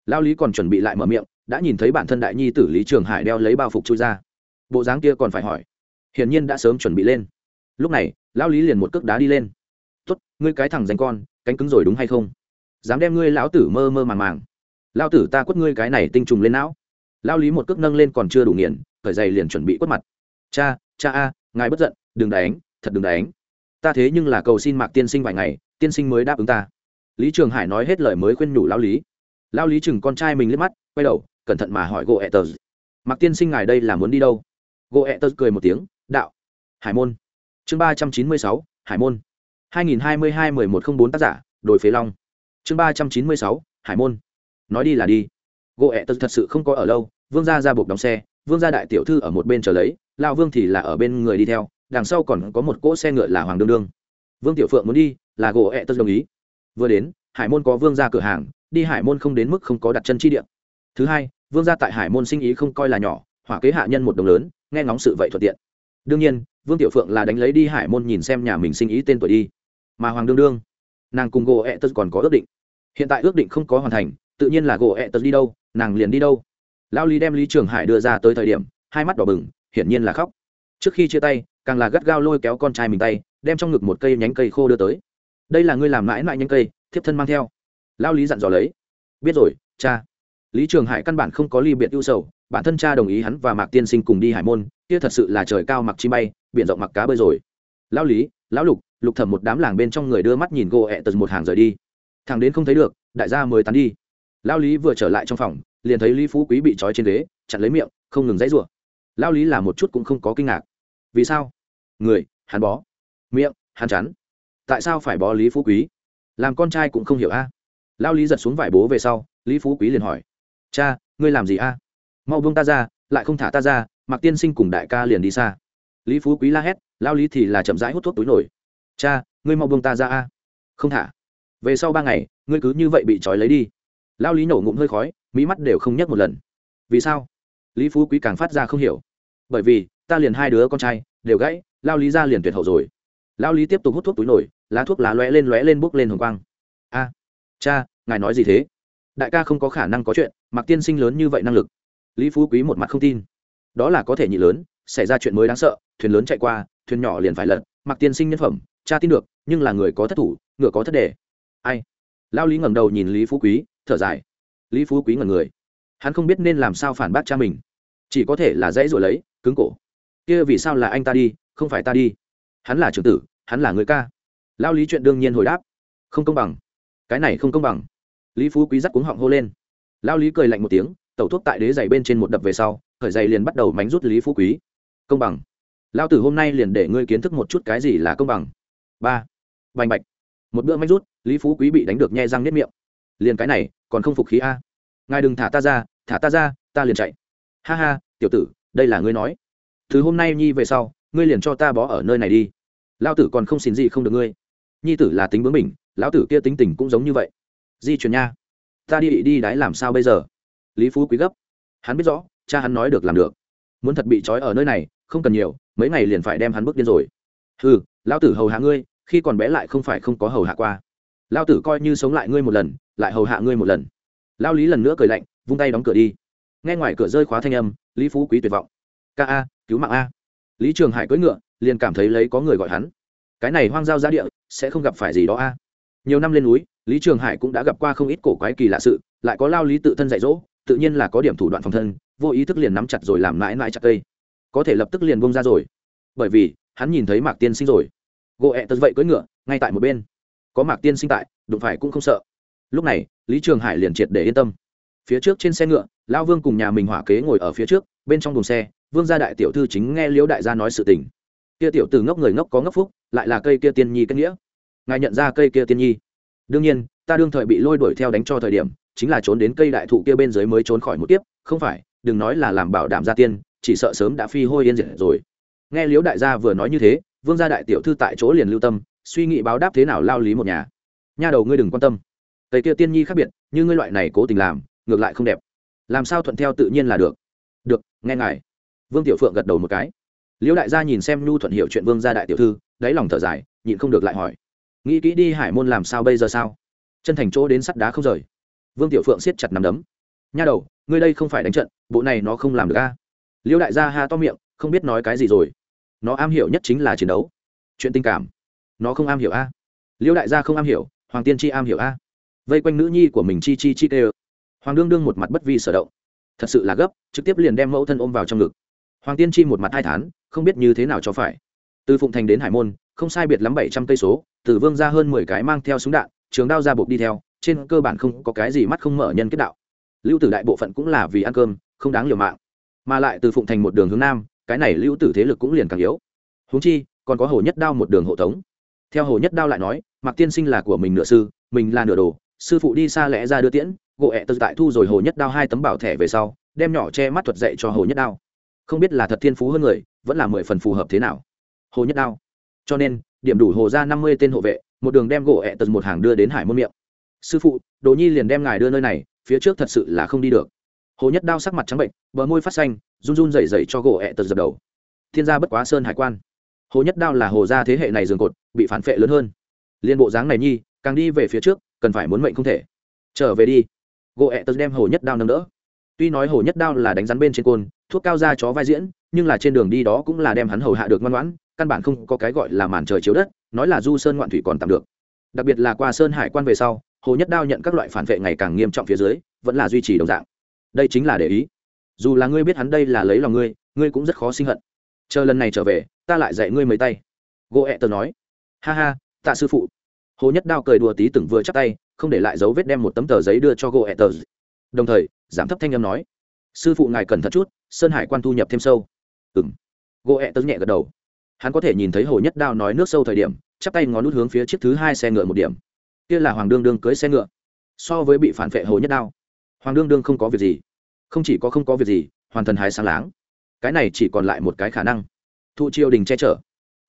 Lao lý còn chuẩn bị lại mở miệng, đã nhìn thấy bản thân đại nhi tử lý trường hải đeo lấy bao phục chui ra. Bộ dáng kia còn phải hỏi. Hiển nhiên đã sớm chuẩn bị lên. Lúc này lão lý liền một cước đá đi lên. Tuất ngươi cái thằng danh con, cánh cứng rồi đúng hay không? Dám đem ngươi lão tử mơ mơ màng màng. Lao tử ta quất ngươi cái này tinh trùng lên não. Lao lý một cước nâng lên còn chưa đủ nghiền khởi dày liền chuẩn bị quất mặt. Cha cha a, ngài bất giận, đừng đánh, thật đừng đánh. Ta thế nhưng là cầu xin mạc tiên sinh vài ngày, tiên sinh mới đáp ứng ta. Lý trường hải nói hết lời mới khuyên nhủ lao lý. Lao lý chừng con trai mình liếc mắt, quay đầu, cẩn thận mà hỏi gỗ ẹ tờ. Mạc tiên sinh ngài đây là muốn đi đâu? Gỗ ẹ tờ cười một tiếng, đạo. Hải môn. Chương ba trăm chín mươi sáu, hải môn. Hai nghìn hai mươi hai mười một không bốn tác giả, đồi phế long. Chương ba trăm chín mươi sáu, hải môn. Nói đi là đi. Gỗ ẹ tật thật sự không có ở lâu, vương gia ra buộc đóng xe, vương gia đại tiểu thư ở một bên chờ lấy lao vương thì là ở bên người đi theo, đằng sau còn có một cỗ xe ngựa là hoàng đương đương. Vương tiểu phượng muốn đi, là gỗ ẹ tật đồng ý. Vừa đến, hải môn có vương gia cửa hàng, đi hải môn không đến mức không có đặt chân chi điện thứ hai, vương gia tại hải môn sinh ý không coi là nhỏ, hỏa kế hạ nhân một đồng lớn, nghe ngóng sự vậy thuận tiện. Đương nhiên, vương tiểu phượng là đánh lấy đi hải môn nhìn xem nhà mình sinh ý tên tuổi đi. Mà hoàng đương đương, nàng cùng gỗ ẹ tật còn có ước định. Hiện tại ước định không có hoàn thành, tự nhiên là gỗ ẹ tật đi đâu, nàng liền đi đâu. Lao lý đem lý trường hải đưa ra tới thời điểm, hai mắt đỏ bừng hiển nhiên là khóc. Trước khi chia tay, càng là gắt gao lôi kéo con trai mình tay, đem trong ngực một cây nhánh cây khô đưa tới. Đây là ngươi làm mãi mãi nhánh cây, thiếp thân mang theo. Lao lý dặn dò lấy. Biết rồi, cha. Lý trường hải căn bản không có ly biệt ưu sầu, bản thân cha đồng ý hắn và mạc tiên sinh cùng đi hải môn, kia thật sự là trời cao mặc chi bay, biển rộng mặc cá bơi rồi. Lão lý, lão lục lục thẩm một đám làng bên trong người đưa mắt nhìn gỗ ẹ tật một hàng rời đi. Thằng đến không thấy được, đại gia mới tán đi. Lão lý vừa trở lại trong phòng, liền thấy lý phú quý bị trói trên ghế, chặn lấy miệng, không ngừng dãy rủa lão lý là một chút cũng không có kinh ngạc. Vì sao? Người, hắn bó. Miệng, hắn chắn. Tại sao phải bó lý phú quý? Làm con trai cũng không hiểu a. Lão lý giật xuống vải bố về sau, lý phú quý liền hỏi. Cha, ngươi làm gì a? Mau buông ta ra, lại không thả ta ra mặc tiên sinh cùng đại ca liền đi xa. Lý phú quý la hét, lao lý thì là chậm rãi hút thuốc túi nổi. Cha, ngươi mau buông ta ra a. Không thả. Về sau ba ngày, ngươi cứ như vậy bị trói lấy đi. Lao lý nổ ngụm hơi khói mỹ mắt đều không nhấc một lần. Vì sao? Lý phú quý càng phát ra không hiểu bởi vì ta liền hai đứa con trai, đều gãy, lao lý ra liền tuyệt hậu rồi. Lao lý tiếp tục hút thuốc túi nổi, lá thuốc lá lóe lên lóe lên bốc lên hồng quang. A, cha, ngài nói gì thế? Đại ca không có khả năng có chuyện mặc tiên sinh lớn như vậy năng lực. Lý phú quý một mặt không tin. Đó là có thể nhị lớn, xảy ra chuyện mới đáng sợ, thuyền lớn chạy qua, thuyền nhỏ liền phải lật. Mặc tiên sinh nhân phẩm, cha tin được, nhưng là người có thất thủ, ngựa có thất đề. Ai? Lao lý ngẩng đầu nhìn lý phú quý, thở dài. Lý phú quý ngẩn người. Hắn không biết nên làm sao phản bác cha mình. Chỉ có thể là dãy rồi lấy cứng cổ. Kia vì sao là anh ta đi, không phải ta đi? Hắn là trưởng tử, hắn là người ca. Lao lý chuyện đương nhiên hồi đáp. Không công bằng. Cái này không công bằng. Lý phú quý dắt cuống họng hô lên. Lao lý cười lạnh một tiếng, tẩu thuốc tại đế giày bên trên một đập về sau, khởi giày liền bắt đầu mánh rút lý phú quý. Công bằng. Lao tử hôm nay liền để ngươi kiến thức một chút cái gì là công bằng. Ba. Bành bạch. Một bữa mánh rút, lý phú quý bị đánh được nhe răng nếp miệng. Liền cái này, còn không phục khí a. Ngài đừng thả ta ra, thả ta ra, ta liền chạy. Ha ha, tiểu tử đây là ngươi nói. Từ hôm nay nhi về sau, ngươi liền cho ta bó ở nơi này đi. Lao tử còn không xin gì không được ngươi. Nhi tử là tính bướng mình lão tử kia tính tình cũng giống như vậy. Di chuyển nha. Ta đi đi đái làm sao bây giờ? Lý phú quý gấp. Hắn biết rõ, cha hắn nói được làm được. Muốn thật bị trói ở nơi này, không cần nhiều, mấy ngày liền phải đem hắn bước điên rồi. Ừ lão tử hầu hạ ngươi, khi còn bé lại không phải không có hầu hạ qua. Lão tử coi như sống lại ngươi một lần, lại hầu hạ ngươi một lần. Lao lý lần nữa cười lạnh, vung tay đóng cửa đi nghe ngoài cửa rơi khóa thanh âm, lý phú quý tuyệt vọng. Ca a, cứu mạng a. Lý trường hải cưỡi ngựa, liền cảm thấy lấy có người gọi hắn. Cái này hoang giao ra địa, sẽ không gặp phải gì đó a. Nhiều năm lên núi, lý trường hải cũng đã gặp qua không ít cổ quái kỳ lạ sự, lại có lao lý tự thân dạy dỗ, tự nhiên là có điểm thủ đoạn phòng thân, vô ý thức liền nắm chặt rồi làm mãi mãi chặt cây. Có thể lập tức liền bông ra rồi. Bởi vì, hắn nhìn thấy mạc tiên sinh rồi. Gỗ ẹ tật vậy cưỡi ngựa, ngay tại một bên. Có mạc tiên sinh tại, đụng phải cũng không sợ. Lúc này, lý trường hải liền triệt để yên tâm phía trước trên xe ngựa lao vương cùng nhà mình hỏa kế ngồi ở phía trước, bên trong đồn xe, vương gia đại tiểu thư chính nghe liễu đại gia nói sự tình. Kia tiểu từ ngốc người ngốc có ngốc phúc, lại là cây kia tiên nhi kết nghĩa. Ngài nhận ra cây kia tiên nhi? Đương nhiên, ta đương thời bị lôi đuổi theo đánh cho thời điểm, chính là trốn đến cây đại thụ kia bên dưới mới trốn khỏi một kiếp, không phải, đừng nói là làm bảo đảm gia tiên, chỉ sợ sớm đã phi hôi yên diệt rồi. Nghe liễu đại gia vừa nói như thế, vương gia đại tiểu thư tại chỗ liền lưu tâm, suy nghĩ báo đáp thế nào lao lý một nhà. Nha đầu ngươi đừng quan tâm. Cây kia tiên nhi khác biệt, như ngươi loại này cố tình làm ngược lại không đẹp. Làm sao thuận theo tự nhiên là được? Được, nghe ngài. Vương tiểu phượng gật đầu một cái. Liễu đại gia nhìn xem nhu thuận hiểu chuyện vương gia đại tiểu thư, đáy lòng thở dài, nhịn không được lại hỏi. Nghĩ kỹ đi hải môn làm sao bây giờ sao? Chân thành chỗ đến sắt đá không rời. Vương tiểu phượng siết chặt nắm đấm. Nha đầu, ngươi đây không phải đánh trận, bộ này nó không làm được a. Liễu đại gia ha to miệng, không biết nói cái gì rồi. Nó am hiểu nhất chính là chiến đấu. Chuyện tình cảm. Nó không am hiểu a. Liễu đại gia không am hiểu, hoàng tiên chi am hiểu a. Vây quanh nữ nhi của mình chi chi chi tê hoàng đương đương một mặt bất vi sở động. Thật sự là gấp, trực tiếp liền đem mẫu thân ôm vào trong ngực. Hoàng tiên chi một mặt hai thán, không biết như thế nào cho phải. Từ phụng thành đến hải môn, không sai biệt lắm bảy trăm cây số, từ vương ra hơn mười cái mang theo súng đạn, trường đao ra buộc đi theo, trên cơ bản không có cái gì mắt không mở nhân kết đạo. Lưu tử đại bộ phận cũng là vì ăn cơm, không đáng liều mạng. Mà lại từ phụng thành một đường hướng nam, cái này lưu tử thế lực cũng liền càng yếu. Húng chi, còn có hồ nhất đao một đường hộ tống. Theo hồ nhất đao lại nói, mạc tiên sinh là của mình nửa sư, mình là nửa đồ, sư phụ đi xa lẽ ra đưa tiễn gỗ ẹ tật tại thu rồi hồ nhất đao hai tấm bảo thẻ về sau, đem nhỏ che mắt thuật dạy cho hồ nhất đao. Không biết là thật thiên phú hơn người, vẫn là mười phần phù hợp thế nào. Hồ nhất đao. Cho nên, điểm đủ hồ ra năm mươi tên hộ vệ, một đường đem gỗ ẹ tật một hàng đưa đến hải môn miệng. Sư phụ, đồ nhi liền đem ngài đưa nơi này, phía trước thật sự là không đi được. Hồ nhất đao sắc mặt trắng bệnh, bờ môi phát xanh, run run dậy dậy cho gỗ ẹ tật dập đầu. Thiên gia bất quá sơn hải quan. Hồ nhất đao là hồ gia thế hệ này dường cột, bị phản phệ lớn hơn. Liên bộ dáng này nhi, càng đi về phía trước, cần phải muốn mệnh không thể. Trở về đi gỗ ẹ tật đem hồ nhất đao nâng đỡ. Tuy nói hồ nhất đao là đánh rắn bên trên côn, thuốc cao ra chó vai diễn, nhưng là trên đường đi đó cũng là đem hắn hầu hạ được ngoan ngoãn, căn bản không có cái gọi là màn trời chiếu đất, nói là du sơn ngoạn thủy còn tạm được. Đặc biệt là qua sơn hải quan về sau, hồ nhất đao nhận các loại phản vệ ngày càng nghiêm trọng phía dưới, vẫn là duy trì đồng dạng. Đây chính là để ý. Dù là ngươi biết hắn đây là lấy lòng ngươi ngươi cũng rất khó sinh hận. Chờ lần này trở về, ta lại dạy ngươi mấy tay. Gỗ ẹ tờ nói. Ha ha, tạ sư phụ. Hồ nhất đao cười đùa tí từng vừa chắc tay không để lại dấu vết đem một tấm tờ giấy đưa cho Gô ẹ đồng thời giảm thấp thanh âm nói, sư phụ ngài cần thận chút, sơn hải quan thu nhập thêm sâu. Ừ m gỗ ẹ nhẹ gật đầu. Hắn có thể nhìn thấy hồ nhất đao nói nước sâu thời điểm, chắp tay ngón nút hướng phía chiếc thứ hai xe ngựa một điểm. Kia là hoàng đương đương cưới xe ngựa. So với bị phản vệ hồ nhất đao, hoàng đương đương không có việc gì. Không chỉ có không có việc gì, hoàn thần hái sáng láng. Cái này chỉ còn lại một cái khả năng. Thụ triều đình che chở.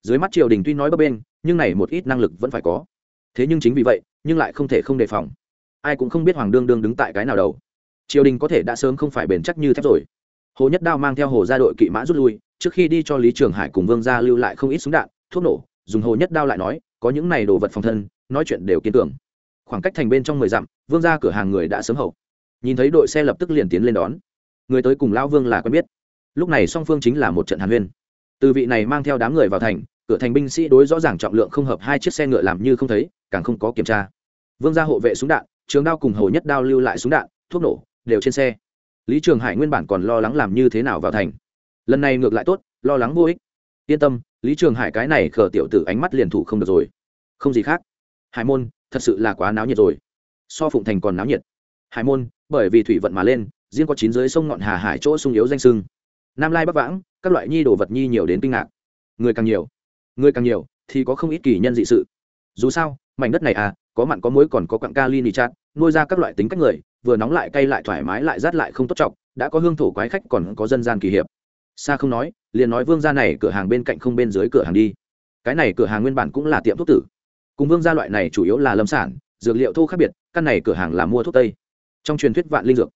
Dưới mắt triều đình tuy nói bấp bên nhưng này một ít năng lực vẫn phải có thế nhưng chính vì vậy, nhưng lại không thể không đề phòng. Ai cũng không biết hoàng đương đương đứng tại cái nào đầu. Triều đình có thể đã sớm không phải bền chắc như thép rồi. Hồ nhất đao mang theo hồ gia đội kỵ mã rút lui, trước khi đi cho lý trường hải cùng vương gia lưu lại không ít súng đạn, thuốc nổ, dùng hồ nhất đao lại nói, có những này đồ vật phòng thân, nói chuyện đều kiên tưởng khoảng cách thành bên trong mười dặm, vương gia cửa hàng người đã sớm hậu. Nhìn thấy đội xe lập tức liền tiến lên đón. Người tới cùng lão vương là quen biết. Lúc này song phương chính là một trận hàn huyên. Từ vị này mang theo đám người vào thành, cửa thành binh sĩ đối rõ ràng trọng lượng không hợp hai chiếc xe ngựa làm như không thấy càng không có kiểm tra. Vương gia hộ vệ súng đạn, trường đao cùng hồ nhất đao lưu lại súng đạn, thuốc nổ, đều trên xe. Lý trường hải nguyên bản còn lo lắng làm như thế nào vào thành. Lần này ngược lại tốt, lo lắng vô ích. Yên tâm, lý trường hải cái này khờ tiểu tử ánh mắt liền thủ không được rồi. Không gì khác. Hải môn, thật sự là quá náo nhiệt rồi. So phụng thành còn náo nhiệt. Hải môn, bởi vì thủy vận mà lên, riêng có chín dưới sông ngọn hà hải chỗ sung yếu danh sưng. Nam lai bắc vãng, các loại nhi đồ vật nhi nhiều đến kinh ngạc. Người càng nhiều, người càng nhiều thì có không ít kỳ nhân dị sự. Dù sao mảnh đất này à có mặn có muối còn có quặng kali nitrat nuôi ra các loại tính cách người, vừa nóng lại cay lại thoải mái lại rát lại không tốt trọng đã có hương thổ quái khách còn có dân gian kỳ hiệp. Xa không nói, liền nói vương gia này cửa hàng bên cạnh không bên dưới cửa hàng đi. Cái này cửa hàng nguyên bản cũng là tiệm thuốc tử. Cùng vương gia loại này chủ yếu là lâm sản, dược liệu thô khác biệt, căn này cửa hàng là mua thuốc tây. Trong truyền thuyết vạn linh dược,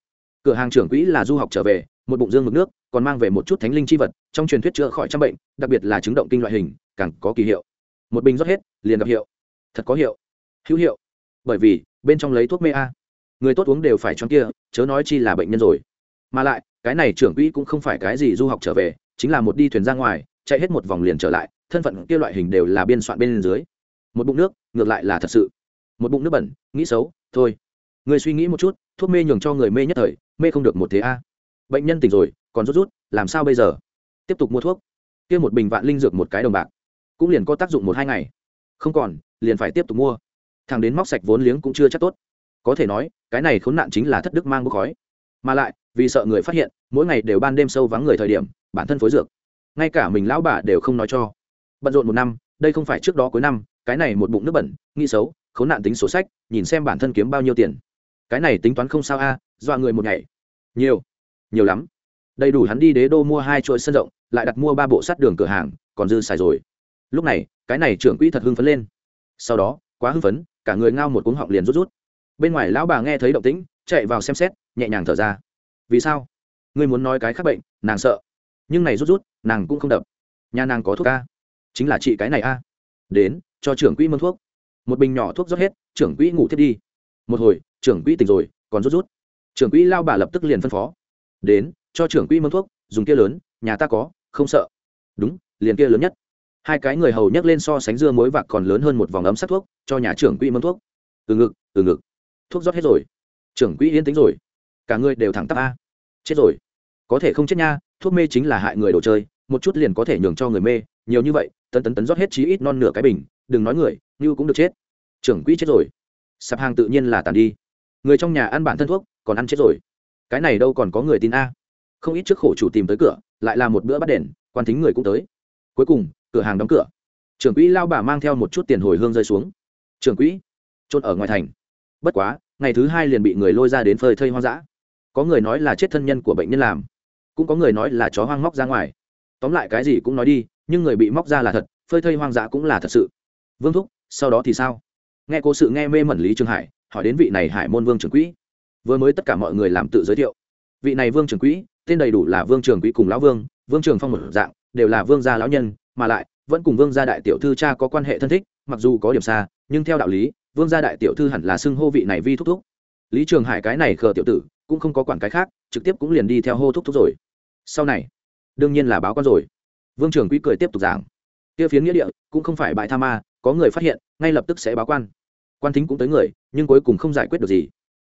cửa hàng trưởng quỹ là du học trở về, một bụng dương mực nước, còn mang về một chút thánh linh chi vật, trong truyền thuyết chữa khỏi trăm bệnh, đặc biệt là chứng động kinh loại hình, càng có kỳ hiệu. Một bình rót hết, liền gặp hiệu thật có hiệu. Hữu hiệu. Bởi vì, bên trong lấy thuốc mê a. Người tốt uống đều phải trong kia, chớ nói chi là bệnh nhân rồi. Mà lại, cái này trưởng quỹ cũng không phải cái gì du học trở về, chính là một đi thuyền ra ngoài, chạy hết một vòng liền trở lại, thân phận kia loại hình đều là biên soạn bên dưới. Một bụng nước, ngược lại là thật sự. Một bụng nước bẩn, nghĩ xấu, thôi. Người suy nghĩ một chút, thuốc mê nhường cho người mê nhất thời, mê không được một thế a. Bệnh nhân tỉnh rồi, còn rút rút, làm sao bây giờ? Tiếp tục mua thuốc. Kia một bình vạn linh dược một cái đồng bạc, cũng liền có tác dụng một hai ngày. Không còn liền phải tiếp tục mua. Thằng đến móc sạch vốn liếng cũng chưa chắc tốt. Có thể nói, cái này khốn nạn chính là thất đức mang bốc khói. Mà lại, vì sợ người phát hiện, mỗi ngày đều ban đêm sâu vắng người thời điểm, bản thân phối dược. Ngay cả mình lão bà đều không nói cho. Bận rộn một năm, đây không phải trước đó cuối năm, cái này một bụng nước bẩn, nghĩ xấu, khốn nạn tính sổ sách, nhìn xem bản thân kiếm bao nhiêu tiền. Cái này tính toán không sao a, dọa người một ngày. Nhiều. Nhiều lắm. Đầy đủ hắn đi đế đô mua hai chuỗi sân rộng, lại đặt mua ba bộ sắt đường cửa hàng, còn dư xài rồi. Lúc này, cái này trưởng quỹ thật hưng phấn lên sau đó, quá hưng phấn, cả người ngao một cuống họng liền rút rút. Bên ngoài lão bà nghe thấy động tĩnh, chạy vào xem xét, nhẹ nhàng thở ra. Vì sao? Ngươi muốn nói cái khác bệnh, nàng sợ. Nhưng này rút rút, nàng cũng không đập. Nhà nàng có thuốc a. Chính là chị cái này a. Đến, cho trưởng quỹ mơn thuốc. Một bình nhỏ thuốc rót hết, trưởng quỹ ngủ thiết đi. Một hồi, trưởng quỹ tỉnh rồi, còn rút rút. Trưởng quỹ lao bà lập tức liền phân phó. Đến, cho trưởng quỹ mơn thuốc, dùng kia lớn, nhà ta có, không sợ. Đúng, liền kia lớn nhất hai cái người hầu nhấc lên so sánh dưa muối vạc còn lớn hơn một vòng ấm sắt thuốc, cho nhà trưởng quỹ mâm thuốc. Từ ngực từ ngực. Thuốc rót hết rồi. Trưởng quỹ yên tính rồi. Cả người đều thẳng tắp a. Chết rồi. Có thể không chết nha, thuốc mê chính là hại người đồ chơi, một chút liền có thể nhường cho người mê, nhiều như vậy, tấn tấn tấn rót hết chí ít non nửa cái bình, đừng nói người, như cũng được chết. Trưởng quỹ chết rồi. Sạp hàng tự nhiên là tàn đi. Người trong nhà ăn bản thân thuốc, còn ăn chết rồi. Cái này đâu còn có người tin a. Không ít trước khổ chủ tìm tới cửa, lại là một bữa bắt đèn quan thính người cũng tới. Cuối cùng cửa hàng đóng cửa. Trưởng quỹ lao bà mang theo một chút tiền hồi hương rơi xuống. Trưởng quỹ trôn ở ngoài thành. Bất quá, ngày thứ hai liền bị người lôi ra đến phơi thây hoang dã. Có người nói là chết thân nhân của bệnh nhân làm. Cũng có người nói là chó hoang móc ra ngoài. Tóm lại cái gì cũng nói đi, nhưng người bị móc ra là thật, phơi thây hoang dã cũng là thật sự. Vương thúc, sau đó thì sao? Nghe cố sự nghe mê mẩn lý trường hải, hỏi đến vị này hải môn vương trưởng quỹ. Vừa mới tất cả mọi người làm tự giới thiệu. Vị này vương trưởng quỹ, tên đầy đủ là vương trường quỹ cùng lão vương vương trường phong một dạng, đều là vương gia lão nhân mà lại, vẫn cùng vương gia đại tiểu thư cha có quan hệ thân thích, mặc dù có điểm xa, nhưng theo đạo lý, vương gia đại tiểu thư hẳn là xưng hô vị này vi thúc thúc. Lý trường hải cái này khờ tiểu tử, cũng không có quản cái khác, trực tiếp cũng liền đi theo hô thúc thúc rồi. Sau này, đương nhiên là báo con rồi. Vương trường quý cười tiếp tục giảng. Kia phiến nghĩa địa, cũng không phải bại tha ma, có người phát hiện, ngay lập tức sẽ báo quan. Quan thính cũng tới người, nhưng cuối cùng không giải quyết được gì.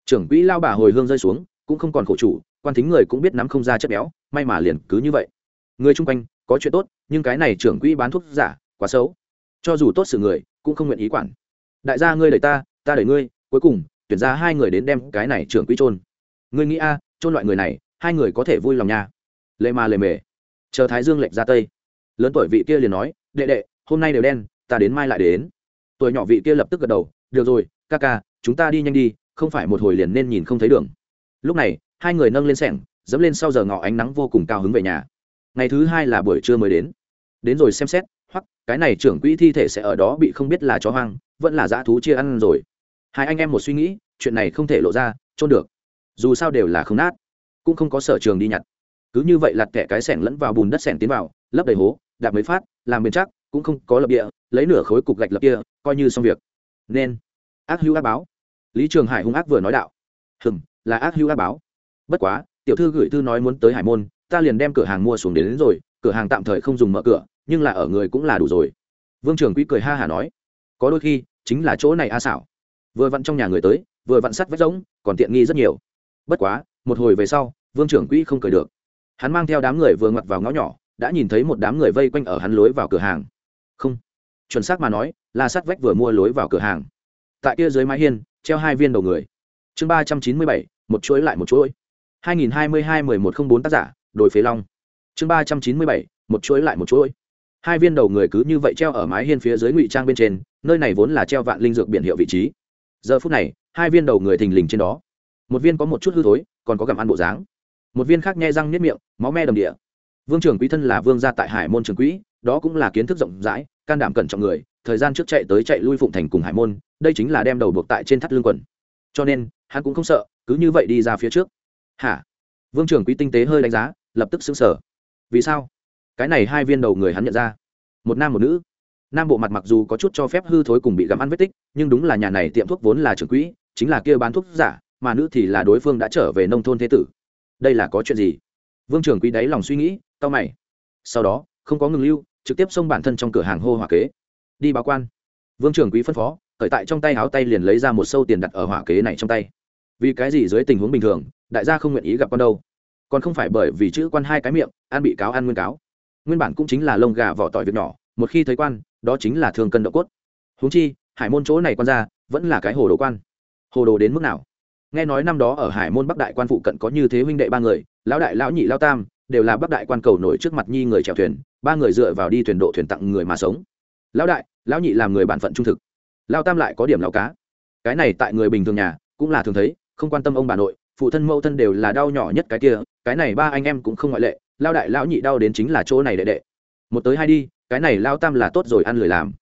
Trưởng quỹ lao bà hồi hương rơi xuống, cũng không còn khổ chủ, quan thính người cũng biết nắm không ra chất béo, may mà liền cứ như vậy. Người chung quanh có chuyện tốt nhưng cái này trưởng quỹ bán thuốc giả quá xấu. Cho dù tốt sự người cũng không nguyện ý quản. Đại gia ngươi đẩy ta ta đẩy ngươi cuối cùng tuyển ra hai người đến đem cái này trưởng quỹ trôn ngươi nghĩ a à, trôn loại người này hai người có thể vui lòng nha. Lệ mà lề mề. Chờ thái dương lệch ra tây. Lớn tuổi vị kia liền nói đệ đệ hôm nay đều đen ta đến mai lại đến. Tuổi nhỏ vị kia lập tức gật đầu được rồi ca ca chúng ta đi nhanh đi không phải một hồi liền nên nhìn không thấy đường. Lúc này hai người nâng lên sẻng dẫm lên sau giờ ngọ ánh nắng vô cùng cao hứng về nhà ngày thứ hai là buổi trưa mới đến. Đến rồi xem xét hoặc cái này trưởng quỹ thi thể sẽ ở đó bị không biết là chó hoang, vẫn là dã thú chia ăn rồi. Hai anh em một suy nghĩ, chuyện này không thể lộ ra trôn được. Dù sao đều là không nát, cũng không có sở trường đi nhặt. Cứ như vậy lặt kẻ cái sẻng lẫn vào bùn đất sẻng tiến vào, lấp đầy hố, đạp mới phát, làm bền chắc, cũng không có lập địa, lấy nửa khối cục gạch lập kia, coi như xong việc. Nên, ác hữu ác báo. Lý trường hải hung ác vừa nói đạo. Hừm, là ác hữu ác báo. Bất quá, tiểu thư gửi thư nói muốn tới hải môn ta liền đem cửa hàng mua xuống đến, đến rồi cửa hàng tạm thời không dùng mở cửa nhưng là ở người cũng là đủ rồi. Vương trường quý cười ha hả nói có đôi khi chính là chỗ này a xảo. Vừa vặn trong nhà người tới vừa vặn sắt vách rỗng còn tiện nghi rất nhiều. Bất quá một hồi về sau vương trưởng quỹ không cười được. Hắn mang theo đám người vừa ngoặt vào ngõ nhỏ đã nhìn thấy một đám người vây quanh ở hắn lối vào cửa hàng. Không chuẩn xác mà nói là sắt vách vừa mua lối vào cửa hàng. Tại kia dưới mái hiên treo hai viên đầu người. Chương ba trăm chín mươi bảy một chuỗi lại một chuỗi. hai nghìn hai mươi hai mười một không bốn tác giả đồi phế long. Chương ba trăm chín mươi bảy, một chuỗi lại một chuỗi. Hai viên đầu người cứ như vậy treo ở mái hiên phía dưới ngụy trang bên trên, nơi này vốn là treo vạn linh dược biển hiệu vị trí. Giờ phút này, hai viên đầu người thình lình trên đó. Một viên có một chút hư thối, còn có gặm ăn bộ dáng. Một viên khác nghe răng nếp miệng, máu me đầm địa. Vương trưởng quý thân là vương gia tại hải môn trường quỹ, đó cũng là kiến thức rộng rãi, can đảm cẩn trọng người, thời gian trước chạy tới chạy lui phụng thành cùng hải môn, đây chính là đem đầu buộc tại trên thắt lưng quần. Cho nên, hắn cũng không sợ, cứ như vậy đi ra phía trước. Hả? Vương trưởng quý tinh tế hơi đánh giá lập tức xứng sở vì sao? Cái này hai viên đầu người hắn nhận ra. Một nam một nữ. Nam bộ mặt mặc dù có chút cho phép hư thối cùng bị gặm ăn vết tích, nhưng đúng là nhà này tiệm thuốc vốn là trưởng quỹ, chính là kia bán thuốc giả, mà nữ thì là đối phương đã trở về nông thôn thế tử. Đây là có chuyện gì? Vương trưởng quý đáy lòng suy nghĩ tao mày. Sau đó, không có ngừng lưu, trực tiếp xông bản thân trong cửa hàng hô hỏa kế. Đi báo quan. Vương trưởng quý phân phó, khởi tại trong tay áo tay liền lấy ra một sâu tiền đặt ở hỏa kế này trong tay. Vì cái gì dưới tình huống bình thường, đại gia không nguyện ý gặp con đâu? Còn không phải bởi vì chữ quan hai cái miệng an bị cáo an nguyên cáo. Nguyên bản cũng chính là lông gà vỏ tỏi việc nhỏ, một khi thấy quan, đó chính là thương cân độ cốt. Huống chi, hải môn chỗ này quan ra vẫn là cái hồ đồ quan. Hồ đồ đến mức nào? Nghe nói năm đó ở hải môn bắc đại quan phụ cận có như thế huynh đệ ba người, lão đại, lão nhị, lão tam, đều là bắc đại quan cầu nổi trước mặt nhi người chèo thuyền, ba người dựa vào đi thuyền độ thuyền tặng người mà sống. Lão đại, lão nhị làm người bản phận trung thực. Lão tam lại có điểm lão cá. Cái này tại người bình thường nhà, cũng là thường thấy, không quan tâm ông bà nội phụ thân mẫu thân đều là đau nhỏ nhất cái kia, cái này ba anh em cũng không ngoại lệ, lao đại lão nhị đau đến chính là chỗ này đệ đệ. Một tới hai đi, cái này lao tam là tốt rồi ăn lười làm.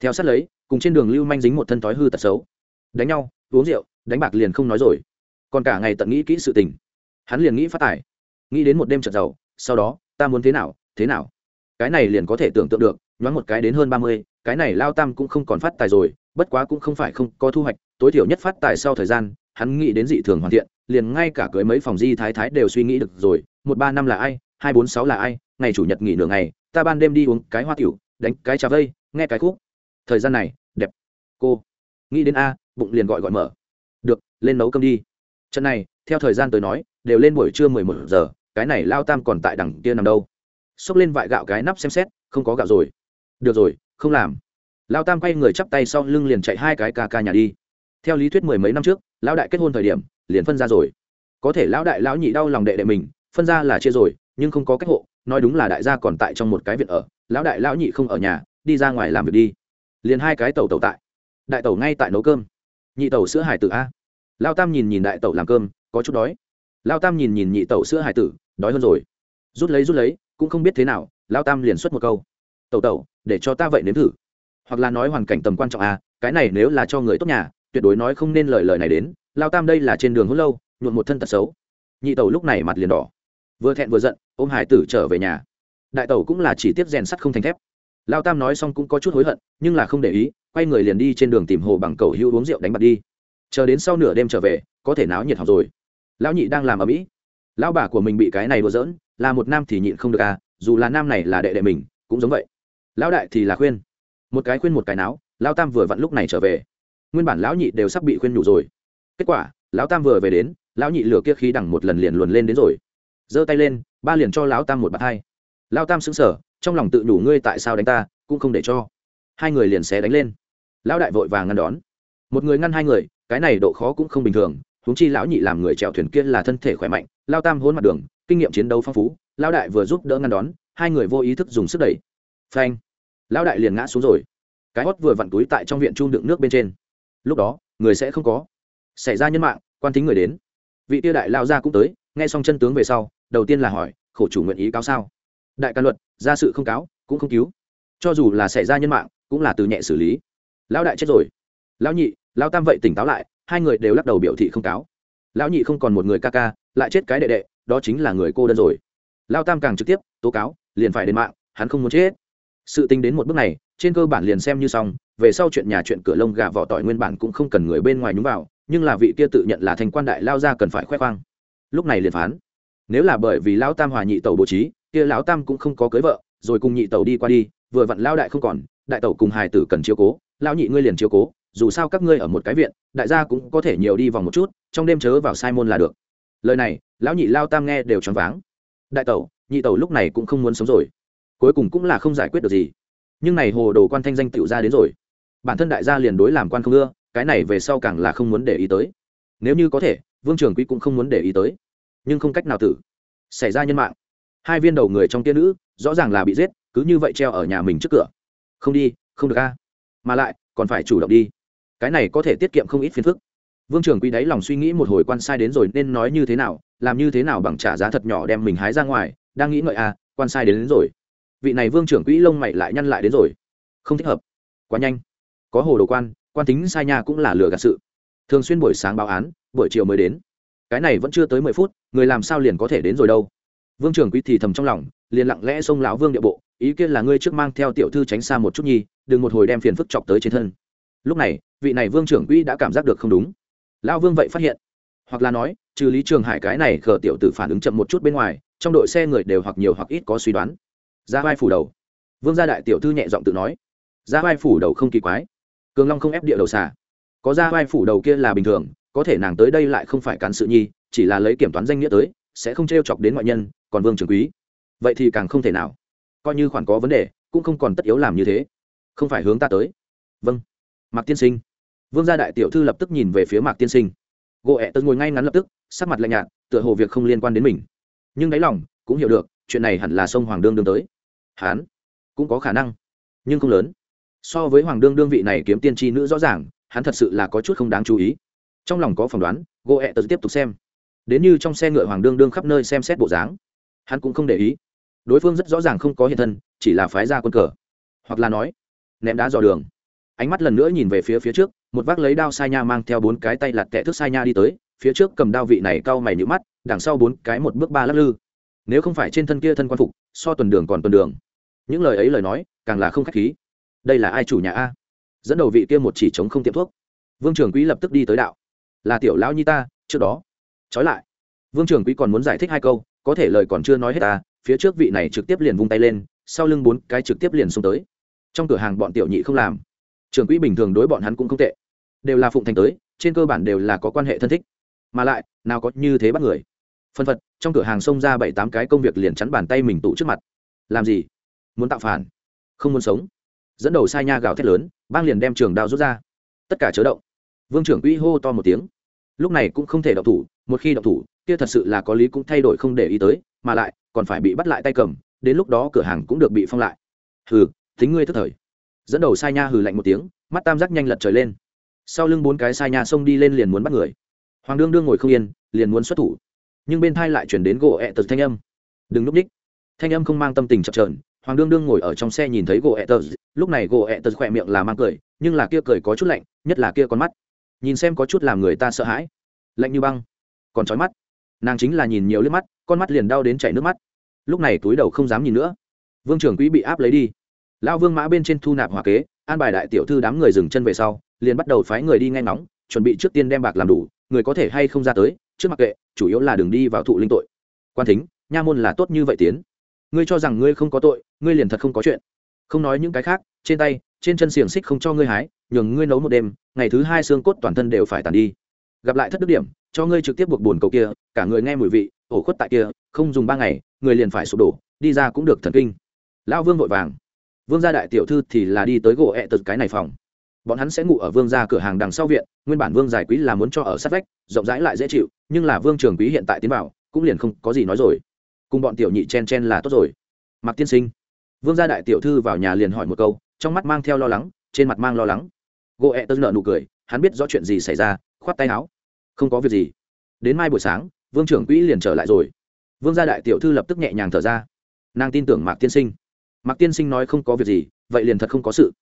Theo sát lấy, cùng trên đường lưu manh dính một thân thói hư tật xấu. Đánh nhau, uống rượu, đánh bạc liền không nói rồi. Còn cả ngày tận nghĩ kỹ sự tình. Hắn liền nghĩ phát tài. Nghĩ đến một đêm trợt giàu sau đó, ta muốn thế nào thế nào? Cái này liền có thể tưởng tượng được, nhoáng một cái đến hơn ba mươi, cái này lao tam cũng không còn phát tài rồi, bất quá cũng không phải không có thu hoạch, tối thiểu nhất phát tài sau thời gian, hắn nghĩ đến dị thường hoàn thiện liền ngay cả cưới mấy phòng di thái thái đều suy nghĩ được rồi, một ba năm là ai, hai bốn sáu là ai, ngày chủ nhật nghỉ nửa ngày, ta ban đêm đi uống cái hoa tiểu, đánh cái trà vây, nghe cái khúc. Thời gian này, đẹp. Cô, nghĩ đến a, bụng liền gọi gọi mở. Được, lên nấu cơm đi. Trận này, theo thời gian tới nói, đều lên buổi trưa mười một giờ, cái này lao tam còn tại đằng kia nằm đâu. Xốc lên vại gạo cái nắp xem xét, không có gạo rồi. Được rồi, không làm. Lao tam quay người chắp tay sau lưng liền chạy hai cái ca ca nhà đi. Theo lý thuyết mười mấy năm trước, lão đại kết hôn thời điểm liền phân ra rồi. Có thể lão đại lão nhị đau lòng đệ đệ mình, phân ra là chia rồi, nhưng không có cách hộ, nói đúng là đại gia còn tại trong một cái viện ở, lão đại lão nhị không ở nhà, đi ra ngoài làm việc đi. Liền hai cái tàu tàu tại. Đại tàu ngay tại nấu cơm. Nhị tàu sữa hải tử a. Lao tam nhìn nhìn đại tàu làm cơm, có chút đói. Lao tam nhìn nhìn nhị tàu sữa hải tử, đói hơn rồi. Rút lấy rút lấy, cũng không biết thế nào, lao tam liền xuất một câu. Tàu tàu để cho ta vậy nếm thử. Hoặc là nói hoàn cảnh tầm quan trọng a, cái này nếu là cho người tốt nhà, tuyệt đối nói không nên lời lời này đến lao tam đây là trên đường hôn lâu nhuộn một thân tật xấu. Nhị Tẩu lúc này mặt liền đỏ. Vừa thẹn vừa giận, ôm hải tử trở về nhà. Đại Tẩu cũng là chỉ tiếp rèn sắt không thành thép. Lao tam nói xong cũng có chút hối hận, nhưng là không để ý, quay người liền đi trên đường tìm hồ bằng cầu hữu uống rượu đánh bạc đi. Chờ đến sau nửa đêm trở về, có thể náo nhiệt học rồi. Lão nhị đang làm ở mỹ. Lão bà của mình bị cái này đùa giỡn, là một nam thì nhịn không được à dù là nam này là đệ đệ mình, cũng giống vậy. Lão đại thì là khuyên. Một cái khuyên một cái náo lão tam vừa vặn lúc này trở về. Nguyên bản lão nhị đều sắp bị khuyên nhủ rồi kết quả, lão tam vừa về đến, lão nhị lửa kia khí đằng một lần liền luồn lên đến rồi. Giơ tay lên, ba liền cho lão tam một bạt hai. Lão tam xứng sở trong lòng tự đủ ngươi tại sao đánh ta, cũng không để cho. Hai người liền xé đánh lên. Lão đại vội vàng ngăn đón. Một người ngăn hai người, cái này độ khó cũng không bình thường, huống chi lão nhị làm người chèo thuyền kia là thân thể khỏe mạnh lao tam hôn mặt đường, kinh nghiệm chiến đấu phong phú, lão đại vừa giúp đỡ ngăn đón, hai người vô ý thức dùng sức đẩy. Phanh. Lão đại liền ngã xuống rồi. Cái hót vừa vặn túi tại trong viện chung đựng nước bên trên. Lúc đó, người sẽ không có xảy ra nhân mạng, quan thính người đến. Vị tiêu đại lao ra cũng tới, nghe xong chân tướng về sau, đầu tiên là hỏi, khổ chủ nguyện ý cáo sao? Đại ca luật, ra sự không cáo, cũng không cứu. Cho dù là xảy ra nhân mạng, cũng là từ nhẹ xử lý. Lão đại chết rồi. Lão nhị, lão tam vậy tỉnh táo lại, hai người đều lắc đầu biểu thị không cáo. Lão nhị không còn một người ca ca, lại chết cái đệ đệ, đó chính là người cô đơn rồi. Lão tam càng trực tiếp, tố cáo, liền phải đến mạng, hắn không muốn chết. Sự tính đến một bước này, trên cơ bản liền xem như xong, về sau chuyện nhà chuyện cửa lông gà vỏ tỏi nguyên bản cũng không cần người bên ngoài nhúng vào nhưng là vị kia tự nhận là thành quan đại lao ra cần phải khoe khoang. Lúc này liền phán, nếu là bởi vì lão tam hòa nhị tẩu bố trí, kia lão tam cũng không có cưới vợ, rồi cùng nhị tẩu đi qua đi, vừa vặn lao đại không còn, đại tẩu cùng hài tử cần chiếu cố, lão nhị ngươi liền chiếu cố, dù sao các ngươi ở một cái viện, đại gia cũng có thể nhiều đi vòng một chút, trong đêm chớ vào sai môn là được. Lời này, lão nhị lao tam nghe đều choáng váng. Đại tẩu, nhị tẩu lúc này cũng không muốn sống rồi. Cuối cùng cũng là không giải quyết được gì. Nhưng này hồ đồ quan thanh danh tựu ra đến rồi. Bản thân đại gia liền đối làm quan không ưa cái này về sau càng là không muốn để ý tới. Nếu như có thể vương trường quý cũng không muốn để ý tới. Nhưng không cách nào tử. Xảy ra nhân mạng. Hai viên đầu người trong tiên nữ rõ ràng là bị giết cứ như vậy treo ở nhà mình trước cửa. Không đi không được a. Mà lại còn phải chủ động đi. Cái này có thể tiết kiệm không ít phiền phức. Vương trường quý đáy lòng suy nghĩ một hồi quan sai đến rồi nên nói như thế nào làm như thế nào bằng trả giá thật nhỏ đem mình hái ra ngoài đang nghĩ ngợi a quan sai đến, đến rồi. Vị này vương trưởng quỹ lông mày lại nhăn lại đến rồi. Không thích hợp. Quá nhanh. Có hồ đồ quan quan tính sai nha cũng là lừa gạt sự. Thường xuyên buổi sáng báo án, buổi chiều mới đến. Cái này vẫn chưa tới mười phút, người làm sao liền có thể đến rồi đâu? Vương trưởng quý thì thầm trong lòng, liền lặng lẽ xông lão vương địa bộ, ý kiến là ngươi trước mang theo tiểu thư tránh xa một chút nhi, đừng một hồi đem phiền phức chọc tới trên thân. Lúc này, vị này vương trưởng quý đã cảm giác được không đúng. Lão vương vậy phát hiện, hoặc là nói, trừ lý trường hải cái này khờ tiểu tử phản ứng chậm một chút bên ngoài, trong đội xe người đều hoặc nhiều hoặc ít có suy đoán. Ra vai phủ đầu. Vương gia đại tiểu thư nhẹ giọng tự nói. Ra vai phủ đầu không kỳ quái cường long không ép địa đầu xà. Có ra vai phủ đầu kia là bình thường, có thể nàng tới đây lại không phải cán sự nhi, chỉ là lấy kiểm toán danh nghĩa tới, sẽ không t r e o chọc đến ngoại nhân, còn vương trường quý. Vậy thì càng không thể nào. Coi như khoản có vấn đề, cũng không còn tất yếu làm như thế. Không phải hướng ta tới. Vâng. Mạc tiên sinh. Vương gia đại tiểu thư lập tức nhìn về phía mạc tiên sinh. Gộ ẹ tớ ngồi ngay ngắn lập tức, sắc mặt lạnh nhạt, tựa hồ việc không liên quan đến mình. Nhưng đáy lòng, cũng hiểu được, chuyện này hẳn là sông hoàng đương đương tới. Hán. Cũng có khả năng, nhưng không lớn so với hoàng đương đương vị này kiếm tiên tri nữ rõ ràng, hắn thật sự là có chút không đáng chú ý. Trong lòng có phỏng đoán gỗ ẹ tớ tiếp tục xem. Đến như trong xe ngựa hoàng đương đương khắp nơi xem xét bộ dáng, hắn cũng không để ý. Đối phương rất rõ ràng không có hiện thân, chỉ là phái ra quân cờ. Hoặc là nói, ném đá dò đường. Ánh mắt lần nữa nhìn về phía phía trước, một vác lấy đao sai nha mang theo bốn cái tay lặt kẹ thước sai nha đi tới, phía trước cầm đao vị này cau mày nhũ mắt, đằng sau bốn cái một bước ba lắc lư. Nếu không phải trên thân kia thân quan phục, so tuần đường còn tuần đường. Những lời ấy lời nói, càng là không k h á c h khí đây là ai chủ nhà a? Dẫn đầu vị kia một chỉ chống không tiệm thuốc. Vương trường quý lập tức đi tới đạo. Là tiểu lão nhi ta, trước đó. Trói lại. Vương trường quý còn muốn giải thích hai câu, có thể lời còn chưa nói hết ta, phía trước vị này trực tiếp liền vung tay lên, sau lưng bốn cái trực tiếp liền xông tới. Trong cửa hàng bọn tiểu nhị không làm. Trường quỹ bình thường đối bọn hắn cũng không tệ. Đều là phụng thành tới, trên cơ bản đều là có quan hệ thân thích. Mà lại, nào có như thế bắt người. Phân phật, trong cửa hàng xông ra bảy tám cái công việc liền chắn bàn tay mình tụ trước mặt. Làm gì? Muốn tạo phản. Không muốn sống dẫn đầu sai nha gào thét lớn, bang liền đem trường đao rút ra. Tất cả chớ động. Vương trưởng uy hô to một tiếng. Lúc này cũng không thể động thủ, một khi động thủ, kia thật sự là có lý cũng thay đổi không để ý tới, mà lại, còn phải bị bắt lại tay cầm, đến lúc đó cửa hàng cũng được bị phong lại. Hừ, thính ngươi tức thời. Dẫn đầu sai nha hừ lạnh một tiếng, mắt tam giác nhanh lật trời lên. Sau lưng bốn cái sai nha xông đi lên liền muốn bắt người. Hoàng đương đương ngồi không yên, liền muốn xuất thủ. Nhưng bên thai lại chuyển đến gỗ ẹ tật thanh âm. Đừng núp ních. Thanh âm không mang tâm tình chập trờn hoàng đương đương ngồi ở trong xe nhìn thấy gỗ ẹ tờ. Lúc này gỗ ẹ tờ khỏe miệng là mang cười, nhưng là kia cười có chút lạnh, nhất là kia con mắt. Nhìn xem có chút làm người ta sợ hãi. Lạnh như băng. Còn trói mắt. Nàng chính là nhìn nhiều liếc mắt, con mắt liền đau đến chảy nước mắt. Lúc này túi đầu không dám nhìn nữa. Vương trưởng quỹ bị áp lấy đi. Lão vương mã bên trên thu nạp hòa kế, an bài đại tiểu thư đám người dừng chân về sau, liền bắt đầu phái người đi ngay ngóng, chuẩn bị trước tiên đem bạc làm đủ, người có thể hay không ra tới, trước mặc kệ, chủ yếu là đường đi vào thụ linh tội. Quan thính, nha môn là tốt như vậy tiến ngươi cho rằng ngươi không có tội, ngươi liền thật không có chuyện. Không nói những cái khác, trên tay, trên chân xiềng xích không cho ngươi hái, nhường ngươi nấu một đêm, ngày thứ hai xương cốt toàn thân đều phải tàn đi. Gặp lại thất đức điểm, cho ngươi trực tiếp buộc buồn cầu kia, cả người nghe mùi vị, ổ khuất tại kia, không dùng ba ngày, người liền phải sụp đổ, đi ra cũng được thần kinh. Lão vương vội vàng. Vương gia đại tiểu thư thì là đi tới gỗ ẹ tật cái này phòng. Bọn hắn sẽ ngủ ở vương gia cửa hàng đằng sau viện, nguyên bản vương giải quý là muốn cho ở sát vách, rộng rãi lại dễ chịu, nhưng là vương trường quý hiện tại tiến bảo cũng liền không có gì nói rồi cùng bọn tiểu nhị chen chen là tốt rồi. Mặc tiên sinh, vương gia đại tiểu thư vào nhà liền hỏi một câu, trong mắt mang theo lo lắng, trên mặt mang lo lắng. Gỗ ẹ e tật nợ nụ cười, hắn biết rõ chuyện gì xảy ra, khoát tay áo. Không có việc gì. Đến mai buổi sáng, vương trưởng quỹ liền trở lại rồi. Vương gia đại tiểu thư lập tức nhẹ nhàng thở ra. Nàng tin tưởng mạc tiên sinh. Mạc tiên sinh nói không có việc gì, vậy liền thật không có sự.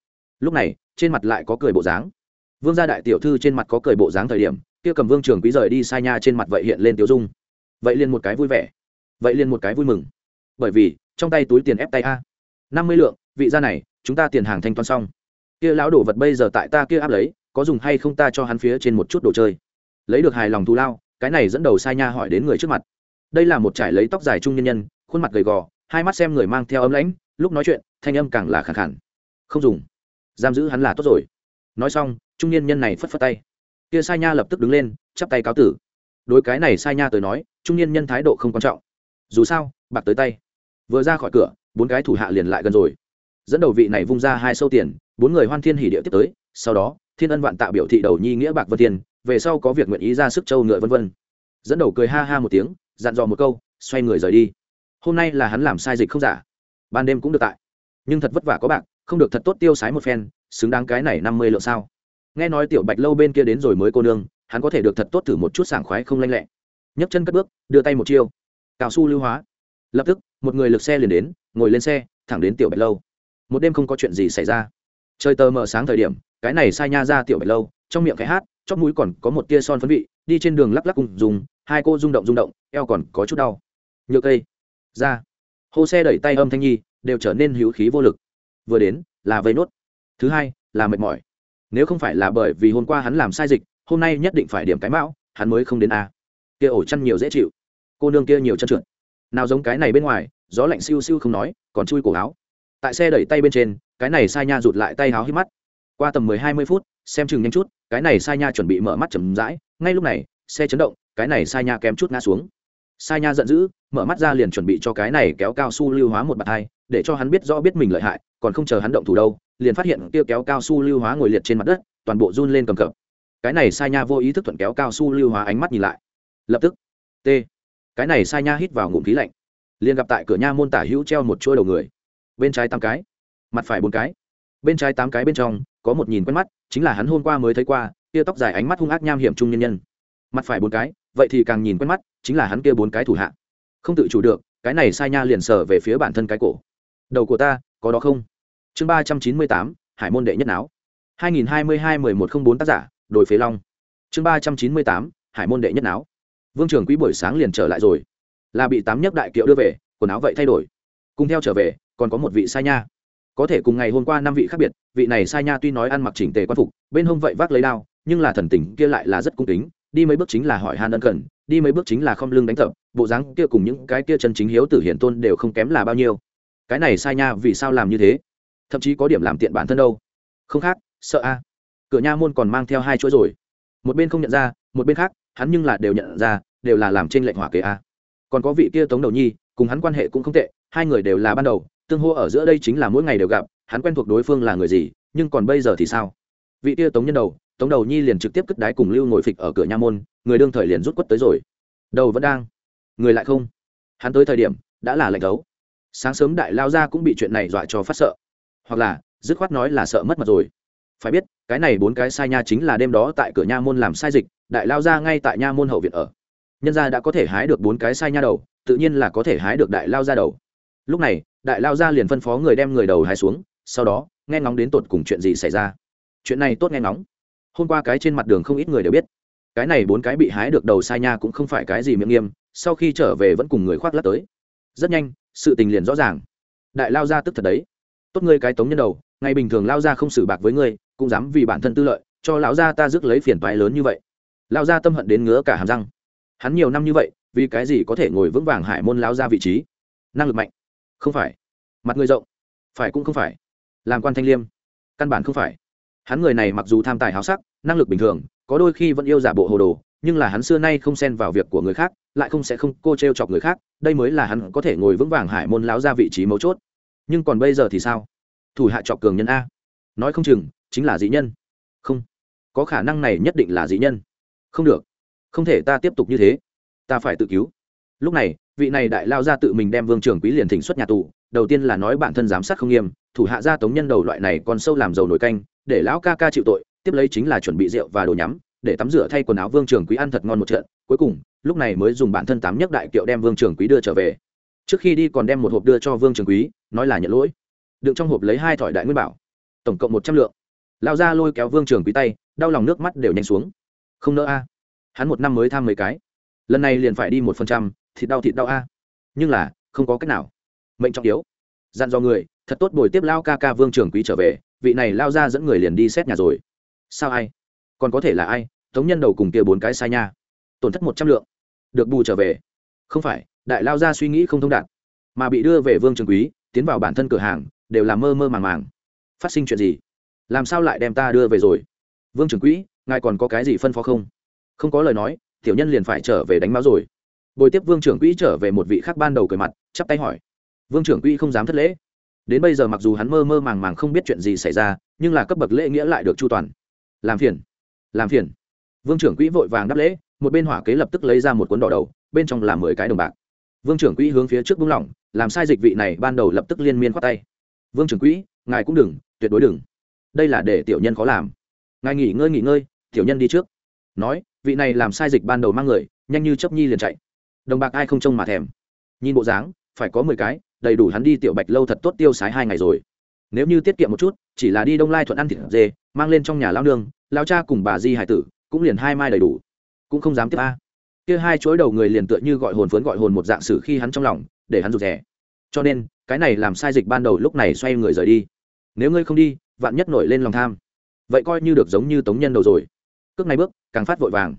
Lúc này, trên mặt lại có cười bộ dáng. Vương gia đại tiểu thư trên mặt có cười bộ dáng thời điểm, kia cầm vương trưởng quý rời đi sai nha trên mặt vậy hiện lên tiểu dung. Vậy liền một cái vui vẻ vậy liền một cái vui mừng. Bởi vì, trong tay túi tiền ép tay a. Năm mươi lượng, vị gia này, chúng ta tiền hàng thanh toán xong. Kia lão đồ vật bây giờ tại ta kia áp lấy, có dùng hay không ta cho hắn phía trên một chút đồ chơi. Lấy được hài lòng thù lao, cái này dẫn đầu sai nha hỏi đến người trước mặt. Đây là một trải lấy tóc dài trung nhân nhân, khuôn mặt gầy gò, hai mắt xem người mang theo ấm lãnh, lúc nói chuyện, thanh âm càng là khẳng khẳng không dùng. Giam giữ hắn là tốt rồi. Nói xong, trung niên nhân này phất phất tay. Kia sai nha lập tức đứng lên, chắp tay cáo tử. Đối cái này sai nha tới nói, trung niên nhân thái độ không quan trọng dù sao, bạc tới tay. Vừa ra khỏi cửa, bốn cái thủ hạ liền lại gần rồi. Dẫn đầu vị này vung ra hai sâu tiền, bốn người hoan thiên hỉ địa tiếp tới, sau đó, thiên ân vạn tạo biểu thị đầu nhi nghĩa bạc vân thiên, về sau có việc nguyện ý ra sức châu ngựa vân vân. Dẫn đầu cười ha ha một tiếng, dặn dò một câu, xoay người rời đi. Hôm nay là hắn làm sai dịch không giả. Ban đêm cũng được tại. Nhưng thật vất vả có bạc, không được thật tốt tiêu sái một phen, xứng đáng cái này năm mươi lượng sao. Nghe nói tiểu bạch lâu bên kia đến rồi mới cô nương, hắn có thể được thật tốt thử một chút sảng khoái không lanh lẹ. Nhấc chân cất bước, đưa tay một chiêu cao su lưu hóa. Lập tức, một người lực xe liền đến, ngồi lên xe, thẳng đến tiểu bạch lâu. Một đêm không có chuyện gì xảy ra. Trời tờ mờ sáng thời điểm, cái này sai nha ra tiểu bạch lâu, trong miệng cái hát, chóp mũi còn có một tia son phấn vị, đi trên đường lắc lắc cùng dùng, hai cô rung động rung động, eo còn có chút đau. Nhược cây. Ra. Hô xe đẩy tay âm thanh nhi, đều trở nên hữu khí vô lực. Vừa đến, là vây nốt. Thứ hai, là mệt mỏi. Nếu không phải là bởi vì hôm qua hắn làm sai dịch, hôm nay nhất định phải điểm cái mão, hắn mới không đến a kia ổ chăn nhiều dễ chịu cô nương kia nhiều chân trượt. Nào giống cái này bên ngoài, gió lạnh siêu siêu không nói, còn chui cổ áo. Tại xe đẩy tay bên trên, cái này sai nha rụt lại tay áo hít mắt. Qua tầm mười hai mươi phút, xem chừng nhanh chút, cái này sai nha chuẩn bị mở mắt chầm rãi. Ngay lúc này, xe chấn động, cái này sai nha kém chút ngã xuống. Sai nha giận dữ, mở mắt ra liền chuẩn bị cho cái này kéo cao su lưu hóa một bàn hai, để cho hắn biết rõ biết mình lợi hại, còn không chờ hắn động thủ đâu, liền phát hiện kia kéo cao su lưu hóa ngồi liệt trên mặt đất, toàn bộ run lên cầm cập. Cái này sai nha vô ý thức thuận kéo cao su lưu hóa ánh mắt nhìn lại. Lập tức, t cái này sai nha hít vào ngụm khí lạnh. Liền gặp tại cửa nha môn tả hữu treo một chuôi đầu người. Bên trái tám cái, mặt phải bốn cái. Bên trái tám cái bên trong, có một nhìn quen mắt, chính là hắn hôm qua mới thấy qua kia tóc dài ánh mắt hung ác nham hiểm trung nhân nhân. Mặt phải bốn cái, vậy thì càng nhìn quen mắt, chính là hắn kia bốn cái thủ hạ. Không tự chủ được, cái này sai nha liền sờ về phía bản thân cái cổ. Đầu của ta, có đó không? Chương ba trăm chín mươi tám, hải môn đệ nhất não hai nghìn hai mươi hai mười một không bốn tác giả, đồi phế long. Chương ba trăm chín mươi tám, hải môn đệ nhất não vương trường quý buổi sáng liền trở lại rồi. Là bị tám nhấc đại kiệu đưa về, quần áo vậy thay đổi. Cùng theo trở về, còn có một vị sai nha. Có thể cùng ngày hôm qua năm vị khác biệt, vị này sai nha tuy nói ăn mặc chỉnh tề quan phục, bên hông vậy vác lấy đao, nhưng là thần tình kia lại là rất cung kính, đi mấy bước chính là hỏi han ân cần, đi mấy bước chính là không lưng đánh thập bộ dáng kia cùng những cái kia chân chính hiếu tử hiển tôn đều không kém là bao nhiêu. Cái này sai nha vì sao làm như thế? Thậm chí có điểm làm tiện bản thân đâu. Không khác, sợ a. Cửa nha môn còn mang theo hai chuỗi rồi. Một bên không nhận ra, một bên khác hắn nhưng là đều nhận ra, đều là làm trên lệnh hỏa kế a. Còn có vị kia tống đầu nhi, cùng hắn quan hệ cũng không tệ, hai người đều là ban đầu, tương hô ở giữa đây chính là mỗi ngày đều gặp, hắn quen thuộc đối phương là người gì, nhưng còn bây giờ thì sao? Vị kia tống nhân đầu, tống đầu nhi liền trực tiếp cất đái cùng lưu ngồi phịch ở cửa nha môn, người đương thời liền rút quất tới rồi. Đầu vẫn đang. Người lại không? Hắn tới thời điểm, đã là lệnh đấu sáng sớm đại lao ra cũng bị chuyện này dọa cho phát sợ. Hoặc là, dứt khoát nói là sợ mất mặt rồi phải biết, cái này bốn cái sai nha chính là đêm đó tại cửa nha môn làm sai dịch, đại lao ra ngay tại nha môn hậu viện ở. Nhân gia đã có thể hái được bốn cái sai nha đầu, tự nhiên là có thể hái được đại lao ra đầu. Lúc này, đại lao ra liền phân phó người đem người đầu hái xuống, sau đó, nghe ngóng đến tột cùng chuyện gì xảy ra. Chuyện này tốt nghe ngóng. Hôm qua cái trên mặt đường không ít người đều biết. Cái này bốn cái bị hái được đầu sai nha cũng không phải cái gì miệng nghiêm, sau khi trở về vẫn cùng người khoác lắc tới. Rất nhanh, sự tình liền rõ ràng. Đại lao ra tức thật đấy. Tốt ngươi cái tống nhân đầu, ngày bình thường lao ra không xử bạc với ngươi cũng dám vì bản thân tư lợi, cho lão gia ta rước lấy phiền toái lớn như vậy. Lão gia tâm hận đến ngứa cả hàm răng. Hắn nhiều năm như vậy, vì cái gì có thể ngồi vững vàng hải môn Lão gia vị trí? Năng lực mạnh. Không phải. Mặt người rộng. Phải cũng không phải. Làm quan thanh liêm. Căn bản không phải. Hắn người này mặc dù tham tài háo sắc, năng lực bình thường, có đôi khi vẫn yêu giả bộ hồ đồ, nhưng là hắn xưa nay không xen vào việc của người khác, lại không sẽ không cô t r e o chọc người khác, đây mới là hắn có thể ngồi vững vàng hải môn láo ra vị trí mấu chốt. Nhưng còn bây giờ thì sao? Thủ hạ chọc cường nhân a. Nói không chừng chính là dị nhân. Không. Có khả năng này nhất định là dị nhân. Không được. Không thể ta tiếp tục như thế. Ta phải tự cứu. Lúc này, vị này đại lao ra tự mình đem vương trưởng quý liền thỉnh xuất nhà tù, đầu tiên là nói bản thân giám sát không nghiêm, thủ hạ gia tống nhân đầu loại này còn sâu làm dầu nổi canh, để lão ca ca chịu tội, tiếp lấy chính là chuẩn bị rượu và đồ nhắm, để tắm rửa thay quần áo vương trưởng quý ăn thật ngon một trận, cuối cùng, lúc này mới dùng bản thân tám nhất đại kiệu đem vương trưởng quý đưa trở về. Trước khi đi còn đem một hộp đưa cho vương trưởng quý, nói là nhận lỗi. Đựng trong hộp lấy hai thỏi đại nguyên bảo, tổng cộng một trăm lượng lao ra lôi kéo vương trường quý tay, đau lòng nước mắt đều nhanh xuống. Không nỡ a. Hắn một năm mới tham mấy cái. Lần này liền phải đi một phần trăm, thịt đau thịt đau a. Nhưng là, không có cách nào. Mệnh trọng yếu. Dặn do người, thật tốt buổi tiếp lao ca ca vương trường quý trở về, vị này lao ra dẫn người liền đi xét nhà rồi. Sao ai? Còn có thể là ai? Tống nhân đầu cùng kia bốn cái sai nha. Tổn thất một trăm lượng. Được bù trở về. Không phải, đại lao ra suy nghĩ không thông đạt. Mà bị đưa về vương trường quý, tiến vào bản thân cửa hàng, đều là mơ mơ màng màng. Phát sinh chuyện gì? Làm sao lại đem ta đưa về rồi? Vương trưởng quỹ, ngài còn có cái gì phân phó không? Không có lời nói tiểu nhân liền phải trở về đánh máu rồi. Bồi tiếp vương trưởng quỹ trở về một vị khác ban đầu cười mặt chắp tay hỏi. Vương trưởng quỹ không dám thất lễ. Đến bây giờ mặc dù hắn mơ mơ màng màng không biết chuyện gì xảy ra nhưng là cấp bậc lễ nghĩa lại được chu toàn. Làm phiền. Làm phiền. Vương trưởng quỹ vội vàng đáp lễ một bên hỏa kế lập tức lấy ra một cuốn đỏ đầu bên trong là mười cái đồng bạc. Vương trưởng quỹ hướng phía trước bung lỏng làm sai dịch vị này ban đầu lập tức liên miên khoát tay. Vương trưởng quỹ ngài cũng đừng tuyệt đối đừng đây là để tiểu nhân khó làm. Ngài nghỉ ngơi nghỉ ngơi, tiểu nhân đi trước. Nói, vị này làm sai dịch ban đầu mang người, nhanh như chấp nhi liền chạy. Đồng bạc ai không trông mà thèm. Nhìn bộ dáng, phải có mười cái, đầy đủ hắn đi tiểu bạch lâu thật tốt tiêu sái hai ngày rồi. Nếu như tiết kiệm một chút, chỉ là đi đông lai thuận ăn thịt dê, mang lên trong nhà lao nương lao cha cùng bà di hải tử, cũng liền hai mai đầy đủ. Cũng không dám tiếp a. Kia hai chuỗi đầu người liền tựa như gọi hồn phấn gọi hồn một dạng sử khi hắn trong lòng, để hắn rụt rè. Cho nên, cái này làm sai dịch ban đầu lúc này xoay người rời đi nếu ngươi không đi, vạn nhất nổi lên lòng tham. Vậy coi như được giống như tống nhân đầu rồi. Cước này bước, càng phát vội vàng.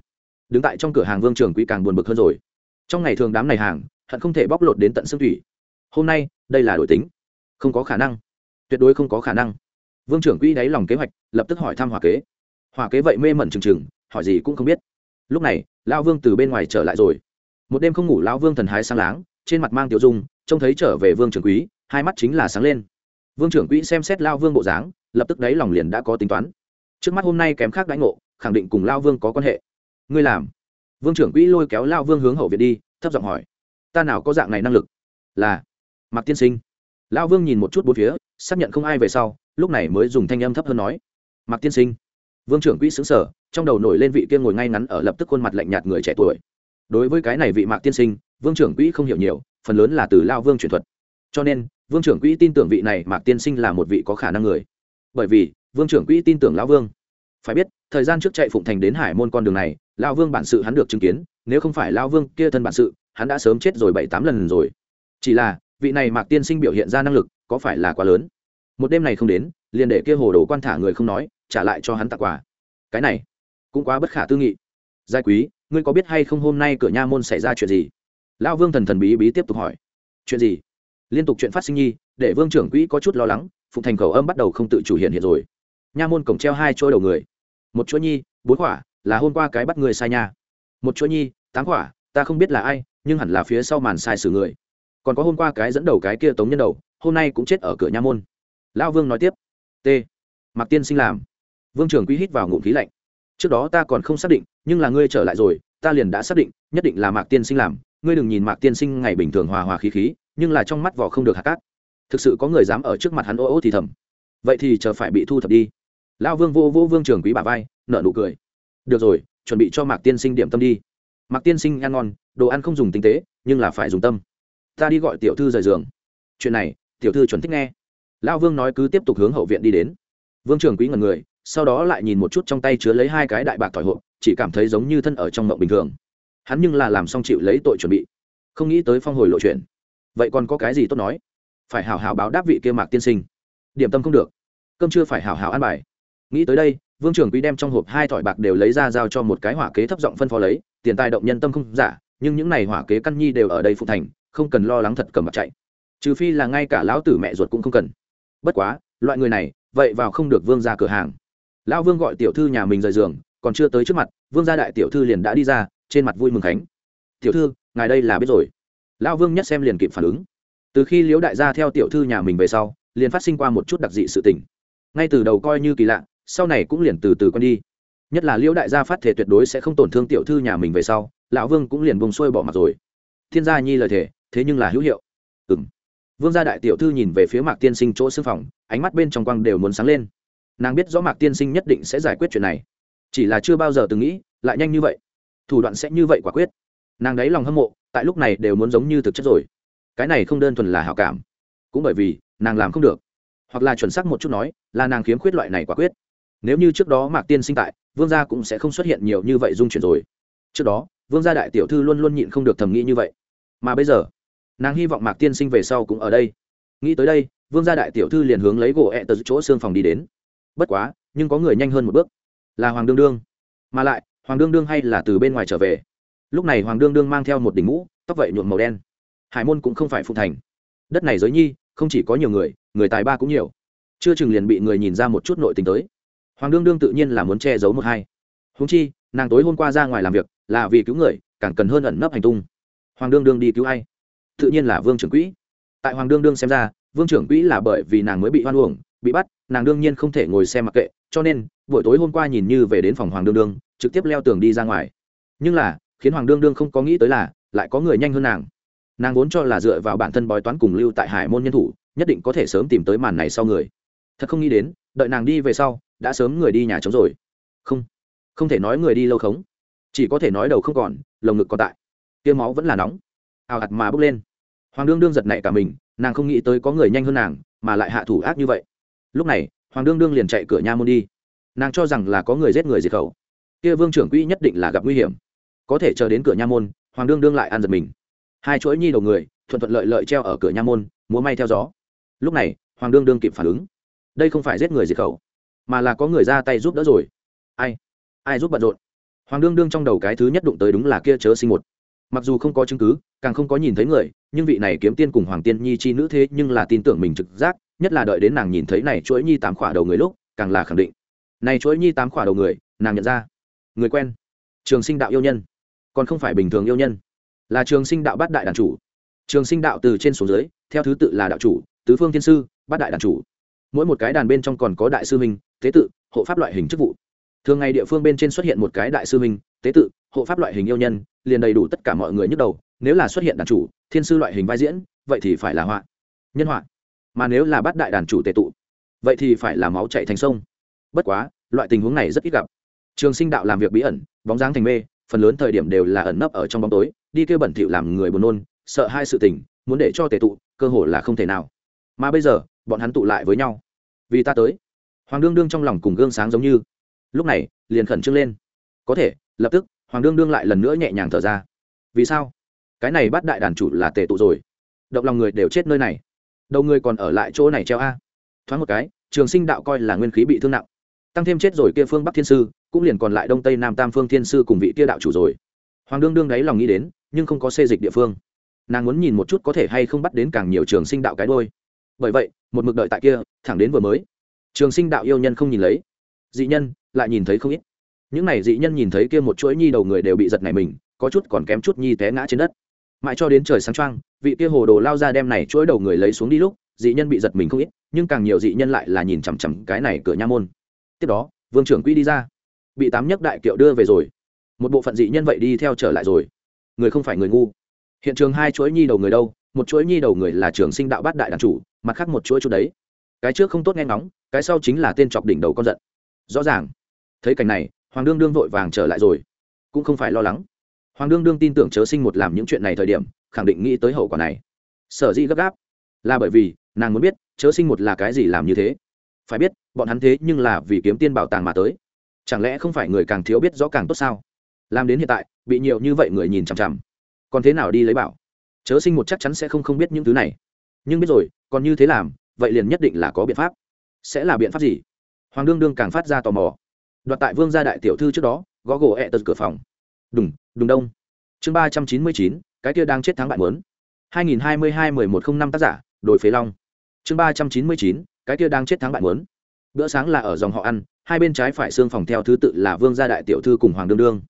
Đứng tại trong cửa hàng vương trường quý càng buồn bực hơn rồi. Trong ngày thường đám này hàng, hận không thể bóc lột đến tận xương thủy. Hôm nay, đây là đổi tính. Không có khả năng. Tuyệt đối không có khả năng. Vương trưởng quỹ đáy lòng kế hoạch, lập tức hỏi thăm hòa kế. Hòa kế vậy mê mẩn trừng trừng, hỏi gì cũng không biết. Lúc này lao vương từ bên ngoài trở lại rồi. Một đêm không ngủ lao vương thần hái sang láng, trên mặt mang tiểu dung, trông thấy trở về vương trưởng quý hai mắt chính là sáng lên vương trưởng quỹ xem xét lao vương bộ dáng, lập tức đáy lòng liền đã có tính toán. Trước mắt hôm nay kém khác đãi ngộ, khẳng định cùng lao vương có quan hệ. Ngươi làm. Vương trưởng quỹ lôi kéo lao vương hướng hậu viện đi, thấp giọng hỏi. Ta nào có dạng này năng lực? Là. Mặc tiên sinh. Lao vương nhìn một chút bốn phía, xác nhận không ai về sau, lúc này mới dùng thanh âm thấp hơn nói. Mặc tiên sinh. Vương trưởng quỹ xứng sở trong đầu nổi lên vị kia ngồi ngay ngắn ở lập tức khuôn mặt lạnh nhạt người trẻ tuổi. Đối với cái này vị mạc tiên sinh, vương trưởng quỹ không hiểu nhiều, phần lớn là từ lao vương truyền thuật. Cho nên vương trưởng quỹ tin tưởng vị này mạc tiên sinh là một vị có khả năng người. Bởi vì, vương trưởng quỹ tin tưởng lão vương. Phải biết, thời gian trước chạy phụng thành đến hải môn con đường này, Lão vương bản sự hắn được chứng kiến, nếu không phải Lão vương kia thân bản sự, hắn đã sớm chết rồi bảy tám lần rồi. Chỉ là, vị này mạc tiên sinh biểu hiện ra năng lực, có phải là quá lớn? Một đêm này không đến, liền để kia hồ đồ quan thả người không nói, trả lại cho hắn tặng quà. Cái này, cũng quá bất khả tư nghị. Giai quý, ngươi có biết hay không hôm nay cửa nha môn xảy ra chuyện gì? Lão vương thần thần bí bí tiếp tục hỏi. Chuyện gì? Liên tục chuyện phát sinh nhi, để vương trưởng quỹ có chút lo lắng, phụng thành cầu âm bắt đầu không tự chủ hiện hiện rồi. Nha môn cổng treo hai chỗ đầu người. Một chỗ nhi, bốn quả là hôm qua cái bắt người sai nha. Một chỗ nhi, tám quả ta không biết là ai, nhưng hẳn là phía sau màn sai xử người. Còn có hôm qua cái dẫn đầu cái kia tống nhân đầu, hôm nay cũng chết ở cửa nha môn. Lão vương nói tiếp. T. Mặc tiên sinh làm. Vương trưởng quỹ hít vào ngụm khí lạnh. Trước đó ta còn không xác định, nhưng là ngươi trở lại rồi, ta liền đã xác định, nhất định là mạc tiên sinh làm ngươi đừng nhìn mạc tiên sinh ngày bình thường hòa hòa khí khí, nhưng là trong mắt vỏ không được hạt cát. Thực sự có người dám ở trước mặt hắn ô ô thì thầm. Vậy thì chờ phải bị thu thập đi. Lão vương vô vô vương trưởng quý bà vai nợ nụ cười. Được rồi, chuẩn bị cho mạc tiên sinh điểm tâm đi. Mạc tiên sinh ăn ngon, đồ ăn không dùng tinh tế, nhưng là phải dùng tâm. Ta đi gọi tiểu thư rời giường. Chuyện này, tiểu thư chuẩn thích nghe. Lão vương nói cứ tiếp tục hướng hậu viện đi đến. Vương trưởng quý ngần người, sau đó lại nhìn một chút trong tay chứa lấy hai cái đại bạc thỏi hộp, chỉ cảm thấy giống như thân ở trong mộng bình thường hắn nhưng là làm xong chịu lấy tội chuẩn bị, không nghĩ tới phong hồi lộ chuyện. Vậy còn có cái gì tốt nói? Phải hào hào báo đáp vị kia mạc tiên sinh. Điểm tâm không được. Cơm chưa phải hào hào ăn bài. Nghĩ tới đây, vương trưởng quý đem trong hộp hai thỏi bạc đều lấy ra giao cho một cái hỏa kế thấp giọng phân phó lấy, tiền tài động nhân tâm không giả, nhưng những này hỏa kế căn nhi đều ở đây phụ thành, không cần lo lắng thật cầm bạc chạy. Trừ phi là ngay cả lão tử mẹ ruột cũng không cần. Bất quá, loại người này, vậy vào không được vương ra cửa hàng. Lão vương gọi tiểu thư nhà mình rời giường, còn chưa tới trước mặt, vương gia đại tiểu thư liền đã đi ra trên mặt vui mừng khánh. Tiểu thư, ngài đây là biết rồi. Lão vương nhất xem liền kịp phản ứng. Từ khi liễu đại gia theo tiểu thư nhà mình về sau, liền phát sinh qua một chút đặc dị sự tình. Ngay từ đầu coi như kỳ lạ, sau này cũng liền từ từ quen đi. Nhất là liễu đại gia phát thể tuyệt đối sẽ không tổn thương tiểu thư nhà mình về sau, lão vương cũng liền bông xuôi bỏ mặt rồi. Thiên gia nhi lời thể thế nhưng là hữu hiệu. Ừ m vương gia đại tiểu thư nhìn về phía mạc tiên sinh chỗ xương phòng, ánh mắt bên trong quang đều muốn sáng lên. Nàng biết rõ mạc tiên sinh nhất định sẽ giải quyết chuyện này. Chỉ là chưa bao giờ từng nghĩ, lại nhanh như vậy thủ đoạn sẽ như vậy quả quyết. Nàng đấy lòng hâm mộ, tại lúc này đều muốn giống như thực chất rồi. Cái này không đơn thuần là hảo cảm, cũng bởi vì nàng làm không được. Hoặc là chuẩn xác một chút nói, là nàng khiếm khuyết loại này quả quyết. Nếu như trước đó mạc tiên sinh tại, vương gia cũng sẽ không xuất hiện nhiều như vậy dung chuyển rồi. Trước đó, vương gia đại tiểu thư luôn luôn nhịn không được thầm nghĩ như vậy. Mà bây giờ, nàng hy vọng mạc tiên sinh về sau cũng ở đây. Nghĩ tới đây, vương gia đại tiểu thư liền hướng lấy gỗ ẹ tờ chỗ xương phòng đi đến. Bất quá, nhưng có người nhanh hơn một bước. Là hoàng đương đương. Mà lại hoàng đương đương hay là từ bên ngoài trở về? Lúc này hoàng đương đương mang theo một đỉnh mũ, tóc vậy nhuộm màu đen. Hải môn cũng không phải phụ thành. Đất này giới nhi, không chỉ có nhiều người người tài ba cũng nhiều. Chưa chừng liền bị người nhìn ra một chút nội tình tới. Hoàng đương đương tự nhiên là muốn che giấu một hai. Húng chi, nàng tối hôm qua ra ngoài làm việc, là vì cứu người, càng cần hơn ẩn nấp hành tung. Hoàng đương đương đi cứu ai? Tự nhiên là vương trưởng quỹ. Tại hoàng đương đương xem ra, vương trưởng quỹ là bởi vì nàng mới bị hoan uổng, bị bắt, nàng đương nhiên không thể ngồi xem mặc kệ, cho nên, buổi tối hôm qua nhìn như về đến phòng hoàng đương đương trực tiếp leo tường đi ra ngoài. Nhưng là, khiến hoàng đương đương không có nghĩ tới là, lại có người nhanh hơn nàng. Nàng vốn cho là dựa vào bản thân bói toán cùng lưu tại hải môn nhân thủ, nhất định có thể sớm tìm tới màn này sau người. Thật không nghĩ đến, đợi nàng đi về sau, đã sớm người đi nhà trống rồi. Không không thể nói người đi lâu khống. Chỉ có thể nói đầu không còn, lồng ngực còn tại. Tiêu máu vẫn là nóng. Ào ạt mà bốc lên. Hoàng đương đương giật nảy cả mình, nàng không nghĩ tới có người nhanh hơn nàng, mà lại hạ thủ ác như vậy. Lúc này, hoàng đương đương liền chạy cửa nha môn đi. Nàng cho rằng là có người giết người diệt khẩu kia vương trưởng quỹ nhất định là gặp nguy hiểm. Có thể chờ đến cửa nha môn, hoàng đương đương lại ăn giật mình. Hai chuỗi nhi đầu người, thuận thuận lợi lợi treo ở cửa nha môn, múa may theo gió. Lúc này, hoàng đương đương kịp phản ứng. Đây không phải giết người diệt khẩu, mà là có người ra tay giúp đỡ rồi. Ai? Ai giúp bận rộn? Hoàng đương đương trong đầu cái thứ nhất đụng tới đúng là kia chớ sinh một. Mặc dù không có chứng cứ, càng không có nhìn thấy người, nhưng vị này kiếm tiên cùng hoàng tiên nhi chi nữ thế nhưng là tin tưởng mình trực giác, nhất là đợi đến nàng nhìn thấy này chuỗi nhi tám khỏa đầu người lúc, càng là khẳng định. Này chuỗi nhi tám khỏa đầu người, nàng nhận ra người quen. Trường sinh đạo yêu nhân. Còn không phải bình thường yêu nhân. Là trường sinh đạo bát đại đàn chủ. Trường sinh đạo từ trên xuống dưới, theo thứ tự là đạo chủ, tứ phương thiên sư, bát đại đàn chủ. Mỗi một cái đàn bên trong còn có đại sư minh tế tự, hộ pháp loại hình chức vụ. Thường ngày địa phương bên trên xuất hiện một cái đại sư minh tế tự, hộ pháp loại hình yêu nhân, liền đầy đủ tất cả mọi người nhức đầu, nếu là xuất hiện đàn chủ, thiên sư loại hình vai diễn, vậy thì phải là họa, nhân họa. Mà nếu là bắt đại đàn chủ tệ tụ, vậy thì phải là máu chạy thành sông. Bất quá, loại tình huống này rất ít gặp trường sinh đạo làm việc bí ẩn, bóng dáng thành mê, phần lớn thời điểm đều là ẩn nấp ở trong bóng tối, đi kêu bẩn thỉu làm người buồn nôn, sợ hai sự tình, muốn để cho tệ tụ, cơ hội là không thể nào. Mà bây giờ, bọn hắn tụ lại với nhau. Vì ta tới. Hoàng đương đương trong lòng cùng gương sáng giống như. Lúc này, liền khẩn trương lên. Có thể, lập tức, hoàng đương đương lại lần nữa nhẹ nhàng thở ra. Vì sao? Cái này bắt đại đàn chủ là tề tụ rồi. Động lòng người đều chết nơi này. Đầu người còn ở lại chỗ này treo a. Thoáng một cái, trường sinh đạo coi là nguyên khí bị thương nặng tăng thêm chết rồi kia phương bắc thiên sư, cũng liền còn lại đông tây nam tam phương thiên sư cùng vị kia đạo chủ rồi. Hoàng đương đương đáy lòng nghĩ đến, nhưng không có xê dịch địa phương. Nàng muốn nhìn một chút có thể hay không bắt đến càng nhiều trường sinh đạo cái đôi bởi vậy, một mực đợi tại kia, thẳng đến vừa mới. Trường sinh đạo yêu nhân không nhìn lấy. Dị nhân, lại nhìn thấy không ít. Những này dị nhân nhìn thấy kia một chuỗi nhi đầu người đều bị giật này mình, có chút còn kém chút nhi té ngã trên đất. Mãi cho đến trời sáng trăng vị kia hồ đồ lao ra đem này chuỗi đầu người lấy xuống đi lúc, dị nhân bị giật mình không ít, nhưng càng nhiều dị nhân lại là nhìn chằm chằm cái này cửa nha môn tiếp đó, vương trưởng quỹ đi ra. Bị tám nhấc đại kiệu đưa về rồi. Một bộ phận dị nhân vậy đi theo trở lại rồi. Người không phải người ngu. Hiện trường hai chuỗi nhi đầu người đâu? Một chuỗi nhi đầu người là trường sinh đạo bát đại đàn chủ, mặt khác một chuỗi chút đấy. Cái trước không tốt nghe ngóng, cái sau chính là tên chọc đỉnh đầu con giận. Rõ ràng. Thấy cảnh này, hoàng đương đương vội vàng trở lại rồi. Cũng không phải lo lắng. Hoàng đương đương tin tưởng chớ sinh một làm những chuyện này thời điểm, khẳng định nghĩ tới hậu quả này. Sở dĩ gấp gáp. Là bởi vì, nàng muốn biết, chớ sinh một là cái gì làm như thế phải biết, bọn hắn thế nhưng là vì kiếm tiên bảo tàng mà tới. Chẳng lẽ không phải người càng thiếu biết rõ càng tốt sao? Làm đến hiện tại, bị nhiều như vậy người nhìn chằm chằm. Còn thế nào đi lấy bảo? Chớ sinh một chắc chắn sẽ không không biết những thứ này. Nhưng biết rồi, còn như thế làm, vậy liền nhất định là có biện pháp. Sẽ là biện pháp gì? Hoàng đương đương càng phát ra tò mò. Đoạt tại vương gia đại tiểu thư trước đó, gõ gỗ ẹ tật cửa phòng. Đùng đùng đông. Chương ba trăm chín mươi chín, cái kia đang chết thắng bạn muốn. hai nghìn hai mươi hai mười một không năm tác giả, đồi phế long. Chương ba trăm chín mươi chín cái kia đang chết thắng bạn muốn. Bữa sáng là ở dòng họ ăn, hai bên trái phải xương phòng theo thứ tự là vương gia đại tiểu thư cùng hoàng đương đương.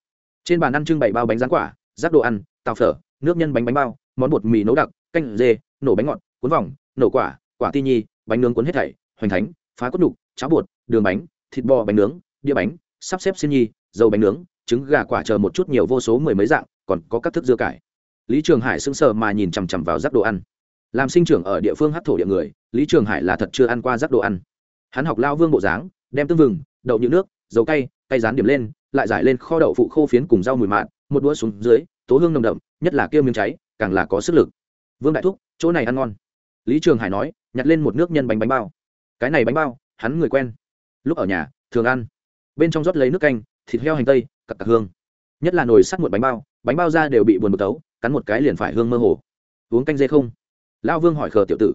Trên bàn ăn trưng bày bao bánh rán quả rác đồ ăn, tàu phở, nước nhân bánh bánh bao, món bột mì nấu đặc, canh dê, nổ bánh ngọt, cuốn vòng, nổ quả quả ti nhi, bánh nướng cuốn hết thảy, hoành thánh, phá cốt đục, cháo bột, đường bánh, thịt bò bánh nướng, đĩa bánh, sắp xếp xin nhi, dầu bánh nướng, trứng gà quả chờ một chút nhiều vô số mười mấy dạng, còn có các thức dưa cải. Lý trường hải sững sờ mà nhìn chằm chằm vào rác đồ ăn làm sinh trưởng ở địa phương hát thổ địa người, lý trường hải là thật chưa ăn qua rác đồ ăn. Hắn học lao vương bộ dáng, đem tương vừng, đậu như nước, dầu cay cay rán điểm lên, lại giải lên kho đậu phụ khô phiến cùng rau mùi mạn một đũa xuống dưới, tố hương nồng đậm, nhất là kêu miếng cháy, càng là có sức lực. Vương đại thúc, chỗ này ăn ngon. Lý trường hải nói, nhặt lên một nước nhân bánh bánh bao. Cái này bánh bao, hắn người quen. Lúc ở nhà, thường ăn. Bên trong rót lấy nước canh, thịt heo hành tây, cặp cặp hương. Nhất là nồi sắt một bánh bao bánh bao ra đều bị buồn bực tấu, cắn một cái liền phải hương mơ hồ. Uống canh dê không? Lão vương hỏi khờ tiểu tử.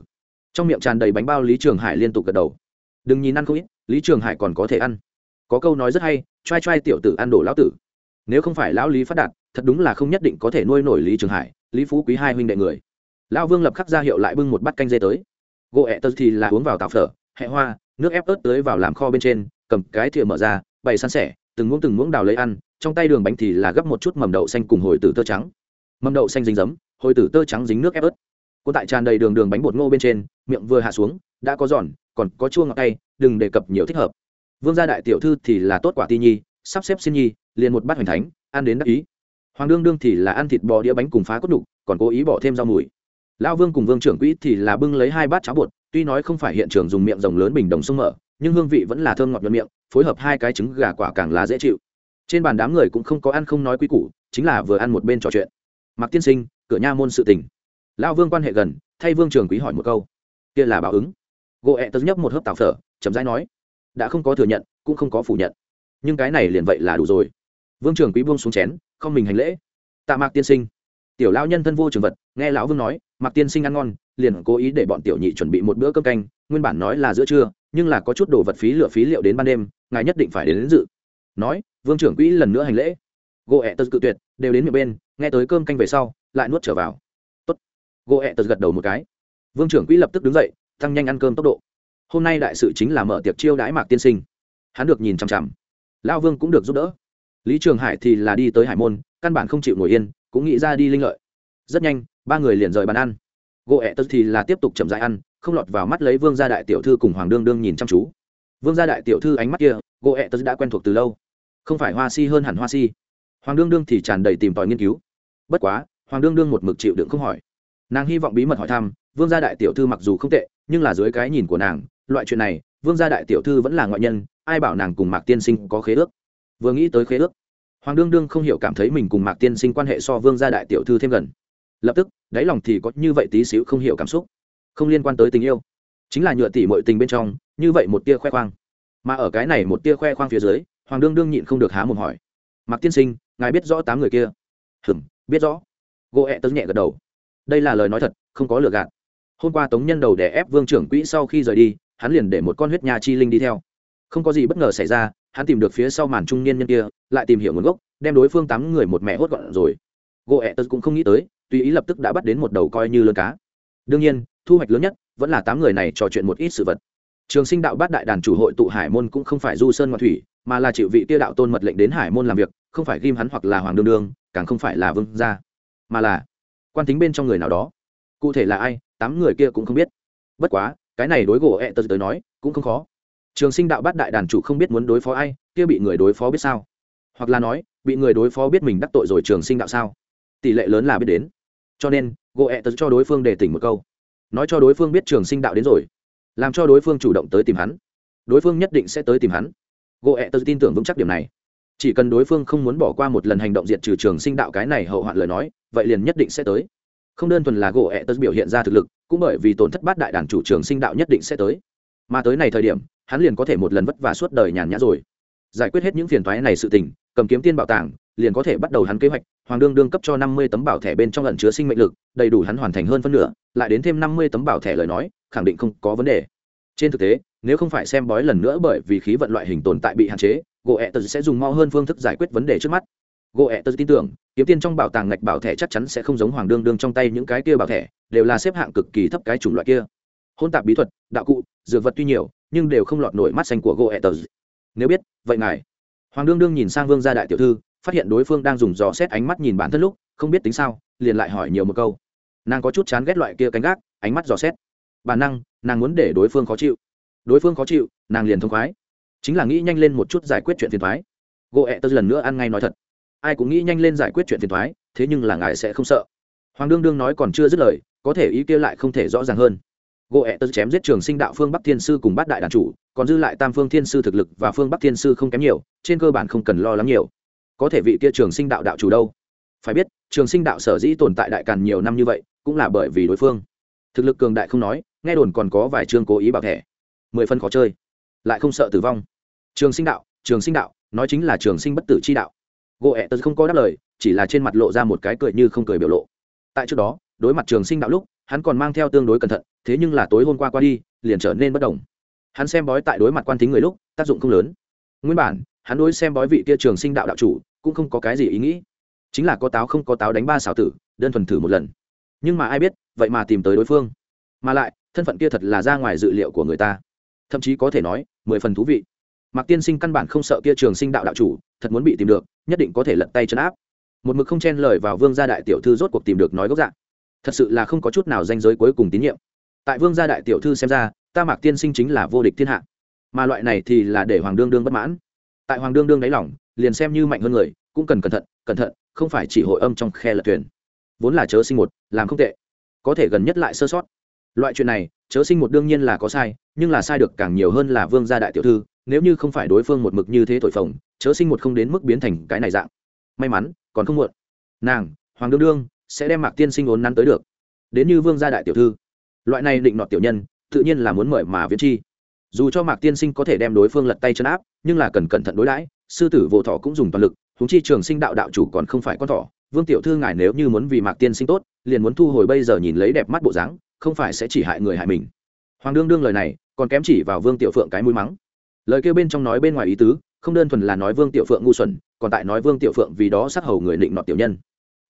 Trong miệng tràn đầy bánh bao lý trường hải liên tục gật đầu. Đừng nhìn ăn không ít, lý trường hải còn có thể ăn. Có câu nói rất hay t r a i t r a i tiểu tử ăn đổ lão tử. Nếu không phải lão lý phát đạt, thật đúng là không nhất định có thể nuôi nổi lý trường hải, lý phú quý hai huynh đệ người. Lão vương lập khắc ra hiệu lại bưng một bát canh dê tới. Gỗ ẹ tơ thì là uống vào tàu phở, hẹ hoa, nước ép ớt tới vào làm kho bên trên, cầm cái thìa mở ra, bày san sẻ, từng muỗng từng muỗng đào lấy ăn, trong tay đường bánh thì là gấp một chút mầm đậu xanh cùng hồi tử tơ trắng. Mầm đậu xanh dính giấm, hồi tử tơ trắng dính nước ép ớt cô tại tràn đầy đường đường bánh bột ngô bên trên, miệng vừa hạ xuống, đã có giòn, còn có chua ngọt tay đừng đề cập nhiều thích hợp. Vương gia đại tiểu thư thì là tốt quả ti nhi, sắp xếp xin nhi, liền một bát hoành thánh, ăn đến đắc ý. Hoàng đương đương thì là ăn thịt bò đĩa bánh cùng phá cốt đục còn cố ý bỏ thêm rau mùi. Lão vương cùng vương trưởng quỹ thì là bưng lấy hai bát cháo bột, tuy nói không phải hiện trường dùng miệng rồng lớn bình đồng sông mở, nhưng hương vị vẫn là thơm ngọt nhuận miệng, phối hợp hai cái trứng gà quả càng là dễ chịu. Trên bàn đám người cũng không có ăn không nói quy củ, chính là vừa ăn một bên trò chuyện. Mặc tiên sinh, cửa nha môn sự tình lão vương quan hệ gần thay vương trường quý hỏi một câu. Kia là báo ứng. Gỗ ẹ tớ nhấp một hớp tào phở chậm rãi nói. Đã không có thừa nhận cũng không có phủ nhận. Nhưng cái này liền vậy là đủ rồi. Vương trường quý buông xuống chén không mình hành lễ. Tạ mạc tiên sinh. Tiểu lão nhân thân vô trường vật nghe lão vương nói mạc tiên sinh ăn ngon liền cố ý để bọn tiểu nhị chuẩn bị một bữa cơm canh nguyên bản nói là giữa trưa nhưng là có chút đồ vật phí lựa phí liệu đến ban đêm ngài nhất định phải đến, đến dự. Nói vương trưởng quỹ lần nữa hành lễ. Gỗ ẹ tật cự tuyệt đều đến miệng bên nghe tới cơm canh về sau lại nuốt trở vào gỗ ẹ tật gật đầu một cái. Vương trưởng quỹ lập tức đứng dậy, tăng nhanh ăn cơm tốc độ. Hôm nay đại sự chính là mở tiệc chiêu đãi mạc tiên sinh. Hắn được nhìn chằm chằm. Lao vương cũng được giúp đỡ. Lý trường hải thì là đi tới hải môn, căn bản không chịu ngồi yên, cũng nghĩ ra đi linh lợi. Rất nhanh, ba người liền rời bàn ăn. Gỗ ẹ tật thì là tiếp tục chậm dại ăn, không lọt vào mắt lấy vương gia đại tiểu thư cùng hoàng đương đương nhìn chăm chú. Vương gia đại tiểu thư ánh mắt kia gỗ ẹ tật đã quen thuộc từ lâu. Không phải hoa si hơn hẳn hoa si. Hoàng đương đương thì tràn đầy tìm tòi nghiên cứu. Bất quá, hoàng đương đương một mực chịu đựng không hỏi nàng hy vọng bí mật hỏi thăm, vương gia đại tiểu thư mặc dù không tệ, nhưng là dưới cái nhìn của nàng, loại chuyện này, vương gia đại tiểu thư vẫn là ngoại nhân, ai bảo nàng cùng mạc tiên sinh có khế ước? Vừa nghĩ tới khế ước, hoàng đương đương không hiểu cảm thấy mình cùng mạc tiên sinh quan hệ so vương gia đại tiểu thư thêm gần. Lập tức, đáy lòng thì có như vậy tí xíu không hiểu cảm xúc, không liên quan tới tình yêu. Chính là nhựa tỉ mọi tình bên trong, như vậy một tia khoe khoang. Mà ở cái này một tia khoe khoang phía dưới, hoàng đương đương nhịn không được há mồm hỏi. Mạc tiên sinh, ngài biết rõ tám người kia? Hừm, biết rõ. Gỗ ẹ tớ nhẹ gật đầu đây là lời nói thật, không có lừa gạt. Hôm qua tống nhân đầu để ép vương trưởng quỹ sau khi rời đi, hắn liền để một con huyết nha chi linh đi theo. Không có gì bất ngờ xảy ra, hắn tìm được phía sau màn trung niên nhân kia, lại tìm hiểu nguồn gốc, đem đối phương tám người một mẹ hốt gọn rồi. Gỗ ẹ tớ cũng không nghĩ tới, tùy ý lập tức đã bắt đến một đầu coi như lơn cá. Đương nhiên, thu hoạch lớn nhất vẫn là tám người này trò chuyện một ít sự vật. Trường sinh đạo bát đại đàn chủ hội tụ hải môn cũng không phải du sơn ngoại thủy, mà là chịu vị tiêu đạo tôn mật lệnh đến hải môn làm việc, không phải ghim hắn hoặc là hoàng đương đương, càng không phải là vương gia, mà là quan tính bên trong người nào đó. Cụ thể là ai, tám người kia cũng không biết. Bất quá, cái này đối gỗ ẹ tật tới nói, cũng không khó. Trường sinh đạo bát đại đàn chủ không biết muốn đối phó ai, kia bị người đối phó biết sao? Hoặc là nói, bị người đối phó biết mình đắc tội rồi trường sinh đạo sao? Tỷ lệ lớn là biết đến. Cho nên, gỗ ẹ tật cho đối phương đề tỉnh một câu. Nói cho đối phương biết trường sinh đạo đến rồi. Làm cho đối phương chủ động tới tìm hắn. Đối phương nhất định sẽ tới tìm hắn. Gỗ ẹ tật tin tưởng vững chắc điểm này chỉ cần đối phương không muốn bỏ qua một lần hành động diệt trừ trường sinh đạo cái này hậu hoạn lời nói, vậy liền nhất định sẽ tới. Không đơn thuần là gỗ ẹ tớ biểu hiện ra thực lực, cũng bởi vì tổn thất bát đại đàn chủ trường sinh đạo nhất định sẽ tới. Mà tới này thời điểm, hắn liền có thể một lần vất vả suốt đời nhàn nhã rồi. Giải quyết hết những phiền thoái này sự tình, cầm kiếm tiên bảo tàng, liền có thể bắt đầu hắn kế hoạch, hoàng đương đương cấp cho năm mươi tấm bảo thẻ bên trong lần chứa sinh mệnh lực, đầy đủ hắn hoàn thành hơn phân nửa, lại đến thêm năm mươi tấm bảo thẻ lời nói, khẳng định không có vấn đề. Trên thực tế, nếu không phải xem bói lần nữa bởi vì khí vận loại hình tồn tại bị hạn chế gỗ ẹ tờ sẽ dùng mau hơn phương thức giải quyết vấn đề trước mắt. Gỗ ẹ tờ tin tưởng, kiếm tiên trong bảo tàng ngạch bảo thẻ chắc chắn sẽ không giống hoàng đương đương trong tay những cái kia bảo thẻ, đều là xếp hạng cực kỳ thấp cái chủng loại kia. Hôn tạp bí thuật, đạo cụ, dược vật tuy nhiều, nhưng đều không lọt nổi mắt xanh của gỗ ẹ tờ. Nếu biết, vậy ngài. Hoàng đương đương nhìn sang vương gia đại tiểu thư, phát hiện đối phương đang dùng dò xét ánh mắt nhìn bản thân lúc, không biết tính sao, liền lại hỏi nhiều một câu. Nàng có chút chán ghét loại kia cánh gác, ánh mắt dò xét. Bản năng, nàng muốn để đối phương khó chịu. Đối phương khó chịu, nàng liền thông khoái chính là nghĩ nhanh lên một chút giải quyết chuyện phiền thoái. Gỗ ẹ tớ lần nữa ăn ngay nói thật. Ai cũng nghĩ nhanh lên giải quyết chuyện phiền thoái, thế nhưng là ngài sẽ không sợ. Hoàng đương đương nói còn chưa dứt lời, có thể ý kia lại không thể rõ ràng hơn. Gỗ ẹ tớ chém giết trường sinh đạo phương bắc thiên sư cùng bát đại đàn chủ, còn dư lại tam phương thiên sư thực lực và phương bắc thiên sư không kém nhiều, trên cơ bản không cần lo lắng nhiều. Có thể vị kia trường sinh đạo đạo chủ đâu? Phải biết, trường sinh đạo sở dĩ tồn tại đại càn nhiều năm như vậy, cũng là bởi vì đối phương. Thực lực cường đại không nói, nghe đồn còn có vài chương cố ý bảo thẻ. Mười phân khó chơi lại không sợ tử vong. Trường sinh đạo, trường sinh đạo, nói chính là trường sinh bất tử chi đạo. Gỗ ẹ tớ không có đáp lời, chỉ là trên mặt lộ ra một cái cười như không cười biểu lộ. Tại trước đó, đối mặt trường sinh đạo lúc, hắn còn mang theo tương đối cẩn thận, thế nhưng là tối hôm qua qua đi, liền trở nên bất đồng. Hắn xem bói tại đối mặt quan tính người lúc, tác dụng không lớn. Nguyên bản, hắn đối xem bói vị kia trường sinh đạo đạo chủ, cũng không có cái gì ý nghĩ. Chính là có táo không có táo đánh ba xảo tử, đơn thuần thử một lần. Nhưng mà ai biết, vậy mà tìm tới đối phương. Mà lại, thân phận kia thật là ra ngoài dự liệu của người ta thậm chí có thể nói, mười phần thú vị. Mạc tiên sinh căn bản không sợ kia trường sinh đạo đạo chủ, thật muốn bị tìm được, nhất định có thể lật tay chấn áp. Một mực không chen lời vào vương gia đại tiểu thư rốt cuộc tìm được nói gốc dạng. Thật sự là không có chút nào danh giới cuối cùng tín nhiệm. Tại vương gia đại tiểu thư xem ra, ta mạc tiên sinh chính là vô địch thiên hạ. Mà loại này thì là để hoàng đương đương bất mãn. Tại hoàng đương đương đáy lỏng liền xem như mạnh hơn người, cũng cần cẩn thận cẩn thận, không phải chỉ hội âm trong khe lật thuyền. Vốn là chớ sinh một, làm không tệ. Có thể gần nhất lại sơ sót loại chuyện này, chớ sinh một đương nhiên là có sai, nhưng là sai được càng nhiều hơn là vương gia đại tiểu thư, nếu như không phải đối phương một mực như thế thổi phồng, chớ sinh một không đến mức biến thành cái này dạng. May mắn, còn không muộn. Nàng, hoàng đương đương, sẽ đem mạc tiên sinh ốn nắn tới được. Đến như vương gia đại tiểu thư. Loại này định nọt tiểu nhân, tự nhiên là muốn mời mà viễn chi. Dù cho mạc tiên sinh có thể đem đối phương lật tay chân áp, nhưng là cần cẩn thận đối đãi, sư tử vô thọ cũng dùng toàn lực húng chi trường sinh đạo đạo chủ còn không phải con thỏ. Vương tiểu thư ngài nếu như muốn vì mạc tiên sinh tốt, liền muốn thu hồi bây giờ nhìn lấy đẹp mắt bộ dáng không phải sẽ chỉ hại người hại mình. Hoàng đương đương lời này, còn kém chỉ vào vương tiểu phượng cái mũi mắng. Lời kêu bên trong nói bên ngoài ý tứ, không đơn thuần là nói vương tiểu phượng ngu xuẩn, còn tại nói vương tiểu phượng vì đó sát hầu người định nọ tiểu nhân.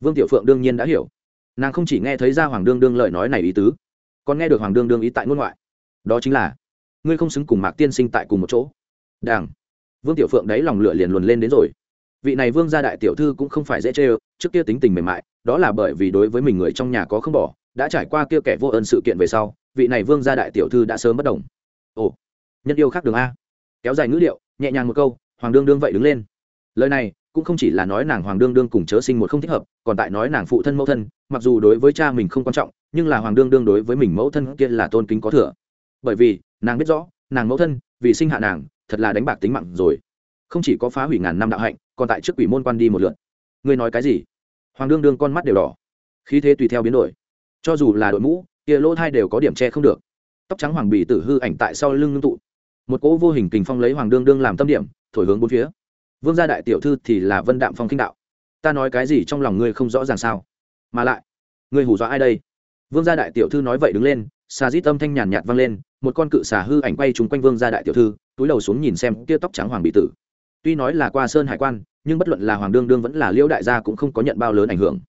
Vương tiểu phượng đương nhiên đã hiểu. Nàng không chỉ nghe thấy ra hoàng đương đương lời nói này ý tứ, còn nghe được hoàng đương đương ý tại ngôn ngoại. Đó chính là, ngươi không xứng cùng mạc tiên sinh tại cùng một chỗ. Đảng vương tiểu phượng đấy lòng lửa liền luồn lên đến rồi. Vị này vương gia đại tiểu thư cũng không phải dễ chê trước kia tính tình mềm mại, đó là bởi vì đối với mình người trong nhà có không bỏ đã trải qua kia kẻ vô ơn sự kiện về sau, vị này vương gia đại tiểu thư đã sớm bất đồng. Ồ, nhân yêu khác đường a. Kéo dài ngữ liệu nhẹ nhàng một câu, hoàng đương đương vậy đứng lên. Lời này cũng không chỉ là nói nàng hoàng đương đương cùng chớ sinh một không thích hợp, còn tại nói nàng phụ thân mẫu thân, mặc dù đối với cha mình không quan trọng, nhưng là hoàng đương đương đối với mình mẫu thân kia là tôn kính có thừa. Bởi vì, nàng biết rõ, nàng mẫu thân vì sinh hạ nàng, thật là đánh bạc tính mạng rồi. Không chỉ có phá hủy ngàn năm đạo hạnh, còn tại trước quỷ môn quan đi một lượt. Ngươi nói cái gì? Hoàng đương đương con mắt đều đỏ. Khí thế tùy theo biến đổi cho dù là đội mũ, kia lỗ thai đều có điểm che không được. Tóc trắng hoàng bì tử hư ảnh tại sau lưng ngưng tụ. Một cỗ vô hình kình phong lấy hoàng đương đương làm tâm điểm, thổi hướng bốn phía. Vương gia đại tiểu thư thì là vân đạm phong kinh đạo. Ta nói cái gì trong lòng ngươi không rõ ràng sao? Mà lại, ngươi hù dọa ai đây? Vương gia đại tiểu thư nói vậy đứng lên, xà dít âm thanh nhàn nhạt vang lên, một con cự xà hư ảnh quay trúng quanh vương gia đại tiểu thư, túi đầu xuống nhìn xem kia tóc trắng hoàng bị tử. Tuy nói là qua sơn hải quan, nhưng bất luận là hoàng đương đương vẫn là liễu đại gia cũng không có nhận bao lớn ảnh hưởng.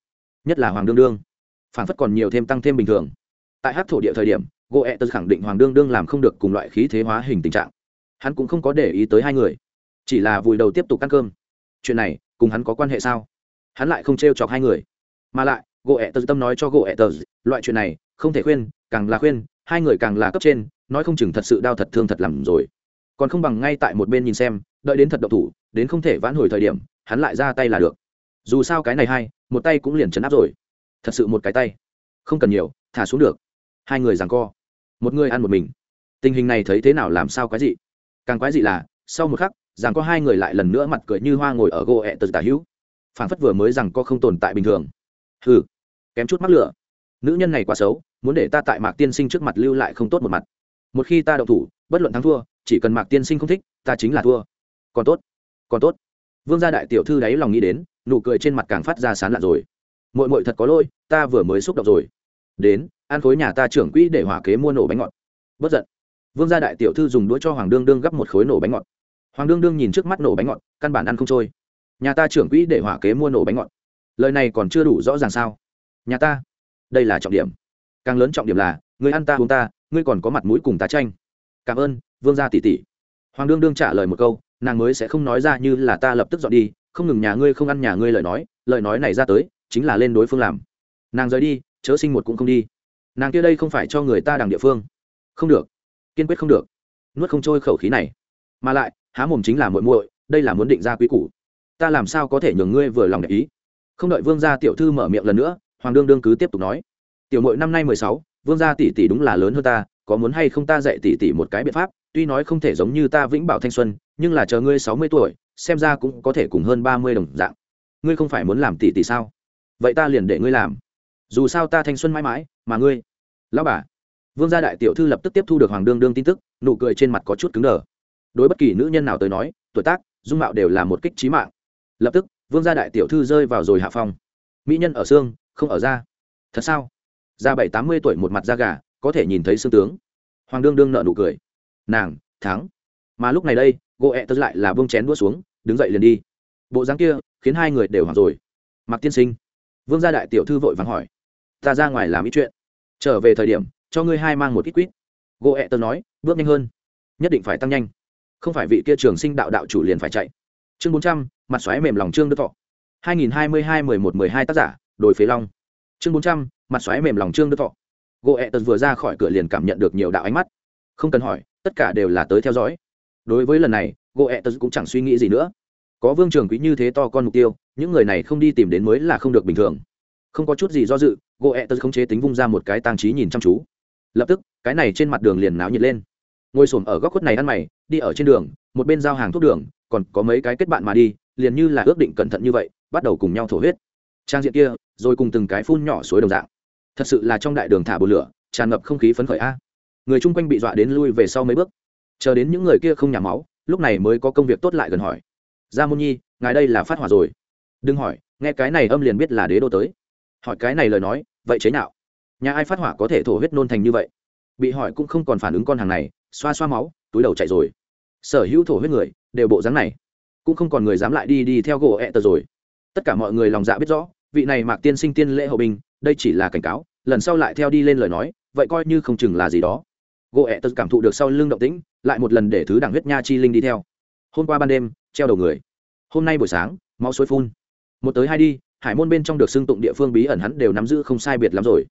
Nhất là hoàng đương đương phản phất còn nhiều thêm tăng thêm bình thường. Tại hát thổ địa thời điểm gỗ ẹ tật khẳng định hoàng đương đương làm không được cùng loại khí thế hóa hình tình trạng. Hắn cũng không có để ý tới hai người, chỉ là vùi đầu tiếp tục ăn cơm. Chuyện này, cùng hắn có quan hệ sao? Hắn lại không t r e o chọc hai người. Mà lại gỗ ẹ tật tâm nói cho gỗ ẹ tật loại chuyện này, không thể khuyên, càng là khuyên, hai người càng là cấp trên, nói không chừng thật sự đau thật thương thật làm rồi. Còn không bằng ngay tại một bên nhìn xem, đợi đến thật độc thủ, đến không thể vãn hồi thời điểm, hắn lại ra tay là được. Dù sao cái này hay, một tay cũng liền chấn áp rồi thật sự một cái tay. Không cần nhiều, thả xuống được. Hai người rằng co. Một người ăn một mình. Tình hình này thấy thế nào làm sao quái dị? Càng quái dị là, sau một khắc rằng có hai người lại lần nữa mặt cười như hoa ngồi ở gỗ ẹ tật tả hữu. Phản phất vừa mới rằng có không tồn tại bình thường. Hừ, kém chút mắc lửa. Nữ nhân này quá xấu, muốn để ta tại mạc tiên sinh trước mặt lưu lại không tốt một mặt. Một khi ta đậu thủ, bất luận thắng thua, chỉ cần mạc tiên sinh không thích, ta chính là thua. Còn tốt còn tốt. Vương gia đại tiểu thư đáy lòng nghĩ đến, nụ cười trên mặt càng phát ra sán lạ rồi mội mội thật có lỗi, ta vừa mới xúc động rồi. Đến, ăn khối nhà ta trưởng quỹ để hỏa kế mua nổ bánh ngọt. Bất giận. Vương gia đại tiểu thư dùng đũa cho hoàng đương đương gấp một khối nổ bánh ngọt. Hoàng đương đương nhìn trước mắt nổ bánh ngọt, căn bản ăn không trôi. Nhà ta trưởng quỹ để hỏa kế mua nổ bánh ngọt. Lời này còn chưa đủ rõ ràng sao? Nhà ta, đây là trọng điểm. Càng lớn trọng điểm là, người ăn ta uống ta, ngươi còn có mặt mũi cùng ta tranh. Cảm ơn, vương gia tỷ tỷ. Hoàng đương đương trả lời một câu, nàng mới sẽ không nói ra như là ta lập tức dọn đi, không ngừng nhà ngươi không ăn nhà ngươi lời nói lời nói này ra tới chính là lên đối phương làm. Nàng rời đi, chớ sinh một cũng không đi. Nàng kia đây không phải cho người ta đằng địa phương. Không được. Kiên quyết không được. Nuốt không trôi khẩu khí này. Mà lại, há mồm chính là muội muội, đây là muốn định ra quý củ. Ta làm sao có thể nhường ngươi vừa lòng để ý? Không đợi vương gia tiểu thư mở miệng lần nữa, hoàng đương đương cứ tiếp tục nói. Tiểu muội năm nay mười sáu, vương gia tỷ tỷ đúng là lớn hơn ta, có muốn hay không ta dạy tỷ tỷ một cái biện pháp, tuy nói không thể giống như ta vĩnh bảo thanh xuân, nhưng là chờ ngươi sáu mươi tuổi, xem ra cũng có thể cùng hơn ba mươi đồng dạng. Ngươi không phải muốn làm tỷ tỷ sao? Vậy ta liền để ngươi làm. Dù sao ta thanh xuân mãi mãi, mà ngươi, lão bà. Vương gia đại tiểu thư lập tức tiếp thu được hoàng đương đương tin tức, nụ cười trên mặt có chút cứng đờ. Đối bất kỳ nữ nhân nào tới nói, tuổi tác, dung mạo đều là một kích trí mạng. Lập tức, vương gia đại tiểu thư rơi vào rồi hạ phong. Mỹ nhân ở xương, không ở da. Thật sao? Ra bảy tám mươi tuổi một mặt da gà, có thể nhìn thấy xương tướng. Hoàng đương đương nợ nụ cười. Nàng, thắng. Mà lúc này đây, gỗ ẹ tớ lại là vương chén đua xuống, đứng dậy liền đi. Bộ dáng kia khiến hai người đều hoảng rồi. Mặc tiên sinh vương gia đại tiểu thư vội vàng hỏi, ta ra ngoài làm ít chuyện. Trở về thời điểm, cho ngươi hai mang một ít quýt. Gỗ ẹ e tớ nói, bước nhanh hơn. Nhất định phải tăng nhanh. Không phải vị kia trường sinh đạo đạo chủ liền phải chạy. Chương bốn trăm, mặt xoáy mềm lòng trương đức thọ. hai nghìn hai mươi hai mười một mười hai tác giả, đồi phế long. Chương bốn trăm, mặt xoáy mềm lòng trương đức thọ. Gỗ ẹ e tật vừa ra khỏi cửa liền cảm nhận được nhiều đạo ánh mắt. Không cần hỏi, tất cả đều là tới theo dõi. Đối với lần này gỗ ẹ e tật cũng chẳng suy nghĩ gì nữa. Có vương trường quý như thế to con mục tiêu những người này không đi tìm đến mới là không được bình thường. Không có chút gì do dự gỗ ẹ tớ không chế tính vung ra một cái tang trí nhìn chăm chú. Lập tức, cái này trên mặt đường liền náo nhiệt lên. Ngồi s ở góc khuất này ăn mày, đi ở trên đường, một bên giao hàng thuốc đường, còn có mấy cái kết bạn mà đi, liền như là ước định cẩn thận như vậy, bắt đầu cùng nhau thổ huyết. Trang diện kia, rồi cùng từng cái phun nhỏ suối đồng dạng. Thật sự là trong đại đường thả bồn lửa, tràn ngập không khí phấn khởi a. Người chung quanh bị dọa đến lui về sau mấy bước. Chờ đến những người kia không nhả máu, lúc này mới có công việc tốt lại gần hỏi. Ra môn nhi, ngài đây là phát hỏa rồi? Đừng hỏi, nghe cái này âm liền biết là đế đô tới. Hỏi cái này lời nói, vậy chế nào nhà ai phát hỏa có thể thổ huyết nôn thành như vậy? Bị hỏi cũng không còn phản ứng con hàng này, xoa xoa máu, túi đầu chạy rồi. Sở hữu thổ huyết người, đều bộ dáng này. Cũng không còn người dám lại đi đi theo gỗ ẹ tờ rồi. Tất cả mọi người lòng dạ biết rõ, vị này mạc tiên sinh tiên lễ hậu binh, đây chỉ là cảnh cáo, lần sau lại theo đi lên lời nói, vậy coi như không chừng là gì đó. Gỗ ẹ tật cảm thụ được sau lưng động tĩnh, lại một lần để thứ đảng huyết nha chi linh đi theo. Hôm qua ban đêm, treo đầu người. Hôm nay buổi sáng, máu suối phun một tới hai đi, hải môn bên trong được xưng tụng địa phương bí ẩn hắn đều nắm giữ không sai biệt lắm rồi.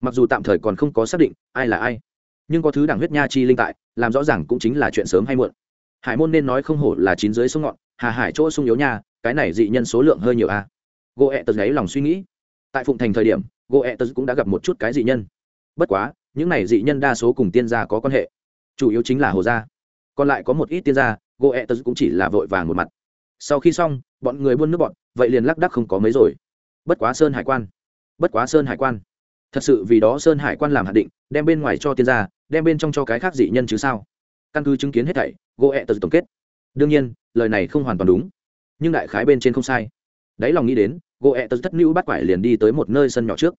Mặc dù tạm thời còn không có xác định ai là ai, nhưng có thứ đảng huyết nha chi linh tại, làm rõ ràng cũng chính là chuyện sớm hay muộn. Hải môn nên nói không hổ là chín dưới sông ngọn, hà hải chỗ sung yếu nha, cái này dị nhân số lượng hơi nhiều a. À. gỗ ẹ tật gáy lòng suy nghĩ. Tại phụng thành thời điểm gỗ ẹ tật cũng đã gặp một chút cái dị nhân. Bất quá, những này dị nhân đa số cùng tiên gia có quan hệ. Chủ yếu chính là hồ gia. Còn lại có một ít tiên gia gỗ ẹ tật cũng chỉ là vội vàng một mặt sau khi xong, bọn người buôn nước bọn, vậy liền lắc đắc không có mấy rồi. Bất quá sơn hải quan. Bất quá sơn hải quan. Thật sự vì đó sơn hải quan làm hạt định, đem bên ngoài cho tiên gia, đem bên trong cho cái khác dị nhân chứ sao? Căn cứ chứng kiến hết thảy gỗ ẹ tật tổng kết. Đương nhiên, lời này không hoàn toàn đúng. Nhưng đại khái bên trên không sai. Đáy lòng nghĩ đến gỗ ẹ tật thất nữ bắt quải liền đi tới một nơi sân nhỏ trước.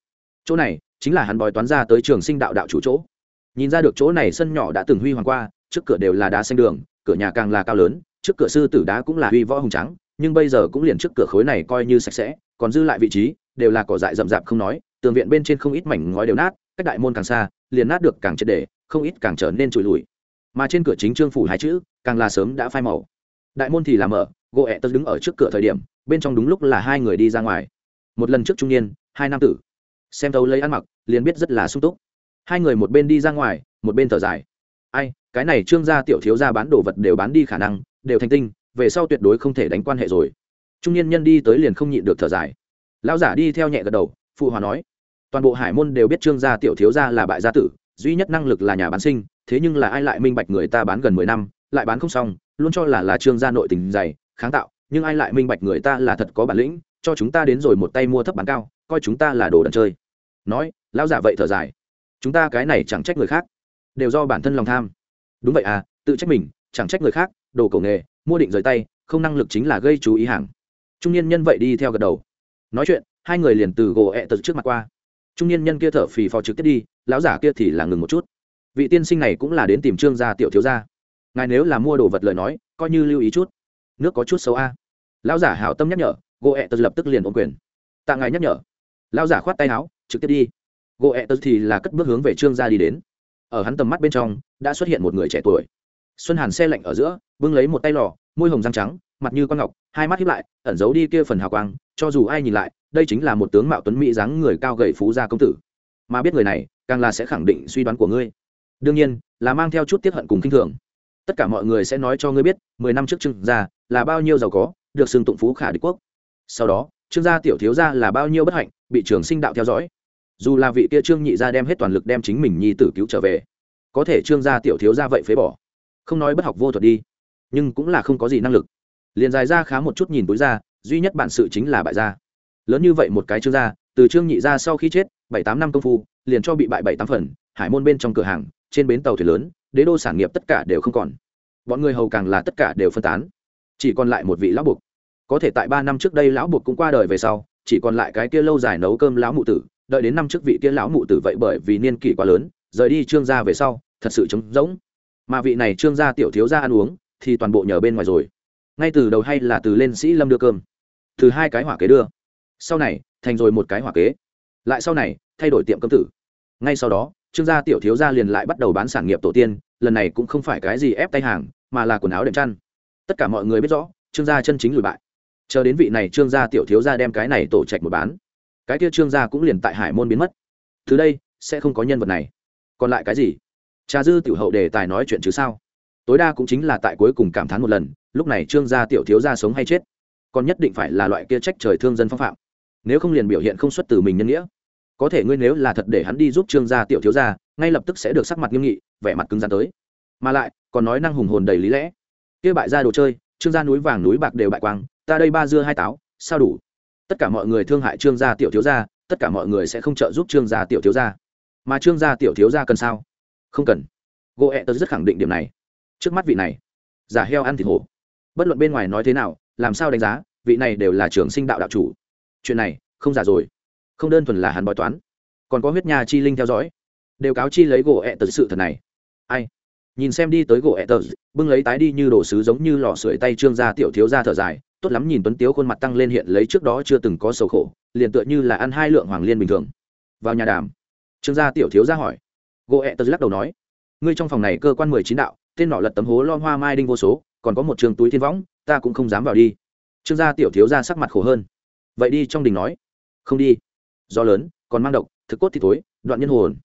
Chỗ này chính là hắn bói toán ra tới trường sinh đạo đạo chủ chỗ. Nhìn ra được chỗ này sân nhỏ đã từng huy hoàng qua, trước cửa đều là đá xanh đường, cửa nhà càng là cao lớn trước cửa sư tử đá cũng là huy võ hùng trắng nhưng bây giờ cũng liền trước cửa khối này coi như sạch sẽ, còn dư lại vị trí, đều là cỏ dại rậm rạp không nói, tường viện bên trên không ít mảnh ngói đều nát, cách đại môn càng xa, liền nát được càng triệt để, không ít càng trở nên trụi lùi. Mà trên cửa chính trương phủ hai chữ, càng là sớm đã phai màu. Đại môn thì làm mở, gỗ ẹ tớ đứng ở trước cửa thời điểm, bên trong đúng lúc là hai người đi ra ngoài. Một lần trước trung niên, hai nam tử. Xem thấu lấy ăn mặc, liền biết rất là sung túc. Hai người một bên đi ra ngoài, một bên thở dài. Ai cái này trương gia tiểu thiếu gia bán đồ vật đều bán đi khả năng, đều thành tinh, về sau tuyệt đối không thể đánh quan hệ rồi. Trung niên nhân đi tới liền không nhịn được thở dài. Lão giả đi theo nhẹ gật đầu, phụ hòa nói, toàn bộ hải môn đều biết trương gia tiểu thiếu gia là bại gia tử, duy nhất năng lực là nhà bán sinh, thế nhưng là ai lại minh bạch người ta bán gần mười năm, lại bán không xong, luôn cho là là trương gia nội tình dày, kháng tạo, nhưng ai lại minh bạch người ta là thật có bản lĩnh, cho chúng ta đến rồi một tay mua thấp bán cao, coi chúng ta là đồ đần chơi. Nói, lão giả vậy thở dài, chúng ta cái này chẳng trách người khác, đều do bản thân lòng tham đúng vậy à tự trách mình, chẳng trách người khác, đồ cầu nghề, mua định rời tay, không năng lực chính là gây chú ý hàng. Trung niên nhân vậy đi theo gật đầu. Nói chuyện, hai người liền từ gỗ ẹ tật trước mặt qua. Trung niên nhân kia thở phì phò trực tiếp đi, lão giả kia thì là ngừng một chút. Vị tiên sinh này cũng là đến tìm trương gia tiểu thiếu gia. Ngài nếu là mua đồ vật lời nói, coi như lưu ý chút. Nước có chút xấu a. Lão giả hảo tâm nhắc nhở, gỗ ẹ tật lập tức liền ôm quyền. Tạ ngài nhắc nhở. Lão giả khoát tay áo, trực tiếp đi. Gỗ ẹ tật thì là cất bước hướng về trương gia đi đến ở hắn tầm mắt bên trong, đã xuất hiện một người trẻ tuổi. Xuân hàn xe lạnh ở giữa, bưng lấy một tay lò, môi hồng răng trắng, mặt như con ngọc, hai mắt hiếp lại, ẩn giấu đi kia phần hào quang, cho dù ai nhìn lại, đây chính là một tướng mạo tuấn mỹ dáng người cao gầy phú gia công tử. Mà biết người này, càng là sẽ khẳng định suy đoán của ngươi. Đương nhiên, là mang theo chút tiết hận cùng kinh thường. Tất cả mọi người sẽ nói cho ngươi biết, mười năm trước trương gia là bao nhiêu giàu có, được xưng tụng phú khả đế quốc. Sau đó, trương gia tiểu thiếu gia là bao nhiêu bất hạnh, bị trường sinh đạo theo dõi dù là vị kia trương nhị gia đem hết toàn lực đem chính mình nhi tử cứu trở về, có thể trương gia tiểu thiếu gia vậy phế bỏ. Không nói bất học vô thuật đi, nhưng cũng là không có gì năng lực. Liền dài ra khá một chút nhìn túi ra, duy nhất bản sự chính là bại gia. Lớn như vậy một cái trương gia, từ trương nhị gia sau khi chết, bảy tám năm công phu, liền cho bị bại bảy tám phần, hải môn bên trong cửa hàng, trên bến tàu thuyền lớn, đế đô sản nghiệp tất cả đều không còn. Bọn người hầu càng là tất cả đều phân tán. Chỉ còn lại một vị lão buộc. Có thể tại ba năm trước đây lão buộc cũng qua đời về sau, chỉ còn lại cái kia lâu dài nấu cơm lão mụ tử đợi đến năm trước vị kia lão mụ tử vậy bởi vì niên kỷ quá lớn, rời đi trương gia về sau, thật sự trống rỗng. Mà vị này trương gia tiểu thiếu gia ăn uống, thì toàn bộ nhờ bên ngoài rồi. Ngay từ đầu hay là từ lên sĩ lâm đưa cơm. Từ hai cái hỏa kế đưa. Sau này, thành rồi một cái hỏa kế. Lại sau này, thay đổi tiệm cơm tử. Ngay sau đó, trương gia tiểu thiếu gia liền lại bắt đầu bán sản nghiệp tổ tiên, lần này cũng không phải cái gì ép tay hàng, mà là quần áo đệm chăn. Tất cả mọi người biết rõ, trương gia chân chính lùi bại. Chờ đến vị này trương gia tiểu thiếu gia đem cái này tổ trạch một bán cái kia trương gia cũng liền tại hải môn biến mất. Từ đây, sẽ không có nhân vật này. Còn lại cái gì? Trà dư tiểu hậu đề tài nói chuyện chứ sao? Tối đa cũng chính là tại cuối cùng cảm thán một lần, lúc này trương gia tiểu thiếu gia sống hay chết, còn nhất định phải là loại kia trách trời thương dân phong phạm. Nếu không liền biểu hiện không xuất từ mình nhân nghĩa. Có thể ngươi nếu là thật để hắn đi giúp trương gia tiểu thiếu gia, ngay lập tức sẽ được sắc mặt nghiêm nghị, vẻ mặt cứng rắn tới. Mà lại, còn nói năng hùng hồn đầy lý lẽ. Kia bại ra đồ chơi, trương gia núi vàng núi bạc đều bại quang, ta đây ba dưa hai táo, sao đủ? Tất cả mọi người thương hại trương gia tiểu thiếu gia, tất cả mọi người sẽ không trợ giúp trương gia tiểu thiếu gia. Mà trương gia tiểu thiếu gia cần sao? Không cần. Gỗ ẹ tớ rất khẳng định điểm này. Trước mắt vị này, giả heo ăn thịt hổ. Bất luận bên ngoài nói thế nào, làm sao đánh giá, vị này đều là trường sinh đạo đạo chủ. Chuyện này, không giả rồi. Không đơn thuần là hắn bói toán. Còn có huyết nhà chi linh theo dõi. Đều cáo chi lấy gỗ ẹ tớ sự thật này. Ai? Nhìn xem đi tới gỗ ẹ tớ bưng lấy tái đi như đồ sứ giống như lò sưởi tay trương gia tiểu thiếu gia thở dài tốt lắm nhìn tuấn tiếu khuôn mặt tăng lên hiện lấy trước đó chưa từng có sầu khổ, liền tựa như là ăn hai lượng hoàng liên bình thường. Vào nhà đàm, trương gia tiểu thiếu gia hỏi. Gỗ ẹ tật lắc đầu nói, ngươi trong phòng này cơ quan mười chín đạo, tên nọ lật tấm hố lo hoa mai đinh vô số, còn có một trường túi thiên võng, ta cũng không dám vào đi. Trương gia tiểu thiếu gia sắc mặt khổ hơn. Vậy đi trong đình nói. Không đi. Do lớn, còn mang độc, thực cốt thì thối, đoạn nhân hồn.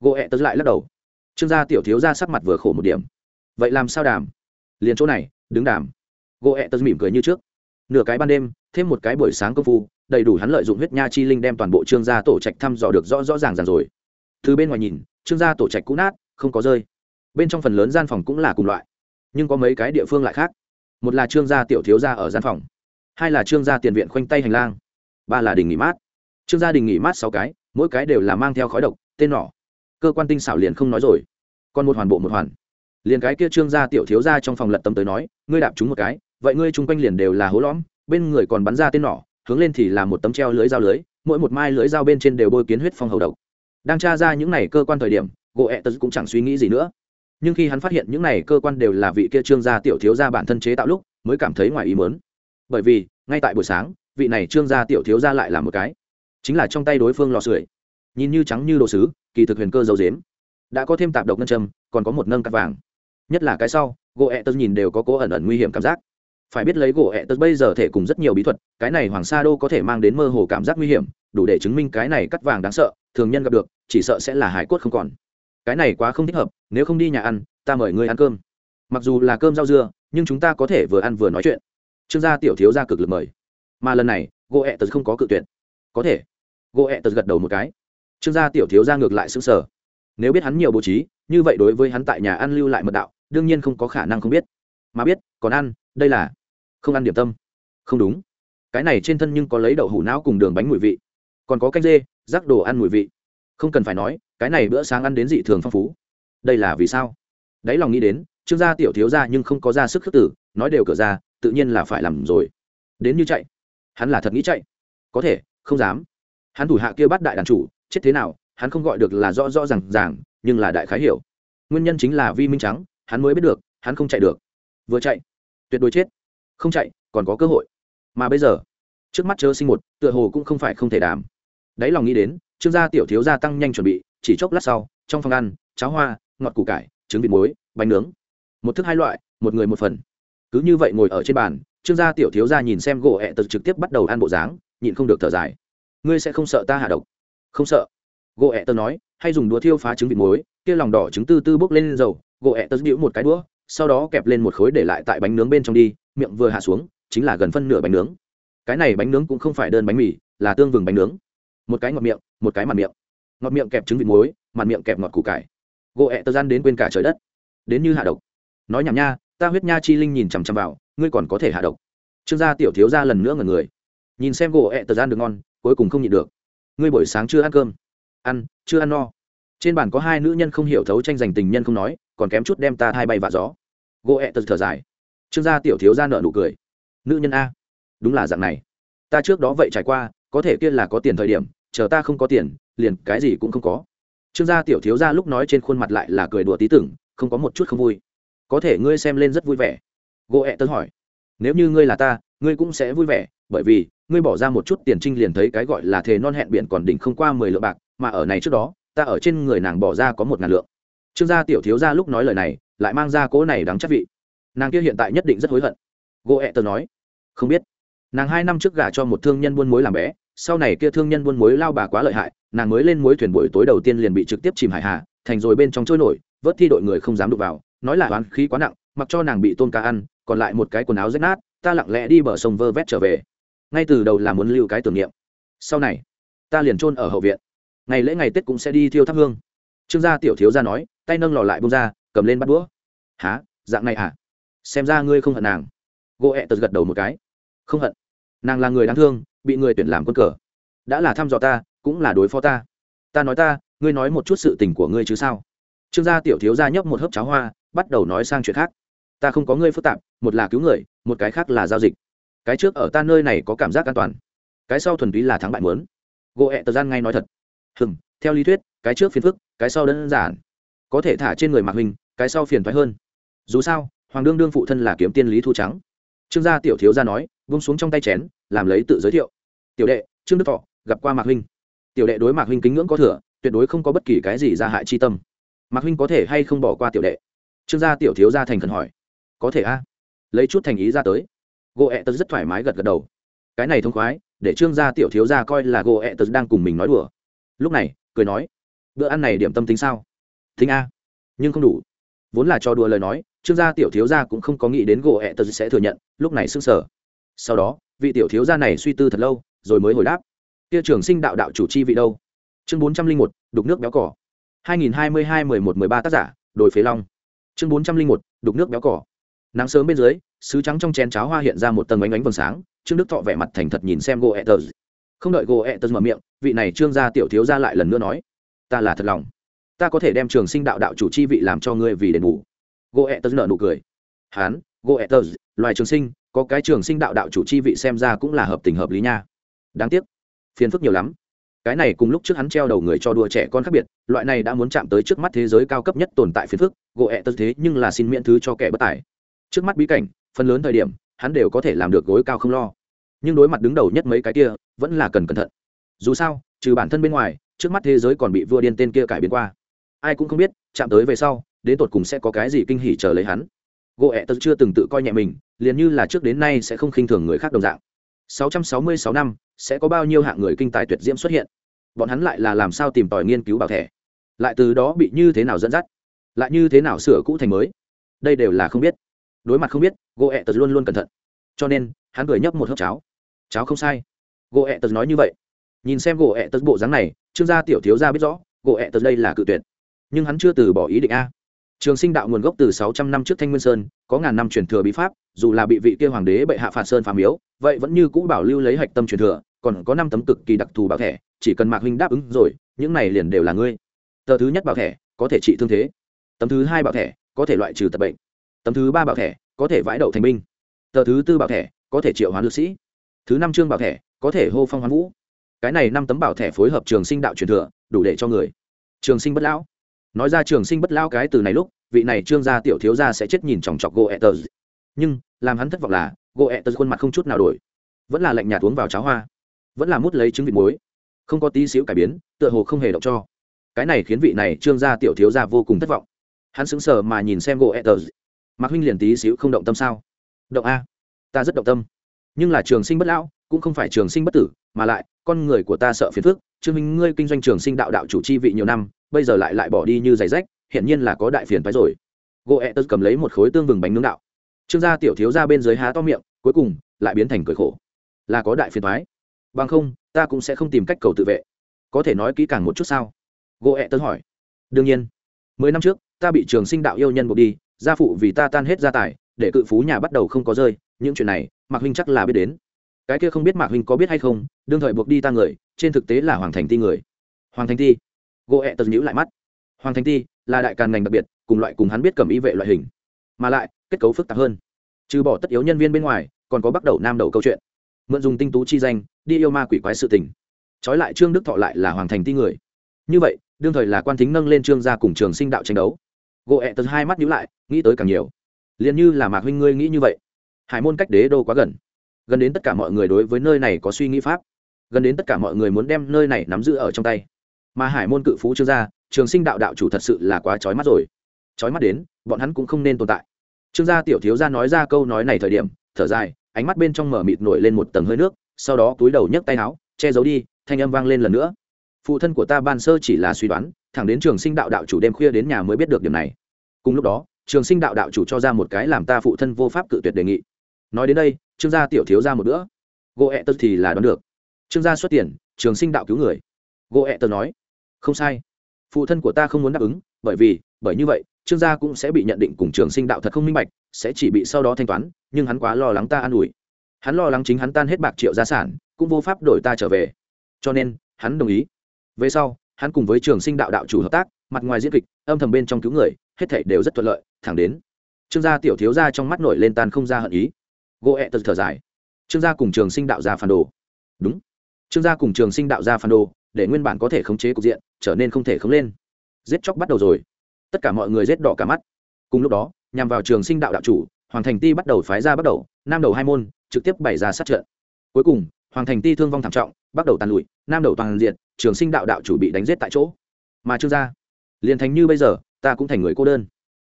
Gỗ ẹ tật lại lắc đầu. Trương gia tiểu thiếu gia sắc mặt vừa khổ một điểm. Vậy làm sao đàm? Liền chỗ này, đứng đàm. Gỗ ẹ tật mỉm cười như trước nửa cái ban đêm, thêm một cái buổi sáng công phu, đầy đủ hắn lợi dụng huyết nha chi linh đem toàn bộ trương gia tổ trạch thăm dò được rõ rõ ràng ràng rồi. Từ bên ngoài nhìn, trương gia tổ trạch cũ nát, không có rơi. Bên trong phần lớn gian phòng cũng là cùng loại, nhưng có mấy cái địa phương lại khác. Một là trương gia tiểu thiếu gia ở gian phòng, hai là trương gia tiền viện khoanh tay hành lang, ba là đình nghỉ mát. Trương gia đình nghỉ mát sáu cái, mỗi cái đều là mang theo khói độc, tên nỏ. Cơ quan tinh xảo liền không nói rồi, còn một hoàn bộ một hoàn. Liền cái kia trương gia tiểu thiếu gia trong phòng lật tâm tới nói, ngươi đạp chúng một cái vậy ngươi chung quanh liền đều là hố lõm, bên người còn bắn ra tên nỏ, hướng lên thì là một tấm treo lưới dao lưới, mỗi một mai lưới dao bên trên đều bôi kiến huyết phong hầu độc. Đang tra ra những này cơ quan thời điểm, gỗ ẹ tật cũng chẳng suy nghĩ gì nữa. Nhưng khi hắn phát hiện những này cơ quan đều là vị kia trương gia tiểu thiếu gia bản thân chế tạo lúc, mới cảm thấy ngoài ý mớn bởi vì, ngay tại buổi sáng, vị này trương gia tiểu thiếu gia lại là một cái. Chính là trong tay đối phương lò sưởi. Nhìn như trắng như đồ sứ, kỳ thực huyền cơ dầu dếm. Đã có thêm tạp độc ngân châm, còn có một nâng cắt vàng. Nhất là cái sau, gỗ ẹ tật nhìn đều có cố ẩn ẩn nguy hiểm cảm giác phải biết lấy gỗ ẹ tật bây giờ thể cùng rất nhiều bí thuật, cái này hoàng sa đô có thể mang đến mơ hồ cảm giác nguy hiểm, đủ để chứng minh cái này cắt vàng đáng sợ, thường nhân gặp được, chỉ sợ sẽ là hải cốt không còn. Cái này quá không thích hợp, nếu không đi nhà ăn, ta mời ngươi ăn cơm. Mặc dù là cơm rau dưa, nhưng chúng ta có thể vừa ăn vừa nói chuyện. Trương gia tiểu thiếu gia cực lực mời. Mà lần này, gỗ ẹ tật không có cự tuyệt. Có thể. Gỗ ẹ tật gật đầu một cái. Trương gia tiểu thiếu gia ngược lại xứng sở nếu biết hắn nhiều bố trí, như vậy đối với hắn tại nhà ăn lưu lại mật đạo, đương nhiên không có khả năng không biết. Mà biết, còn ăn, đây là không ăn điểm tâm. Không đúng. Cái này trên thân nhưng có lấy đậu hủ não cùng đường bánh mùi vị. Còn có canh dê, rắc đồ ăn mùi vị. Không cần phải nói, cái này bữa sáng ăn đến dị thường phong phú. Đây là vì sao? Đáy lòng nghĩ đến, trương gia tiểu thiếu ra nhưng không có ra sức khước tử, nói đều cửa ra, tự nhiên là phải làm rồi. Đến như chạy. Hắn là thật nghĩ chạy. Có thể, không dám. Hắn thủ hạ kia bắt đại đàn chủ, chết thế nào, hắn không gọi được là rõ rõ r à n g ràng, nhưng là đại khái hiểu. Nguyên nhân chính là vi minh trắng, hắn mới biết được, hắn không chạy được. Vừa chạy, tuyệt đối chết không chạy, còn có cơ hội. Mà bây giờ, trước mắt chớ sinh một, tựa hồ cũng không phải không thể đảm. Đáy lòng nghĩ đến, trương gia tiểu thiếu gia tăng nhanh chuẩn bị, chỉ chốc lát sau, trong phòng ăn, cháo hoa, ngọt củ cải, trứng vịt muối, bánh nướng. Một thức hai loại, một người một phần. Cứ như vậy ngồi ở trên bàn, trương gia tiểu thiếu gia nhìn xem gỗ ẹ tật trực tiếp bắt đầu ăn bộ dáng, nhịn không được thở dài. Ngươi sẽ không sợ ta hạ độc? Không sợ. Gỗ ẹ tật nói, hay dùng đũa thiêu phá trứng vịt muối, kia lòng đỏ trứng tư tư bốc lên dầu, gỗ ẹ tật đĩu một cái đũa, sau đó kẹp lên một khối để lại tại bánh nướng bên trong đi miệng vừa hạ xuống, chính là gần phân nửa bánh nướng. Cái này bánh nướng cũng không phải đơn bánh mì, là tương vừng bánh nướng. Một cái ngọt miệng, một cái mặt miệng. Ngọt miệng kẹp trứng vịt muối mặt miệng kẹp ngọt củ cải. Gỗ ẹ tơ gian đến quên cả trời đất. Đến như hạ độc. Nói nhảm nha, ta huyết nha chi linh nhìn chằm chằm vào, ngươi còn có thể hạ độc. Trương gia tiểu thiếu ra lần nữa ngần người. Nhìn xem gỗ ẹ tơ gian được ngon, cuối cùng không nhịn được. Ngươi buổi sáng chưa ăn cơm? Ăn, chưa ăn no. Trên bàn có hai nữ nhân không hiểu thấu tranh giành tình nhân không nói, còn kém chút đem ta hai bay vạ gió. Gỗ ẹ tơ thở dài trương gia tiểu thiếu ra nợ nụ cười. Nữ nhân a. Đúng là dạng này. Ta trước đó vậy trải qua, có thể kia là có tiền thời điểm, chờ ta không có tiền, liền cái gì cũng không có. Trương gia tiểu thiếu gia lúc nói trên khuôn mặt lại là cười đùa tí tưởng, không có một chút không vui. Có thể ngươi xem lên rất vui vẻ. Gỗ ẹ tân hỏi. Nếu như ngươi là ta, ngươi cũng sẽ vui vẻ, bởi vì, ngươi bỏ ra một chút tiền trinh liền thấy cái gọi là thề non hẹn biển còn đỉnh không qua mười lượng bạc, mà ở này trước đó, ta ở trên người nàng bỏ ra có một ngàn lượng. Trương gia tiểu thiếu gia lúc nói lời này, lại mang ra cỗ này đáng chắc vị nàng kia hiện tại nhất định rất hối hận. Gỗ ẹ tờ nói, không biết. Nàng hai năm trước gả cho một thương nhân buôn mối làm bé, sau này kia thương nhân buôn mối lao bà quá lợi hại, nàng mới lên mối thuyền buổi tối đầu tiên liền bị trực tiếp chìm hải hà, thành rồi bên trong trôi nổi, vớt thi đội người không dám đụng vào, nói là oán khí quá nặng, mặc cho nàng bị tôn ca ăn, còn lại một cái quần áo rách nát, ta lặng lẽ đi bờ sông vơ vét trở về. Ngay từ đầu là muốn lưu cái tưởng niệm. Sau này, ta liền trôn ở hậu viện. Ngày lễ ngày tết cũng sẽ đi thiêu thắp hương. Trương gia tiểu thiếu gia nói, tay nâng lò lại bông ra, cầm lên bắt đũa. Há dạng này à? Xem ra ngươi không hận nàng. Gỗ ẹ tật gật đầu một cái. Không hận. Nàng là người đáng thương bị người tuyển làm quân cờ. Đã là thăm dò ta cũng là đối phó ta. Ta nói ta ngươi nói một chút sự tình của ngươi chứ sao? Trương gia tiểu thiếu gia nhấp một hớp cháo hoa bắt đầu nói sang chuyện khác. Ta không có ngươi phức tạp một là cứu người một cái khác là giao dịch. Cái trước ở ta nơi này có cảm giác an toàn. Cái sau thuần túy là thắng bại mớn gỗ ẹ tờ gian ngay nói thật. Hừng theo lý thuyết cái trước phiền phức cái sau đơn giản. Có thể thả trên người mạc hình, cái sau phiền thoái hơn. Dù sao hoàng đương đương phụ thân là kiếm tiên lý thu trắng. Trương gia tiểu thiếu gia nói vung xuống trong tay chén, làm lấy tự giới thiệu. Tiểu đệ, trương đức thọ, gặp qua mạc huynh. Tiểu đệ đối mạc huynh kính ngưỡng có thừa, tuyệt đối không có bất kỳ cái gì ra hại chi tâm. Mạc huynh có thể hay không bỏ qua tiểu đệ? Trương gia tiểu thiếu gia thành khẩn hỏi. Có thể a. Lấy chút thành ý ra tới. Gỗ ẹ tật rất thoải mái gật gật đầu. Cái này thông khoái, để trương gia tiểu thiếu gia coi là gỗ ẹ tật đang cùng mình nói đùa. Lúc này, cười nói, bữa ăn này điểm tâm tính sao? Thính a, nhưng không đủ. Vốn là cho đùa lời nói trương gia tiểu thiếu gia cũng không có nghĩ đến gỗ ẹ tật sẽ thừa nhận, lúc này sững sở sau đó, vị tiểu thiếu gia này suy tư thật lâu, rồi mới hồi đáp. Kia trường sinh đạo đạo chủ chi vị đâu? Chương bốn trăm linh một, đục nước béo cỏ. hai nghìn hai mươi hai mười một mười ba tác giả, đồi phế long. Chương bốn trăm linh một, đục nước béo cỏ. Nắng sớm bên dưới, sứ trắng trong chén cháo hoa hiện ra một tầng ánh ánh vầng sáng, trương đức thọ vẻ mặt thành thật nhìn xem gỗ ẹ tật không đợi gỗ ẹ tật mở miệng, vị này trương gia tiểu thiếu gia lại lần nữa nói, ta là thật lòng. Ta có thể đem trường sinh đạo đạo chủ chi vị làm cho ngươi vì đền bù gỗ nở nụ cười. Hán gỗ loài trường sinh, có cái trường sinh đạo đạo chủ chi vị xem ra cũng là hợp tình hợp lý nha. Đáng tiếc, phiền phức nhiều lắm. Cái này cùng lúc trước hắn treo đầu người cho đùa trẻ con khác biệt, loại này đã muốn chạm tới trước mắt thế giới cao cấp nhất tồn tại phiền phức gỗ thế nhưng là xin miễn thứ cho kẻ bất tài. Trước mắt bí cảnh, phần lớn thời điểm, hắn đều có thể làm được gối cao không lo. Nhưng đối mặt đứng đầu nhất mấy cái kia, vẫn là cần cẩn thận. Dù sao, trừ bản thân bên ngoài, trước mắt thế giới còn bị vua điên tên kia cải biến qua. Ai cũng không biết, chạm tới về sau đến tột cùng sẽ có cái gì kinh hỉ chờ lấy hắn. Gỗ ẹ tật chưa từng tự coi nhẹ mình, liền như là trước đến nay sẽ không khinh thường người khác đồng dạng. 666 năm, sẽ có bao nhiêu hạng người kinh tài tuyệt diễm xuất hiện? Bọn hắn lại là làm sao tìm tòi nghiên cứu bảo thẻ? Lại từ đó bị như thế nào dẫn dắt? Lại như thế nào sửa cũ thành mới? Đây đều là không biết. Đối mặt không biết, gỗ ẹ tật luôn luôn cẩn thận. Cho nên, hắn cười nhấp một hớp cháo. Cháo không sai. Gỗ ẹ tật nói như vậy. Nhìn xem gỗ ẹ tật bộ dáng này, trương gia tiểu thiếu gia biết rõ, gỗ ẹ tật đây là cự tuyệt. Nhưng hắn chưa từ bỏ ý định a trường sinh đạo nguồn gốc từ sáu trăm năm trước thanh nguyên sơn, có ngàn năm truyền thừa bí pháp, dù là bị vị kia hoàng đế bệ hạ phạt sơn phá miếu, vậy vẫn như cũ bảo lưu lấy hạch tâm truyền thừa, còn có năm tấm cực kỳ đặc thù bảo thẻ, chỉ cần mạc huynh đáp ứng rồi, những này liền đều là ngươi. Tờ thứ nhất bảo thẻ, có thể trị thương thế. Tấm thứ hai bảo thẻ, có thể loại trừ tật bệnh. Tấm thứ ba bảo thẻ, có thể vãi đậu thành binh. Tờ thứ tư bảo thẻ, có thể triệu hoán lực sĩ. Thứ năm chương bảo thẻ, có thể hô phong hoán vũ. Cái này năm tấm bảo thẻ phối hợp trường sinh đạo truyền thừa, đủ để cho người. Trường sinh bất lão nói ra trường sinh bất lão cái từ này lúc, vị này trương gia tiểu thiếu gia sẽ chết nhìn chòng chọc goethers nhưng, làm hắn thất vọng là goethers khuôn mặt không chút nào đổi. Vẫn là lạnh nhạt uống vào cháo hoa. Vẫn là mút lấy trứng vịt muối. Không có tí xíu cải biến, tựa hồ không hề động cho. Cái này khiến vị này trương gia tiểu thiếu gia vô cùng thất vọng. Hắn sững sờ mà nhìn xem goethers mạc huynh liền tí xíu không động tâm sao? Động a, ta rất động tâm. Nhưng là trường sinh bất lão, cũng không phải trường sinh bất tử, mà lại, con người của ta sợ phiền phức trương minh, ngươi kinh doanh trường sinh đạo đạo chủ chi vị nhiều năm, bây giờ lại lại bỏ đi như giày rách hiện nhiên là có đại phiền phái rồi. Gỗ ẹ tớ cầm lấy một khối tương vừng bánh nướng đạo. Trương gia tiểu thiếu ra bên dưới há to miệng, cuối cùng lại biến thành cười khổ. Là có đại phiền thoái bằng không, ta cũng sẽ không tìm cách cầu tự vệ. Có thể nói kỹ càng một chút sao? Gỗ ẹ tớ hỏi. Đương nhiên. Mười năm trước, ta bị trường sinh đạo yêu nhân buộc đi, gia phụ vì ta tan hết gia tài, để cự phú nhà bắt đầu không có rơi, những chuyện này, mạc huynh chắc là biết đến cái kia không biết mạc huynh có biết hay không, đương thời buộc đi ta người, trên thực tế là hoàng thành ti người. Hoàng thành ti? Gỗ ẹ e tật nhữ lại mắt. Hoàng thành ti là đại càn ngành đặc biệt, cùng loại cùng hắn biết cầm y vệ loại hình. Mà lại, kết cấu phức tạp hơn. Trừ bỏ tất yếu nhân viên bên ngoài, còn có bắt đầu nam đầu câu chuyện. Mượn dùng tinh tú chi danh, đi yêu ma quỷ quái sự tình. Trói lại trương đức thọ lại là hoàng thành ti người. Như vậy, đương thời là quan thính nâng lên trương gia cùng trường sinh đạo tranh đấu. Gỗ ẹ tật hai mắt nhữ lại, nghĩ tới càng nhiều. Liền như là mạc huynh ngươi nghĩ như vậy. Hải môn cách đế đô quá gần gần đến tất cả mọi người đối với nơi này có suy nghĩ pháp, gần đến tất cả mọi người muốn đem nơi này nắm giữ ở trong tay. Mà hải môn cự phú trương gia, trường sinh đạo đạo chủ thật sự là quá trói mắt rồi. Trói mắt đến, bọn hắn cũng không nên tồn tại. Trương gia tiểu thiếu gia nói ra câu nói này thời điểm, thở dài, ánh mắt bên trong mở mịt nổi lên một tầng hơi nước, sau đó túi đầu nhấc tay áo, che giấu đi, thanh âm vang lên lần nữa. Phụ thân của ta ban sơ chỉ là suy đoán, thẳng đến trường sinh đạo đạo chủ đêm khuya đến nhà mới biết được điểm này. Cùng lúc đó, trường sinh đạo đạo chủ cho ra một cái làm ta phụ thân vô pháp cự tuyệt đề nghị. Nói đến đây trương gia tiểu thiếu ra một bữa. Gỗ ẹ tật thì là đoán được. Trương gia xuất tiền, trường sinh đạo cứu người. Gỗ ẹ tật nói, không sai. Phụ thân của ta không muốn đáp ứng, bởi vì, bởi như vậy, trương gia cũng sẽ bị nhận định cùng trường sinh đạo thật không minh bạch, sẽ chỉ bị sau đó thanh toán, nhưng hắn quá lo lắng ta an ủi. Hắn lo lắng chính hắn tan hết bạc triệu gia sản, cũng vô pháp đổi ta trở về. Cho nên, hắn đồng ý. Về sau, hắn cùng với trường sinh đạo đạo chủ hợp tác, mặt ngoài diễn kịch, âm thầm bên trong cứu người, hết thảy đều rất thuận lợi, thẳng đến. Trương gia tiểu thiếu gia trong mắt nổi lên tan không ra hận ý gỗ ẹ tật thở dài. Trương gia cùng trường sinh đạo gia phản đồ. Đúng. Trương gia cùng trường sinh đạo gia phản đồ, để nguyên bản có thể khống chế cục diện, trở nên không thể khống lên. Giết chóc bắt đầu rồi. Tất cả mọi người giết đỏ cả mắt. Cùng lúc đó, nhằm vào trường sinh đạo đạo chủ, hoàng thành ti bắt đầu phái ra bắt đầu, nam đầu hai môn, trực tiếp bày ra sát trận. Cuối cùng, hoàng thành ti thương vong thảm trọng, bắt đầu tàn lụi, nam đầu toàn diện, trường sinh đạo đạo chủ bị đánh giết tại chỗ. Mà trương gia, liền thành như bây giờ, ta cũng thành người cô đơn.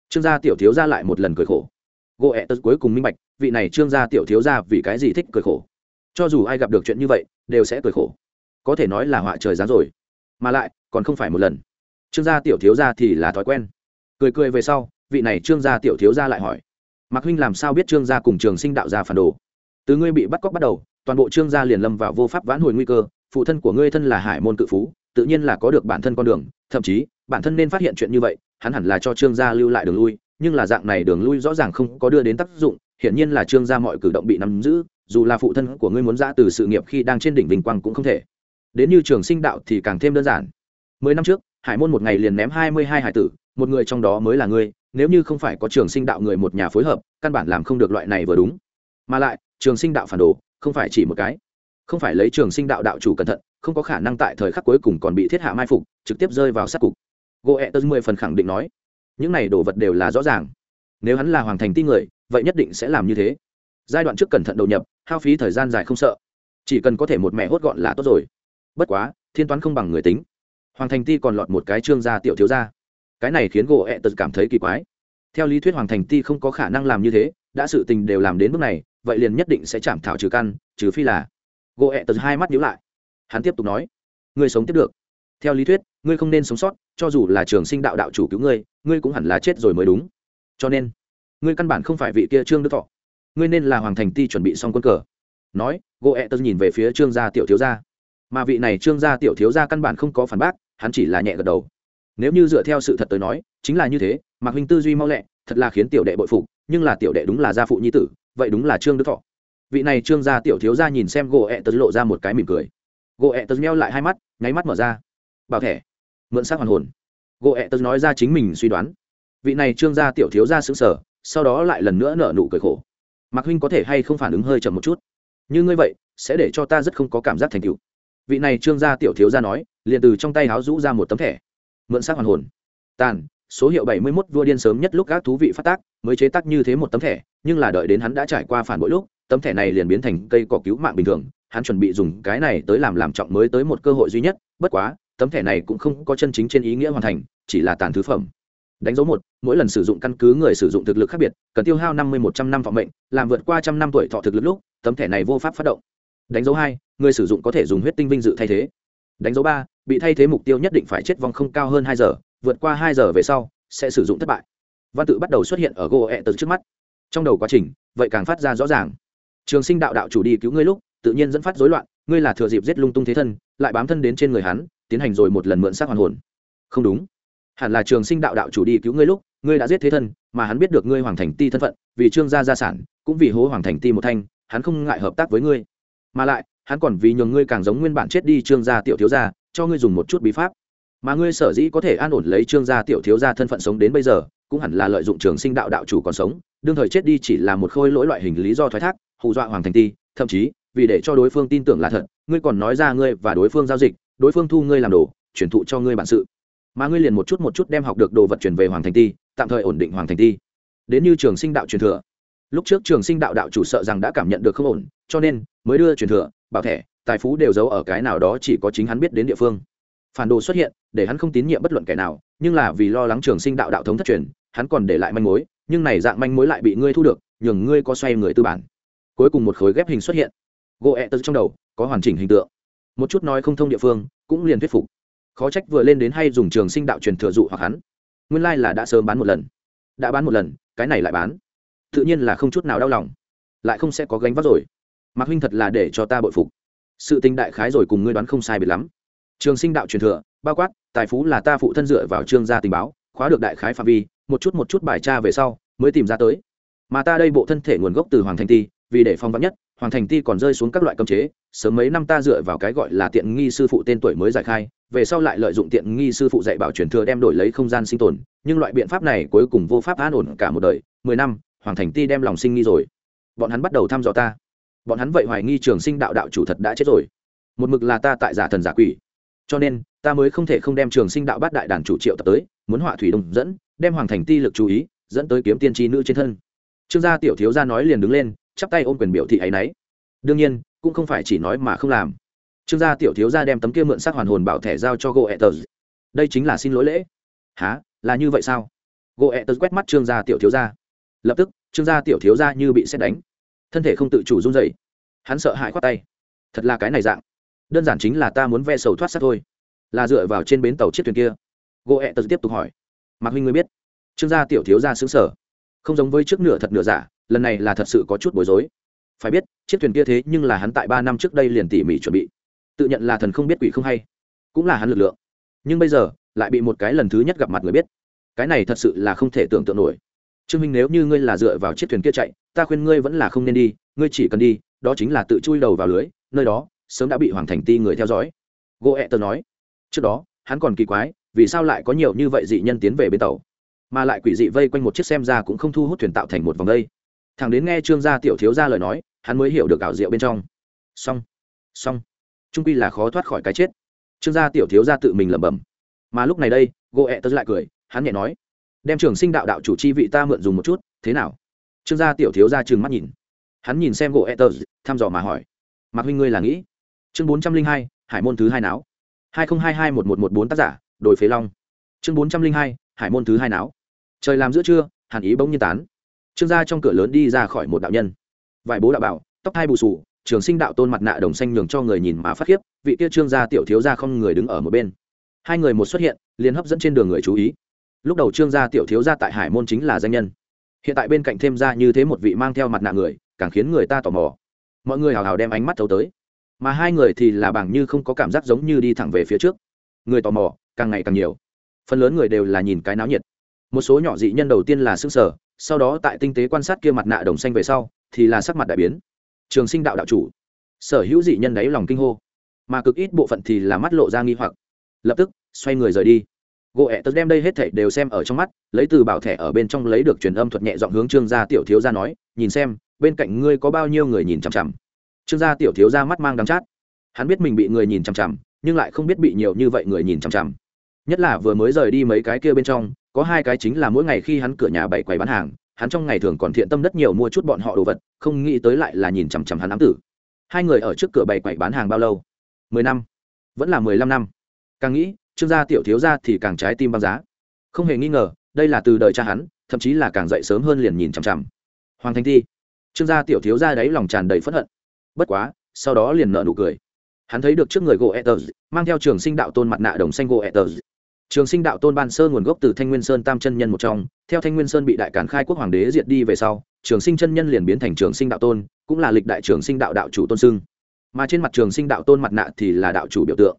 Trương gia tiểu thiếu gia lại một lần cười khổ gỗ ẹ tật cuối cùng minh bạch, vị này trương gia tiểu thiếu gia vì cái gì thích cười khổ. Cho dù ai gặp được chuyện như vậy, đều sẽ cười khổ. Có thể nói là họa trời giá rồi. Mà lại, còn không phải một lần. Trương gia tiểu thiếu gia thì là thói quen. Cười cười về sau, vị này trương gia tiểu thiếu gia lại hỏi. Mạc huynh làm sao biết trương gia cùng trường sinh đạo gia phản đồ? Từ ngươi bị bắt cóc bắt đầu, toàn bộ trương gia liền lâm vào vô pháp vãn hồi nguy cơ, phụ thân của ngươi thân là hải môn cự phú, tự nhiên là có được bản thân con đường, thậm chí, bản thân nên phát hiện chuyện như vậy, hắn hẳn là cho trương gia lưu lại đường lui nhưng là dạng này đường lui rõ ràng không có đưa đến tác dụng, hiển nhiên là trương gia mọi cử động bị nắm giữ, dù là phụ thân của ngươi muốn ra từ sự nghiệp khi đang trên đỉnh vinh quang cũng không thể. Đến như trường sinh đạo thì càng thêm đơn giản. Mười năm trước, hải môn một ngày liền ném hai mươi hai hải tử, một người trong đó mới là ngươi, nếu như không phải có trường sinh đạo người một nhà phối hợp, căn bản làm không được loại này vừa đúng. Mà lại, trường sinh đạo phản đồ, không phải chỉ một cái. Không phải lấy trường sinh đạo đạo chủ cẩn thận, không có khả năng tại thời khắc cuối cùng còn bị thiết hạ mai phục, trực tiếp rơi vào sát cục. Gỗ ẹ tớ mười phần khẳng định nói những này đồ vật đều là rõ ràng. Nếu hắn là hoàng thành ti người, vậy nhất định sẽ làm như thế. Giai đoạn trước cẩn thận đầu nhập, hao phí thời gian dài không sợ. Chỉ cần có thể một mẹ hốt gọn là tốt rồi. Bất quá, thiên toán không bằng người tính. Hoàng thành ti còn lọt một cái trương gia tiểu thiếu gia. Cái này khiến gỗ ẹ tật cảm thấy kỳ quái. Theo lý thuyết hoàng thành ti không có khả năng làm như thế, đã sự tình đều làm đến bước này, vậy liền nhất định sẽ chạm thảo trừ căn, trừ phi là. Gỗ ẹ tật hai mắt nhíu lại. Hắn tiếp tục nói người sống tiếp được theo lý thuyết, ngươi không nên sống sót, cho dù là trường sinh đạo đạo chủ cứu ngươi ngươi cũng hẳn là chết rồi mới đúng. Cho nên, ngươi căn bản không phải vị kia trương đức thọ. Ngươi nên là hoàng thành ti chuẩn bị xong quân cờ. Nói gỗ ẹ e tật nhìn về phía trương gia tiểu thiếu gia. Mà vị này trương gia tiểu thiếu gia căn bản không có phản bác, hắn chỉ là nhẹ gật đầu. Nếu như dựa theo sự thật tới nói, chính là như thế, mạc huynh tư duy mau lẹ, thật là khiến tiểu đệ bội phục, nhưng là tiểu đệ đúng là gia phụ nhi tử, vậy đúng là trương đức thọ. Vị này trương gia tiểu thiếu gia nhìn xem gỗ ẹ e tật lộ ra một cái mỉm cười. Gỗ ẹ e tật meo lại hai mắt, nháy mắt mở ra bảo thẻ, mượn xác hoàn hồn. Gỗ ẹ tớ nói ra chính mình suy đoán. Vị này trương gia tiểu thiếu gia xứng sở sau đó lại lần nữa nở nụ cười khổ. Mạc huynh có thể hay không phản ứng hơi chậm một chút? Như ngươi vậy, sẽ để cho ta rất không có cảm giác thành tựu. Vị này trương gia tiểu thiếu gia nói, liền từ trong tay háo rũ ra một tấm thẻ. Mượn xác hoàn hồn. Tàn, số hiệu bảy mươi 71 vua điên sớm nhất lúc các thú vị phát tác, mới chế tác như thế một tấm thẻ, nhưng là đợi đến hắn đã trải qua phản bội lúc, tấm thẻ này liền biến thành cây cỏ cứu mạng bình thường, hắn chuẩn bị dùng cái này tới làm làm trọng mới tới một cơ hội duy nhất, bất quá tấm thẻ này cũng không có chân chính trên ý nghĩa hoàn thành, chỉ là tàn thứ phẩm. Đánh dấu một, mỗi lần sử dụng căn cứ người sử dụng thực lực khác biệt, cần tiêu hao năm mươi một trăm năm vọng mệnh, làm vượt qua trăm năm tuổi thọ thực lực lúc, tấm thẻ này vô pháp phát động. Đánh dấu hai, người sử dụng có thể dùng huyết tinh vinh dự thay thế. Đánh dấu ba, bị thay thế mục tiêu nhất định phải chết vong không cao hơn hai giờ, vượt qua hai giờ về sau, sẽ sử dụng thất bại. Văn tự bắt đầu xuất hiện ở gỗ ẹ tật trước mắt. Trong đầu quá trình, vậy càng phát ra rõ ràng. Trường sinh đạo đạo chủ đi cứu ngươi lúc, tự nhiên dẫn phát rối loạn, ngươi là thừa dịp giết lung tung thế thân, lại bám thân đến trên người hắn tiến hành rồi một lần mượn xác hoàn hồn. Không đúng. Hẳn là trường sinh đạo đạo chủ đi cứu ngươi lúc, ngươi đã giết thế thân, mà hắn biết được ngươi hoàng thành ti thân phận, vì trương gia gia sản, cũng vì hố hoàng thành ti một thanh, hắn không ngại hợp tác với ngươi. Mà lại, hắn còn vì nhường ngươi càng giống nguyên bản chết đi trương gia tiểu thiếu gia, cho ngươi dùng một chút bí pháp. Mà ngươi sở dĩ có thể an ổn lấy trương gia tiểu thiếu gia thân phận sống đến bây giờ, cũng hẳn là lợi dụng trường sinh đạo đạo chủ còn sống, đương thời chết đi chỉ là một khôi lỗi loại hình lý do thoái thác, hù dọa hoàng thành ti, thậm chí vì để cho đối phương tin tưởng là thật, ngươi còn nói ra ngươi và đối phương giao dịch đối phương thu ngươi làm đồ chuyển thụ cho ngươi bản sự. Mà ngươi liền một chút một chút đem học được đồ vật chuyển về hoàng thành ti, tạm thời ổn định hoàng thành ti. Đến như trường sinh đạo truyền thừa. Lúc trước trường sinh đạo đạo chủ sợ rằng đã cảm nhận được không ổn, cho nên mới đưa truyền thừa, bảo thẻ, tài phú đều giấu ở cái nào đó chỉ có chính hắn biết đến địa phương. Phản đồ xuất hiện, để hắn không tín nhiệm bất luận kẻ nào, nhưng là vì lo lắng trường sinh đạo đạo thống thất truyền, hắn còn để lại manh mối, nhưng này dạng manh mối lại bị ngươi thu được, nhường ngươi có xoay người tư bản. Cuối cùng một khối ghép hình xuất hiện. Gỗ ẹ tật trong đầu có hoàn chỉnh hình tượng một chút nói không thông địa phương, cũng liền thuyết phục. Khó trách vừa lên đến hay dùng trường sinh đạo truyền thừa dụ hoặc hắn. Nguyên lai、like、là đã sớm bán một lần. Đã bán một lần, cái này lại bán. Tự nhiên là không chút nào đau lòng. Lại không sẽ có gánh vác rồi. Mạc huynh thật là để cho ta bội phục. Sự tình đại khái rồi cùng ngươi đoán không sai biệt lắm. Trường sinh đạo truyền thừa, bao quát, tài phú là ta phụ thân dựa vào trương gia tình báo, khóa được đại khái phạm vi, một chút một chút bài tra về sau, mới tìm ra tới. Mà ta đây bộ thân thể nguồn gốc từ hoàng thành ti, vì để phong vắn nhất hoàng thành ti còn rơi xuống các loại cơm chế, sớm mấy năm ta dựa vào cái gọi là tiện nghi sư phụ tên tuổi mới giải khai, về sau lại lợi dụng tiện nghi sư phụ dạy bảo truyền thừa đem đổi lấy không gian sinh tồn, nhưng loại biện pháp này cuối cùng vô pháp an ổn cả một đời, mười năm, hoàng thành ti đem lòng sinh nghi rồi. Bọn hắn bắt đầu thăm dò ta. Bọn hắn vậy hoài nghi trường sinh đạo đạo chủ thật đã chết rồi. Một mực là ta tại giả thần giả quỷ. Cho nên, ta mới không thể không đem trường sinh đạo bát đại đàn chủ triệu tập tới, muốn họa thủy đồng dẫn, đem hoàng thành ti lực chú ý, dẫn tới kiếm tiên tri nữ trên thân. Trương gia tiểu thiếu gia nói liền đứng lên chắp tay ôm quyền biểu thị ấ y n ấ y đương nhiên, cũng không phải chỉ nói mà không làm. Trương gia tiểu thiếu gia đem tấm kia mượn sắc hoàn hồn bảo thẻ giao cho goethers đây chính là xin lỗi lễ. Há là như vậy sao? Goethers quét mắt trương gia tiểu thiếu gia. Lập tức, trương gia tiểu thiếu gia như bị xét đánh. Thân thể không tự chủ run dậy hắn sợ hãi khoát tay. Thật là cái này dạng. Đơn giản chính là ta muốn ve sầu thoát sát thôi. Là dựa vào trên bến tàu chiếc thuyền kia. Goethers tiếp tục hỏi. Mạc huynh ngươi biết. Trương gia tiểu thiếu gia xứng sở không giống với trước nửa thật nửa giả lần này là thật sự có chút bối rối. Phải biết, chiếc thuyền kia thế nhưng là hắn tại ba năm trước đây liền tỉ mỉ chuẩn bị. Tự nhận là thần không biết quỷ không hay. Cũng là hắn lực lượng. Nhưng bây giờ, lại bị một cái lần thứ nhất gặp mặt người biết. Cái này thật sự là không thể tưởng tượng nổi. Trương minh, nếu như ngươi là dựa vào chiếc thuyền kia chạy, ta khuyên ngươi vẫn là không nên đi, ngươi chỉ cần đi, đó chính là tự chui đầu vào lưới, nơi đó, sớm đã bị hoàng thành ti người theo dõi. Gỗ ẹ tờ nói, trước đó, hắn còn kỳ quái, vì sao lại có nhiều như vậy dị nhân tiến về bến tàu? Mà lại quỷ dị vây quanh một chiếc xem ra cũng không thu hút thuyền tạo thành một vòng đây thằng đến nghe trương gia tiểu thiếu gia lời nói, hắn mới hiểu được ảo diệu bên trong. Xong xong. Trung quy là khó thoát khỏi cái chết. Trương gia tiểu thiếu gia tự mình lẩm bẩm. Mà lúc này đây gỗ ẹ tớ lại cười, hắn nhẹ nói, đem trường sinh đạo đạo chủ chi vị ta mượn dùng một chút, thế nào? Trương gia tiểu thiếu gia trừng mắt nhìn. Hắn nhìn xem gỗ ẹ tớ, thăm dò mà hỏi, mạc huynh ngươi là nghĩ? Chương bốn trăm linh hai, hải môn thứ hai não hai nghìn hai hai một một một bốn tác giả, đồi phế long. Chương bốn trăm linh hai, hải môn thứ hai não trời làm giữa trưa, hàn ý bỗng nhiên tán trương gia trong cửa lớn đi ra khỏi một đạo nhân. Vài bố đạo bảo, tóc hai bù sù trường sinh đạo tôn mặt nạ đồng xanh nhường cho người nhìn mà phát khiếp, vị kia trương gia tiểu thiếu gia không người đứng ở một bên. Hai người một xuất hiện, liền hấp dẫn trên đường người chú ý. Lúc đầu trương gia tiểu thiếu gia tại hải môn chính là danh nhân. Hiện tại bên cạnh thêm ra như thế một vị mang theo mặt nạ người, càng khiến người ta tò mò. Mọi người hào hào đem ánh mắt thấu tới. Mà hai người thì là bằng như không có cảm giác giống như đi thẳng về phía trước. Người tò mò, càng ngày càng nhiều. Phần lớn người đều là nhìn cái náo nhiệt. Một số nhỏ dị nhân đầu tiên là xương sở sau đó tại tinh tế quan sát kia mặt nạ đồng xanh về sau, thì là sắc mặt đại biến. Trường sinh đạo đạo chủ. Sở hữu dị nhân đáy lòng kinh hô. Mà cực ít bộ phận thì là mắt lộ ra nghi hoặc. Lập tức, xoay người rời đi. Gỗ ẹ tớ đem đây hết thảy đều xem ở trong mắt, lấy từ bảo thẻ ở bên trong lấy được truyền âm thuật nhẹ dọn hướng trương gia tiểu thiếu gia nói, nhìn xem, bên cạnh ngươi có bao nhiêu người nhìn chằm chằm? Trương gia tiểu thiếu gia mắt mang đắng chát. Hắn biết mình bị người nhìn chằm chằm, nhưng lại không biết bị nhiều như vậy người nhìn chằm chằm nhất là vừa mới rời đi mấy cái kia bên trong, có hai cái chính là mỗi ngày khi hắn cửa nhà bày quầy bán hàng, hắn trong ngày thường còn thiện tâm rất nhiều mua chút bọn họ đồ vật, không nghĩ tới lại là nhìn chằm chằm hắn ám tử. Hai người ở trước cửa bày quầy bán hàng bao lâu? Mười năm. Vẫn là mười lăm năm. Càng nghĩ, trương gia tiểu thiếu gia thì càng trái tim băng giá. Không hề nghi ngờ, đây là từ đời cha hắn, thậm chí là càng dậy sớm hơn liền nhìn chằm chằm. Hoàng thanh thi. Trương gia tiểu thiếu gia đáy lòng tràn đầy phẫn hận. Bất quá, sau đó liền nợ nụ cười. Hắn thấy được trước người gỗ etters mang theo trường sinh đạo tôn mặt nạ đồng xanh gỗ etters trường sinh đạo tôn ban sơ nguồn gốc từ thanh nguyên sơn tam chân nhân một trong. Theo thanh nguyên sơn bị đại cản khai quốc hoàng đế diệt đi về sau, trường sinh chân nhân liền biến thành trường sinh đạo tôn, cũng là lịch đại trường sinh đạo đạo chủ tôn sưng. Mà trên mặt trường sinh đạo tôn mặt nạ thì là đạo chủ biểu tượng.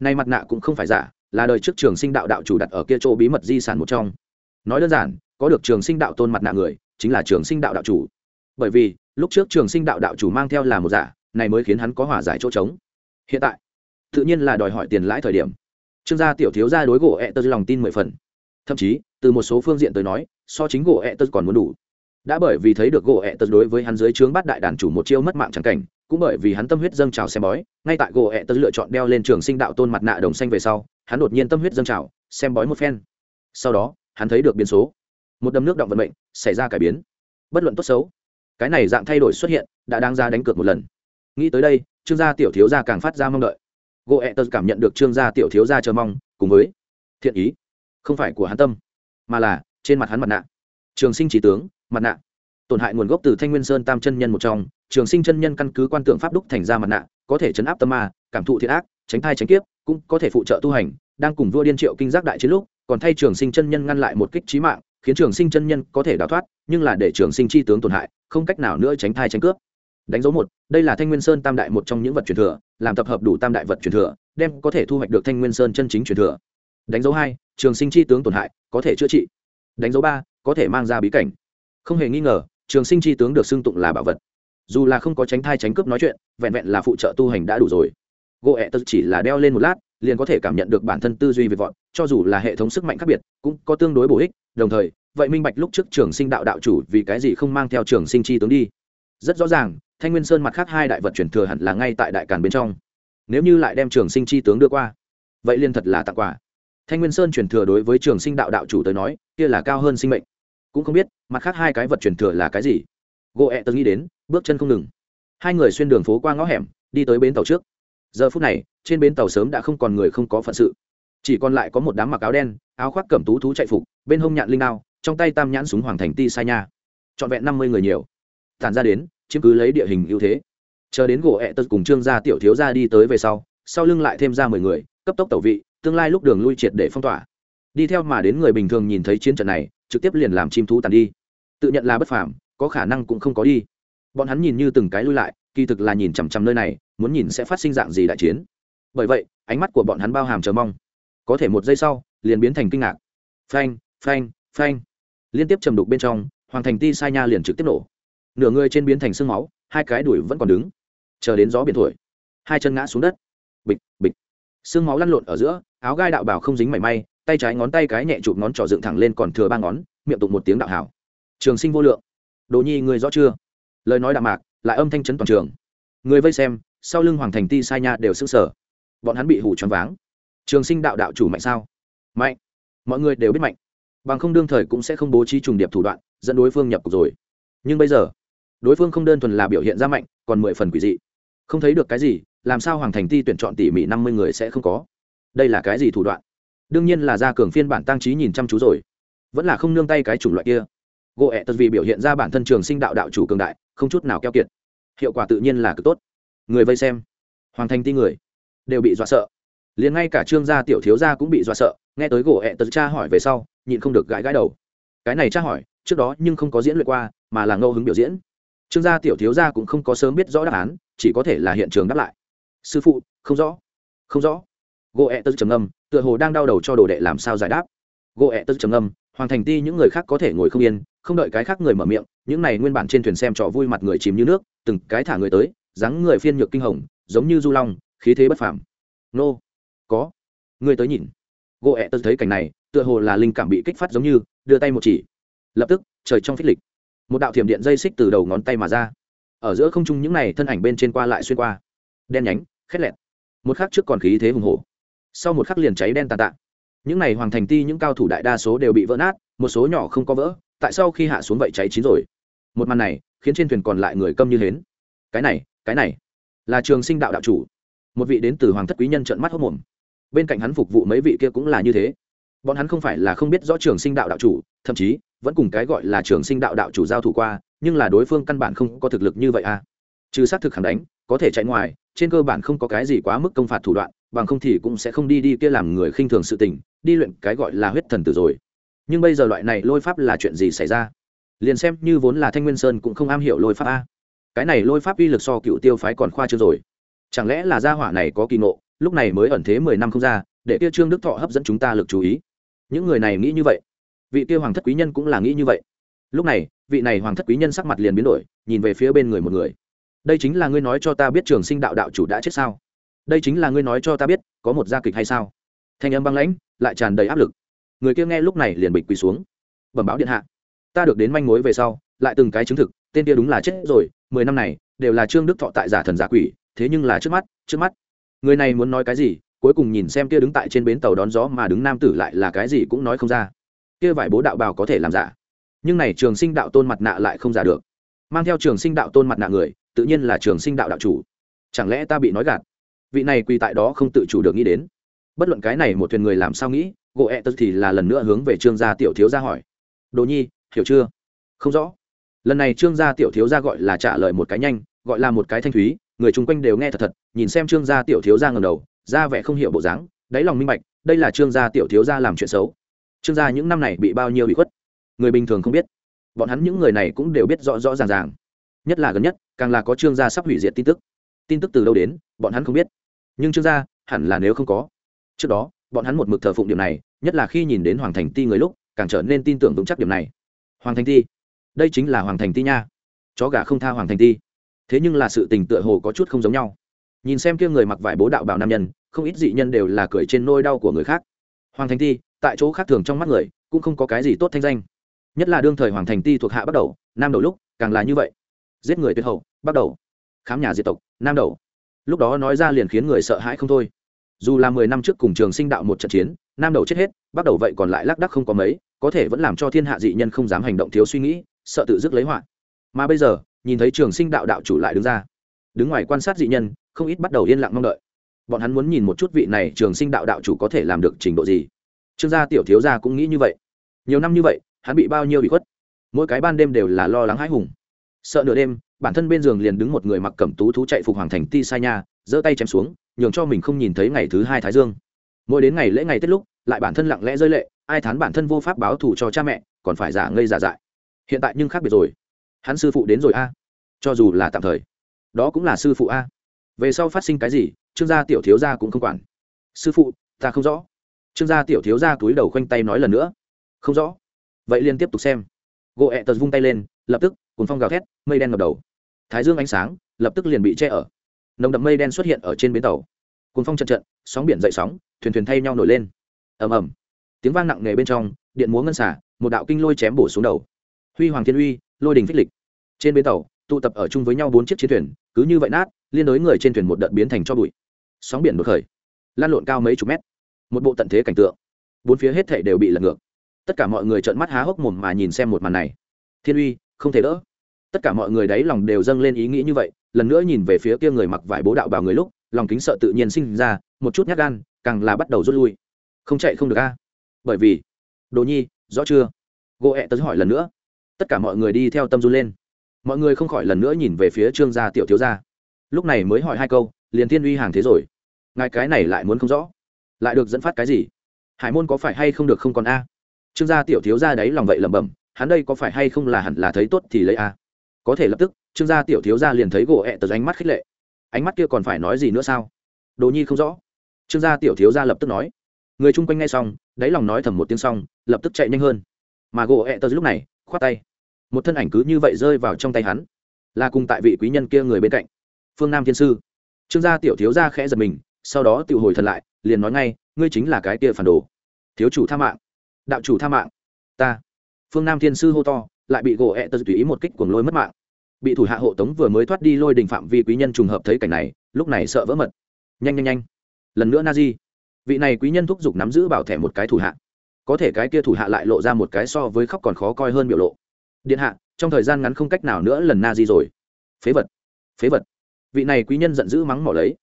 Nay mặt nạ cũng không phải giả, là đời trước trường sinh đạo đạo chủ đặt ở kia chỗ bí mật di sản một trong. Nói đơn giản, có được trường sinh đạo tôn mặt nạ người, chính là trường sinh đạo đạo chủ. Bởi vì, lúc trước trường sinh đạo đạo chủ mang theo là một giả, này mới khiến hắn có hỏa giải chỗ trống. Hiện tại, tự nhiên là đòi hỏi tiền lãi thời điểm trương gia tiểu thiếu gia đối gỗ ẹ tơ lòng tin mười phần. Thậm chí, từ một số phương diện tới nói, so chính gỗ ẹ tơ còn muốn đủ. Đã bởi vì thấy được gỗ ẹ tơ đối với hắn dưới trướng bắt đại đàn chủ một chiêu mất mạng trắng cảnh, cũng bởi vì hắn tâm huyết dâng trào xem bói, ngay tại gỗ ẹ tơ lựa chọn đeo lên trường sinh đạo tôn mặt nạ đồng xanh về sau, hắn đột nhiên tâm huyết dâng trào, xem bói một phen. Sau đó, hắn thấy được biến số. Một đâm nước động vận mệnh, xảy ra cải biến. Bất luận tốt xấu, cái này dạng thay đổi xuất hiện, đã đang ra đánh cược một lần. Nghĩ tới đây, trương gia tiểu thiếu gia càng phát ra mong đợi gỗ ẹ tật cảm nhận được trương gia tiểu thiếu gia chờ mong, cùng với thiện ý, không phải của hắn tâm, mà là trên mặt hắn mặt nạ. Trường sinh trí tướng, mặt nạ. Tổn hại nguồn gốc từ thanh nguyên sơn tam chân nhân một trong, trường sinh chân nhân căn cứ quan tượng pháp đúc thành ra mặt nạ, có thể chấn áp tâm ma, cảm thụ thiệt ác, tránh thai tránh kiếp, cũng có thể phụ trợ tu hành, đang cùng vua điên triệu kinh giác đại chiến lúc, còn thay trường sinh chân nhân ngăn lại một kích trí mạng, khiến trường sinh chân nhân có thể đào thoát, nhưng là để trường sinh chi tướng tổn hại, không cách nào nữa tránh thai tránh cướp đánh dấu một, đây là thanh nguyên sơn tam đại một trong những vật truyền thừa, làm tập hợp đủ tam đại vật truyền thừa, đem có thể thu hoạch được thanh nguyên sơn chân chính truyền thừa. Đánh dấu hai, trường sinh chi tướng tổn hại, có thể chữa trị. Đánh dấu ba, có thể mang ra bí cảnh. Không hề nghi ngờ, trường sinh chi tướng được xưng tụng là bảo vật. Dù là không có tránh thai tránh cướp nói chuyện, vẹn vẹn là phụ trợ tu hành đã đủ rồi. Gỗ ẹ tật chỉ là đeo lên một lát, liền có thể cảm nhận được bản thân tư duy về vọn cho dù là hệ thống sức mạnh khác biệt, cũng có tương đối bổ ích. Đồng thời, vậy minh bạch lúc trước trường sinh đạo đạo chủ vì cái gì không mang theo trường sinh chi tướng đi? Rất rõ ràng thanh nguyên sơn mặt khác hai đại vật chuyển thừa hẳn là ngay tại đại càn bên trong. Nếu như lại đem trường sinh chi tướng đưa qua, vậy liên thật là tặng quà. Thanh nguyên sơn chuyển thừa đối với trường sinh đạo đạo chủ tới nói, kia là cao hơn sinh mệnh. Cũng không biết, mặt khác hai cái vật chuyển thừa là cái gì. Gỗ ẹ tớ nghĩ đến, bước chân không ngừng. Hai người xuyên đường phố qua ngõ hẻm, đi tới bến tàu trước. Giờ phút này, trên bến tàu sớm đã không còn người không có phận sự. Chỉ còn lại có một đám mặc áo đen, áo khoác cẩm tú thú chạy phục, bên hông nhạn linh đao, trong tay tam nhãn súng hoàng thành ti sai nha. Trọn vẹn năm mươi người nhiều. Tàn ra đến chiếm cứ lấy địa hình ưu thế. Chờ đến gỗ ẹ tật cùng trương gia tiểu thiếu gia đi tới về sau sau lưng lại thêm ra mười người, cấp tốc tẩu vị, tương lai lúc đường lui triệt để phong tỏa. Đi theo mà đến người bình thường nhìn thấy chiến trận này, trực tiếp liền làm chim thú tàn đi. Tự nhận là bất phàm, có khả năng cũng không có đi. Bọn hắn nhìn như từng cái lui lại, kỳ thực là nhìn chằm chằm nơi này, muốn nhìn sẽ phát sinh dạng gì đại chiến. Bởi vậy, ánh mắt của bọn hắn bao hàm chờ mong. Có thể một giây sau, liền biến thành kinh ngạc. Phanh phanh phanh. Liên tiếp chầm đục bên trong, hoàng thành ti sai nha liền trực tiếp nổ nửa người trên biến thành sương máu, hai cái đuổi vẫn còn đứng, chờ đến gió biển thổi. Hai chân ngã xuống đất. Bịch bịch. Sương máu lăn lộn ở giữa, áo gai đạo bảo không dính mảy may, tay trái ngón tay cái nhẹ chụp ngón trỏ dựng thẳng lên còn thừa ba ngón, miệng tụng một tiếng đạo hảo. Trường sinh vô lượng. Đồ nhi người rõ chưa? Lời nói đạo mạc, lại âm thanh chấn toàn trường. Người vây xem, sau lưng hoàng thành ti sai nha đều sững sờ. Bọn hắn bị hủ choáng váng. Trường sinh đạo đạo chủ mạnh sao? Mạnh. Mọi người đều biết mạnh. Bằng không đương thời cũng sẽ không bố trí trùng điệp thủ đoạn, dẫn đối phương nhập cục rồi. Nhưng bây giờ đối phương không đơn thuần là biểu hiện ra mạnh, còn mười phần quỷ dị. Không thấy được cái gì, làm sao hoàng thành ti tuyển chọn tỉ mỉ năm mươi người sẽ không có? Đây là cái gì thủ đoạn? Đương nhiên là ra cường phiên bản tăng trí nhìn chăm chú rồi. Vẫn là không nương tay cái chủng loại kia. Gỗ ẹ tật vì biểu hiện ra bản thân trường sinh đạo đạo chủ cường đại, không chút nào keo kiệt. Hiệu quả tự nhiên là cực tốt. Người vây xem. Hoàng thành ti người. Đều bị dọa sợ. Liền ngay cả trương gia tiểu thiếu gia cũng bị dọa sợ. Nghe tới gỗ ẹ tật cha hỏi về sau, nhịn không được gãi gãi đầu. Cái này cha hỏi, trước đó nhưng không có diễn luyện qua, mà là ngẫu hứng biểu diễn trương gia tiểu thiếu gia cũng không có sớm biết rõ đáp án, chỉ có thể là hiện trường đáp lại. Sư phụ, không rõ. Không rõ. Gỗ ẹ tật trầm ngâm, tựa hồ đang đau đầu cho đồ đệ làm sao giải đáp. Gỗ ẹ tật trầm ngâm, hoàng thành ti những người khác có thể ngồi không yên, không đợi cái khác người mở miệng, những này nguyên bản trên thuyền xem trò vui mặt người chìm như nước, từng cái thả người tới, dáng người phiên nhược kinh hồng, giống như du long, khí thế bất phàm. Nô, có. Người tới nhìn. Gỗ ẹ tật thấy cảnh này, tựa hồ là linh cảm bị kích phát giống như, đưa tay một chỉ. Lập tức, trời trong phích lịch một đạo thiểm điện dây xích từ đầu ngón tay mà ra. Ở giữa không trung những này thân ảnh bên trên qua lại xuyên qua. Đen nhánh, khét lẹt. Một khắc trước còn khí thế hùng hổ. Sau một khắc liền cháy đen tàn tạ. Những này hoàng thành ti, những cao thủ đại đa số đều bị vỡ nát, một số nhỏ không có vỡ, tại sao khi hạ xuống vậy cháy chín rồi. Một màn này, khiến trên thuyền còn lại người câm như hến. Cái này cái này. Là trường sinh đạo đạo chủ. Một vị đến từ hoàng thất quý nhân trợn mắt hốc mồm. Bên cạnh hắn phục vụ mấy vị kia cũng là như thế bọn hắn không phải là không biết rõ trường sinh đạo đạo chủ, thậm chí, vẫn cùng cái gọi là trường sinh đạo đạo chủ giao thủ qua, nhưng là đối phương căn bản không có thực lực như vậy à. Trừ xác thực khẳng đánh, có thể chạy ngoài, trên cơ bản không có cái gì quá mức công phạt thủ đoạn, bằng không thì cũng sẽ không đi đi kia làm người khinh thường sự tình, đi luyện cái gọi là huyết thần tử rồi. Nhưng bây giờ loại này lôi pháp là chuyện gì xảy ra? Liền xem như vốn là thanh nguyên sơn cũng không am hiểu lôi pháp a. Cái này lôi pháp uy lực so cựu tiêu phái còn khoa chưa rồi. Chẳng lẽ là gia hỏa này có kỳ ngộ, lúc này mới ẩn thế mười năm không ra, để kia trương đức thọ hấp dẫn chúng ta lực chú ý? Những người này nghĩ như vậy. Vị kia hoàng thất quý nhân cũng là nghĩ như vậy. Lúc này, vị này hoàng thất quý nhân sắc mặt liền biến đổi, nhìn về phía bên người một người. Đây chính là ngươi nói cho ta biết trường sinh đạo đạo chủ đã chết sao? Đây chính là ngươi nói cho ta biết, có một gia kịch hay sao? Thanh âm băng lãnh, lại tràn đầy áp lực. Người kia nghe lúc này liền bịch quỳ xuống. Bẩm báo điện hạ. Ta được đến manh mối về sau, lại từng cái chứng thực, tên kia đúng là chết rồi, mười năm này, đều là trương đức thọ tại giả thần giả quỷ, thế nhưng là trước mắt trước mắt. Người này muốn nói cái gì cuối cùng nhìn xem kia đứng tại trên bến tàu đón gió mà đứng nam tử lại là cái gì cũng nói không ra. Kia vải bố đạo bào có thể làm giả. Nhưng này trường sinh đạo tôn mặt nạ lại không giả được. Mang theo trường sinh đạo tôn mặt nạ người, tự nhiên là trường sinh đạo đạo chủ. Chẳng lẽ ta bị nói gạt? Vị này quỳ tại đó không tự chủ được nghĩ đến. Bất luận cái này một thuyền người làm sao nghĩ, gỗ ẹ tật thì là lần nữa hướng về trương gia tiểu thiếu ra hỏi. Đồ nhi, hiểu chưa? Không rõ. Lần này trương gia tiểu thiếu gia gọi là trả lời một cái nhanh, gọi là một cái thanh thúy, người chung quanh đều nghe thật thật, nhìn xem trương gia tiểu thiếu gia ngầm đầu ra vẻ không hiểu bộ dáng, đáy lòng minh bạch, đây là trương gia tiểu thiếu gia làm chuyện xấu. Trương gia những năm này bị bao nhiêu bị khuất? Người bình thường không biết. Bọn hắn những người này cũng đều biết rõ rõ ràng ràng. Nhất là gần nhất, càng là có trương gia sắp hủy diệt tin tức. Tin tức từ đâu đến, bọn hắn không biết. Nhưng trương gia, hẳn là nếu không có. Trước đó, bọn hắn một mực thờ phụng điểm này, nhất là khi nhìn đến hoàng thành ti người lúc, càng trở nên tin tưởng vững chắc điểm này. Hoàng thành ti? Đây chính là hoàng thành ti nha. Chó gà không tha hoàng thành ti. Thế nhưng là sự tình tựa hồ có chút không giống nhau nhìn xem kia người mặc vải bố đạo bảo nam nhân, không ít dị nhân đều là cười trên nôi đau của người khác. Hoàng thành ti, tại chỗ khác thường trong mắt người, cũng không có cái gì tốt thanh danh. Nhất là đương thời hoàng thành ti thuộc hạ bắt đầu, nam đầu lúc, càng là như vậy. Giết người tuyệt hậu, bắt đầu. Khám nhà diệt tộc, nam đầu. Lúc đó nói ra liền khiến người sợ hãi không thôi. Dù là mười năm trước cùng trường sinh đạo một trận chiến, nam đầu chết hết, bắt đầu vậy còn lại lác đắc không có mấy, có thể vẫn làm cho thiên hạ dị nhân không dám hành động thiếu suy nghĩ, sợ tự dứt lấy họa. Mà bây giờ, nhìn thấy trường sinh đạo đạo chủ lại đứng ra. Đứng ngoài quan sát dị nhân không ít bắt đầu yên lặng mong đợi. Bọn hắn muốn nhìn một chút vị này trường sinh đạo đạo chủ có thể làm được trình độ gì. Trương gia tiểu thiếu gia cũng nghĩ như vậy. Nhiều năm như vậy, hắn bị bao nhiêu bị khuất? Mỗi cái ban đêm đều là lo lắng hãi hùng. Sợ nửa đêm, bản thân bên giường liền đứng một người mặc cẩm tú thú chạy phục hoàng thành ti sai nha, giơ tay chém xuống, nhường cho mình không nhìn thấy ngày thứ hai thái dương. Mỗi đến ngày lễ ngày tết lúc, lại bản thân lặng lẽ rơi lệ, ai thán bản thân vô pháp báo thù cho cha mẹ, còn phải giả ngây giả dại. Hiện tại nhưng khác biệt rồi. Hắn sư phụ đến rồi a. Cho dù là tạm thời, đó cũng là sư phụ a về sau phát sinh cái gì, trương gia tiểu thiếu gia cũng không quản. Sư phụ, ta không rõ. Trương gia tiểu thiếu gia túi đầu khoanh tay nói lần nữa. Không rõ. Vậy liên tiếp tục xem. Gỗ ẹ tật vung tay lên, lập tức cùng phong gào thét, mây đen ngập đầu. Thái dương ánh sáng, lập tức liền bị che ở. Nồng đậm mây đen xuất hiện ở trên bến tàu. Cùng phong trận trận, sóng biển dậy sóng, thuyền thuyền thay nhau nổi lên. Ầm ầm. Tiếng vang nặng nề bên trong, điện múa ngân xả, một đạo kinh lôi chém bổ xuống đầu. Huy hoàng thiên uy, lôi đình phích lịch. Trên bến tàu tụ tập ở chung với nhau bốn chiếc chiến thuyền, cứ như vậy nát, liên đối người trên thuyền một đợt biến thành cho bụi. Sóng biển đột khởi, lan lộn cao mấy chục mét. Một bộ tận thế cảnh tượng. Bốn phía hết thảy đều bị lật ngược. Tất cả mọi người trợn mắt há hốc mồm mà nhìn xem một màn này. Thiên uy, không thể đỡ. Tất cả mọi người đáy lòng đều dâng lên ý nghĩ như vậy, lần nữa nhìn về phía kia người mặc vải bố đạo bảo người lúc, lòng kính sợ tự nhiên sinh ra, một chút nhát gan, càng là bắt đầu rút lui. Không chạy không được a. Bởi vì, đồ nhi, rõ chưa? Gỗ ẹ tớ hỏi lần nữa. Tất cả mọi người đi theo tâm run lên mọi người không khỏi lần nữa nhìn về phía trương gia tiểu thiếu gia. Lúc này mới hỏi hai câu, liền thiên uy hàng thế rồi. Ngài cái này lại muốn không rõ. Lại được dẫn phát cái gì? Hải môn có phải hay không được không còn a? Trương gia tiểu thiếu gia đấy lòng vậy lẩm bẩm, hắn đây có phải hay không là hẳn là thấy tốt thì lấy a? Có thể lập tức, trương gia tiểu thiếu gia liền thấy gỗ ẹ tờ ánh mắt khích lệ. Ánh mắt kia còn phải nói gì nữa sao? Đồ nhi không rõ. Trương gia tiểu thiếu gia lập tức nói. Người chung quanh nghe xong, đáy lòng nói thầm một tiếng xong, lập tức chạy nhanh hơn. Mà gỗ ẹ tờ lúc này, khoát tay một thân ảnh cứ như vậy rơi vào trong tay hắn, là cùng tại vị quý nhân kia người bên cạnh. Phương nam thiên sư. Trương gia tiểu thiếu gia khẽ giật mình, sau đó tự hồi thần lại, liền nói ngay, ngươi chính là cái kia phản đồ. Thiếu chủ tha mạng. Đạo chủ tha mạng. Ta. Phương nam thiên sư hô to, lại bị gỗ ẹ tật tùy ý một kích cuồng lôi mất mạng. Bị thủ hạ hộ tống vừa mới thoát đi lôi đình phạm vi quý nhân trùng hợp thấy cảnh này, lúc này sợ vỡ mật. Nhanh nhanh nhanh. Lần nữa na di. Vị này quý nhân thúc giục nắm giữ bảo thẻ một cái thủ hạ. Có thể cái kia thủ hạ lại lộ ra một cái so với khóc còn khó coi hơn biểu lộ điện hạ, trong thời gian ngắn không cách nào nữa lần na di rồi. Phế vật phế vật. Vị này quý nhân giận dữ mắng mỏ lấy.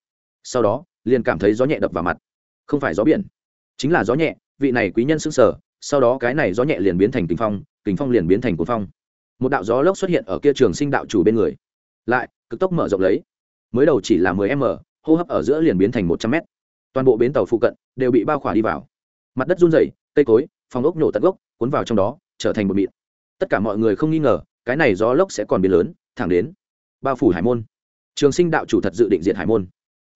Sau đó, liền cảm thấy gió nhẹ đập vào mặt. Không phải gió biển, chính là gió nhẹ. Vị này quý nhân sững sờ, sau đó cái này gió nhẹ liền biến thành kính phong kính phong liền biến thành cuốn phong. Một đạo gió lốc xuất hiện ở kia trường sinh đạo chủ bên người. Lại, cực tốc mở rộng lấy. Mới đầu chỉ là 10 m, hô hấp ở giữa liền biến thành một trăm mét toàn bộ bến tàu phụ cận đều bị bao khỏa đi vào. Mặt đất run rẩy, cây cối, phòng ốc nổ tận gốc, cuốn vào trong đó, trở thành một mịn tất cả mọi người không nghi ngờ, cái này gió lốc sẽ còn biến lớn, thẳng đến bao phủ hải môn. Trường sinh đạo chủ thật dự định diện hải môn.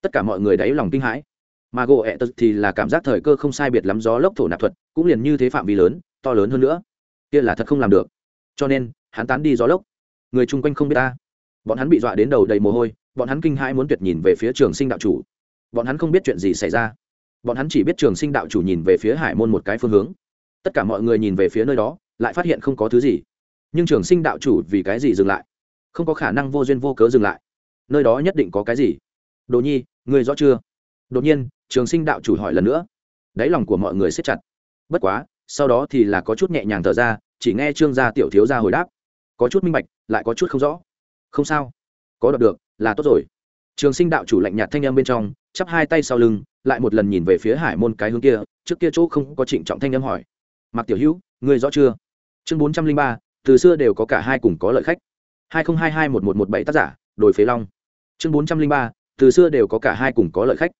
Tất cả mọi người đáy lòng kinh hãi. Mà gỗ ẹ tật thì là cảm giác thời cơ không sai biệt lắm gió lốc thổ nạp thuật, cũng liền như thế phạm vi lớn, to lớn hơn nữa. Kia là thật không làm được. Cho nên, hắn tán đi gió lốc. Người chung quanh không biết ta. Bọn hắn bị dọa đến đầu đầy mồ hôi, bọn hắn kinh hãi muốn tuyệt nhìn về phía trường sinh đạo chủ. Bọn hắn không biết chuyện gì xảy ra. Bọn hắn chỉ biết trường sinh đạo chủ nhìn về phía hải môn một cái phương hướng. Tất cả mọi người nhìn về phía nơi đó lại phát hiện không có thứ gì. Nhưng trường sinh đạo chủ vì cái gì dừng lại? Không có khả năng vô duyên vô cớ dừng lại. Nơi đó nhất định có cái gì? Đồ nhi người rõ chưa? Đột nhiên, trường sinh đạo chủ hỏi lần nữa. Đáy lòng của mọi người siết chặt. Bất quá, sau đó thì là có chút nhẹ nhàng thở ra, chỉ nghe trương gia tiểu thiếu gia hồi đáp. Có chút minh bạch, lại có chút không rõ. Không sao. Có đọc được, là tốt rồi. Trường sinh đạo chủ lạnh nhạt thanh em bên trong, chắp hai tay sau lưng, lại một lần nhìn về phía hải môn cái hướng kia, trước kia chỗ không có trịnh trọng thanh em hỏi. Mặc tiểu hữu, ngươi rõ chưa? Chương bốn trăm linh ba, từ xưa đều có cả hai cùng có lợi khách. hai nghìn hai hai một một một bảy tác giả đổi phế long. Chương bốn trăm linh ba, từ xưa đều có cả hai cùng có lợi khách.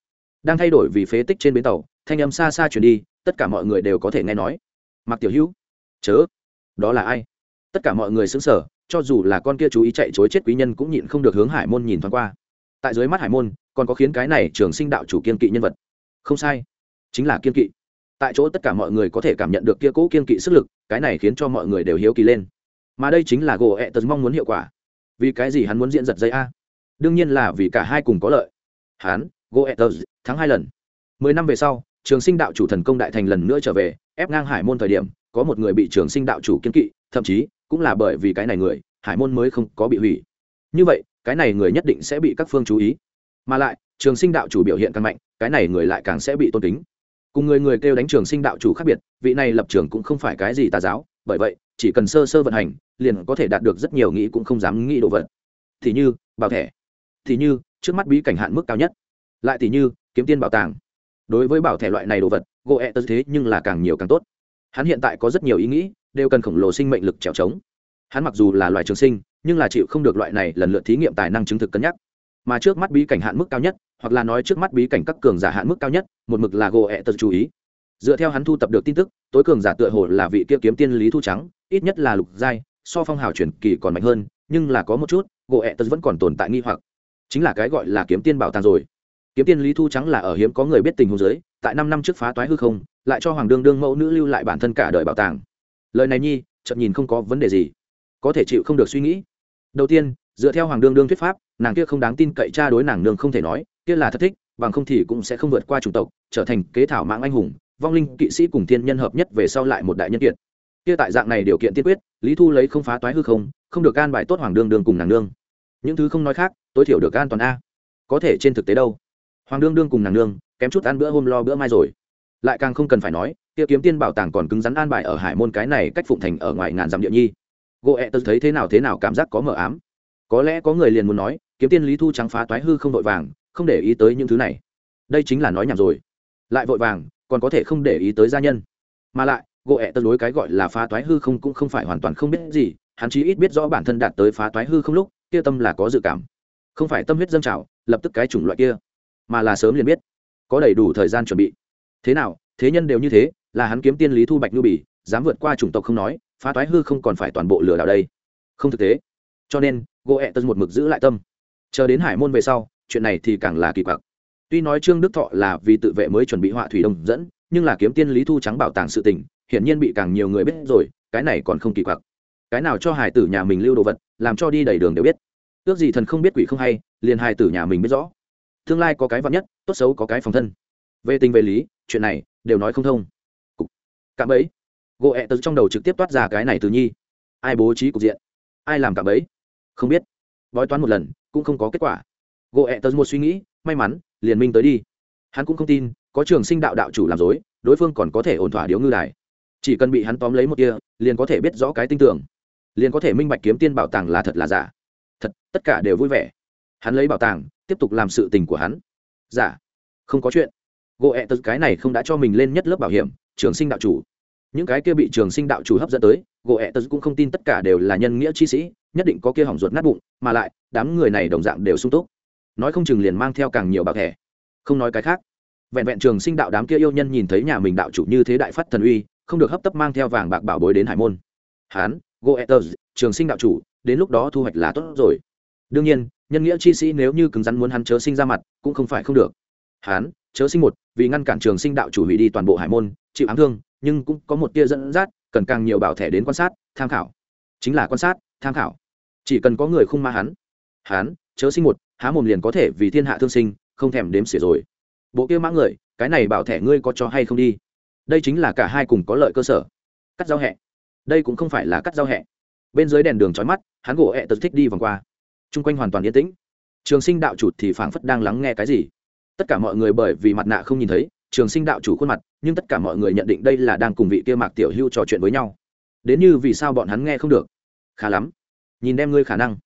Đang thay đổi vì phế tích trên bến tàu, thanh âm xa xa chuyển đi, tất cả mọi người đều có thể nghe nói. Mặc tiểu hữu, chớ, đó là ai? Tất cả mọi người xứng sở cho dù là con kia chú ý chạy chối chết quý nhân cũng nhịn không được hướng hải môn nhìn thoáng qua. Tại dưới mắt hải môn, còn có khiến cái này trường sinh đạo chủ kiên kỵ nhân vật. Không sai, chính là kiên kỵ tại chỗ tất cả mọi người có thể cảm nhận được kia cố kiên kỵ sức lực, cái này khiến cho mọi người đều hiếu kỳ lên. Mà đây chính là gỗ ẹ tật mong muốn hiệu quả. Vì cái gì hắn muốn diễn giật dây a? Đương nhiên là vì cả hai cùng có lợi. Hắn, gỗ ẹ tật thắng hai lần. Mười năm về sau, trường sinh đạo chủ thần công đại thành lần nữa trở về, ép ngang hải môn thời điểm, có một người bị trường sinh đạo chủ kiên kỵ, thậm chí cũng là bởi vì cái này người, hải môn mới không có bị hủy. Như vậy, cái này người nhất định sẽ bị các phương chú ý. Mà lại, trường sinh đạo chủ biểu hiện càng mạnh, cái này người lại càng sẽ bị tôn kính cùng người người kêu đánh trường sinh đạo chủ khác biệt, vị này lập trường cũng không phải cái gì tà giáo, bởi vậy, chỉ cần sơ sơ vận hành, liền có thể đạt được rất nhiều nghĩ cũng không dám nghĩ đồ vật. Thì như, bảo thẻ. Thì như, trước mắt bí cảnh hạn mức cao nhất. Lại thì như, kiếm tiên bảo tàng. Đối với bảo thẻ loại này đồ vật gỗ ẹ tớ thế nhưng là càng nhiều càng tốt. Hắn hiện tại có rất nhiều ý nghĩ, đều cần khổng lồ sinh mệnh lực trèo trống. Hắn mặc dù là loài trường sinh, nhưng là chịu không được loại này lần lượt thí nghiệm tài năng chứng thực cân nhắc. Mà trước mắt bí cảnh hạn mức cao nhất hoặc là nói trước mắt bí cảnh các cường giả hạn mức cao nhất, một mực là gỗ ẹ tật chú ý. Dựa theo hắn thu tập được tin tức, tối cường giả tựa hồ là vị kia kiếm tiên lý thu trắng, ít nhất là lục giai, so phong hào truyền kỳ còn mạnh hơn, nhưng là có một chút, gỗ ẹ tật vẫn còn tồn tại nghi hoặc. Chính là cái gọi là kiếm tiên bảo tàng rồi. Kiếm tiên lý thu trắng là ở hiếm có người biết tình huống giới tại năm năm trước phá toái hư không, lại cho hoàng đương đương mẫu nữ lưu lại bản thân cả đời bảo tàng. Lời này nhi chậm nhìn không có vấn đề gì. Có thể chịu không được suy nghĩ. Đầu tiên, dựa theo hoàng đương đương thuyết pháp, nàng kia không đáng tin cậy cha đối nàng nương không thể nói kia là thất thích, bằng không thì cũng sẽ không vượt qua chủng tộc, trở thành kế thảo mạng anh hùng, vong linh kỵ sĩ cùng thiên nhân hợp nhất về sau lại một đại nhân kiệt. Kia tại dạng này điều kiện tiên quyết, lý thu lấy không phá toái hư không không được an bài tốt hoàng đương đương cùng nàng nương. Những thứ không nói khác, tối thiểu được an toàn a. Có thể trên thực tế đâu. Hoàng đương đương cùng nàng nương, kém chút ăn bữa hôm lo bữa mai rồi. Lại càng không cần phải nói, kia kiếm tiên bảo tàng còn cứng rắn an bài ở hải môn cái này cách phụng thành ở ngoài ngàn dặm địa nhi. Gỗ ẹ tớ thấy thế nào thế nào cảm giác có mờ ám. Có lẽ có người liền muốn nói, kiếm tiên lý thu trắng phá toái hư không vội vàng không để ý tới những thứ này. Đây chính là nói nhảm rồi. Lại vội vàng, còn có thể không để ý tới gia nhân. Mà lại, gỗ ẹ tân đối cái gọi là phá toái hư không cũng không phải hoàn toàn không biết gì, hắn chí ít biết rõ bản thân đạt tới phá toái hư không lúc, kia tâm là có dự cảm. Không phải tâm huyết dâng trào, lập tức cái chủng loại kia, mà là sớm liền biết, có đầy đủ thời gian chuẩn bị. Thế nào, thế nhân đều như thế, là hắn kiếm tiên lý thu bạch ngư bỉ dám vượt qua chủng tộc không nói, phá toái hư không còn phải toàn bộ lừa đảo đây. Không thực tế. Cho nên, gỗ ẹ tân một mực giữ lại tâm. Chờ đến hải môn về sau chuyện này thì càng là kỳ quặc. Tuy nói trương đức thọ là vì tự vệ mới chuẩn bị họa thủy đông dẫn, nhưng là kiếm tiên lý thu trắng bảo tàng sự tình, hiển nhiên bị càng nhiều người biết rồi, cái này còn không kỳ quặc. Cái nào cho hải tử nhà mình lưu đồ vật, làm cho đi đầy đường đều biết. Ước gì thần không biết quỷ không hay, liền hải tử nhà mình biết rõ. Tương lai có cái vắn nhất, tốt xấu có cái phòng thân. Về tình về lý, chuyện này, đều nói không thông. Cục. Cạm ấy gỗ ẹ từ trong đầu trực tiếp toát ra cái này từ nhi. Ai bố trí cục diện? Ai làm cạm ấy không biết. Bói toán một lần, cũng không có kết quả gỗ ẹ tớ một suy nghĩ, may mắn, liền minh tới đi. Hắn cũng không tin, có trường sinh đạo đạo chủ làm dối, đối phương còn có thể ổn thỏa điếu ngư đài. Chỉ cần bị hắn tóm lấy một kia, liền có thể biết rõ cái tinh tưởng liền có thể minh bạch kiếm tiên bảo tàng là thật là giả. Thật, tất cả đều vui vẻ. Hắn lấy bảo tàng, tiếp tục làm sự tình của hắn. Giả? Không có chuyện. Gỗ ẹ tật cái này không đã cho mình lên nhất lớp bảo hiểm, trường sinh đạo chủ. Những cái kia bị trường sinh đạo chủ hấp dẫn tới gỗ ẹ tật cũng không tin tất cả đều là nhân nghĩa chi sĩ, nhất định có kia hỏng ruột nát bụng, mà lại, đám người này đồng dạng đều sung túc nói không chừng liền mang theo càng nhiều bạc thẻ. Không nói cái khác. Vẹn vẹn trường sinh đạo đám kia yêu nhân nhìn thấy nhà mình đạo chủ như thế đại phát thần uy, không được hấp tấp mang theo vàng bạc bảo bối đến hải môn. Hán, goethers, trường sinh đạo chủ, đến lúc đó thu hoạch là tốt rồi. Đương nhiên, nhân nghĩa chi sĩ nếu như cứng rắn muốn hắn chớ sinh ra mặt, cũng không phải không được. Hán, chớ sinh một, vì ngăn cản trường sinh đạo chủ hủy đi toàn bộ hải môn, chịu ám thương, nhưng cũng có một tia dẫn dắt, cần càng nhiều bảo thẻ đến quan sát, tham khảo. Chính là quan sát, tham khảo. Chỉ cần có người khung ma hắn. Hắn chớ sinh một há mồm liền có thể vì thiên hạ thương sinh, không thèm đếm xỉa rồi. Bộ kia mã người, cái này bảo thẻ ngươi có cho hay không đi? Đây chính là cả hai cùng có lợi cơ sở. Cắt giao hẹ. Đây cũng không phải là cắt giao hẹ. Bên dưới đèn đường trói mắt, hắn gỗ hẹ tật thích đi vòng qua. T r u n g quanh hoàn toàn yên tĩnh. Trường sinh đạo chủ thì phảng phất đang lắng nghe cái gì. Tất cả mọi người bởi vì mặt nạ không nhìn thấy, trường sinh đạo chủ khuôn mặt, nhưng tất cả mọi người nhận định đây là đang cùng vị kia mạc tiểu hưu trò chuyện với nhau. Đến như vì sao bọn hắn nghe không được? Khá lắm. Nhìn đem ngươi khả năng.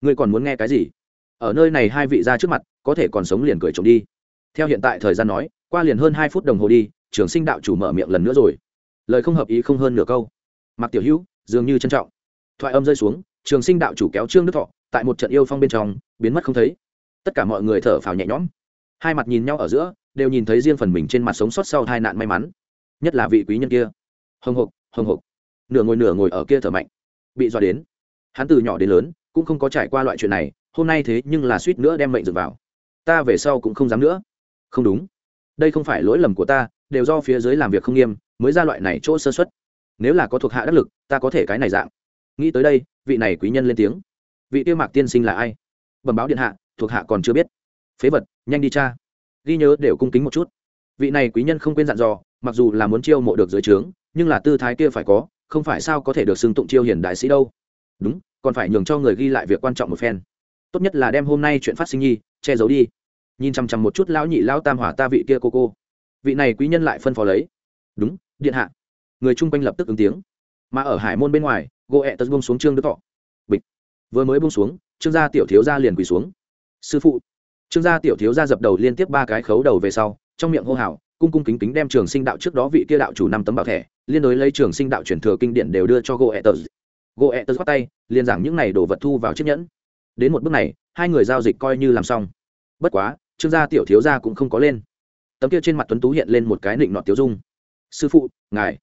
Ngươi còn muốn nghe cái gì? Ở nơi này hai vị ra trước mặt, có thể còn sống liền cười trộm đi. Theo hiện tại thời gian nói, qua liền hơn hai phút đồng hồ đi, trường sinh đạo chủ mở miệng lần nữa rồi. Lời không hợp ý không hơn nửa câu. Mặc tiểu hữu, dường như trân trọng. Thoại âm rơi xuống, trường sinh đạo chủ kéo trương đức thọ, tại một trận yêu phong bên trong, biến mất không thấy. Tất cả mọi người thở phào nhẹ nhõm. Hai mặt nhìn nhau ở giữa, đều nhìn thấy riêng phần mình trên mặt sống sót sau hai nạn may mắn. Nhất là vị quý nhân kia. Hồng hộc hồng hộc. Nửa ngồi nửa ngồi ở kia thở mạnh. Bị dọa đến. Hắn từ nhỏ đến lớn, cũng không có trải qua loại chuyện này hôm nay thế nhưng là suýt nữa đem mệnh dừng vào. Ta về sau cũng không dám nữa. Không đúng. Đây không phải lỗi lầm của ta, đều do phía dưới làm việc không nghiêm, mới ra loại này chỗ sơ xuất nếu là có thuộc hạ đắc lực, ta có thể cái này dạng. Nghĩ tới đây, vị này quý nhân lên tiếng. Vị tiêu mạc tiên sinh là ai? Bẩm báo điện hạ, thuộc hạ còn chưa biết. Phế vật, nhanh đi cha ghi nhớ đều cung kính một chút. Vị này quý nhân không quên dặn dò, mặc dù là muốn chiêu mộ được dưới trướng, nhưng là tư thái kia phải có, không phải sao có thể được xưng tụng chiêu hiền đại sĩ đâu. Đúng, còn phải nhường cho người ghi lại việc quan trọng một phen tốt nhất là đem hôm nay chuyện phát sinh nhi, che giấu đi. Nhìn chằm chằm một chút lão nhị lão tam hỏa ta vị kia cô cô. Vị này quý nhân lại phân phó lấy. Đúng, điện hạ. Người chung quanh lập tức ứng tiếng. Mà ở hải môn bên ngoài gỗ ẹ tật bông xuống trương đức thọ. Bịch. Vừa mới bông xuống, trương gia tiểu thiếu gia liền quỳ xuống. Sư phụ. Trương gia tiểu thiếu gia dập đầu liên tiếp ba cái khấu đầu về sau, trong miệng hô hào, cung cung kính kính đem trường sinh đạo trước đó vị kia đạo chủ năm tấm bảo thẻ, liên đối lấy trường sinh đạo truyền thừa kinh điển đều đưa cho gỗ ẹ tật. Gỗ ẹ tật khoát tay, liền giảng những này đồ vật thu vào chiếc nhẫn đến một bước này, hai người giao dịch coi như làm xong. Bất quá, trương gia tiểu thiếu gia cũng không có lên. Tấm kia trên mặt tuấn tú hiện lên một cái nịnh nọt tiểu dung. Sư phụ, ngài,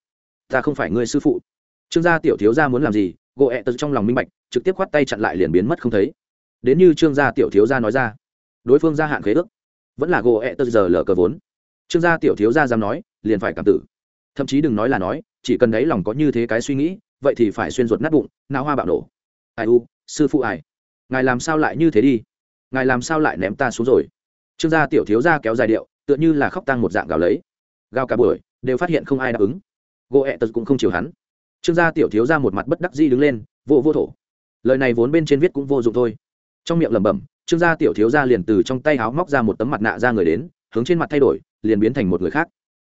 ta không phải người sư phụ. Trương gia tiểu thiếu gia muốn làm gì gỗ ẹ tật trong lòng minh bạch, trực tiếp khoát tay chặn lại liền biến mất không thấy. Đến như trương gia tiểu thiếu gia nói ra, đối phương gia hạn khế ước, vẫn là gỗ ẹ tật giờ lờ cờ vốn. Trương gia tiểu thiếu gia dám nói, liền phải cảm tử. Thậm chí đừng nói là nói, chỉ cần đấy lòng có như thế cái suy nghĩ, vậy thì phải xuyên ruột nát bụng não hoa bạo nổ. Ai u, sư phụ ai? Ngài làm sao lại như thế đi? Ngài làm sao lại ném ta xuống rồi? Trương gia tiểu thiếu gia kéo dài điệu, tựa như là khóc tăng một dạng gào lấy. Gào cả buổi, đều phát hiện không ai đáp ứng. Gỗ ẹ tật cũng không chịu hắn. Trương gia tiểu thiếu gia một mặt bất đắc di đứng lên, vô vô thổ. Lời này vốn bên trên viết cũng vô dụng thôi. Trong miệng lẩm bẩm, trương gia tiểu thiếu gia liền từ trong tay háo móc ra một tấm mặt nạ ra người đến, hướng trên mặt thay đổi, liền biến thành một người khác.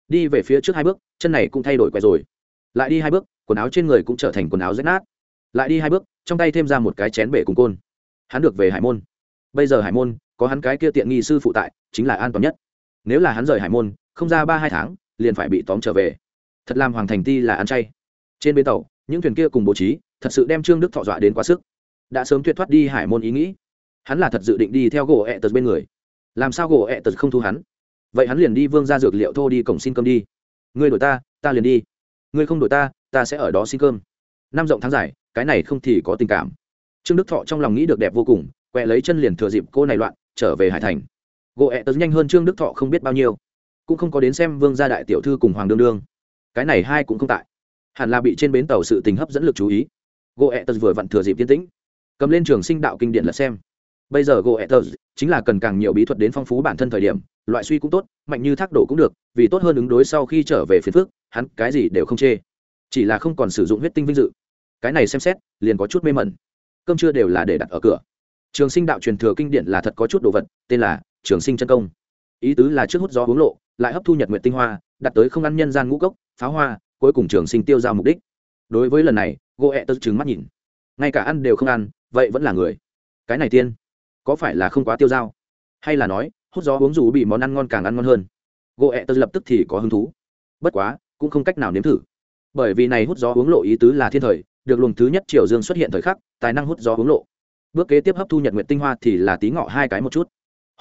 Đi về phía trước hai bước, chân này cũng thay đổi quay rồi. Lại đi hai bước, quần áo trên người cũng trở thành quần áo rách nát. Lại đi hai bước, trong tay thêm ra một cái chén bể cùng côn hắn được về hải môn. Bây giờ hải môn, có hắn cái kia tiện nghi sư phụ tại, chính là an toàn nhất. Nếu là hắn rời hải môn, không ra ba hai tháng, liền phải bị tóm trở về. Thật làm hoàng thành ti là ăn chay. Trên bến tàu, những thuyền kia cùng bố trí, thật sự đem trương đức thọ dọa đến quá sức. Đã sớm tuyệt thoát đi hải môn ý nghĩ. Hắn là thật dự định đi theo gỗ ẹ tật bên người. Làm sao gỗ ẹ tật không thu hắn? Vậy hắn liền đi vương ra dược liệu thô đi cổng xin cơm đi. Ngươi đổi ta ta liền đi. Ngươi không đổi ta ta sẽ ở đó xin cơm. Năm rộng tháng dài, cái này không thì có tình cảm trương đức thọ trong lòng nghĩ được đẹp vô cùng, quẹ lấy chân liền thừa dịp cô này loạn, trở về hải thành. Gỗ ẹ tật nhanh hơn trương đức thọ không biết bao nhiêu. Cũng không có đến xem vương gia đại tiểu thư cùng hoàng đương đương. Cái này hai cũng không tại. Hẳn là bị trên bến tàu sự tình hấp dẫn lực chú ý. Gỗ ẹ tật vừa vặn thừa dịp tiên tĩnh. Cầm lên trường sinh đạo kinh điển là xem. Bây giờ gỗ ẹ tật chính là cần càng nhiều bí thuật đến phong phú bản thân thời điểm, loại suy cũng tốt, mạnh như thác đổ cũng được, vì tốt hơn ứng đối sau khi trở về phiền phước hắn cái gì đều không chê. Chỉ là không còn sử dụng huyết tinh vinh dự. Cái này xem xét, liền có chút mê mẩn cơm chưa đều là để đặt ở cửa. Trường sinh đạo truyền thừa kinh điển là thật có chút đồ vật, tên là trường sinh chân công. Ý tứ là trước hút gió hướng lộ, lại hấp thu nhật nguyện tinh hoa, đặt tới không ăn nhân gian ngũ cốc, pháo hoa, cuối cùng trường sinh tiêu giao mục đích. Đối với lần này gỗ ẹ tớ trừng mắt nhìn. Ngay cả ăn đều không ăn, vậy vẫn là người. Cái này tiên, có phải là không quá tiêu dao hay là nói, hút gió uống dù bị món ăn ngon càng ăn ngon hơn? Gỗ ẹ tớ lập tức thì có hứng thú. Bất quá, cũng không cách nào nếm thử. Bởi vì này hút gió uống lộ ý tứ là thiên thời được luồng thứ nhất triều dương xuất hiện thời khắc, tài năng hút gió hướng lộ. Bước kế tiếp hấp thu nhật nguyện tinh hoa thì là tí ngọ hai cái một chút.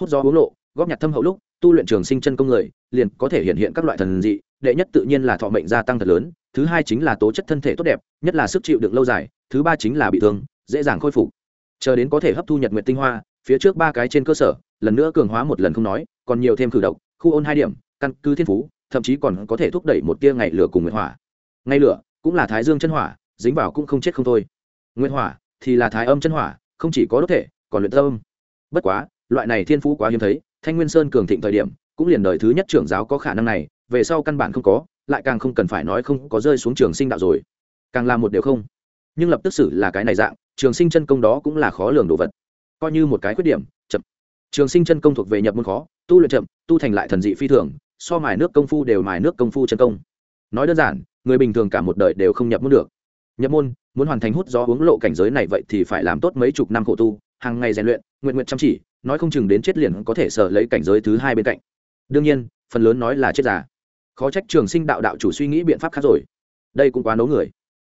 Hút gió hướng lộ, góp nhặt thâm hậu lúc, tu luyện trường sinh chân công người, liền có thể hiện hiện các loại thần dị, đệ nhất tự nhiên là thọ mệnh gia tăng thật lớn, thứ hai chính là tố chất thân thể tốt đẹp, nhất là sức chịu đựng lâu dài, thứ ba chính là bị thương, dễ dàng khôi phục. Chờ đến có thể hấp thu nhật nguyện tinh hoa, phía trước ba cái trên cơ sở, lần nữa cường hóa một lần không nói, còn nhiều thêm cử động, khu ôn hai điểm, căn cứ thiên phú, thậm chí còn có thể thúc đẩy một tia ngày lửa cùng nguyện hỏa. Ngay lửa cũng là thái dương chân hỏa dính vào cũng không chết không thôi. Nguyên hỏa thì là thái âm chân hỏa, không chỉ có đốt thể, còn luyện tâm. Bất quá, loại này thiên phú quá hiếm thấy, thanh nguyên sơn cường thịnh thời điểm, cũng liền đời thứ nhất trưởng giáo có khả năng này, về sau căn bản không có, lại càng không cần phải nói không có rơi xuống trường sinh đạo rồi. Càng làm một điều không. Nhưng lập tức xử là cái này dạng, trường sinh chân công đó cũng là khó lường đồ vật. Coi như một cái khuyết điểm, chậm. Trường sinh chân công thuộc về nhập môn khó, tu luyện chậm, tu thành lại thần dị phi thường, so mài nước công phu đều mài nước công phu chân công. Nói đơn giản, người bình thường cả một đời đều không nhập môn được nhập môn, muốn hoàn thành hút gió uống lộ cảnh giới này vậy thì phải làm tốt mấy chục năm khổ tu, hàng ngày rèn luyện, nguyện nguyện chăm chỉ, nói không chừng đến chết liền có thể sở lấy cảnh giới thứ hai bên cạnh. Đương nhiên, phần lớn nói là chết già. Khó trách trường sinh đạo đạo chủ suy nghĩ biện pháp khác rồi. Đây cũng quá nấu người.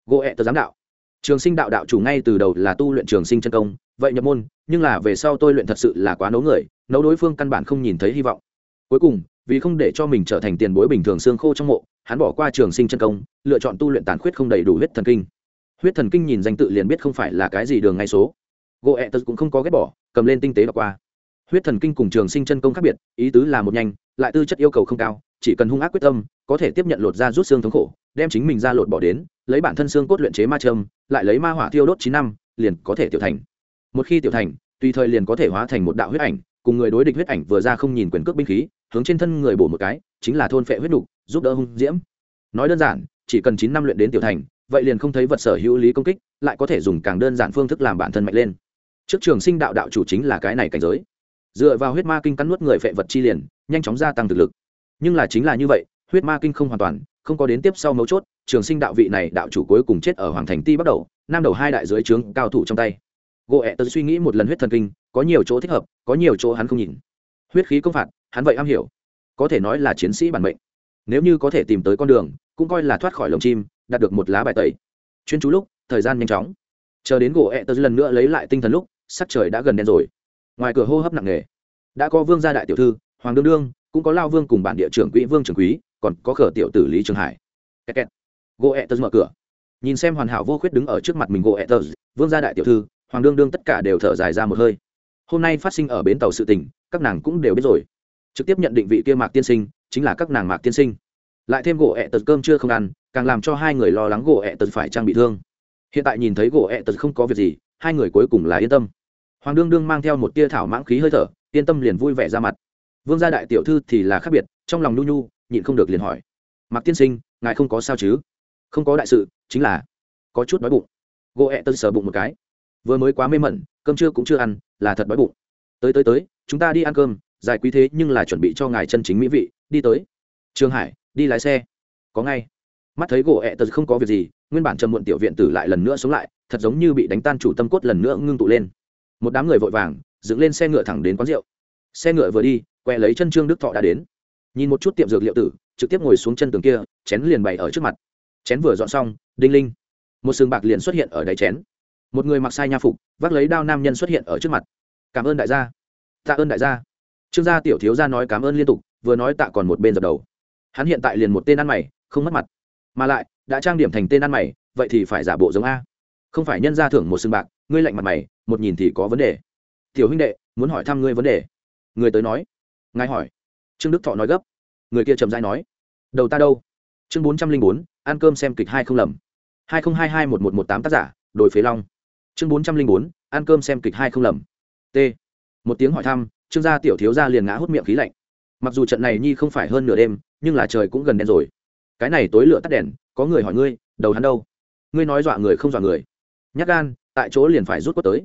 Gỗ ẹ tờ giám đạo. Trường sinh đạo đạo chủ ngay từ đầu là tu luyện trường sinh chân công, vậy nhập môn, nhưng là về sau tôi luyện thật sự là quá nấu người, nấu đối phương căn bản không nhìn thấy hy vọng. Cuối cùng vì không để cho mình trở thành tiền bối bình thường xương khô trong mộ, hắn bỏ qua trường sinh chân công, lựa chọn tu luyện tàn khuyết không đầy đủ huyết thần kinh. Huyết thần kinh nhìn danh tự liền biết không phải là cái gì đường ngay số. Gỗ ẹ tật cũng không có ghét bỏ, cầm lên tinh tế đọc qua. Huyết thần kinh cùng trường sinh chân công khác biệt, ý tứ là một nhanh, lại tư chất yêu cầu không cao, chỉ cần hung ác quyết tâm, có thể tiếp nhận lột ra rút xương thống khổ, đem chính mình ra lột bỏ đến, lấy bản thân xương cốt luyện chế ma trâm, lại lấy ma hỏa thiêu đốt chín năm, liền có thể tiểu thành. Một khi tiểu thành, tùy thời liền có thể hóa thành một đạo huyết ảnh, cùng người đối địch huyết ảnh vừa ra không nhìn quyền cước binh khí hướng trên thân người bổ một cái, chính là thôn phệ huyết đục, giúp đỡ hung diễm. Nói đơn giản, chỉ cần chín năm luyện đến tiểu thành, vậy liền không thấy vật sở hữu lý công kích, lại có thể dùng càng đơn giản phương thức làm bản thân mạnh lên. Trước trường sinh đạo đạo chủ chính là cái này cảnh giới. Dựa vào huyết ma kinh cắn nuốt người phệ vật chi liền, nhanh chóng gia tăng thực lực. Nhưng là chính là như vậy, huyết ma kinh không hoàn toàn, không có đến tiếp sau mấu chốt, trường sinh đạo vị này đạo chủ cuối cùng chết ở hoàng thành ti bắt đầu, nam đầu hai đại dưới trướng cao thủ trong tay. Gỗ ẹ tớ suy nghĩ một lần huyết thần kinh, có nhiều chỗ thích hợp, có nhiều chỗ hắn không nhìn. Huyết khí công phạt hắn vậy am hiểu. Có thể nói là chiến sĩ bản mệnh. Nếu như có thể tìm tới con đường, cũng coi là thoát khỏi lồng chim, đạt được một lá bài tẩy. Chuyên chú lúc, thời gian nhanh chóng. Chờ đến gỗ ẹ tớ lần nữa lấy lại tinh thần lúc, sắc trời đã gần đen rồi. Ngoài cửa hô hấp nặng nề. Đã có vương gia đại tiểu thư, hoàng đương đương, cũng có lao vương cùng bản địa trưởng quỹ vương trưởng quý còn có khở tiểu tử lý trường hải. Kẹt kẹt. gỗ ẹ tớ mở cửa. Nhìn xem hoàn hảo vô khuyết đứng ở trước mặt mình gỗ ẹ tớ vương gia đại tiểu thư, hoàng đương đương tất cả đều thở dài ra một hơi. Hôm nay phát sinh ở bến tàu sự tình, các nàng cũng đều biết rồi trực tiếp nhận định vị kia mạc tiên sinh chính là các nàng mạc tiên sinh. Lại thêm gỗ ẹ tật cơm chưa không ăn, càng làm cho hai người lo lắng gỗ ẹ tật phải trang bị thương. Hiện tại nhìn thấy gỗ ẹ tật không có việc gì, hai người cuối cùng là yên tâm. Hoàng đương đương mang theo một tia thảo mãng khí hơi thở, yên tâm liền vui vẻ ra mặt. Vương gia đại tiểu thư thì là khác biệt, trong lòng nhu nhu, nhịn không được liền hỏi. Mạc tiên sinh, ngài không có sao chứ? Không có đại sự, chính là có chút đói bụng. Gỗ ẹ tật sờ bụng một cái. Vừa mới quá mê mẩn, cơm trưa cũng chưa ăn, là thật đói bụng. Tới tới tới, chúng ta đi ăn cơm dài quý thế nhưng là chuẩn bị cho ngài chân chính mỹ vị, đi tới. Trường hải, đi lái xe. Có ngay. Mắt thấy gỗ ẹ tật không có việc gì, nguyên bản trầm muộn tiểu viện tử lại lần nữa sống lại, thật giống như bị đánh tan chủ tâm cốt lần nữa ngưng tụ lên. Một đám người vội vàng, dựng lên xe ngựa thẳng đến quán rượu. Xe ngựa vừa đi, quẹ lấy chân trương đức thọ đã đến. Nhìn một chút tiệm dược liệu tử, trực tiếp ngồi xuống chân tường kia, chén liền bày ở trước mặt. Chén vừa dọn xong, đinh linh. Một sừng bạc liền xuất hiện ở đáy chén. Một người mặc sai nha phục, vác lấy đao nam nhân xuất hiện ở trước mặt. Cảm ơn đại gia. Tạ ơn đại gia trương gia tiểu thiếu gia nói cảm ơn liên tục, vừa nói tạ còn một bên dập đầu. Hắn hiện tại liền một tên ăn mày, không mất mặt. Mà lại, đã trang điểm thành tên ăn mày, vậy thì phải giả bộ giống a. Không phải nhân ra thưởng một xương bạc, ngươi lạnh mặt mày, một nhìn thì có vấn đề. Tiểu huynh đệ, muốn hỏi thăm ngươi vấn đề. Người tới nói. Ngài hỏi. Trương đức thọ nói gấp. Người kia chậm dãi nói. Đầu ta đâu? Chương bốn trăm linh bốn, ăn cơm xem kịch hai không lầm. hai nghìn hai hai một một một tám tác giả, đồi phế long. Chương bốn trăm linh bốn, ăn cơm xem kịch hai không lầm. T. Một tiếng hỏi thăm trương gia tiểu thiếu gia liền ngã hút miệng khí lạnh. Mặc dù trận này nhi không phải hơn nửa đêm, nhưng là trời cũng gần đen rồi. Cái này tối lửa tắt đèn, có người hỏi ngươi, đầu hắn đâu? Ngươi nói dọa người không dọa người. Nhắc gan, tại chỗ liền phải rút quất tới.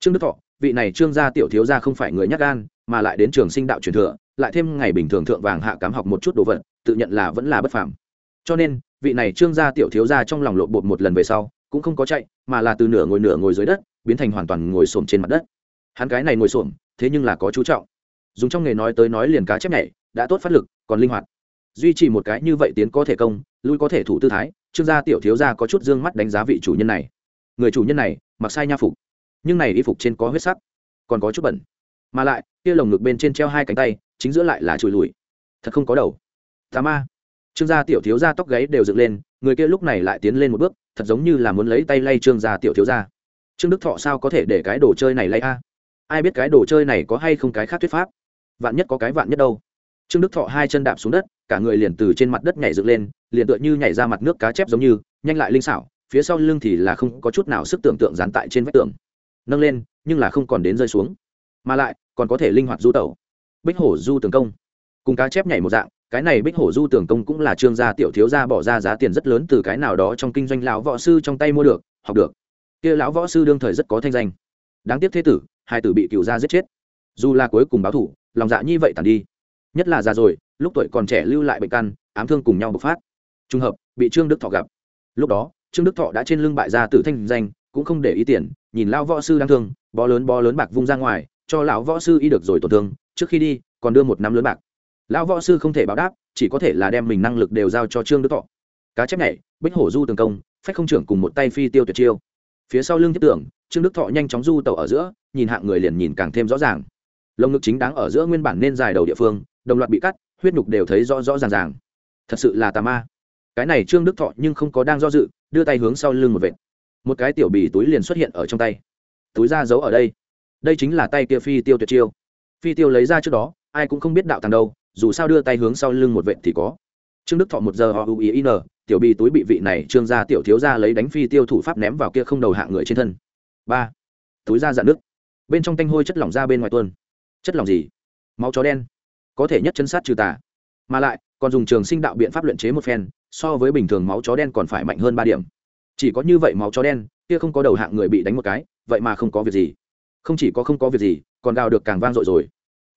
Trương đức thọ, vị này trương gia tiểu thiếu gia không phải người nhắc gan, mà lại đến trường sinh đạo truyền thừa, lại thêm ngày bình thường thượng vàng hạ cám học một chút đồ vật, tự nhận là vẫn là bất phàm. Cho nên, vị này trương gia tiểu thiếu gia trong lòng lộ bột một lần về sau, cũng không có chạy, mà là từ nửa ngồi nửa ngồi dưới đất, biến thành hoàn toàn ngồi xổm trên mặt đất. Hắn cái này ngồi xổm thế nhưng là có chú trọng. Dùng trong nghề nói tới nói liền cá chép nhảy, đã tốt phát lực, còn linh hoạt. Duy trì một cái như vậy tiến có thể công, lui có thể thủ tư thái, trương gia tiểu thiếu gia có chút dương mắt đánh giá vị chủ nhân này. Người chủ nhân này, mặc sai nha phục. Nhưng này y phục trên có huyết sắc, còn có chút bẩn. Mà lại, kia lồng ngực bên trên treo hai cánh tay, chính giữa lại là chùi lùi. Thật không có đầu. Tà ma. Trương gia tiểu thiếu gia tóc gáy đều dựng lên, người kia lúc này lại tiến lên một bước, thật giống như là muốn lấy tay lay trương gia tiểu thiếu gia. Trương đức thọ sao có thể để cái đồ chơi này lay a? Ai biết cái đồ chơi này có hay không cái khác thuyết pháp? Vạn nhất có cái vạn nhất đâu. Trương đức thọ hai chân đạp xuống đất, cả người liền từ trên mặt đất nhảy dựng lên, liền tựa như nhảy ra mặt nước cá chép giống như, nhanh lại linh xảo, phía sau lưng thì là không có chút nào sức tưởng tượng dán tại trên vách tường. Nâng lên, nhưng là không còn đến rơi xuống. Mà lại, còn có thể linh hoạt du tẩu. Bích hổ du tường công. Cùng cá chép nhảy một dạng, cái này bích hổ du tường công cũng là trương gia tiểu thiếu gia bỏ ra giá tiền rất lớn từ cái nào đó trong kinh doanh lão võ sư trong tay mua được, học được. Kia lão võ sư đương thời rất có thanh danh. Đáng tiếc thế tử hai tử bị cựu gia giết chết. Dù là cuối cùng báo thủ, lòng dạ như vậy tàn đi. Nhất là già rồi, lúc tuổi còn trẻ lưu lại bệnh căn, ám thương cùng nhau bộc phát. Trùng hợp, bị trương đức thọ gặp. Lúc đó, trương đức thọ đã trên lưng bại gia tử thanh danh, cũng không để ý tiền, nhìn lao võ sư đang thương, bó lớn bó lớn bạc vung ra ngoài, cho lão võ sư y được rồi tổn thương, trước khi đi, còn đưa một năm lớn bạc. Lão võ sư không thể báo đáp, chỉ có thể là đem mình năng lực đều giao cho trương đức thọ. Cá chép này bích hổ du tường công, phách không trưởng cùng một tay phi tiêu tuyệt chiêu phía sau lưng thiết tưởng, trương đức thọ nhanh chóng du tàu ở giữa, nhìn hạng người liền nhìn càng thêm rõ ràng. Lồng ngực chính đáng ở giữa nguyên bản nên dài đầu địa phương, đồng loạt bị cắt, huyết nhục đều thấy rõ rõ ràng ràng. Thật sự là tà ma. Cái này trương đức thọ nhưng không có đang do dự, đưa tay hướng sau lưng một vệt. Một cái tiểu bì túi liền xuất hiện ở trong tay. Túi da giấu ở đây. Đây chính là tay kia phi tiêu tuyệt chiêu. Phi tiêu lấy ra trước đó, ai cũng không biết đạo tàng đâu, dù sao đưa tay hướng sau lưng một vệt thì có. Trương đức thọ một giờ họ ui in tiểu bì túi bị vị này trương gia tiểu thiếu gia lấy đánh phi tiêu thủ pháp ném vào kia không đầu hạng người trên thân. Ba. Túi da dạn nước. Bên trong tanh hôi chất lỏng ra bên ngoài tuôn. Chất lỏng gì? Máu chó đen. Có thể nhất chân sát trừ tà. Mà lại, còn dùng trường sinh đạo biện pháp luyện chế một phen, so với bình thường máu chó đen còn phải mạnh hơn ba điểm. Chỉ có như vậy máu chó đen, kia không có đầu hạng người bị đánh một cái, vậy mà không có việc gì. Không chỉ có không có việc gì, còn đào được càng vang dội rồi.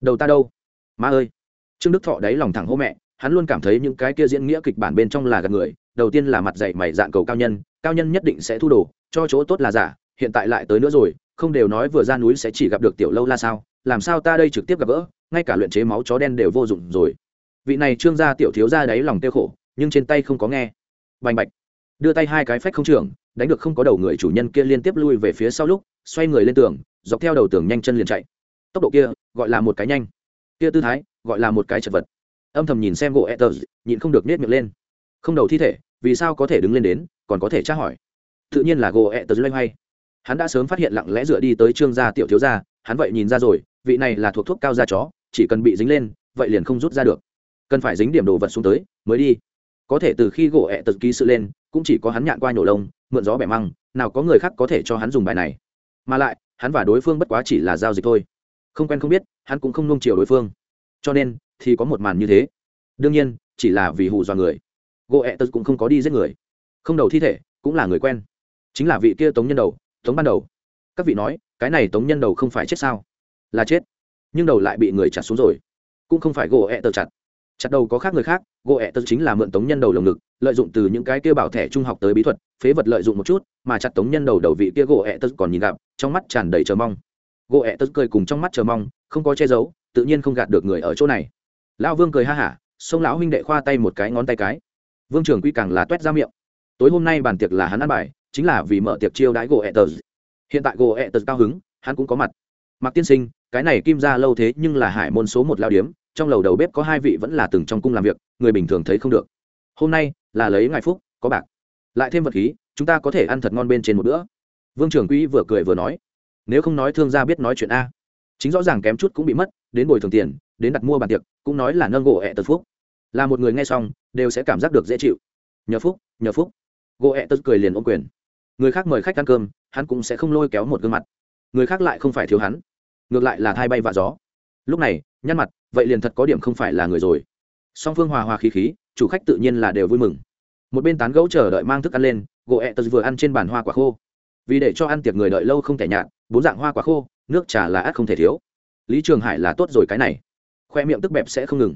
Đầu ta đâu? Ma ơi. Trương đức thọ đáy lòng thẳng hô mẹ hắn luôn cảm thấy những cái kia diễn nghĩa kịch bản bên trong là gạt người, đầu tiên là mặt dạy mày dạn cầu cao nhân cao nhân nhất định sẽ thu đồ, cho chỗ tốt là giả, hiện tại lại tới nữa rồi, không đều nói vừa ra núi sẽ chỉ gặp được tiểu lâu la sao, làm sao ta đây trực tiếp gặp gỡ, ngay cả luyện chế máu chó đen đều vô dụng rồi. Vị này trương gia tiểu thiếu ra đáy lòng tiêu khổ, nhưng trên tay không có nghe. Bành bạch đưa tay hai cái phách không trưởng, đánh được không có đầu người chủ nhân kia liên tiếp lui về phía sau lúc, xoay người lên tường, dọc theo đầu tường nhanh chân liền chạy. Tốc độ kia, gọi là một cái nhanh. Kia tư thái, gọi là một cái chật vật âm thầm nhìn xem gỗ etters nhịn không được nết miệng lên. Không đầu thi thể, vì sao có thể đứng lên đến, còn có thể tra hỏi. Tự nhiên là gỗ etters loay hoay. Hắn đã sớm phát hiện lặng lẽ dựa đi tới trương gia tiểu thiếu gia, hắn vậy nhìn ra rồi, vị này là thuộc thuốc cao da chó, chỉ cần bị dính lên, vậy liền không rút ra được. Cần phải dính điểm đồ vật xuống tới, mới đi. Có thể từ khi gỗ e ẹ tật ký sự lên, cũng chỉ có hắn nhạn qua nhổ lông, mượn gió bẻ măng, nào có người khác có thể cho hắn dùng bài này. Mà lại, hắn và đối phương bất quá chỉ là giao dịch thôi. Không quen không biết, hắn cũng không nung chiều đối phương. Cho nên thì có một màn như thế. Đương nhiên, chỉ là vì hù dọa người. Gỗ ẹ tật cũng không có đi giết người. Không đầu thi thể, cũng là người quen. Chính là vị kia tống nhân đầu, tống ban đầu. Các vị nói, cái này tống nhân đầu không phải chết sao? Là chết. Nhưng đầu lại bị người chặt xuống rồi. Cũng không phải gỗ ẹ tật chặt. Chặt đầu có khác người khác gỗ ẹ tật chính là mượn tống nhân đầu lồng ngực, lợi dụng từ những cái kia bảo thẻ trung học tới bí thuật, phế vật lợi dụng một chút, mà chặt tống nhân đầu đầu vị kia gỗ ẹ tật còn nhìn gặp, trong mắt tràn đầy chờ mong. Gỗ ẹ tật cười cùng trong mắt chờ mong, không có che giấu, tự nhiên không gạt được người ở chỗ này lão vương cười ha hả sông lão huynh đệ khoa tay một cái ngón tay cái. Vương trường quy càng là t u é t ra miệng. Tối hôm nay bàn tiệc là hắn ăn bài, chính là vì mở tiệc chiêu đãi gỗ ẹ tật hiện tại gỗ ẹ tật cao hứng, hắn cũng có mặt. Mặc tiên sinh, cái này kim ra lâu thế nhưng là hải môn số một lao điếm, trong lầu đầu bếp có hai vị vẫn là từng trong cung làm việc, người bình thường thấy không được. Hôm nay, là lấy ngài phúc, có bạc. Lại thêm vật khí, chúng ta có thể ăn thật ngon bên trên một bữa. Vương trường quý vừa cười vừa nói. Nếu không nói thương gia biết nói chuyện a. Chính rõ ràng kém chút cũng bị mất, đến bồi thường tiền đến đặt mua bàn tiệc, cũng nói là nâng gỗ ẹ tật phúc. Là một người nghe xong, đều sẽ cảm giác được dễ chịu. Nhờ phúc nhờ phúc. Gỗ ẹ tật cười liền ôm quyền. Người khác mời khách ăn cơm, hắn cũng sẽ không lôi kéo một gương mặt. Người khác lại không phải thiếu hắn, ngược lại là thai bay và gió. Lúc này, nhăn mặt, vậy liền thật có điểm không phải là người rồi. Song phương hòa hòa khí khí, chủ khách tự nhiên là đều vui mừng. Một bên tán gẫu chờ đợi mang thức ăn lên, gỗ ẹ tật vừa ăn trên bàn hoa quả khô. Vì để cho ăn tiệc người đợi lâu không thể nhạt, bốn dạng hoa quả khô, nước trà là ắt không thể thiếu. Lý trường hải là tốt rồi cái này khoe miệng tức bẹp sẽ không ngừng.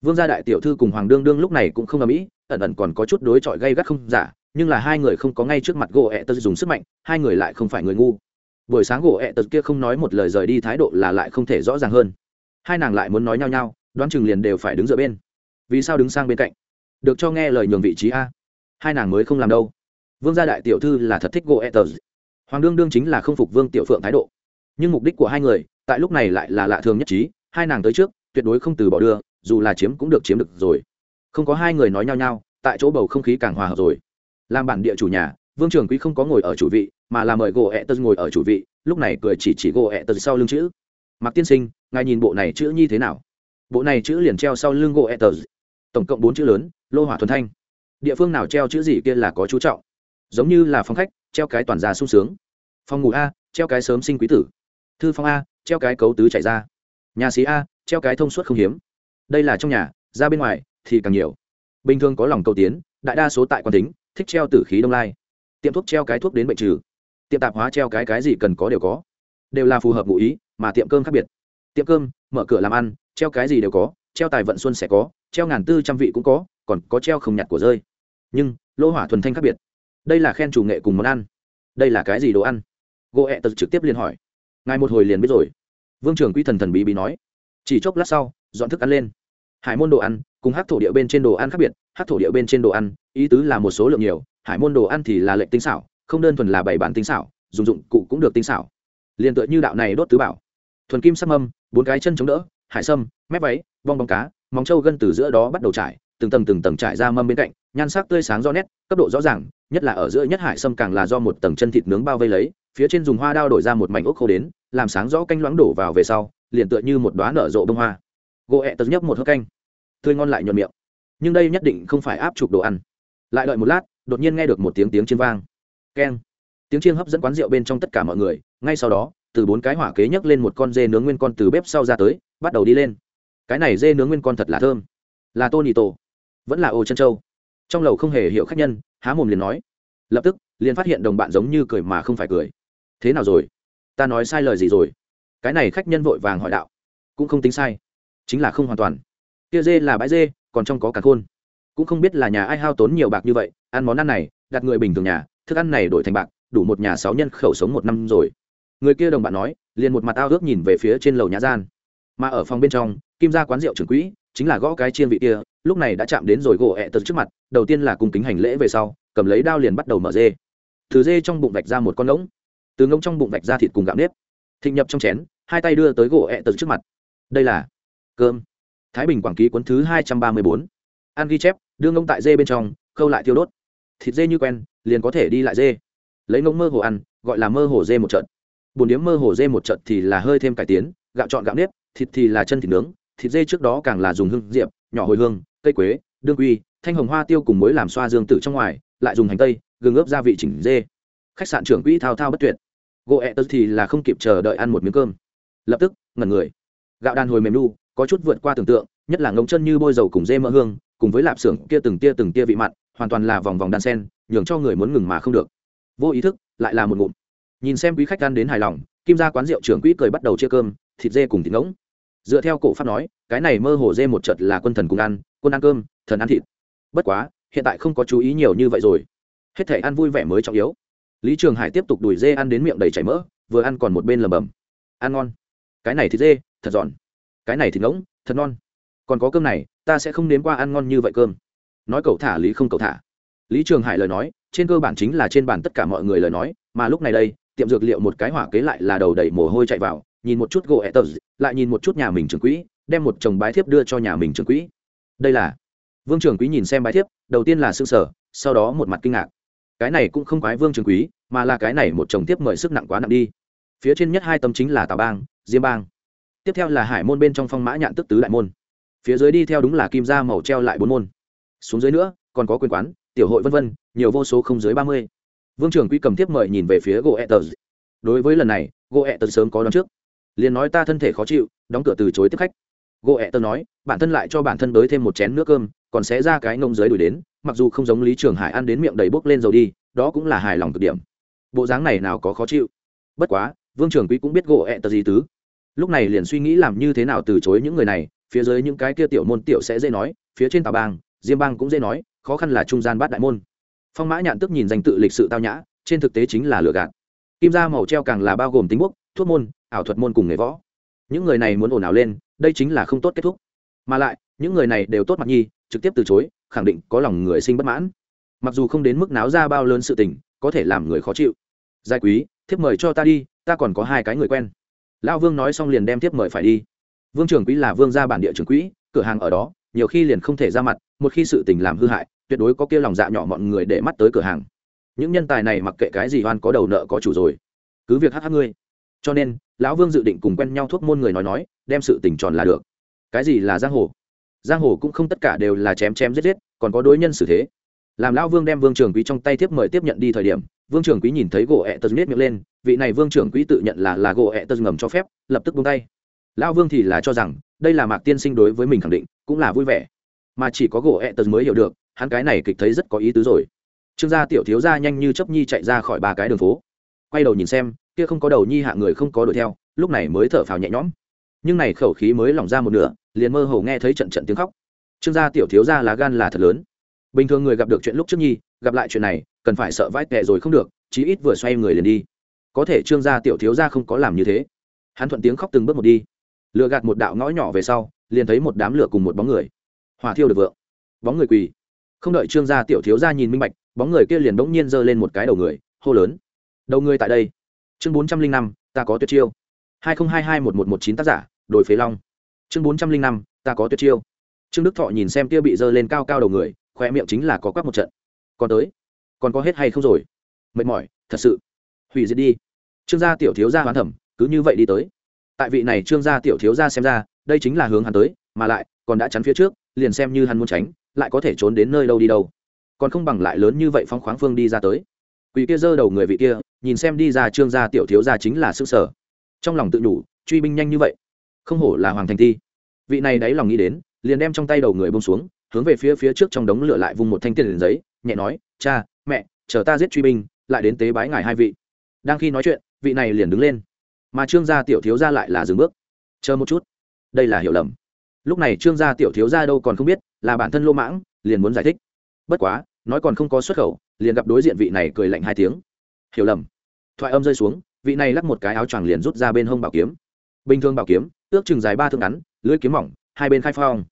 Vương gia đại tiểu thư cùng hoàng đương đương lúc này cũng không ầm mỹ, ẩn ẩn còn có chút đối chọi gây gắt không giả nhưng là hai người không có ngay trước mặt gỗ ẹ tật dùng sức mạnh hai người lại không phải người ngu. Buổi sáng gỗ ẹ tật kia không nói một lời rời đi thái độ là lại không thể rõ ràng hơn. Hai nàng lại muốn nói nhau nhau đoán chừng liền đều phải đứng dựa bên. Vì sao đứng sang bên cạnh? Được cho nghe lời nhường vị trí a. Hai nàng mới không làm đâu. Vương gia đại tiểu thư là thật thích gỗ ẹ tật. Hoàng đương đương chính là không phục vương tiểu phượng thái độ. Nhưng mục đích của hai người tại lúc này lại là lạ thường nhất trí hai nàng tới trước tuyệt đối không từ bỏ đưa, dù là chiếm cũng được chiếm được rồi. Không có hai người nói nhau nhau, tại chỗ bầu không khí càng hòa hợp rồi. Làm bản địa chủ nhà, vương trường quý không có ngồi ở chủ vị, mà là mời gỗ ẹ tật ngồi ở chủ vị, lúc này cười chỉ chỉ gỗ ẹ tật sau lưng chữ. Mặc tiên sinh, ngài nhìn bộ này chữ như thế nào? Bộ này chữ liền treo sau lưng gỗ ẹ tật tổng cộng bốn chữ lớn, lô hỏa thuần thanh. Địa phương nào treo chữ gì kia là có chú trọng. Giống như là phòng khách, treo cái toàn gia sung sướng. Phòng ngủ a, treo cái sớm sinh quý tử. Thư phòng a, treo cái cấu tứ chạy ra. Nhà xí a treo cái thông suốt không hiếm. Đây là trong nhà, ra bên ngoài thì càng nhiều. Bình thường có lòng cầu tiến, đại đa số tại quan tính, thích treo tử khí đông lai. Tiệm thuốc treo cái thuốc đến bệnh trừ. Tiệm tạp hóa treo cái cái gì cần có đều có. Đều là phù hợp ngụ ý, mà tiệm cơm khác biệt. Tiệm cơm, mở cửa làm ăn, treo cái gì đều có, treo tài vận xuân sẽ có, treo ngàn tư trăm vị cũng có, còn có treo không nhặt của rơi. Nhưng, lô hỏa thuần thanh khác biệt. Đây là khen chủ nghệ cùng món ăn. Đây là cái gì đồ ăn? Gỗ ẹ tật trực tiếp liên hỏi. Ngài một hồi liền biết rồi. Vương trưởng quy thần thần bí bí nói chỉ chốc lát sau, dọn thức ăn lên. Hải môn đồ ăn cùng hát thổ địa bên trên đồ ăn khác biệt. Hát thổ địa bên trên đồ ăn, ý tứ là một số lượng nhiều, hải môn đồ ăn thì là lệnh tinh xảo, không đơn thuần là bảy bản tinh xảo, dùng dụng cụ cũng được tinh xảo. Liền tựa như đạo này đốt tứ bảo. Thuần kim sắc mâm, bốn cái chân chống đỡ, hải sâm, mép váy, bong bóng cá, móng trâu gân từ giữa đó bắt đầu trải, từng tầng từng tầng trải ra mâm bên cạnh, nhan sắc tươi sáng rõ nét, cấp độ rõ ràng, nhất là ở giữa nhất hải sâm càng là do một tầng chân thịt nướng bao vây lấy, phía trên dùng hoa đao đổi ra một mảnh ốc khô đến, làm sáng rõ canh loãng đổ vào về sau liền tựa như một đoá nở rộ bông hoa. Gỗ ẹ tật nhấp một hớp canh. Tươi ngon lại nhuận miệng. Nhưng đây nhất định không phải áp chụp đồ ăn. Lại đợi một lát, đột nhiên nghe được một tiếng tiếng chiên vang. Keng. Tiếng chiên hấp dẫn quán rượu bên trong tất cả mọi người. Ngay sau đó, từ bốn cái hỏa kế nhấc lên một con dê nướng nguyên con từ bếp sau ra tới, bắt đầu đi lên. Cái này dê nướng nguyên con thật là thơm. Là tô nì tổ vẫn là ô chân châu. Trong lầu không hề hiểu khách nhân, há mồm liền nói. Lập tức, liền phát hiện đồng bạn giống như cười mà không phải cười. Thế nào rồi? Ta nói sai lời gì rồi? Cái này khách nhân vội vàng hỏi đạo, cũng không tính sai, chính là không hoàn toàn. Kia dê là bãi dê, còn trong có cả khôn. Cũng không biết là nhà ai hao tốn nhiều bạc như vậy, ăn món ăn này, đặt người bình thường nhà, thức ăn này đổi thành bạc, đủ một nhà sáu nhân khẩu sống một năm rồi. Người kia đồng bạn nói, liền một mặt ao ước nhìn về phía trên lầu nhà gian. Mà ở phòng bên trong, kim ra quán rượu trưởng quỹ, chính là gõ cái chiên vị kia, lúc này đã chạm đến rồi gỗ ẹ tật trước mặt, đầu tiên là cùng kính hành lễ về sau, cầm lấy đao liền bắt đầu mở dê. Từ dê trong bụng vạch ra một con ngỗng từ ngỗng trong bụng vạch ra thịt cùng gạo nếp thịnh nhập trong chén, hai tay đưa tới gỗ ẹ tật trước mặt. Đây là cơm. Thái bình quảng ký cuốn thứ hai trăm ba mươi bốn. Ăn ghi chép đưa ngông tại dê bên trong, khâu lại thiêu đốt. Thịt dê như quen, liền có thể đi lại dê. Lấy ngông mơ hồ ăn, gọi là mơ hồ dê một trận. Bồn điếm mơ hồ dê một trận thì là hơi thêm cải tiến, gạo chọn gạo nếp, thịt thì là chân thịt nướng, thịt dê trước đó càng là dùng hương diệp, nhỏ hồi hương, cây quế, đương quy, thanh hồng hoa tiêu cùng muối làm xoa dương tử trong ngoài, lại dùng hành tây, gừng ướp gia vị chỉnh dê. Khách sạn trưởng quỹ thao thao bất tuyệt gỗ ẹ tớ thì là không kịp chờ đợi ăn một miếng cơm. Lập tức, ngẩn người. Gạo đàn hồi mềm đu có chút vượt qua tưởng tượng, nhất là ngống chân như bôi dầu cùng dê mỡ hương, cùng với lạp xưởng kia từng tia từng tia vị mặn, hoàn toàn là vòng vòng đan sen, nhường cho người muốn ngừng mà không được. Vô ý thức, lại là một ngụm. Nhìn xem quý khách ăn đến hài lòng, kim ra quán rượu trưởng quỹ cười bắt đầu chia cơm, thịt dê cùng thịt ngỗng. Dựa theo cổ pháp nói, cái này mơ hồ dê một chợt là quân thần cùng ăn, quân ăn cơm, thần ăn thịt. Bất quá, hiện tại không có chú ý nhiều như vậy rồi. Hết thể ăn vui vẻ mới trọng yếu lý trường hải tiếp tục đuổi dê ăn đến miệng đầy chảy mỡ, vừa ăn còn một bên lầm bầm ăn ngon. Cái này thịt dê, thật giòn. Cái này thịt ngỗng, thật ngon. Còn có cơm này, ta sẽ không nếm qua ăn ngon như vậy cơm. Nói cậu thả lý không cậu thả. Lý trường hải lời nói, trên cơ bản chính là trên bàn tất cả mọi người lời nói, mà lúc này đây, tiệm dược liệu một cái hỏa kế lại là đầu đầy mồ hôi chạy vào, nhìn một chút gỗ ẹ tờ, lại nhìn một chút nhà mình trường quỹ, đem một chồng bái thiếp đưa cho nhà mình trường quỹ. Đây là vương trường quý nhìn xem bái thiếp, đầu tiên là s ư ơ n g sở sau đó một mặt kinh ngạc cái này cũng không quái vương trường quý, mà là cái này một chồng tiếp mời sức nặng quá nặng đi. Phía trên nhất hai tâm chính là tào bang, diêm bang. Tiếp theo là hải môn bên trong phong mã nhạn tức tứ đại môn. Phía dưới đi theo đúng là kim gia màu treo lại bốn môn. Xuống dưới nữa, còn có quyền quán, tiểu hội vân vân, nhiều vô số không dưới ba mươi. Vương trường quý cầm tiếp mời nhìn về phía gỗ etters. Đối với lần này, gỗ etters sớm có đón trước. Liền nói ta thân thể khó chịu, đóng cửa từ chối tiếp khách. Gỗ etters nói, bản thân lại cho bản thân đới thêm một chén nước cơm còn sẽ ra cái ngông dưới đuổi đến, mặc dù không giống lý trường hải ăn đến miệng đầy bốc lên dầu đi, đó cũng là hài lòng cực điểm. Bộ dáng này nào có khó chịu. Bất quá, vương trường quý cũng biết gỗ ẹ tờ gì tứ. Lúc này liền suy nghĩ làm như thế nào từ chối những người này, phía dưới những cái kia tiểu môn tiểu sẽ dễ nói, phía trên tà bang, diêm bang cũng dễ nói, khó khăn là trung gian bát đại môn. Phong mã nhạn tức nhìn danh tự lịch sự tao nhã, trên thực tế chính là lừa gạt. Kim gia màu treo càng là bao gồm tính bốc thuốc môn, ảo thuật môn cùng nghề võ. Những người này muốn ồn ào lên, đây chính là không tốt kết thúc mà lại, những người này đều tốt mặt nhi, trực tiếp từ chối, khẳng định có lòng người sinh bất mãn. Mặc dù không đến mức náo ra bao lớn sự tình, có thể làm người khó chịu. Giai quý, thiếp mời cho ta đi, ta còn có hai cái người quen. Lão vương nói xong liền đem thiếp mời phải đi. Vương trưởng quý là vương gia bản địa trưởng quỹ, cửa hàng ở đó, nhiều khi liền không thể ra mặt, một khi sự tình làm hư hại, tuyệt đối có kia lòng dạ nhỏ mọi người để mắt tới cửa hàng. Những nhân tài này mặc kệ cái gì oan có đầu nợ có chủ rồi. Cứ việc hát hát ngươi. Cho nên, lão vương dự định cùng quen nhau thuốc môn người nói nói, đem sự tình tròn là được cái gì là giang hồ? Giang hồ cũng không tất cả đều là chém chém giết giết, còn có đối nhân xử thế. Làm lão vương đem vương trường quý trong tay tiếp mời tiếp nhận đi thời điểm, vương trường quý nhìn thấy gỗ ẹ tật miết miệng lên, vị này vương trưởng quý tự nhận là là gỗ ẹ tật ngầm cho phép, lập tức buông tay. Lão vương thì là cho rằng, đây là mạc tiên sinh đối với mình khẳng định, cũng là vui vẻ. Mà chỉ có gỗ ẹ tật mới hiểu được, hắn cái này kịch thấy rất có ý tứ rồi. Trương gia tiểu thiếu gia nhanh như chấp nhi chạy ra khỏi ba cái đường phố. Quay đầu nhìn xem, kia không có đầu nhi hạ người không có đuổi theo, lúc này mới thở phào nhẹ nhõm nhưng này khẩu khí mới lỏng ra một nửa, liền mơ hồ nghe thấy trận trận tiếng khóc. Trương gia tiểu thiếu gia lá gan là thật lớn. Bình thường người gặp được chuyện lúc trước nhi, gặp lại chuyện này, cần phải sợ vãi tệ rồi không được, chí ít vừa xoay người liền đi. Có thể trương gia tiểu thiếu gia không có làm như thế. Hắn thuận tiếng khóc từng bước một đi. Lựa gạt một đạo ngõ nhỏ về sau, liền thấy một đám lửa cùng một bóng người. Hỏa thiêu được vượng. Bóng người quỳ. Không đợi trương gia tiểu thiếu gia nhìn minh bạch, bóng người kia liền bỗng nhiên giơ lên một cái đầu người, hô lớn. Đầu người tại đây. Chương bốn trăm linh năm, ta có tuyệt chiêu hai nghìn hai hai một một một chín tác giả đổi phế long. Chương bốn trăm linh năm, ta có tuyệt chiêu. Trương đức thọ nhìn xem kia bị dơ lên cao cao đầu người khoe miệng chính là có quắc một trận. Còn tới, còn có hết hay không rồi? Mệt mỏi, thật sự. Hủy diệt đi. Trương gia tiểu thiếu gia hoán thẩm, cứ như vậy đi tới. Tại vị này trương gia tiểu thiếu gia xem ra, đây chính là hướng hắn tới, mà lại, còn đã chắn phía trước, liền xem như hắn muốn tránh, lại có thể trốn đến nơi đâu đi đâu. Còn không bằng lại lớn như vậy phong khoáng phương đi ra tới. Quỷ kia giơ đầu người vị kia, nhìn xem đi ra trương gia tiểu thiếu gia chính là sức sở trong lòng tự đủ truy binh nhanh như vậy không hổ là hoàng thành thi, vị này đáy lòng nghĩ đến liền đem trong tay đầu người bông xuống hướng về phía phía trước trong đống lửa lại vùng một thanh tiền liền giấy nhẹ nói cha mẹ chờ ta giết truy binh lại đến tế bái ngài hai vị. Đang khi nói chuyện vị này liền đứng lên. Mà trương gia tiểu thiếu gia lại là dừng bước. Chờ một chút đây là hiểu lầm. Lúc này trương gia tiểu thiếu gia đâu còn không biết là bản thân lô mãng liền muốn giải thích. Bất quá nói còn không có xuất khẩu liền gặp đối diện vị này cười lạnh hai tiếng. Hiểu lầm. Thoại âm rơi xuống vị này lắc một cái áo choàng liền rút ra bên hông bảo kiếm. Bình thường bảo kiếm, ước chừng dài ba thước ngắn, lưỡi kiếm mỏng, hai bên khai phong.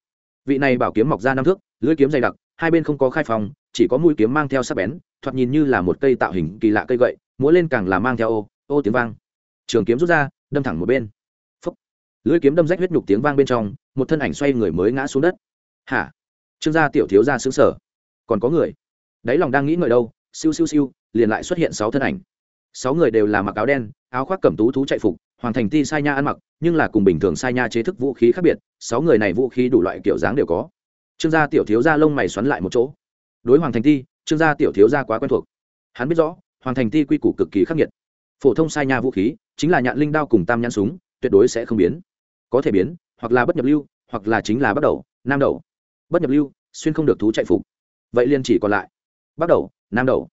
Vị này bảo kiếm mọc ra năm thước, lưỡi kiếm dày đặc, hai bên không có khai phong, chỉ có mũi kiếm mang theo sắc bén, thoạt nhìn như là một cây tạo hình kỳ lạ cây gậy, múa lên càng là mang theo ô ô tiếng vang. Trường kiếm rút ra, đâm thẳng một bên. Phấp lưỡi kiếm đâm rách huyết nhục tiếng vang bên trong, một thân ảnh xoay người mới ngã xuống đất. Hả? Trương gia tiểu thiếu gia xứng sở còn có người? Đáy lòng đang nghĩ ngợi đâu, siêu siêu siêu, liền lại xuất hiện sáu thân ảnh sáu người đều là mặc áo đen, áo khoác cẩm tú thú chạy phục, hoàng thành ti sai nha ăn mặc, nhưng là cùng bình thường sai nha chế thức vũ khí khác biệt, sáu người này vũ khí đủ loại kiểu dáng đều có. Trương gia tiểu thiếu gia lông mày xoắn lại một chỗ. Đối hoàng thành ti, trương gia tiểu thiếu gia quá quen thuộc. Hắn biết rõ, hoàng thành ti quy củ cực kỳ khắc nghiệt. Phổ thông sai nha vũ khí, chính là nhạn linh đao cùng tam nhãn súng, tuyệt đối sẽ không biến. Có thể biến, hoặc là bất nhập lưu, hoặc là chính là bắt đầu, nam đầu. Bất nhập lưu, xuyên không được thú chạy phục. Vậy liền chỉ còn lại, bắt đầu, nam đầu.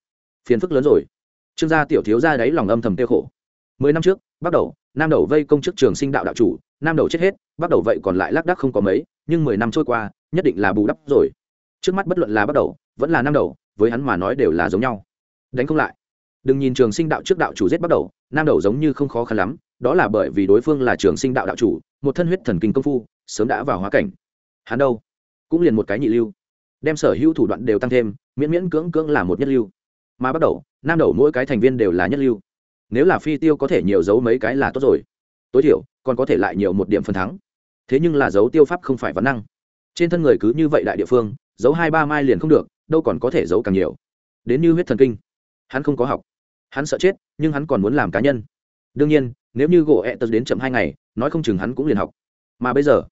Phiền phức lớn rồi trương gia tiểu thiếu gia đấy lòng âm thầm tiêu khổ. Mười năm trước, bắt đầu, nam đầu vây công chức trường sinh đạo đạo chủ, nam đầu chết hết, bắt đầu vậy còn lại lác đác không có mấy, nhưng mười năm trôi qua, nhất định là bù đắp rồi. Trước mắt bất luận là bắt đầu, vẫn là nam đầu, với hắn mà nói đều là giống nhau. Đánh không lại. Đừng nhìn trường sinh đạo trước đạo chủ giết bắt đầu, nam đầu giống như không khó khăn lắm, đó là bởi vì đối phương là trường sinh đạo đạo chủ, một thân huyết thần kinh công phu, sớm đã vào hóa cảnh. Hắn đâu? Cũng liền một cái nhị lưu. Đem sở hữu thủ đoạn đều tăng thêm, miễn miễn cưỡng cưỡng là một nhất lưu mà bắt đầu, nam đầu mỗi cái thành viên đều là nhất lưu. Nếu là phi tiêu có thể nhiều giấu mấy cái là tốt rồi. Tối thiểu, còn có thể lại nhiều một điểm phần thắng. Thế nhưng là giấu tiêu pháp không phải vấn năng. Trên thân người cứ như vậy đại địa phương, giấu hai ba mai liền không được, đâu còn có thể giấu càng nhiều. Đến như huyết thần kinh, hắn không có học. Hắn sợ chết, nhưng hắn còn muốn làm cá nhân. Đương nhiên, nếu như gỗ ẹ tật đến chậm hai ngày, nói không chừng hắn cũng liền học. Mà bây giờ,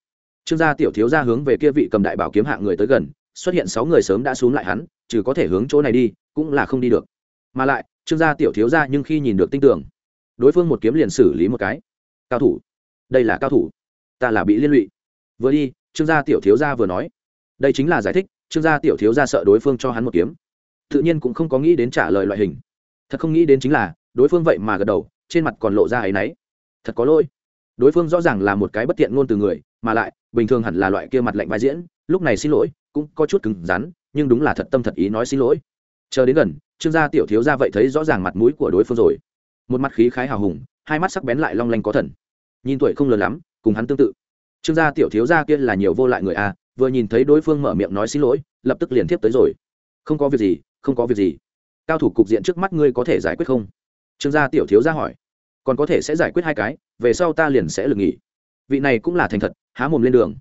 trương gia tiểu thiếu ra hướng về kia vị cầm đại bảo kiếm hạ người tới gần, xuất hiện sáu người sớm đã xuống lại hắn, trừ có thể hướng chỗ này đi cũng là không đi được. Mà lại, trương gia tiểu thiếu ra nhưng khi nhìn được tinh tưởng, đối phương một kiếm liền xử lý một cái. Cao thủ. Đây là cao thủ. Ta là bị liên lụy. Vừa đi, trương gia tiểu thiếu gia vừa nói. Đây chính là giải thích, trương gia tiểu thiếu gia sợ đối phương cho hắn một kiếm. Tự nhiên cũng không có nghĩ đến trả lời loại hình. Thật không nghĩ đến chính là, đối phương vậy mà gật đầu, trên mặt còn lộ ra áy náy. Thật có lỗi. Đối phương rõ ràng là một cái bất tiện ngôn từ người, mà lại, bình thường hẳn là loại kia mặt lạnh vai diễn, lúc này xin lỗi, cũng có chút cứng rắn, nhưng đúng là thật tâm thật ý nói xin lỗi chờ đến gần, trương gia tiểu thiếu gia vậy thấy rõ ràng mặt mũi của đối phương rồi. Một mặt khí khái hào hùng, hai mắt sắc bén lại long lanh có thần. Nhìn tuổi không lớn lắm, cùng hắn tương tự. Trương gia tiểu thiếu gia kia là nhiều vô lại người a, vừa nhìn thấy đối phương mở miệng nói xin lỗi, lập tức liền tiếp tới rồi. Không có việc gì, không có việc gì. Cao thủ cục diện trước mắt ngươi có thể giải quyết không? Trương gia tiểu thiếu gia hỏi. Còn có thể sẽ giải quyết hai cái, về sau ta liền sẽ lừng nghỉ. Vị này cũng là thành thật, há mồm lên đường.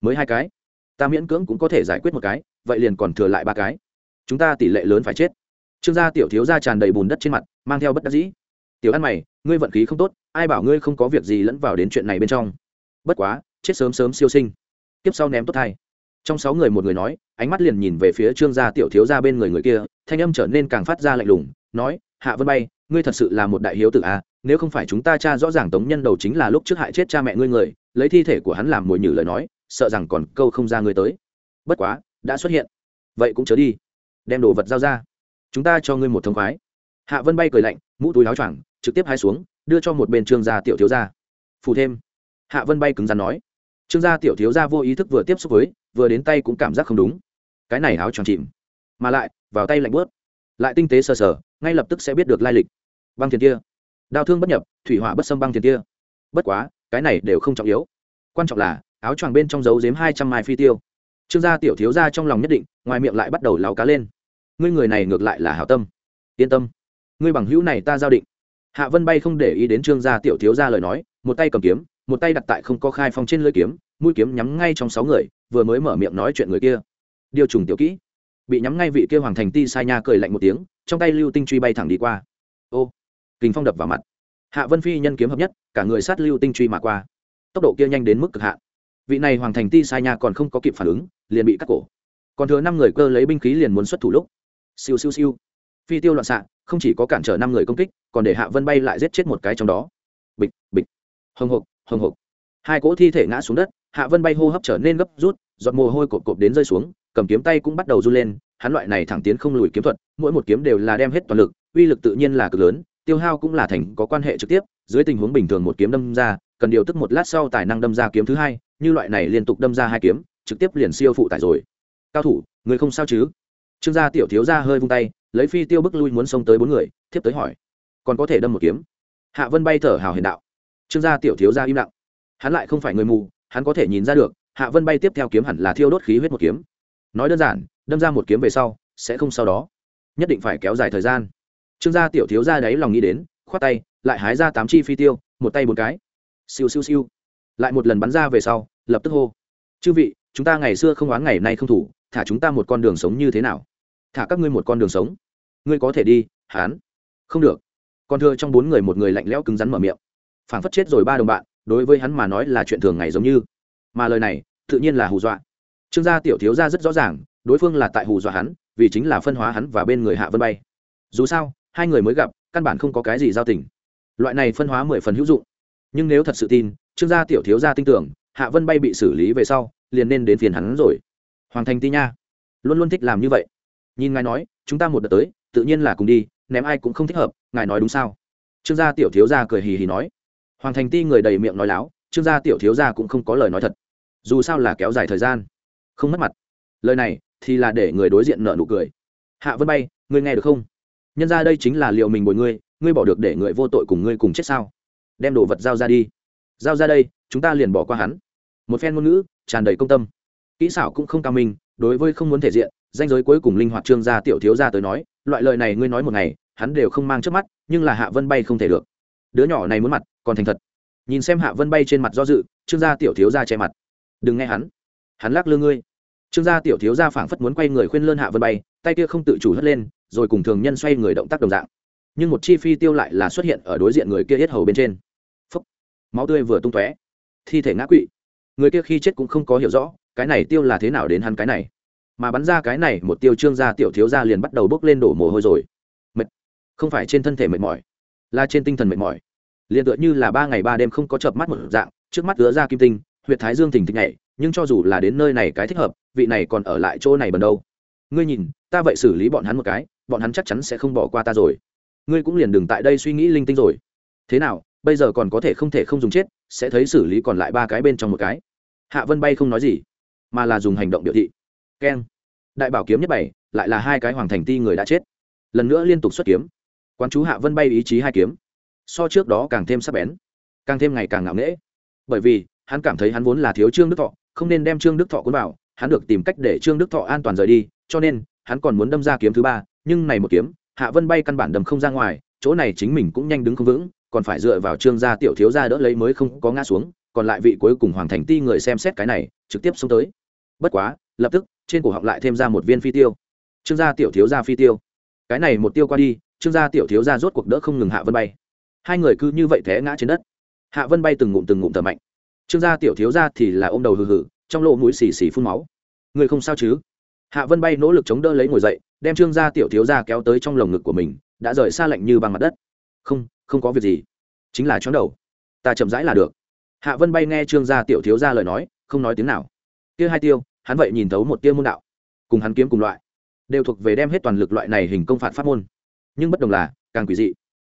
Mới hai cái. Ta miễn cưỡng cũng có thể giải quyết một cái, vậy liền còn thừa lại ba cái chúng ta tỷ lệ lớn phải chết. Trương gia tiểu thiếu gia tràn đầy bùn đất trên mặt mang theo bất đắc dĩ. Tiểu ăn mày ngươi vận khí không tốt ai bảo ngươi không có việc gì lẫn vào đến chuyện này bên trong. Bất quá chết sớm sớm siêu sinh. Tiếp sau ném tốt thay. trong sáu người một người nói ánh mắt liền nhìn về phía trương gia tiểu thiếu gia bên người người kia thanh âm trở nên càng phát ra lạnh lùng nói hạ vân bay ngươi thật sự là một đại hiếu tử à, nếu không phải chúng ta cha rõ ràng tống nhân đầu chính là lúc trước hại chết cha mẹ ngươi người lấy thi thể của hắn làm mồi nhử lời nói sợ rằng còn câu không ra ngươi tới. Bất quá đã xuất hiện. Vậy cũng chớ đi đem đồ vật giao ra. Chúng ta cho ngươi một thông khoái. Hạ vân bay cười lạnh, mũ túi áo choàng, trực tiếp hai xuống, đưa cho một bên trương gia tiểu thiếu gia. Phủ thêm. Hạ vân bay cứng rắn nói. Trương gia tiểu thiếu gia vô ý thức vừa tiếp xúc với, vừa đến tay cũng cảm giác không đúng. Cái này áo choàng chìm. Mà lại, vào tay lạnh bớt lại tinh tế sờ sờ, ngay lập tức sẽ biết được lai lịch. Băng thiền kia. Đau thương bất nhập, thủy hỏa bất xâm băng thiền kia. Bất quá, cái này đều không trọng yếu. Quan trọng là, áo choàng bên trong dấu dếm hai trăm mai phi tiêu trương gia tiểu thiếu gia trong lòng nhất định, ngoài miệng lại bắt đầu láo cá lên. Ngươi người này ngược lại là hảo tâm. Yên tâm. Ngươi bằng hữu này ta giao định. Hạ vân bay không để ý đến trương gia tiểu thiếu gia lời nói, một tay cầm kiếm, một tay đặt tại không có khai phong trên lưỡi kiếm, mũi kiếm nhắm ngay trong sáu người, vừa mới mở miệng nói chuyện người kia. Điều trùng tiểu kỹ. Bị nhắm ngay vị kia hoàng thành ti sai nha cười lạnh một tiếng, trong tay lưu tinh truy bay thẳng đi qua. Ô, kình phong đập vào mặt. Hạ vân phi nhân kiếm hợp nhất, cả người sát lưu tinh truy mà qua. Tốc độ kia nhanh đến mức cực hạn vị này hoàng thành ti sai nha còn không có kịp phản ứng, liền bị cắt cổ. Còn thừa năm người cơ lấy binh khí liền muốn xuất thủ lúc. Siêu siêu siêu. Phi tiêu loạn xạ, không chỉ có cản trở năm người công kích, còn để hạ vân bay lại giết chết một cái trong đó. Bịch bịch. Hồng hộc hồng hộc. Hai cỗ thi thể ngã xuống đất, hạ vân bay hô hấp trở nên gấp rút, giọt mồ hôi cộp cộp đến rơi xuống, cầm kiếm tay cũng bắt đầu run lên, hắn loại này thẳng tiến không lùi kiếm thuật, mỗi một kiếm đều là đem hết toàn lực, uy lực tự nhiên là cực lớn, tiêu hao cũng là thành có quan hệ trực tiếp, dưới tình huống bình thường một kiếm đâm ra, cần điều tức một lát sau tài năng đâm ra kiếm thứ hai như loại này liên tục đâm ra hai kiếm, trực tiếp liền siêu phụ tải rồi. Cao thủ, người không sao chứ? Trương gia tiểu thiếu gia hơi vung tay, lấy phi tiêu bức lui muốn xông tới bốn người, thiếp tới hỏi. Còn có thể đâm một kiếm? Hạ vân bay thở hào hiền đạo. Trương gia tiểu thiếu gia im lặng. Hắn lại không phải người mù, hắn có thể nhìn ra được, hạ vân bay tiếp theo kiếm hẳn là thiêu đốt khí huyết một kiếm. Nói đơn giản, đâm ra một kiếm về sau, sẽ không sau đó. Nhất định phải kéo dài thời gian. Trương gia tiểu thiếu gia đáy lòng nghĩ đến, khoát tay, lại hái ra tám chi phi tiêu, một tay một cái. Siêu siêu siêu lại một lần bắn ra về sau, lập tức hô, chư vị, chúng ta ngày xưa không oán ngày nay không thủ, thả chúng ta một con đường sống như thế nào? Thả các ngươi một con đường sống. Ngươi có thể đi, hán. Không được. Còn thưa trong bốn người một người lạnh lẽo cứng rắn mở miệng. Phảng phất chết rồi ba đồng bạn, đối với hắn mà nói là chuyện thường ngày giống như. Mà lời này, tự nhiên là hù dọa. Trương gia tiểu thiếu gia rất rõ ràng, đối phương là tại hù dọa hắn, vì chính là phân hóa hắn và bên người hạ vân bay. Dù sao, hai người mới gặp, căn bản không có cái gì giao tình. Loại này phân hóa mười phần hữu dụng. Nhưng nếu thật sự tin trương gia tiểu thiếu gia tin tưởng, hạ vân bay bị xử lý về sau, liền nên đến phiền hắn rồi. Hoàng thành ti nha. Luôn luôn thích làm như vậy. Nhìn ngài nói, chúng ta một đợt tới, tự nhiên là cùng đi, ném ai cũng không thích hợp, ngài nói đúng sao? Trương gia tiểu thiếu gia cười hì hì nói. Hoàng thành ti người đầy miệng nói láo, trương gia tiểu thiếu gia cũng không có lời nói thật. Dù sao là kéo dài thời gian, không mất mặt. Lời này thì là để người đối diện nợ nụ cười. Hạ vân bay, ngươi nghe được không? Nhân ra đây chính là liệu mình bồi ngươi ngươi bỏ được để người vô tội cùng ngươi cùng chết sao? Đem đồ vật giao ra đi giao ra đây, chúng ta liền bỏ qua hắn. Một phen ngôn ngữ, tràn đầy công tâm. Kỹ xảo cũng không cao minh, đối với không muốn thể diện, danh giới cuối cùng linh hoạt trương gia tiểu thiếu gia tới nói, loại lời này ngươi nói một ngày, hắn đều không mang trước mắt, nhưng là hạ vân bay không thể được. Đứa nhỏ này muốn mặt, còn thành thật. Nhìn xem hạ vân bay trên mặt do dự, trương gia tiểu thiếu gia che mặt. Đừng nghe hắn. Hắn lắc lư ngươi. Trương gia tiểu thiếu gia phảng phất muốn quay người khuyên lơn hạ vân bay, tay kia không tự chủ hất lên, rồi cùng thường nhân xoay người động tác đồng dạng. Nhưng một chi phi tiêu lại là xuất hiện ở đối diện người kia hết hầu bên trên máu tươi vừa tung tóe. Thi thể ngã quỵ. Người kia khi chết cũng không có hiểu rõ, cái này tiêu là thế nào đến hắn cái này. Mà bắn ra cái này một tiêu trương gia tiểu thiếu gia liền bắt đầu bốc lên đổ mồ hôi rồi. Mệt. Không phải trên thân thể mệt mỏi, là trên tinh thần mệt mỏi. Liền tựa như là ba ngày ba đêm không có chợp mắt một dạng, trước mắt ứa ra kim tinh, huyệt thái dương thình thịch nhảy, nhưng cho dù là đến nơi này cái thích hợp, vị này còn ở lại chỗ này bần đâu. Ngươi nhìn, ta vậy xử lý bọn hắn một cái, bọn hắn chắc chắn sẽ không bỏ qua ta rồi. Ngươi cũng liền đừng tại đây suy nghĩ linh tinh rồi. Thế nào bây giờ còn có thể không thể không dùng chết, sẽ thấy xử lý còn lại ba cái bên trong một cái. Hạ vân bay không nói gì, mà là dùng hành động biểu thị. Keng. Đại bảo kiếm nhất bảy, lại là hai cái hoàng thành ti người đã chết. Lần nữa liên tục xuất kiếm. Quan chú hạ vân bay ý chí hai kiếm. So trước đó càng thêm sắc bén, càng thêm ngày càng ngạo nghễ. Bởi vì, hắn cảm thấy hắn vốn là thiếu trương đức thọ, không nên đem trương đức thọ cuốn vào, hắn được tìm cách để trương đức thọ an toàn rời đi, cho nên, hắn còn muốn đâm ra kiếm thứ ba, nhưng này một kiếm, hạ vân bay căn bản đầm không ra ngoài, chỗ này chính mình cũng nhanh đứng không vững còn phải dựa vào trương gia tiểu thiếu gia đỡ lấy mới không có ngã xuống, còn lại vị cuối cùng hoàng thành ti người xem xét cái này, trực tiếp xuống tới. Bất quá, lập tức, trên cổ họng lại thêm ra một viên phi tiêu. Trương gia tiểu thiếu gia phi tiêu. Cái này một tiêu qua đi, trương gia tiểu thiếu gia rốt cuộc đỡ không ngừng hạ vân bay. Hai người cứ như vậy té ngã trên đất. Hạ vân bay từng ngụm từng ngụm thở mạnh. Trương gia tiểu thiếu gia thì là ôm đầu hừ hừ, trong lỗ mũi xì xì phun máu. Người không sao chứ? Hạ vân bay nỗ lực chống đỡ lấy ngồi dậy, đem trương gia tiểu thiếu gia kéo tới trong lồng ngực của mình, đã rời xa lạnh như bằng mặt đất. Không không có việc gì. Chính là chóng đầu. Ta chậm rãi là được. Hạ vân bay nghe trương gia tiểu thiếu gia lời nói, không nói tiếng nào. Kia hai tiêu, hắn vậy nhìn thấu một tiêu môn đạo. Cùng hắn kiếm cùng loại, đều thuộc về đem hết toàn lực loại này hình công phạt pháp môn. Nhưng bất đồng là, càng quỷ dị.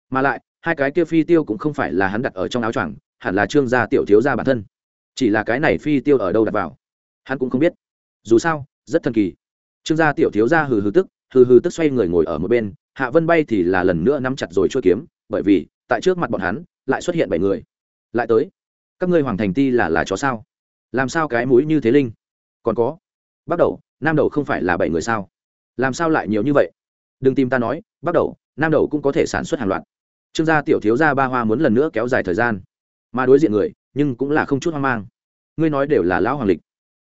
Mà lại, hai cái kia phi tiêu cũng không phải là hắn đặt ở trong áo choàng, hẳn là trương gia tiểu thiếu gia bản thân. Chỉ là cái này phi tiêu ở đâu đặt vào, hắn cũng không biết. Dù sao, rất thần kỳ. Trương gia tiểu thiếu gia hừ hừ tức, hừ hừ tức xoay người ngồi ở một bên hạ vân bay thì là lần nữa nắm chặt rồi chua kiếm, bởi vì, tại trước mặt bọn hắn, lại xuất hiện bảy người. Lại tới. Các ngươi hoàng thành ti là là chó sao? Làm sao cái mũi như thế linh? Còn có. Bắt đầu, nam đầu không phải là bảy người sao? Làm sao lại nhiều như vậy? Đừng tìm ta nói, bắt đầu, nam đầu cũng có thể sản xuất hàng loạt. Trương gia tiểu thiếu gia ba hoa muốn lần nữa kéo dài thời gian. Mà đối diện người, nhưng cũng là không chút hoang mang. Ngươi nói đều là lão hoàng lịch.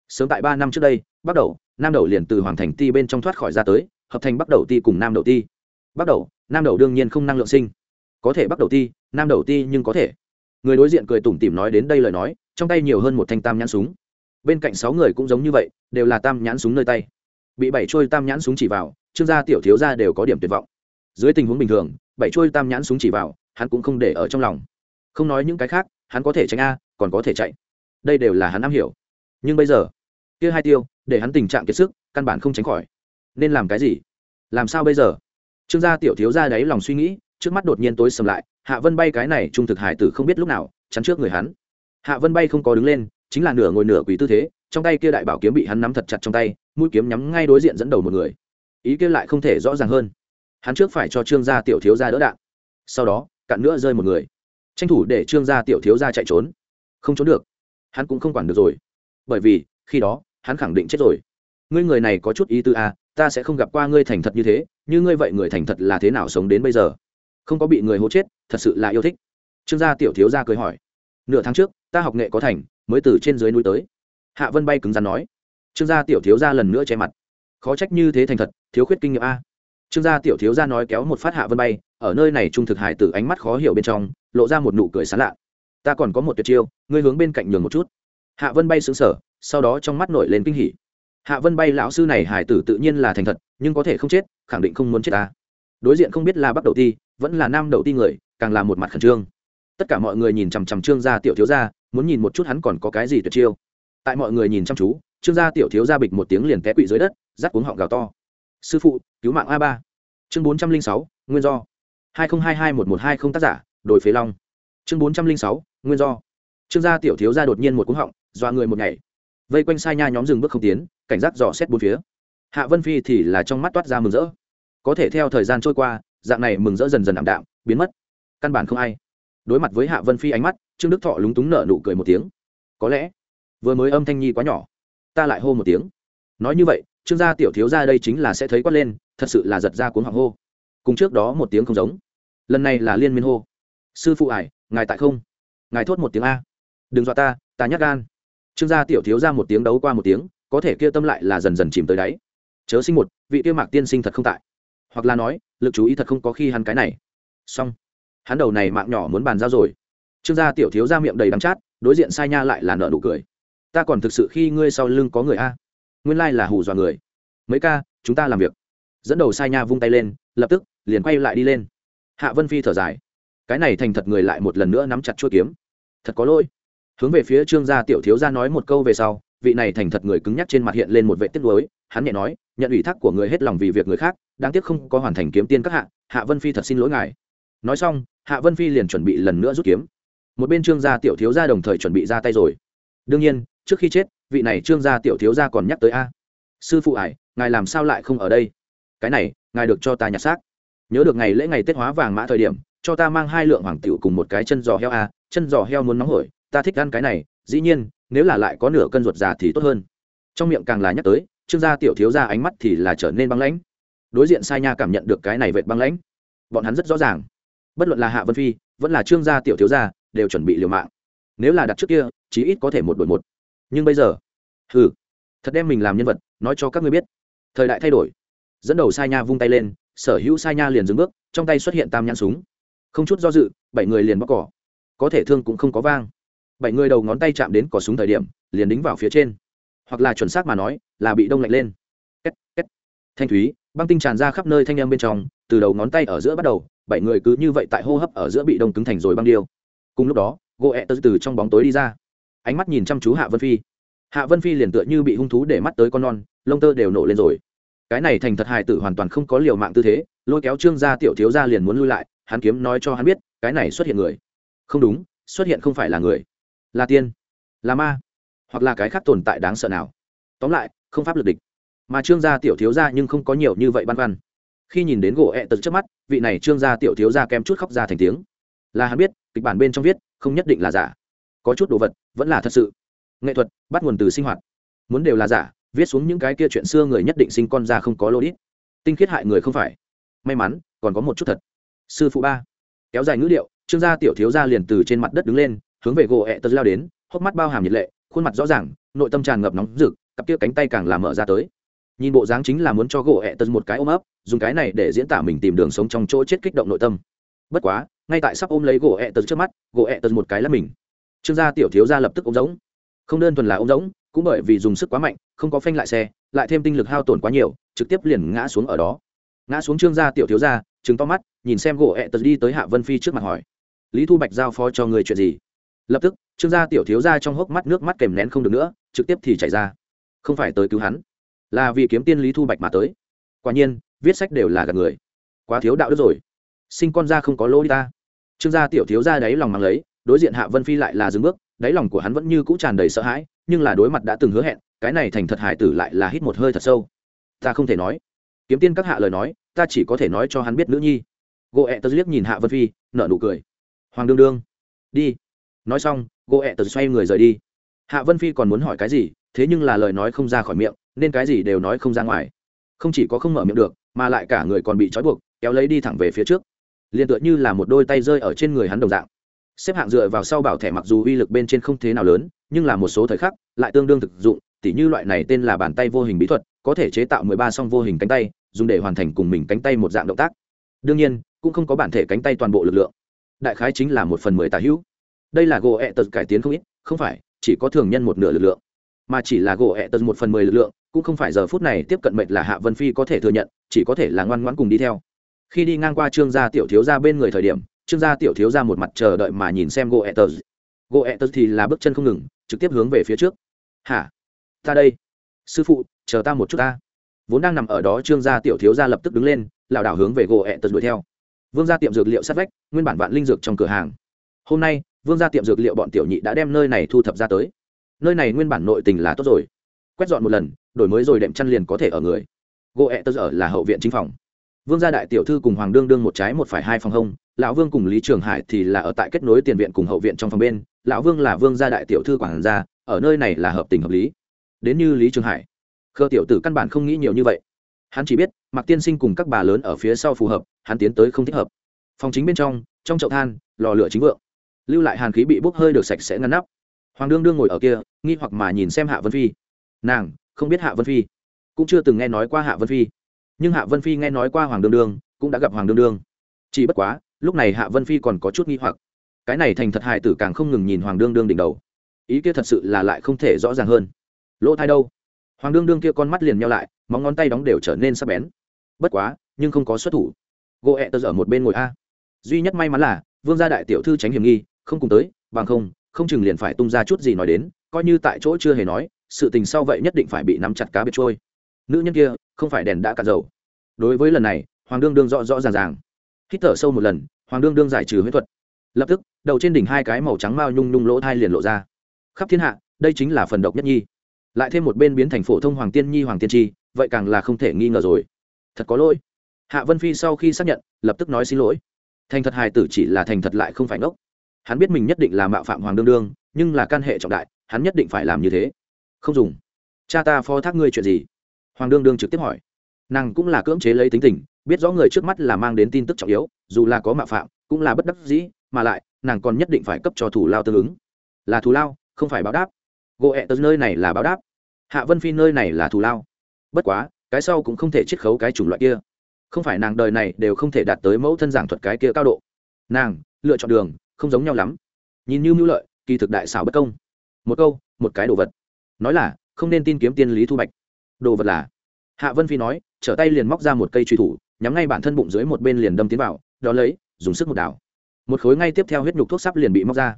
Sớm tại ba năm trước đây, bắt đầu, nam đầu liền từ hoàng thành ti bên trong thoát khỏi ra tới, hợp thành bắt đầu ti cùng nam đầu ti bắt đầu, nam đầu đương nhiên không năng lượng sinh. Có thể bắt đầu ti, nam đầu ti nhưng có thể. Người đối diện cười tủm tỉm nói đến đây lời nói, trong tay nhiều hơn một thanh tam nhãn súng. Bên cạnh sáu người cũng giống như vậy, đều là tam nhãn súng nơi tay. Bị bảy trôi tam nhãn súng chỉ vào, trương gia tiểu thiếu gia đều có điểm tuyệt vọng. Dưới tình huống bình thường, bảy trôi tam nhãn súng chỉ vào, hắn cũng không để ở trong lòng. Không nói những cái khác, hắn có thể tránh a, còn có thể chạy. Đây đều là hắn am hiểu. Nhưng bây giờ, kia hai tiêu, để hắn tình trạng kiệt sức, căn bản không tránh khỏi. Nên làm cái gì? Làm sao bây giờ? Trương gia tiểu thiếu gia đáy lòng suy nghĩ trước mắt đột nhiên tối sầm lại hạ vân bay cái này trung thực hải tử không biết lúc nào chắn trước người hắn. Hạ vân bay không có đứng lên chính là nửa ngồi nửa quỳ tư thế trong tay kia đại bảo kiếm bị hắn nắm thật chặt trong tay mũi kiếm nhắm ngay đối diện dẫn đầu một người. Ý kia lại không thể rõ ràng hơn. Hắn trước phải cho trương gia tiểu thiếu gia đỡ đạn sau đó cặn nữa rơi một người. Tranh thủ để trương gia tiểu thiếu gia chạy trốn. Không trốn được. Hắn cũng không quản được rồi. Bởi vì khi đó hắn khẳng định chết rồi. Ngươi người này có chút ý tư a à, ta sẽ không gặp qua ngươi thành thật như thế như ngươi vậy người thành thật là thế nào sống đến bây giờ? Không có bị người hô chết, thật sự là yêu thích. Trương gia tiểu thiếu gia cười hỏi. Nửa tháng trước, ta học nghệ có thành, mới từ trên dưới núi tới. Hạ vân bay cứng rắn nói. Trương gia tiểu thiếu gia lần nữa che mặt. Khó trách như thế thành thật, thiếu khuyết kinh nghiệm a. Trương gia tiểu thiếu gia nói kéo một phát hạ vân bay, ở nơi này trung thực hải tử ánh mắt khó hiểu bên trong, lộ ra một nụ cười sán lạ. Ta còn có một tuyệt chiêu, ngươi hướng bên cạnh nhường một chút. Hạ vân bay xứng sở sau đó trong mắt nổi lên kinh hỉ hạ vân bay lão sư này hải tử tự nhiên là thành thật, nhưng có thể không chết, khẳng định không muốn chết ta. Đối diện không biết là bắc đầu ti, vẫn là nam đầu ti người, càng là một mặt khẩn trương. Tất cả mọi người nhìn chằm chằm trương gia tiểu thiếu gia, muốn nhìn một chút hắn còn có cái gì tuyệt chiêu. Tại mọi người nhìn chăm chú, trương gia tiểu thiếu gia bịch một tiếng liền té quỵ dưới đất, rắc cuống họng gào to. Sư phụ, cứu mạng a ba. Chương bốn trăm linh sáu, nguyên do. hai nghìn hai hai một một hai không tác giả đổi phế long. Chương bốn trăm linh sáu, nguyên do. Trương gia tiểu thiếu gia đột nhiên một cuống họng, dọa người một ngày vây quanh sai nha nhóm dừng bước không tiến, cảnh giác dò xét bốn phía. Hạ vân phi thì là trong mắt toát ra mừng rỡ. Có thể theo thời gian trôi qua, dạng này mừng rỡ dần dần ảm đạm, biến mất. Căn bản không ai. Đối mặt với hạ vân phi ánh mắt, trương đức thọ lúng túng nở nụ cười một tiếng. Có lẽ, vừa mới âm thanh nhi quá nhỏ. Ta lại hô một tiếng. Nói như vậy, trương gia tiểu thiếu gia đây chính là sẽ thấy quát lên, thật sự là giật ra cuốn hoàng hô. Cùng trước đó một tiếng không giống. Lần này là liên miên hô. Sư phụ ải, ngài tại không? Ngài thốt một tiếng a. Đừng dọa ta ta nhắc gan trương gia tiểu thiếu ra một tiếng đấu qua một tiếng, có thể kia tâm lại là dần dần chìm tới đáy. Chớ sinh một, vị kia mạc tiên sinh thật không tại. Hoặc là nói, lực chú ý thật không có khi hắn cái này. Xong. Hắn đầu này mạng nhỏ muốn bàn giao rồi. Trương gia tiểu thiếu ra miệng đầy đắm chát, đối diện sai nha lại là nợ nụ cười. Ta còn thực sự khi ngươi sau lưng có người a? Nguyên lai là hù dọa người. Mấy ca, chúng ta làm việc. Dẫn đầu sai nha vung tay lên, lập tức, liền quay lại đi lên. Hạ vân phi thở dài. Cái này thành thật người lại một lần nữa nắm chặt chuỗi kiếm. Thật có lỗi hướng về phía trương gia tiểu thiếu gia nói một câu về sau, vị này thành thật người cứng nhắc trên mặt hiện lên một vệ tiết lối hắn nhẹ nói, nhận ủy thác của người hết lòng vì việc người khác, đáng tiếc không có hoàn thành kiếm tiên các hạ hạ vân phi thật xin lỗi ngài. Nói xong, hạ vân phi liền chuẩn bị lần nữa rút kiếm. Một bên trương gia tiểu thiếu gia đồng thời chuẩn bị ra tay rồi. Đương nhiên, trước khi chết, vị này trương gia tiểu thiếu gia còn nhắc tới a. Sư phụ ải, ngài làm sao lại không ở đây? Cái này, ngài được cho ta nhặt xác. Nhớ được ngày lễ ngày tết hóa vàng mã thời điểm, cho ta mang hai lượng hoàng tiểu cùng một cái chân giò heo a, chân giò heo muốn nóng hổi ta thích ăn cái này, dĩ nhiên, nếu là lại có nửa cân ruột già thì tốt hơn. Trong miệng càng là nhắc tới, trương gia tiểu thiếu ra ánh mắt thì là trở nên băng lãnh. Đối diện sai nha cảm nhận được cái này vệt băng lãnh. Bọn hắn rất rõ ràng. Bất luận là hạ vân phi, vẫn là trương gia tiểu thiếu gia, đều chuẩn bị liều mạng. Nếu là đặt trước kia, chí ít có thể một đội một. Nhưng bây giờ, hừ, thật đem mình làm nhân vật, nói cho các ngươi biết. Thời đại thay đổi. Dẫn đầu sai nha vung tay lên, sở hữu sai nha liền dừng bước, trong tay xuất hiện tam nhãn súng. Không chút do dự, bảy người liền bóc cỏ. Có thể thương cũng không có vang bảy người đầu ngón tay chạm đến cỏ súng thời điểm, liền đính vào phía trên. Hoặc là chuẩn xác mà nói, là bị đông lạnh lên. Két két. Thanh thúy, băng tinh tràn ra khắp nơi thanh em bên trong, từ đầu ngón tay ở giữa bắt đầu, bảy người cứ như vậy tại hô hấp ở giữa bị đông cứng thành rồi băng điêu. Cùng lúc đó gỗ ẹ tớ từ trong bóng tối đi ra. Ánh mắt nhìn chăm chú hạ vân phi. Hạ vân phi liền tựa như bị hung thú để mắt tới con non, lông tơ đều nổ lên rồi. Cái này thành thật hài tử hoàn toàn không có liều mạng tư thế, lôi kéo trương gia tiểu thiếu gia liền muốn lui lại, hắn kiếm nói cho hắn biết, cái này xuất hiện người. Không đúng, xuất hiện không phải là người là tiên là ma hoặc là cái khác tồn tại đáng sợ nào. Tóm lại không pháp lực địch. Mà trương gia tiểu thiếu gia nhưng không có nhiều như vậy băn khoăn. Khi nhìn đến gỗ ẹ tật trước mắt vị này trương gia tiểu thiếu gia kém chút khóc ra thành tiếng. Là hắn biết kịch bản bên trong viết không nhất định là giả. Có chút đồ vật vẫn là thật sự. Nghệ thuật bắt nguồn từ sinh hoạt. Muốn đều là giả viết xuống những cái kia chuyện xưa người nhất định sinh con ra không có lô đít tinh khiết hại người không phải. May mắn còn có một chút thật. Sư phụ ba. Kéo dài ngữ liệu, trương gia tiểu thiếu gia liền từ trên mặt đất đứng lên hướng về gỗ ẹ tật lao đến, hốc mắt bao hàm nhiệt lệ, khuôn mặt rõ ràng, nội tâm tràn ngập nóng rực, cặp kia cánh tay càng làm mở ra tới. Nhìn bộ dáng chính là muốn cho gỗ ẹ tật một cái ôm ấp, dùng cái này để diễn tả mình tìm đường sống trong chỗ chết kích động nội tâm. Bất quá, ngay tại sắp ôm lấy gỗ ẹ tật trước mắt, gỗ ẹ tật một cái là mình. Trương gia tiểu thiếu gia lập tức ôm giống không đơn thuần là ôm giống cũng bởi vì dùng sức quá mạnh, không có phanh lại xe, lại thêm tinh lực hao tổn quá nhiều, trực tiếp liền ngã xuống ở đó. Ngã xuống trương gia tiểu thiếu gia chứng to mắt, nhìn xem gỗ ẹ tật đi tới hạ vân phi trước mặt hỏi, lý thu bạch giao phó cho người chuyện gì? Lập tức, trương gia tiểu thiếu gia trong hốc mắt nước mắt kèm nén không được nữa, trực tiếp thì chảy ra. Không phải tới cứu hắn, là vì kiếm tiên lý thu bạch mà tới. Quả nhiên, viết sách đều là gạt người. Quá thiếu đạo đức rồi. Sinh con ra không có lỗ đi ta. Trương gia tiểu thiếu gia đáy lòng mang lấy, đối diện hạ vân phi lại là dừng bước, đáy lòng của hắn vẫn như cũ tràn đầy sợ hãi, nhưng là đối mặt đã từng hứa hẹn, cái này thành thật hải tử lại là hít một hơi thật sâu. Ta không thể nói. Kiếm tiên các hạ lời nói, ta chỉ có thể nói cho hắn biết nữ nhi. Gỗ ẹ tớ liếc nhìn hạ vân phi, nở nụ cười. Hoàng đương đương. Đi nói xong gỗ ẹ tớ xoay người rời đi. Hạ vân phi còn muốn hỏi cái gì, thế nhưng là lời nói không ra khỏi miệng, nên cái gì đều nói không ra ngoài. Không chỉ có không mở miệng được, mà lại cả người còn bị trói buộc, kéo lấy đi thẳng về phía trước. Liền tựa như là một đôi tay rơi ở trên người hắn đồng dạng. Xếp hạng dựa vào sau bảo thẻ mặc dù uy lực bên trên không thế nào lớn, nhưng là một số thời khắc, lại tương đương thực dụng, tỉ như loại này tên là bàn tay vô hình bí thuật, có thể chế tạo mười ba song vô hình cánh tay, dùng để hoàn thành cùng mình cánh tay một dạng động tác. Đương nhiên, cũng không có bản thể cánh tay toàn bộ lực lượng. Đại khái chính là một phần mười tà hữu đây là gỗ ẹ tật cải tiến không ít, không phải, chỉ có thường nhân một nửa lực lượng, mà chỉ là gỗ ẹ tật một phần mười lực lượng, cũng không phải giờ phút này tiếp cận mệnh là hạ vân phi có thể thừa nhận, chỉ có thể là ngoan ngoãn cùng đi theo. Khi đi ngang qua trương gia tiểu thiếu gia bên người thời điểm, trương gia tiểu thiếu gia một mặt chờ đợi mà nhìn xem gỗ ẹ tật. Gỗ ẹ tật thì là bước chân không ngừng, trực tiếp hướng về phía trước. Hả? Ta đây. Sư phụ, chờ ta một chút ta. Vốn đang nằm ở đó, trương gia tiểu thiếu gia lập tức đứng lên, lảo đảo hướng về gỗ ẹ tật đuổi theo. Vương gia tiệm dược liệu sát vách, nguyên bản vạn linh dược trong cửa hàng. Hôm nay vương gia tiệm dược liệu bọn tiểu nhị đã đem nơi này thu thập ra tới. Nơi này nguyên bản nội tình là tốt rồi. Quét dọn một lần, đổi mới rồi đệm chăn liền có thể ở người. Gỗ ẹ tớ ở là hậu viện chính phòng. Vương gia đại tiểu thư cùng hoàng đương đương một trái một phải hai phòng hông, lão vương cùng lý trường hải thì là ở tại kết nối tiền viện cùng hậu viện trong phòng bên, lão vương là vương gia đại tiểu thư quản gia, ở nơi này là hợp tình hợp lý. Đến như lý trường hải, khơ tiểu tử căn bản không nghĩ nhiều như vậy. Hắn chỉ biết mặc tiên sinh cùng các bà lớn ở phía sau phù hợp, hắn tiến tới không thích hợp. Phòng chính bên trong trong chậu than, lò lửa chính vượng lưu lại hàn khí bị bốc hơi được sạch sẽ ngăn nắp. Hoàng đương đương ngồi ở kia, nghi hoặc mà nhìn xem hạ vân phi. Nàng, không biết hạ vân phi. Cũng chưa từng nghe nói qua hạ vân phi. Nhưng hạ vân phi nghe nói qua hoàng đương đương, cũng đã gặp hoàng đương đương. Chỉ bất quá, lúc này hạ vân phi còn có chút nghi hoặc. Cái này thành thật hài tử càng không ngừng nhìn hoàng đương đương đỉnh đầu. Ý kia thật sự là lại không thể rõ ràng hơn. Lỗ thai đâu? Hoàng đương đương kia con mắt liền nhau lại, móng ngón tay đóng đều trở nên sắc bén. Bất quá, nhưng không có xuất thủ. Gỗ ẹ tơ ở một bên ngồi a. Duy nhất may mắn là, vương gia đại tiểu thư tránh hiểm nghi không cùng tới, bằng không không chừng liền phải tung ra chút gì nói đến, coi như tại chỗ chưa hề nói, sự tình sau vậy nhất định phải bị nắm chặt cá biệt trôi. Nữ nhân kia, không phải đèn đã cạn dầu. Đối với lần này, hoàng đương đương rõ rõ ràng ràng. Hít thở sâu một lần, hoàng đương đương giải trừ huyết thuật. Lập tức, đầu trên đỉnh hai cái màu trắng mao nhung nhung lỗ thai liền lộ ra. Khắp thiên hạ, đây chính là phần độc nhất nhi. Lại thêm một bên biến thành phổ thông hoàng tiên nhi, hoàng tiên tri, vậy càng là không thể nghi ngờ rồi. Thật có lỗi. Hạ vân phi sau khi xác nhận, lập tức nói xin lỗi. Thành thật hài tử chỉ là thành thật lại không phải ngốc hắn biết mình nhất định là mạo phạm hoàng đương đương, nhưng là can hệ trọng đại, hắn nhất định phải làm như thế. Không dùng. Cha ta phó thác ngươi chuyện gì? Hoàng đương đương trực tiếp hỏi. Nàng cũng là cưỡng chế lấy tính tình, biết rõ người trước mắt là mang đến tin tức trọng yếu, dù là có mạo phạm, cũng là bất đắc dĩ, mà lại, nàng còn nhất định phải cấp cho thủ lao tương ứng. Là thù lao, không phải báo đáp. Gỗ ẹ tớ nơi này là báo đáp. Hạ vân phi nơi này là thù lao. Bất quá, cái sau cũng không thể chiết khấu cái chủng loại kia. Không phải nàng đời này đều không thể đạt tới mẫu thân giảng thuật cái kia cao độ. Nàng, lựa chọn đường không giống nhau lắm. Nhìn như mưu lợi, kỳ thực đại xảo bất công. Một câu, một cái đồ vật. Nói là, không nên tin kiếm tiên lý thu bạch. Đồ vật là, hạ vân phi nói, trở tay liền móc ra một cây truy thủ, nhắm ngay bản thân bụng dưới một bên liền đâm tiến vào, đó lấy, dùng sức một đảo. Một khối ngay tiếp theo huyết nhục thuốc sắp liền bị móc ra.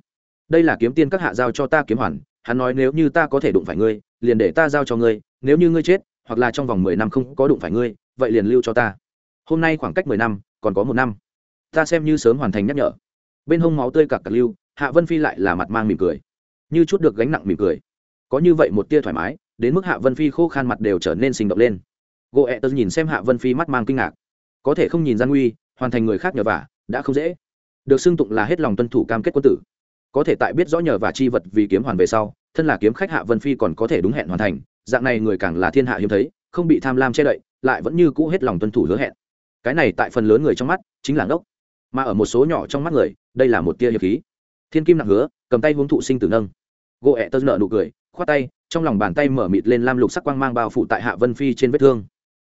Đây là kiếm tiên các hạ giao cho ta kiếm hoàn, hắn nói nếu như ta có thể đụng phải ngươi, liền để ta giao cho ngươi, nếu như ngươi chết, hoặc là trong vòng mười năm không có đụng phải ngươi, vậy liền lưu cho ta. Hôm nay khoảng cách mười năm, còn có một năm. Ta xem như sớm hoàn thành nhắc nhở bên hông máu tươi cặc cặc lưu, hạ vân phi lại là mặt mang mỉm cười. Như chút được gánh nặng mỉm cười. Có như vậy một tia thoải mái, đến mức hạ vân phi khô khan mặt đều trở nên sinh động lên. Gỗ ẹ tớ nhìn xem hạ vân phi mắt mang kinh ngạc. Có thể không nhìn gian nguy, hoàn thành người khác nhờ vả, đã không dễ. Được xưng tụng là hết lòng tuân thủ cam kết quân tử. Có thể tại biết rõ nhờ và chi vật vì kiếm hoàn về sau, thân là kiếm khách hạ vân phi còn có thể đúng hẹn hoàn thành, dạng này người càng là thiên hạ hiếm thấy, không bị tham lam che đậy, lại vẫn như cũ hết lòng tuân thủ hứa hẹn. Cái này tại phần lớn người trong mắt, chính là ngốc mà ở một số nhỏ trong mắt người, đây là một tia hiệp khí. Thiên kim nặng hứa, cầm tay hướng thụ sinh tử nâng. Gỗ ẹ tơ nợ nụ cười, khoát tay, trong lòng bàn tay mở mịt lên lam lục sắc quang mang bao phủ tại hạ vân phi trên vết thương.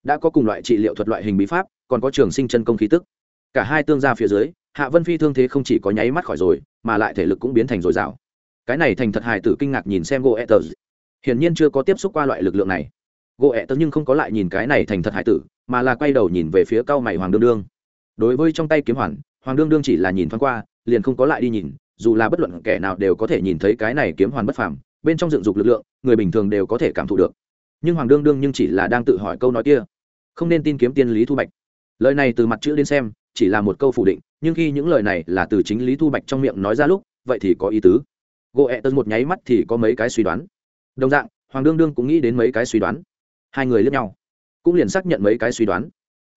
Đã có cùng loại trị liệu thuật loại hình bí pháp, còn có trường sinh chân công khí tức. Cả hai tương ra phía dưới, hạ vân phi thương thế không chỉ có nháy mắt khỏi rồi, mà lại thể lực cũng biến thành dồi dào. Cái này thành thật hài tử kinh ngạc nhìn xem gỗ ẹ hiển nhiên chưa có tiếp xúc qua loại lực lượng này. Gỗ ẹ nhưng không có lại nhìn cái này thành thật hài tử, mà là quay đầu nhìn về phía cao mày hoàng đương đương. Đối với trong tay kiếm hoàn hoàng đương đương chỉ là nhìn thoáng qua, liền không có lại đi nhìn, dù là bất luận kẻ nào đều có thể nhìn thấy cái này kiếm hoàn bất phàm, bên trong dựng dục lực lượng, người bình thường đều có thể cảm thụ được. Nhưng hoàng đương đương nhưng chỉ là đang tự hỏi câu nói kia. Không nên tin kiếm tiên lý thu bạch. Lời này từ mặt chữ đến xem, chỉ là một câu phủ định, nhưng khi những lời này là từ chính lý thu bạch trong miệng nói ra lúc, vậy thì có ý tứ. Gỗ ẹ tớ một nháy mắt thì có mấy cái suy đoán. Đồng dạng, hoàng đương đương cũng nghĩ đến mấy cái suy đoán. Hai người lướt nhau, cũng liền xác nhận mấy cái suy đoán.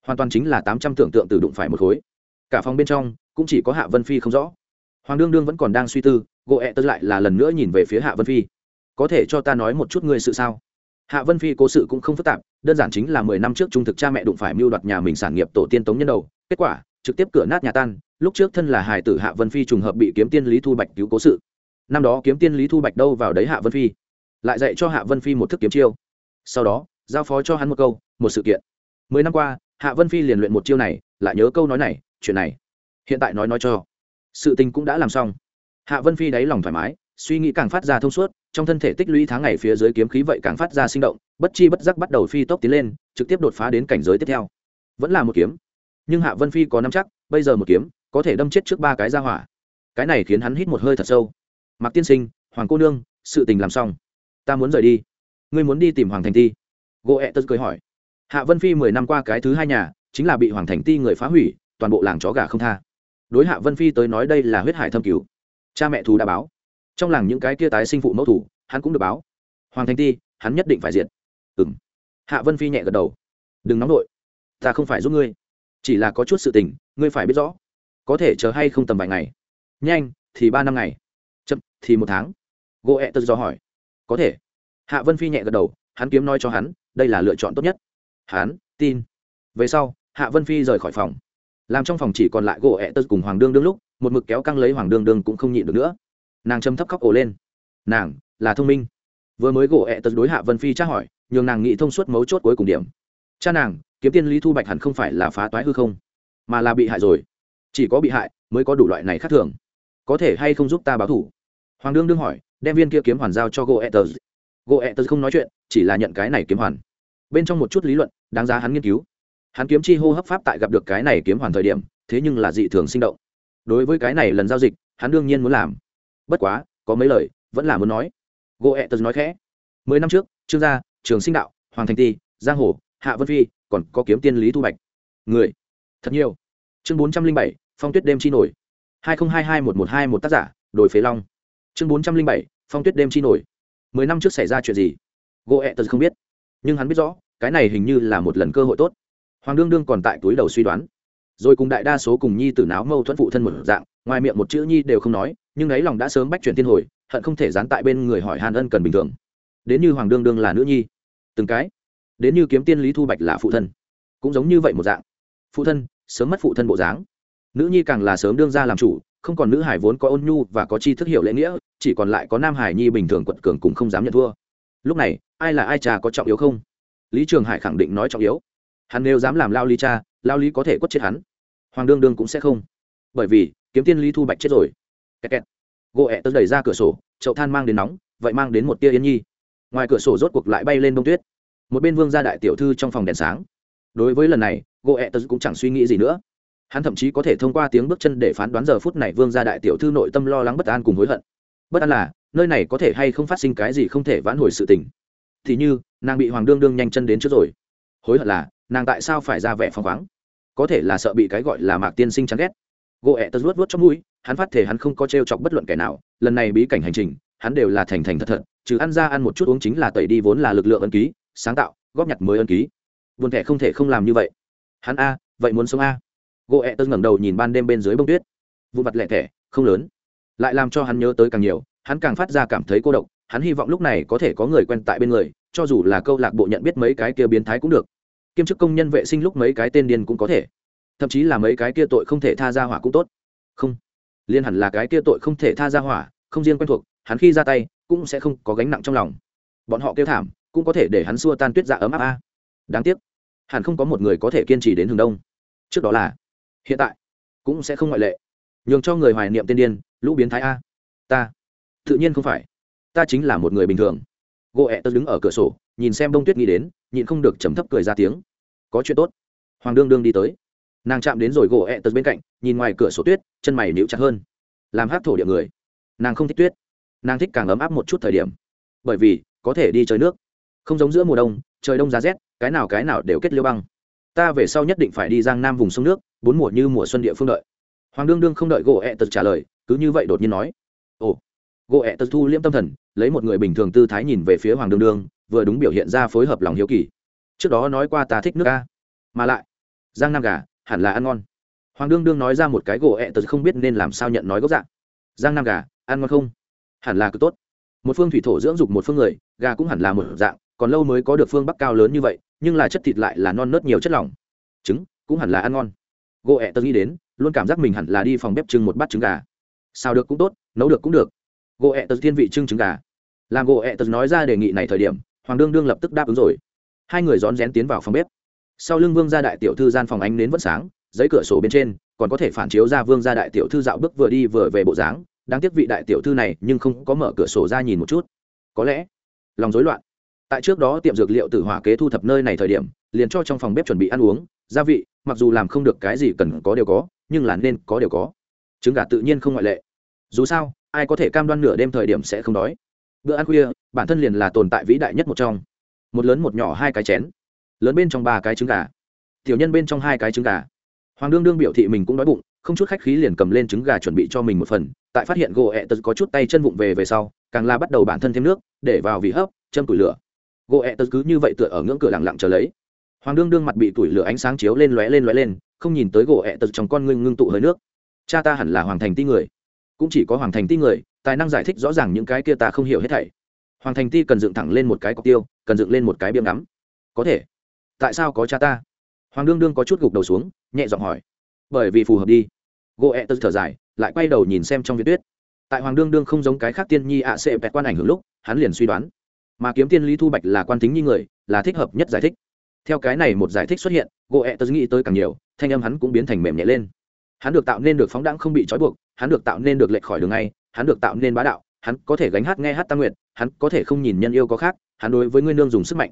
Hoàn toàn chính là tám trăm tưởng tượng từ đụng phải một khối cả phòng bên trong cũng chỉ có hạ vân phi không rõ. Hoàng đương đương vẫn còn đang suy tư, gỗ ẹ tớ lại là lần nữa nhìn về phía hạ vân phi. Có thể cho ta nói một chút ngươi sự sao? Hạ vân phi cố sự cũng không phức tạp, đơn giản chính là mười năm trước trung thực cha mẹ đụng phải mưu đoạt nhà mình sản nghiệp tổ tiên tống nhân đầu, kết quả trực tiếp cửa nát nhà tan, lúc trước thân là hài tử hạ vân phi trùng hợp bị kiếm tiên lý thu bạch cứu cố sự. Năm đó kiếm tiên lý thu bạch đâu vào đấy hạ vân phi, lại dạy cho hạ vân phi một thức kiếm chiêu. Sau đó, giao phó cho hắn một câu, một sự kiện. Mười năm qua, hạ vân phi liền luyện một chiêu này, lại nhớ câu nói này chuyện này. Hiện tại nói nói cho. Sự tình cũng đã làm xong. Hạ vân phi đáy lòng thoải mái, suy nghĩ càng phát ra thông suốt, trong thân thể tích lũy tháng ngày phía dưới kiếm khí vậy càng phát ra sinh động, bất chi bất giác bắt đầu phi tốc tiến lên, trực tiếp đột phá đến cảnh giới tiếp theo. Vẫn là một kiếm. Nhưng hạ vân phi có nắm chắc, bây giờ một kiếm, có thể đâm chết trước ba cái ra hỏa. Cái này khiến hắn hít một hơi thật sâu. Mặc tiên sinh, hoàng cô nương, sự tình làm xong. Ta muốn rời đi. Ngươi muốn đi tìm hoàng thành ti? Gỗ ẹ tật cười hỏi. Hạ vân phi mười năm qua cái thứ hai nhà, chính là bị hoàng thành ti người phá hủy toàn bộ làng chó gà không tha. Đối hạ vân phi tới nói đây là huyết hải thâm cứu. Cha mẹ thù đã báo. Trong làng những cái kia tái sinh phụ mẫu thủ hắn cũng được báo. Hoàng thanh ti, hắn nhất định phải diệt. Ừ m hạ vân phi nhẹ gật đầu. Đừng nóng đội ta không phải giúp ngươi. Chỉ là có chút sự tình, ngươi phải biết rõ. Có thể chờ hay không tầm vài ngày. Nhanh, thì ba năm ngày. Chậm, thì một tháng. Gỗ ẹ tật do hỏi. Có thể. Hạ vân phi nhẹ gật đầu, hắn kiếm nói cho hắn, đây là lựa chọn tốt nhất. Hắn, tin. Về sau, hạ vân phi rời khỏi phòng làm trong phòng chỉ còn lại gỗ ẹ tật cùng hoàng đương đương lúc, một mực kéo căng lấy hoàng đương đương cũng không nhịn được nữa. Nàng châm thấp khóc ổ lên. Nàng, là thông minh. Vừa mới gỗ ẹ tật đối hạ vân phi tra hỏi, nhường nàng nghĩ thông suốt mấu chốt cuối cùng điểm. Cha nàng, kiếm tiên lý thu bạch hẳn không phải là phá toái hư không, mà là bị hại rồi. Chỉ có bị hại mới có đủ loại này khác thường. Có thể hay không giúp ta báo thủ? Hoàng đương đương hỏi, đem viên kia kiếm hoàn giao cho goethez goethez không nói chuyện, chỉ là nhận cái này kiếm hoàn. Bên trong một chút lý luận, đáng giá hắn nghiên cứu hắn kiếm chi hô hấp pháp tại gặp được cái này kiếm hoàn thời điểm, thế nhưng là dị thường sinh động. Đối với cái này lần giao dịch, hắn đương nhiên muốn làm. Bất quá, có mấy lời, vẫn là muốn nói. Goethez nói khẽ. Mười năm trước, trương gia, trường sinh đạo, hoàng thành ti, giang hồ, hạ vân phi, còn có kiếm tiên lý thu bạch. Người. Thật nhiều. Chương bốn trăm linh bảy, phong tuyết đêm chi nổi. Hai nghìn hai hai một một hai một tác giả, đồi phế long. Chương bốn trăm linh bảy, phong tuyết đêm chi nổi. Mười năm trước xảy ra chuyện gì? Gỗ ẹ tật không biết. Nhưng hắn biết rõ, cái này hình như là một lần cơ hội tốt hoàng đương đương còn tại túi đầu suy đoán. Rồi cùng đại đa số cùng nhi tử náo mâu thuẫn phụ thân một dạng, ngoài miệng một chữ nhi đều không nói, nhưng ấy lòng đã sớm bách chuyển thiên hồi, hận không thể dán tại bên người hỏi hàn ân cần bình thường. Đến như hoàng đương đương là nữ nhi. Từng cái. Đến như kiếm tiên lý thu bạch là phụ thân. Cũng giống như vậy một dạng. Phụ thân, sớm mất phụ thân bộ dáng. Nữ nhi càng là sớm đương ra làm chủ, không còn nữ hải vốn có ôn nhu và có chi thức hiểu lễ nghĩa, chỉ còn lại có nam hải nhi bình thường quật cường cũng không dám nhận thua. Lúc này, ai là ai trà có trọng yếu không? Lý trường hải khẳng định nói trọng yếu hắn nếu dám làm lao Ly cha, lao lý có thể quất chết hắn. Hoàng đương đương cũng sẽ không. Bởi vì, kiếm tiên lý thu bạch chết rồi. Kẹt kẹt. gỗ ẹ tớ đẩy ra cửa sổ, chậu than mang đến nóng, vậy mang đến một tia yên nhi. Ngoài cửa sổ rốt cuộc lại bay lên đông tuyết. Một bên vương gia đại tiểu thư trong phòng đèn sáng. Đối với lần này, gỗ ẹ tớ cũng chẳng suy nghĩ gì nữa. Hắn thậm chí có thể thông qua tiếng bước chân để phán đoán giờ phút này vương gia đại tiểu thư nội tâm lo lắng bất an cùng hối hận. Bất an là, nơi này có thể hay không phát sinh cái gì không thể vãn hồi sự tình. Thì như, nàng bị hoàng đương đương nhanh chân đến trước rồi. Hối hận là nàng tại sao phải ra vẻ phăng khoáng? Có thể là sợ bị cái gọi là mạc tiên sinh chán ghét. Gỗ ẹ tớ luốt luốt trong mũi, hắn phát thể hắn không có t r e o chọc bất luận kẻ nào, lần này bí cảnh hành trình, hắn đều là thành thành thật thật, trừ ăn ra ăn một chút uống chính là tẩy đi vốn là lực lượng ân ký, sáng tạo, góp nhặt mới ân ký. Buồn thẻ không thể không làm như vậy. Hắn a, vậy muốn sống a? Gỗ ẹ tớ ngẩng đầu nhìn ban đêm bên dưới bông tuyết. Vụ mặt lẹ thẻ không lớn. Lại làm cho hắn nhớ tới càng nhiều, hắn càng phát ra cảm thấy cô độc, hắn hy vọng lúc này có thể có người quen tại bên người, cho dù là câu lạc bộ nhận biết mấy cái kia biến thái cũng được kiêm chức công nhân vệ sinh lúc mấy cái tên điên cũng có thể. Thậm chí là mấy cái kia tội không thể tha ra hỏa cũng tốt. Không. Liên hẳn là cái kia tội không thể tha ra hỏa, không riêng quen thuộc, hắn khi ra tay, cũng sẽ không có gánh nặng trong lòng. Bọn họ kêu thảm, cũng có thể để hắn xua tan tuyết dạ ấm áp a. Đáng tiếc, hẳn không có một người có thể kiên trì đến hướng đông. Trước đó là, hiện tại, cũng sẽ không ngoại lệ. Nhường cho người hoài niệm tên điên, lũ biến thái a. Ta, tự nhiên không phải. Ta chính là một người bình thường. Gỗ ẹ tớ đứng ở cửa sổ, nhìn xem đông tuyết nghĩ đến, nhịn không được chấm thấp cười ra tiếng có chuyện tốt. Hoàng đương đương đi tới. Nàng chạm đến rồi gỗ ẹ tớ bên cạnh, nhìn ngoài cửa sổ tuyết, chân mày níu chặt hơn. Làm hát thổ địa người. Nàng không thích tuyết. Nàng thích càng ấm áp một chút thời điểm. Bởi vì, có thể đi chơi nước. Không giống giữa mùa đông, trời đông giá rét, cái nào cái nào đều kết liêu băng. Ta về sau nhất định phải đi giang nam vùng sông nước, bốn mùa như mùa xuân địa phương đợi. Hoàng đương đương không đợi gỗ ẹ tật trả lời, cứ như vậy đột nhiên nói. Ồ, gỗ ẹ tật thu liễm tâm thần, lấy một người bình thường tư thái nhìn về phía hoàng đương đương, vừa đúng biểu hiện ra phối hợp lòng hiếu kỳ trước đó nói qua ta thích nước ca mà lại, giang nam gà, hẳn là ăn ngon. Hoàng đương đương nói ra một cái gỗ ẹ tật không biết nên làm sao nhận nói gốc dạng. Giang nam gà, ăn ngon không? Hẳn là cứ tốt. Một phương thủy thổ dưỡng dục một phương người, gà cũng hẳn là một dạng, còn lâu mới có được phương bắc cao lớn như vậy, nhưng là chất thịt lại là non nớt nhiều chất lỏng. Trứng cũng hẳn là ăn ngon. Gỗ ẹ tật nghĩ đến, luôn cảm giác mình hẳn là đi phòng bếp trưng một bát trứng gà. Sao được cũng tốt, nấu được cũng được. Gỗ ẹ tật thiên vị trưng trứng gà. Làm gỗ ẹ tật nói ra đề nghị này thời điểm, hoàng đương đương lập tức đáp ứng rồi hai người rón rén tiến vào phòng bếp. Sau lưng vương gia đại tiểu thư gian phòng ánh nến vẫn sáng, giấy cửa sổ bên trên còn có thể phản chiếu ra vương gia đại tiểu thư dạo bước vừa đi vừa về bộ dáng. Đáng tiếc vị đại tiểu thư này nhưng không có mở cửa sổ ra nhìn một chút. Có lẽ lòng rối loạn. Tại trước đó tiệm dược liệu tử hỏa kế thu thập nơi này thời điểm, liền cho trong phòng bếp chuẩn bị ăn uống, gia vị, mặc dù làm không được cái gì cần có đều có, nhưng là nên có đều có. Trứng gà tự nhiên không ngoại lệ. Dù sao, ai có thể cam đoan nửa đêm thời điểm sẽ không đói. Bữa ăn khuya, bản thân liền là tồn tại vĩ đại nhất một trong một lớn một nhỏ hai cái chén, lớn bên trong ba cái trứng gà, tiểu nhân bên trong hai cái trứng gà. Hoàng đương đương biểu thị mình cũng đói bụng, không chút khách khí liền cầm lên trứng gà chuẩn bị cho mình một phần, tại phát hiện gỗ ẹ tật có chút tay chân vụng về về sau, càng la bắt đầu bản thân thêm nước, để vào vị hấp, châm tủi lửa. Gỗ ẹ tật cứ như vậy tựa ở ngưỡng cửa lặng lặng chờ lấy. Hoàng đương đương mặt bị tủi lửa ánh sáng chiếu lên lóe lên lóe lên, không nhìn tới gỗ ẹ tật trong con ngưng ngưng tụ hơi nước. Cha ta hẳn là hoàng thành ti người. Cũng chỉ có hoàng thành ti người, tài năng giải thích rõ ràng những cái kia ta không hiểu hết thảy hoàng thành ti cần dựng thẳng lên một cái cọc tiêu, cần dựng lên một cái biếm ngắm. Có thể. Tại sao có cha ta? Hoàng đương đương có chút gục đầu xuống, nhẹ giọng hỏi. Bởi vì phù hợp đi. Gỗ ẹ e tớ thở dài, lại quay đầu nhìn xem trong việt tuyết. Tại hoàng đương đương không giống cái khác tiên nhi ạ à sẽ bẹt quan ảnh hưởng lúc, hắn liền suy đoán. Mà kiếm tiên lý thu bạch là quan tính như người, là thích hợp nhất giải thích. Theo cái này một giải thích xuất hiện gỗ ẹ e tớ nghĩ tới càng nhiều, thanh âm hắn cũng biến thành mềm nhẹ lên. Hắn được tạo nên được phóng đẳng không bị trói buộc, hắn được tạo nên được lệch khỏi đường ngay, hắn được tạo nên bá đạo hắn có thể gánh hát nghe hát tam nguyện, hắn có thể không nhìn nhân yêu có khác, hắn đối với ngươi nương dùng sức mạnh.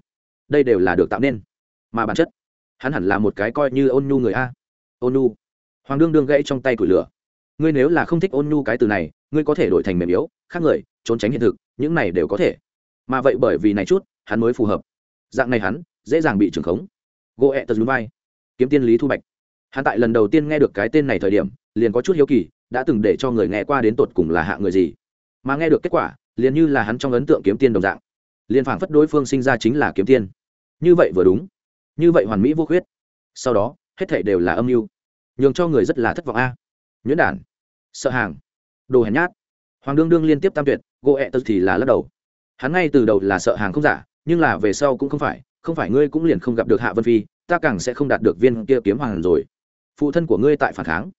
Đây đều là được tạo nên. Mà bản chất, hắn hẳn là một cái coi như ôn nhu người a. Ôn nhu. Hoàng đương đương gãy trong tay củi lửa. Ngươi nếu là không thích ôn nhu cái từ này, ngươi có thể đổi thành mềm yếu, khác người, trốn tránh hiện thực, những này đều có thể. Mà vậy bởi vì này chút, hắn mới phù hợp. Dạng này hắn, dễ dàng bị trưởng khống. Gỗ ẹ tật núi vai. Kiếm tiên lý thu bạch. Hắn tại lần đầu tiên nghe được cái tên này thời điểm, liền có chút hiếu kỳ, đã từng để cho người nghe qua đến tột cùng là hạ người gì mà nghe được kết quả, liền như là hắn trong ấn tượng kiếm tiên đồng dạng. Liền phảng phất đối phương sinh ra chính là kiếm tiên. Như vậy vừa đúng. Như vậy hoàn mỹ vô khuyết. Sau đó, hết thể đều là âm mưu. Nhường cho người rất là thất vọng a. Nhuyễn đản, sợ hàng. Đồ hèn nhát. Hoàng đương đương liên tiếp tam tuyệt gỗ ẹ tật thì là lắc đầu. Hắn ngay từ đầu là sợ hàng không giả, nhưng là về sau cũng không phải không phải ngươi cũng liền không gặp được hạ vân phi, ta càng sẽ không đạt được viên kia kiếm hoàng rồi. Phụ thân của ngươi tại phản kháng.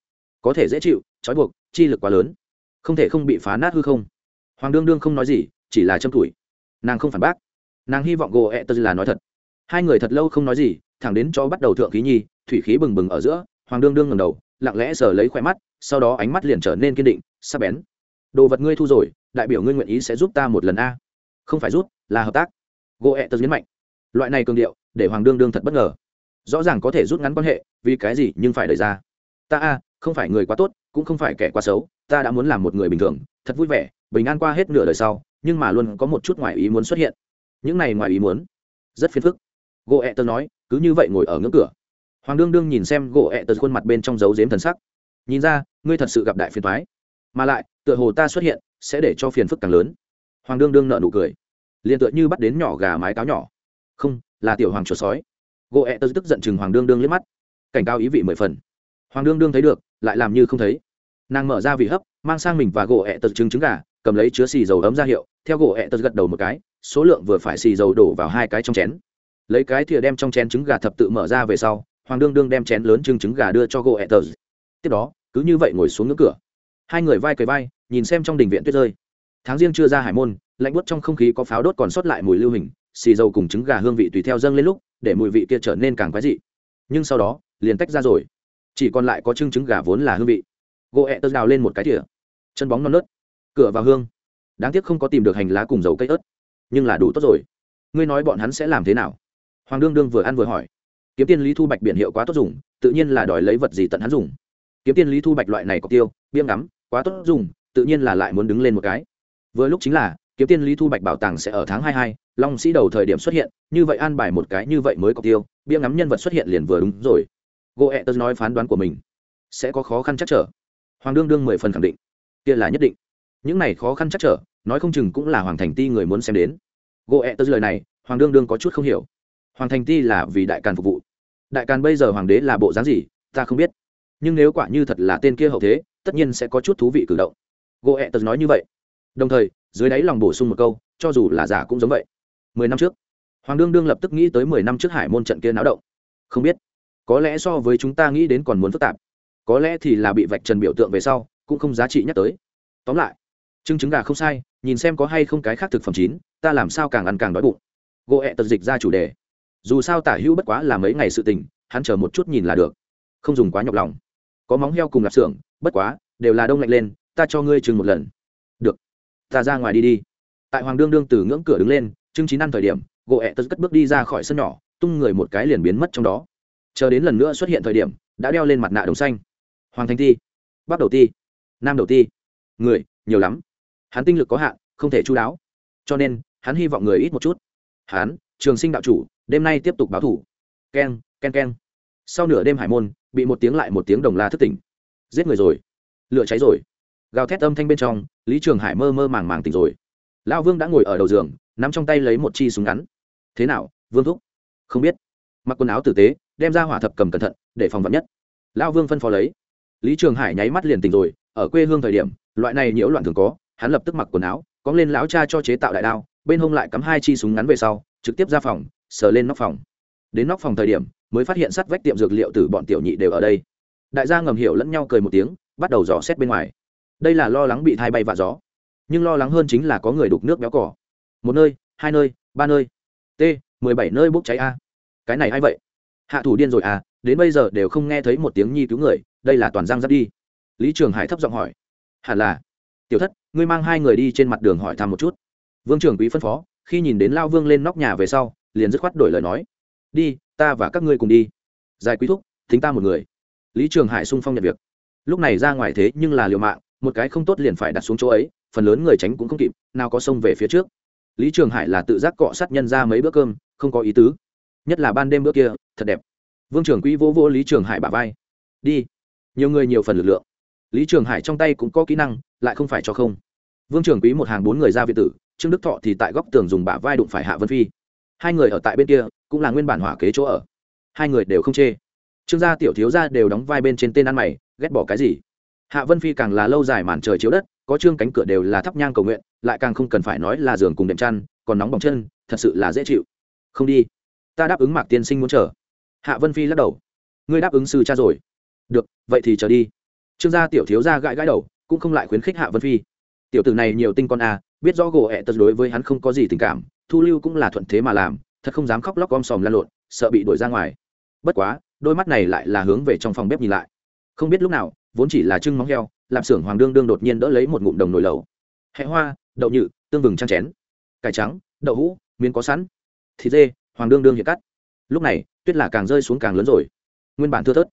Có thể dễ chịu, trói buộc, chi lực quá lớn. Không thể không bị phá nát hư không hoàng đương đương không nói gì, chỉ là châm tuổi. Nàng không phản bác. Nàng hy vọng gỗ ẹ tật là nói thật. Hai người thật lâu không nói gì, thẳng đến cho bắt đầu thượng khí nhi, thủy khí bừng bừng ở giữa, hoàng đương đương ngầm đầu, lặng lẽ sờ lấy khoe mắt, sau đó ánh mắt liền trở nên kiên định, sắc bén. Đồ vật ngươi thu rồi, đại biểu ngươi nguyện ý sẽ giúp ta một lần a. Không phải rút là hợp tác. Gỗ ẹ tật nhấn mạnh. Loại này cường điệu, để hoàng đương đương thật bất ngờ. Rõ ràng có thể rút ngắn quan hệ, vì cái gì nhưng phải đẩy ra. Ta a, không phải người quá tốt, cũng không phải kẻ quá xấu, ta đã muốn làm một người bình thường, thật vui vẻ bình an qua hết nửa đời sau, nhưng mà luôn có một chút ngoài ý muốn xuất hiện. Những này ngoài ý muốn, rất phiền phức. Gỗ ẹ tật nói, cứ như vậy ngồi ở ngưỡng cửa. Hoàng đương đương nhìn xem gỗ ẹ tật khuôn mặt bên trong dấu dếm thần sắc. Nhìn ra, ngươi thật sự gặp đại phiền thoái mà lại, tựa hồ ta xuất hiện, sẽ để cho phiền phức càng lớn. Hoàng đương đương nợ nụ cười. Liền tựa như bắt đến nhỏ gà mái cáo nhỏ. Không, là tiểu hoàng chuột sói. Gỗ ẹ tớ tức giận chừng hoàng đương đương liếc mắt. Cảnh cao ý vị mười phần. Hoàng đương đương thấy được, lại làm như không thấy. Nàng mở ra vị hấp, mang sang mình và gỗ ẹ tớ trứng trứng gà cầm lấy chứa xì dầu ấm ra hiệu, theo gỗ ẹ tớ gật đầu một cái, số lượng vừa phải xì dầu đổ vào hai cái trong chén. Lấy cái thìa đem trong chén trứng gà thập tự mở ra về sau, hoàng đương đương đem chén lớn trưng trứng gà đưa cho gỗ ẹ tật. Tiếp đó, cứ như vậy ngồi xuống ngưỡng cửa. Hai người vai cầy vai, nhìn xem trong đình viện tuyết rơi. Tháng riêng chưa ra hải môn, lạnh buốt trong không khí có pháo đốt còn sót lại mùi lưu hình, xì dầu cùng trứng gà hương vị tùy theo dâng lên lúc, để mùi vị kia trở nên càng quái dị. Nhưng sau đó, liền tách ra rồi. Chỉ còn lại có trưng trứng gà vốn là hương vị. Gỗ ẹ tớ đào lên một cái thìa. Chân bóng non nớt cửa vào hương. Đáng tiếc không có tìm được hành lá cùng dầu cây ớt. Nhưng là đủ tốt rồi. Ngươi nói bọn hắn sẽ làm thế nào? Hoàng đương đương vừa ăn vừa hỏi. Kiếm tiên lý thu bạch biển hiệu quá tốt dùng, tự nhiên là đòi lấy vật gì tận hắn dùng. Kiếm tiên lý thu bạch loại này có tiêu biếm ngắm, quá tốt dùng, tự nhiên là lại muốn đứng lên một cái. Vừa lúc chính là, kiếm tiên lý thu bạch bảo tàng sẽ ở tháng hai hai, long sĩ đầu thời điểm xuất hiện, như vậy an bài một cái như vậy mới có tiêu bia ngắm nhân vật xuất hiện liền vừa đúng rồi. Gỗ ẹ tớ nói phán đoán của mình. Sẽ có khó khăn chắc trở. Hoàng đương đương mười phần khẳng định. Kia là nhất định những này khó khăn chắc trở, nói không chừng cũng là hoàng thành ti người muốn xem đến. Gỗ ẹ tớ lời này, hoàng đương đương có chút không hiểu. Hoàng thành ti là vì đại càn phục vụ. Đại càn bây giờ hoàng đế là bộ dáng gì, ta không biết. Nhưng nếu quả như thật là tên kia hậu thế, tất nhiên sẽ có chút thú vị cử động. Gỗ ẹ tớ nói như vậy. Đồng thời, dưới đáy lòng bổ sung một câu, cho dù là giả cũng giống vậy. Mười năm trước, hoàng đương đương lập tức nghĩ tới mười năm trước hải môn trận kia náo động. Không biết, có lẽ so với chúng ta nghĩ đến còn muốn phức tạp. Có lẽ thì là bị vạch trần biểu tượng về sau, cũng không giá trị nhắc tới. Tóm lại trứng trứng gà không sai, nhìn xem có hay không cái khác thực phẩm chín, ta làm sao càng ăn càng đói bụng. Gỗ ẹ tật dịch ra chủ đề. Dù sao tả hữu bất quá là mấy ngày sự tình, hắn chờ một chút nhìn là được. Không dùng quá nhọc lòng. Có móng heo cùng lạp xưởng, bất quá, đều là đông lạnh lên, ta cho ngươi chừng một lần. Được. Ta ra ngoài đi đi. Tại hoàng đương đương từ ngưỡng cửa đứng lên chứng chín ăn thời điểm, gỗ ẹ tật cất bước đi ra khỏi sân nhỏ, tung người một cái liền biến mất trong đó. Chờ đến lần nữa xuất hiện thời điểm, đã đeo lên mặt nạ đồng xanh. Hoàng thanh ti. Bắc đầu ti. Nam đầu ti. Người, nhiều lắm hắn tinh lực có hạn, không thể chú đáo. Cho nên, hắn hy vọng người ít một chút. Hắn, trường sinh đạo chủ, đêm nay tiếp tục báo thủ. Keng keng keng. sau nửa đêm hải môn, bị một tiếng lại một tiếng đồng la thức tỉnh. Giết người rồi. Lửa cháy rồi. Gào thét âm thanh bên trong, lý trường hải mơ mơ màng màng tỉnh rồi. Lão vương đã ngồi ở đầu giường, nắm trong tay lấy một chi súng ngắn. Thế nào, vương thúc? Không biết. Mặc quần áo tử tế, đem ra hỏa thập cầm cẩn thận, để phòng vật nhất. Lão vương phân phó lấy. Lý trường hải nháy mắt liền tỉnh rồi, ở quê hương thời điểm, loại này nhiễu loạn thường có hắn lập tức mặc quần áo cóng lên lão cha cho chế tạo đại đao, bên hông lại cắm hai chi súng ngắn về sau, trực tiếp ra phòng, sờ lên nóc phòng. Đến nóc phòng thời điểm, mới phát hiện sắt vách tiệm dược liệu từ bọn tiểu nhị đều ở đây. Đại gia ngầm hiểu lẫn nhau cười một tiếng, bắt đầu dò xét bên ngoài. Đây là lo lắng bị thai bay vạ gió. Nhưng lo lắng hơn chính là có người đục nước béo cỏ một nơi, hai nơi, ba nơi. T, mười bảy nơi bốc cháy a. Cái này a i vậy? Hạ thủ điên rồi à đến bây giờ đều không nghe thấy một tiếng nhi cứu người, đây là toàn giang dắt đi. Lý trường hải thấp giọng hỏi. Hẳn là tiểu thất, ngươi mang hai người đi trên mặt đường hỏi thăm một chút. Vương trưởng quý phân phó, khi nhìn đến lao vương lên nóc nhà về sau, liền dứt khoát đổi lời nói, đi, ta và các ngươi cùng đi. Giải quý thúc, thính ta một người. Lý trường hải sung phong nhận việc. Lúc này ra ngoài thế nhưng là liều mạng, một cái không tốt liền phải đặt xuống chỗ ấy, phần lớn người tránh cũng không kịp, nào có sông về phía trước. Lý trường hải là tự giác cọ sát nhân ra mấy bữa cơm, không có ý tứ. Nhất là ban đêm bữa kia, thật đẹp. Vương trưởng quỹ vô vô lý trường hải bả vai. Đi. Nhiều người nhiều phần lực lượng. Lý trường hải trong tay cũng có kỹ năng lại không phải cho không. Vương trưởng quý một hàng bốn người ra viện tử, trương đức thọ thì tại góc tường dùng bả vai đụng phải hạ vân phi. Hai người ở tại bên kia, cũng là nguyên bản hỏa kế chỗ ở. Hai người đều không chê. Trương gia tiểu thiếu gia đều đóng vai bên trên tên ăn mày, ghét bỏ cái gì? Hạ vân phi càng là lâu dài màn trời chiếu đất, có trương cánh cửa đều là thắp nhang cầu nguyện, lại càng không cần phải nói là giường cùng đệm chăn, còn nóng bỏng chân, thật sự là dễ chịu. Không đi. Ta đáp ứng mạc tiên sinh muốn chờ. Hạ vân phi lắc đầu. Ngươi đáp ứng sư cha rồi. Được, vậy thì chờ đi. Trương gia tiểu thiếu gia gãi gãi đầu cũng không lại khuyến khích hạ vân phi. Tiểu tử này nhiều tinh con à biết rõ gỗ ẹ tật đối với hắn không có gì tình cảm, thu lưu cũng là thuận thế mà làm, thật không dám khóc lóc om sòm lan lộn, sợ bị đuổi ra ngoài. Bất quá, đôi mắt này lại là hướng về trong phòng bếp nhìn lại. Không biết lúc nào, vốn chỉ là trưng móng heo làm xưởng hoàng đương đương đột nhiên đỡ lấy một ngụm đồng nồi lẩu. Hẹ hoa, đậu nhự, tương vừng trang chén. Cải trắng, đậu hũ, miến có sẵn. Thịt dê, hoàng đương đương hiện cắt. Lúc này, tuyết là càng rơi xuống càng lớn rồi. Nguyên bản thưa thớt.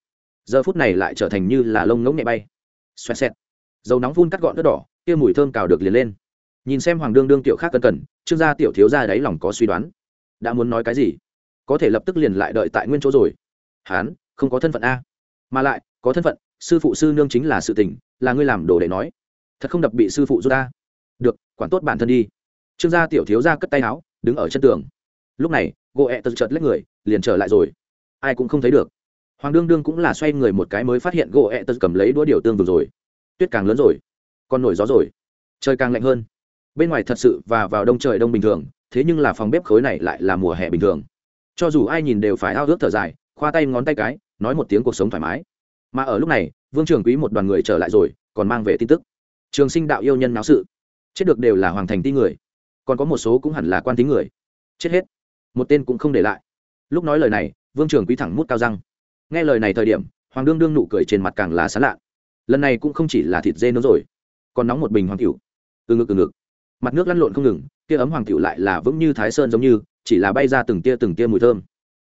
Giờ phút này lại trở thành như là lông ngỗng nhẹ bay. Xoẹt xẹt dầu nóng phun cắt gọn đất đỏ, kia mùi thơm cào được liền lên. Nhìn xem hoàng đương đương tiểu khác cân cần trương gia tiểu thiếu gia đáy lòng có suy đoán. Đã muốn nói cái gì? Có thể lập tức liền lại đợi tại nguyên chỗ rồi. Hán, không có thân phận a. Mà lại, có thân phận, sư phụ sư nương chính là sự tình, là ngươi làm đồ để nói. Thật không đập bị sư phụ rút ta. Được, quản tốt bản thân đi. Trương gia tiểu thiếu gia cất tay áo, đứng ở chân tường. Lúc này gỗ ẹ tật chợt lấy người, liền trở lại rồi. Ai cũng không thấy được. Hoàng đương đương cũng là xoay người một cái mới phát hiện gỗ ẹ tật cầm lấy đũa điều tương vừa rồi tuyết càng lớn rồi, còn nổi gió rồi. Trời càng lạnh hơn. Bên ngoài thật sự và vào đông trời đông bình thường, thế nhưng là phòng bếp khối này lại là mùa hè bình thường. Cho dù ai nhìn đều phải ao ước thở dài, khoa tay ngón tay cái, nói một tiếng cuộc sống thoải mái. Mà ở lúc này, vương trường quý một đoàn người trở lại rồi, còn mang về tin tức. Trường sinh đạo yêu nhân náo sự. Chết được đều là hoàng thành ti người. Còn có một số cũng hẳn là quan tính người. Chết hết. Một tên cũng không để lại. Lúc nói lời này, vương trường quý thẳng mút cao răng. Nghe lời này thời điểm, hoàng đương đương nụ cười trên mặt càng là sán lạ lần này cũng không chỉ là thịt dê nữa rồi, còn nóng một bình hoàng cựu từ ngực từ ngực. Mặt nước lăn lộn không ngừng tia ấm hoàng cựu lại là vững như thái sơn giống như, chỉ là bay ra từng tia từng tia mùi thơm.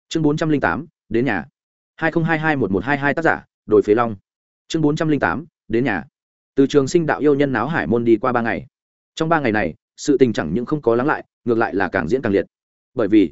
Chương bốn trăm linh tám, đến nhà. hai nghìn hai hai một một hai hai tác giả đổi phế long. Chương bốn trăm linh tám, đến nhà. Từ trường sinh đạo yêu nhân náo hải môn đi qua ba ngày. Trong ba ngày này, sự tình chẳng những không có lắng lại, ngược lại là càng diễn càng liệt. Bởi vì,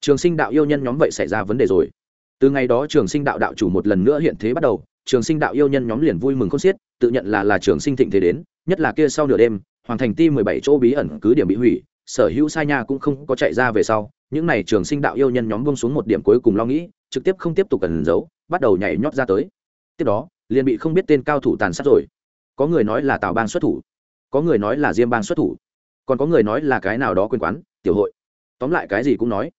trường sinh đạo yêu nhân nhóm vậy xảy ra vấn đề rồi. Từ ngày đó trường sinh đạo đạo chủ một lần nữa hiện thế bắt đầu trường sinh đạo yêu nhân nhóm liền vui mừng khôn xiết, tự nhận là là trường sinh thịnh thế đến, nhất là kia sau nửa đêm, hoàng thành ti mười bảy chỗ bí ẩn cứ điểm bị hủy, sở hữu sai nha cũng không có chạy ra về sau, những n à y trường sinh đạo yêu nhân nhóm bông xuống một điểm cuối cùng lo nghĩ, trực tiếp không tiếp tục cần giấu, bắt đầu nhảy nhót ra tới. Tiếp đó, liền bị không biết tên cao thủ tàn sát rồi. Có người nói là tào bang xuất thủ, có người nói là diêm bang xuất thủ, còn có người nói là cái nào đó quên quán, tiểu hội. Tóm lại cái gì cũng nói.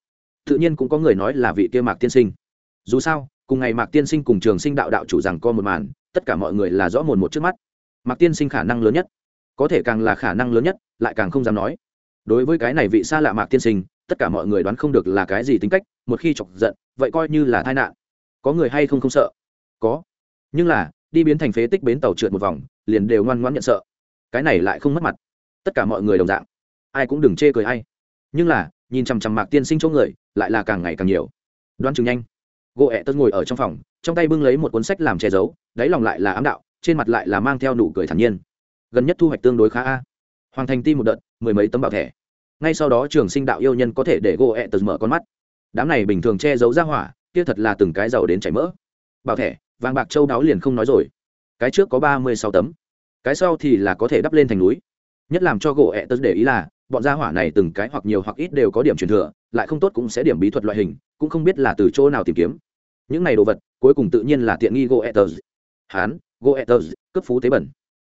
Tự nhiên cũng có người nói là vị kia mạc tiên sinh. Dù sao cùng ngày mạc tiên sinh cùng trường sinh đạo đạo chủ rằng co một màn, tất cả mọi người là rõ mồn một trước mắt. Mạc tiên sinh khả năng lớn nhất. Có thể càng là khả năng lớn nhất, lại càng không dám nói. Đối với cái này vị xa lạ mạc tiên sinh, tất cả mọi người đoán không được là cái gì tính cách, một khi chọc giận, vậy coi như là tai nạn. Có người hay không không sợ? Có. Nhưng là, đi biến thành phế tích bến tàu trượt một vòng, liền đều ngoan ngoãn nhận sợ. Cái này lại không mất mặt. Tất cả mọi người đồng dạng. Ai cũng đừng chê cười hay nhưng là, nhìn chằm chằm mạc tiên sinh chỗ người, lại là càng ngày càng nhiều. Đoán chừng nhanh gỗ ẹ tớt ngồi ở trong phòng, trong tay bưng lấy một cuốn sách làm che giấu, đáy lòng lại là ám đạo, trên mặt lại là mang theo nụ cười thản nhiên. Gần nhất thu hoạch tương đối khá a. Hoàng thành ti một đợt, mười mấy tấm bảo thẻ. Ngay sau đó trường sinh đạo yêu nhân có thể để gỗ ẹ tớt mở con mắt. Đám này bình thường che giấu ra hỏa, kia thật là từng cái giàu đến chảy mỡ. Bảo thẻ, vàng bạc châu đáo liền không nói rồi. Cái trước có ba mươi sáu tấm. Cái sau thì là có thể đắp lên thành núi. Nhất làm cho gỗ ẹ tớt để ý là, bọn gia hỏa này từng cái hoặc nhiều hoặc ít đều có điểm truyền thừa lại không tốt cũng sẽ điểm bí thuật loại hình, cũng không biết là từ chỗ nào tìm kiếm. Những này đồ vật, cuối cùng tự nhiên là tiện nghi goethers hán goethers cấp phú tế bẩn.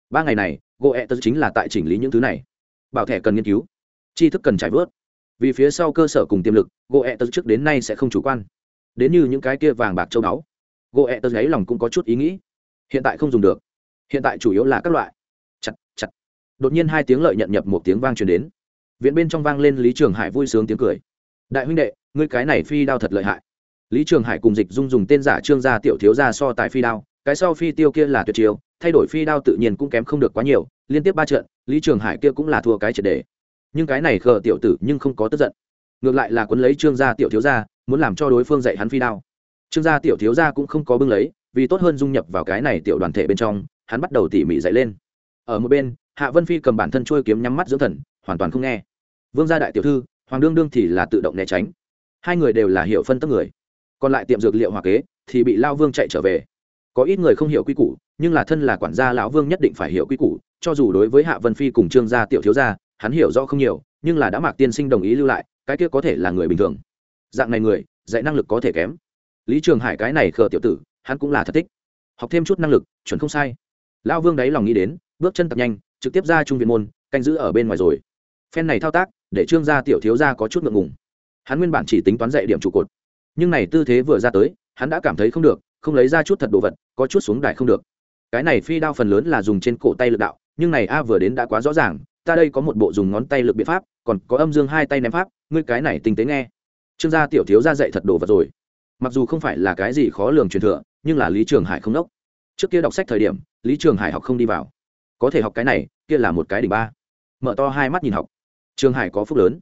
Ba ngày này goethers chính là tại chỉnh lý những thứ này. Bảo thẻ cần nghiên cứu. Tri thức cần trải vớt. Vì phía sau cơ sở cùng tiềm lực goethers trước đến nay sẽ không chủ quan. Đến như những cái kia vàng bạc châu báu goethers ấy lòng cũng có chút ý nghĩ. Hiện tại không dùng được. Hiện tại chủ yếu là các loại. Chặt chặt. Đột nhiên hai tiếng lợi nhận nhập một tiếng vang truyền đến. Viện bên trong vang lên lý trường hải vui sướng tiếng cười đại huynh đệ, ngươi cái này phi đao thật lợi hại. Lý trường hải cùng dịch dung dùng tên giả trương gia tiểu thiếu gia so tài phi đao, cái sau phi tiêu kia là tuyệt chiêu, thay đổi phi đao tự nhiên cũng kém không được quá nhiều, liên tiếp ba trận, lý trường hải kia cũng là thua cái triệt đề. Nhưng cái này khờ tiểu tử nhưng không có tức giận. Ngược lại là quấn lấy trương gia tiểu thiếu gia, muốn làm cho đối phương dạy hắn phi đao. Trương gia tiểu thiếu gia cũng không có bưng lấy, vì tốt hơn dung nhập vào cái này tiểu đoàn thể bên trong, hắn bắt đầu tỉ mỉ dạy lên. Ở một bên, hạ vân phi cầm bản thân trôi kiếm nhắm mắt dưỡng thần, hoàn toàn không nghe. Vương gia đại tiểu thư hoàng đương đương thì là tự động né tránh. Hai người đều là hiểu phân tức người. Còn lại tiệm dược liệu hòa kế thì bị lao vương chạy trở về. Có ít người không hiểu quy củ, nhưng là thân là quản gia lão vương nhất định phải hiểu quy củ, cho dù đối với hạ vân phi cùng trương gia tiểu thiếu gia, hắn hiểu rõ không nhiều, nhưng là đã mạc tiên sinh đồng ý lưu lại, cái kia có thể là người bình thường. Dạng này người, dạy năng lực có thể kém. Lý trường hải cái này khờ tiểu tử, hắn cũng là thật thích. Học thêm chút năng lực, chuẩn không sai. Lão vương đáy lòng nghĩ đến, bước chân tập nhanh, trực tiếp ra trung viện môn, canh giữ ở bên ngoài rồi. Phen này thao tác để trương gia tiểu thiếu gia có chút ngượng ngùng. Hắn nguyên bản chỉ tính toán dạy điểm trụ cột. Nhưng này tư thế vừa ra tới, hắn đã cảm thấy không được, không lấy ra chút thật đồ vật, có chút xuống đài không được. Cái này phi đao phần lớn là dùng trên cổ tay lực đạo, nhưng này a vừa đến đã quá rõ ràng, ta đây có một bộ dùng ngón tay lực biện pháp, còn có âm dương hai tay ném pháp, ngươi cái này tinh tế nghe. Trương gia tiểu thiếu gia dạy thật đồ vật rồi. Mặc dù không phải là cái gì khó lường truyền thừa, nhưng là lý trường hải không đốc. Trước kia đọc sách thời điểm, lý trường hải học không đi vào. Có thể học cái này, kia là một cái đỉnh ba. Mở to hai mắt nhìn học trường hải có phúc lớn.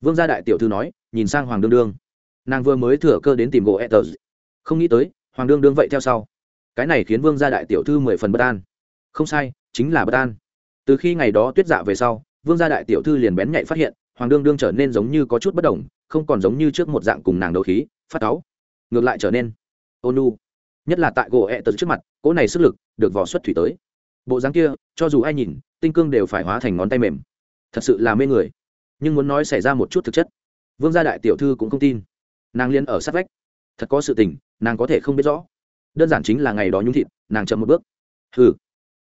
Vương gia đại tiểu thư nói, nhìn sang hoàng đương đương. Nàng vừa mới thừa cơ đến tìm gỗ etters. Không nghĩ tới, hoàng đương đương vậy theo sau. Cái này khiến vương gia đại tiểu thư mười phần bất an. Không sai, chính là bất an. Từ khi ngày đó tuyết dạ về sau, vương gia đại tiểu thư liền bén nhạy phát hiện, hoàng đương đương trở nên giống như có chút bất đồng, không còn giống như trước một dạng cùng nàng đấu khí, phát táo ngược lại trở nên ônu. Nhất là tại gỗ ẹ tật trước mặt, cỗ này sức lực được vỏ xuất thủy tới. Bộ dáng kia, cho dù ai nhìn, tinh cương đều phải hóa thành ngón tay mềm. Thật sự là mê người nhưng muốn nói xảy ra một chút thực chất. Vương gia đại tiểu thư cũng không tin. Nàng liên ở sát vách. Thật có sự tình, nàng có thể không biết rõ. Đơn giản chính là ngày đó nhúng thịt, nàng chậm một bước. Hừ.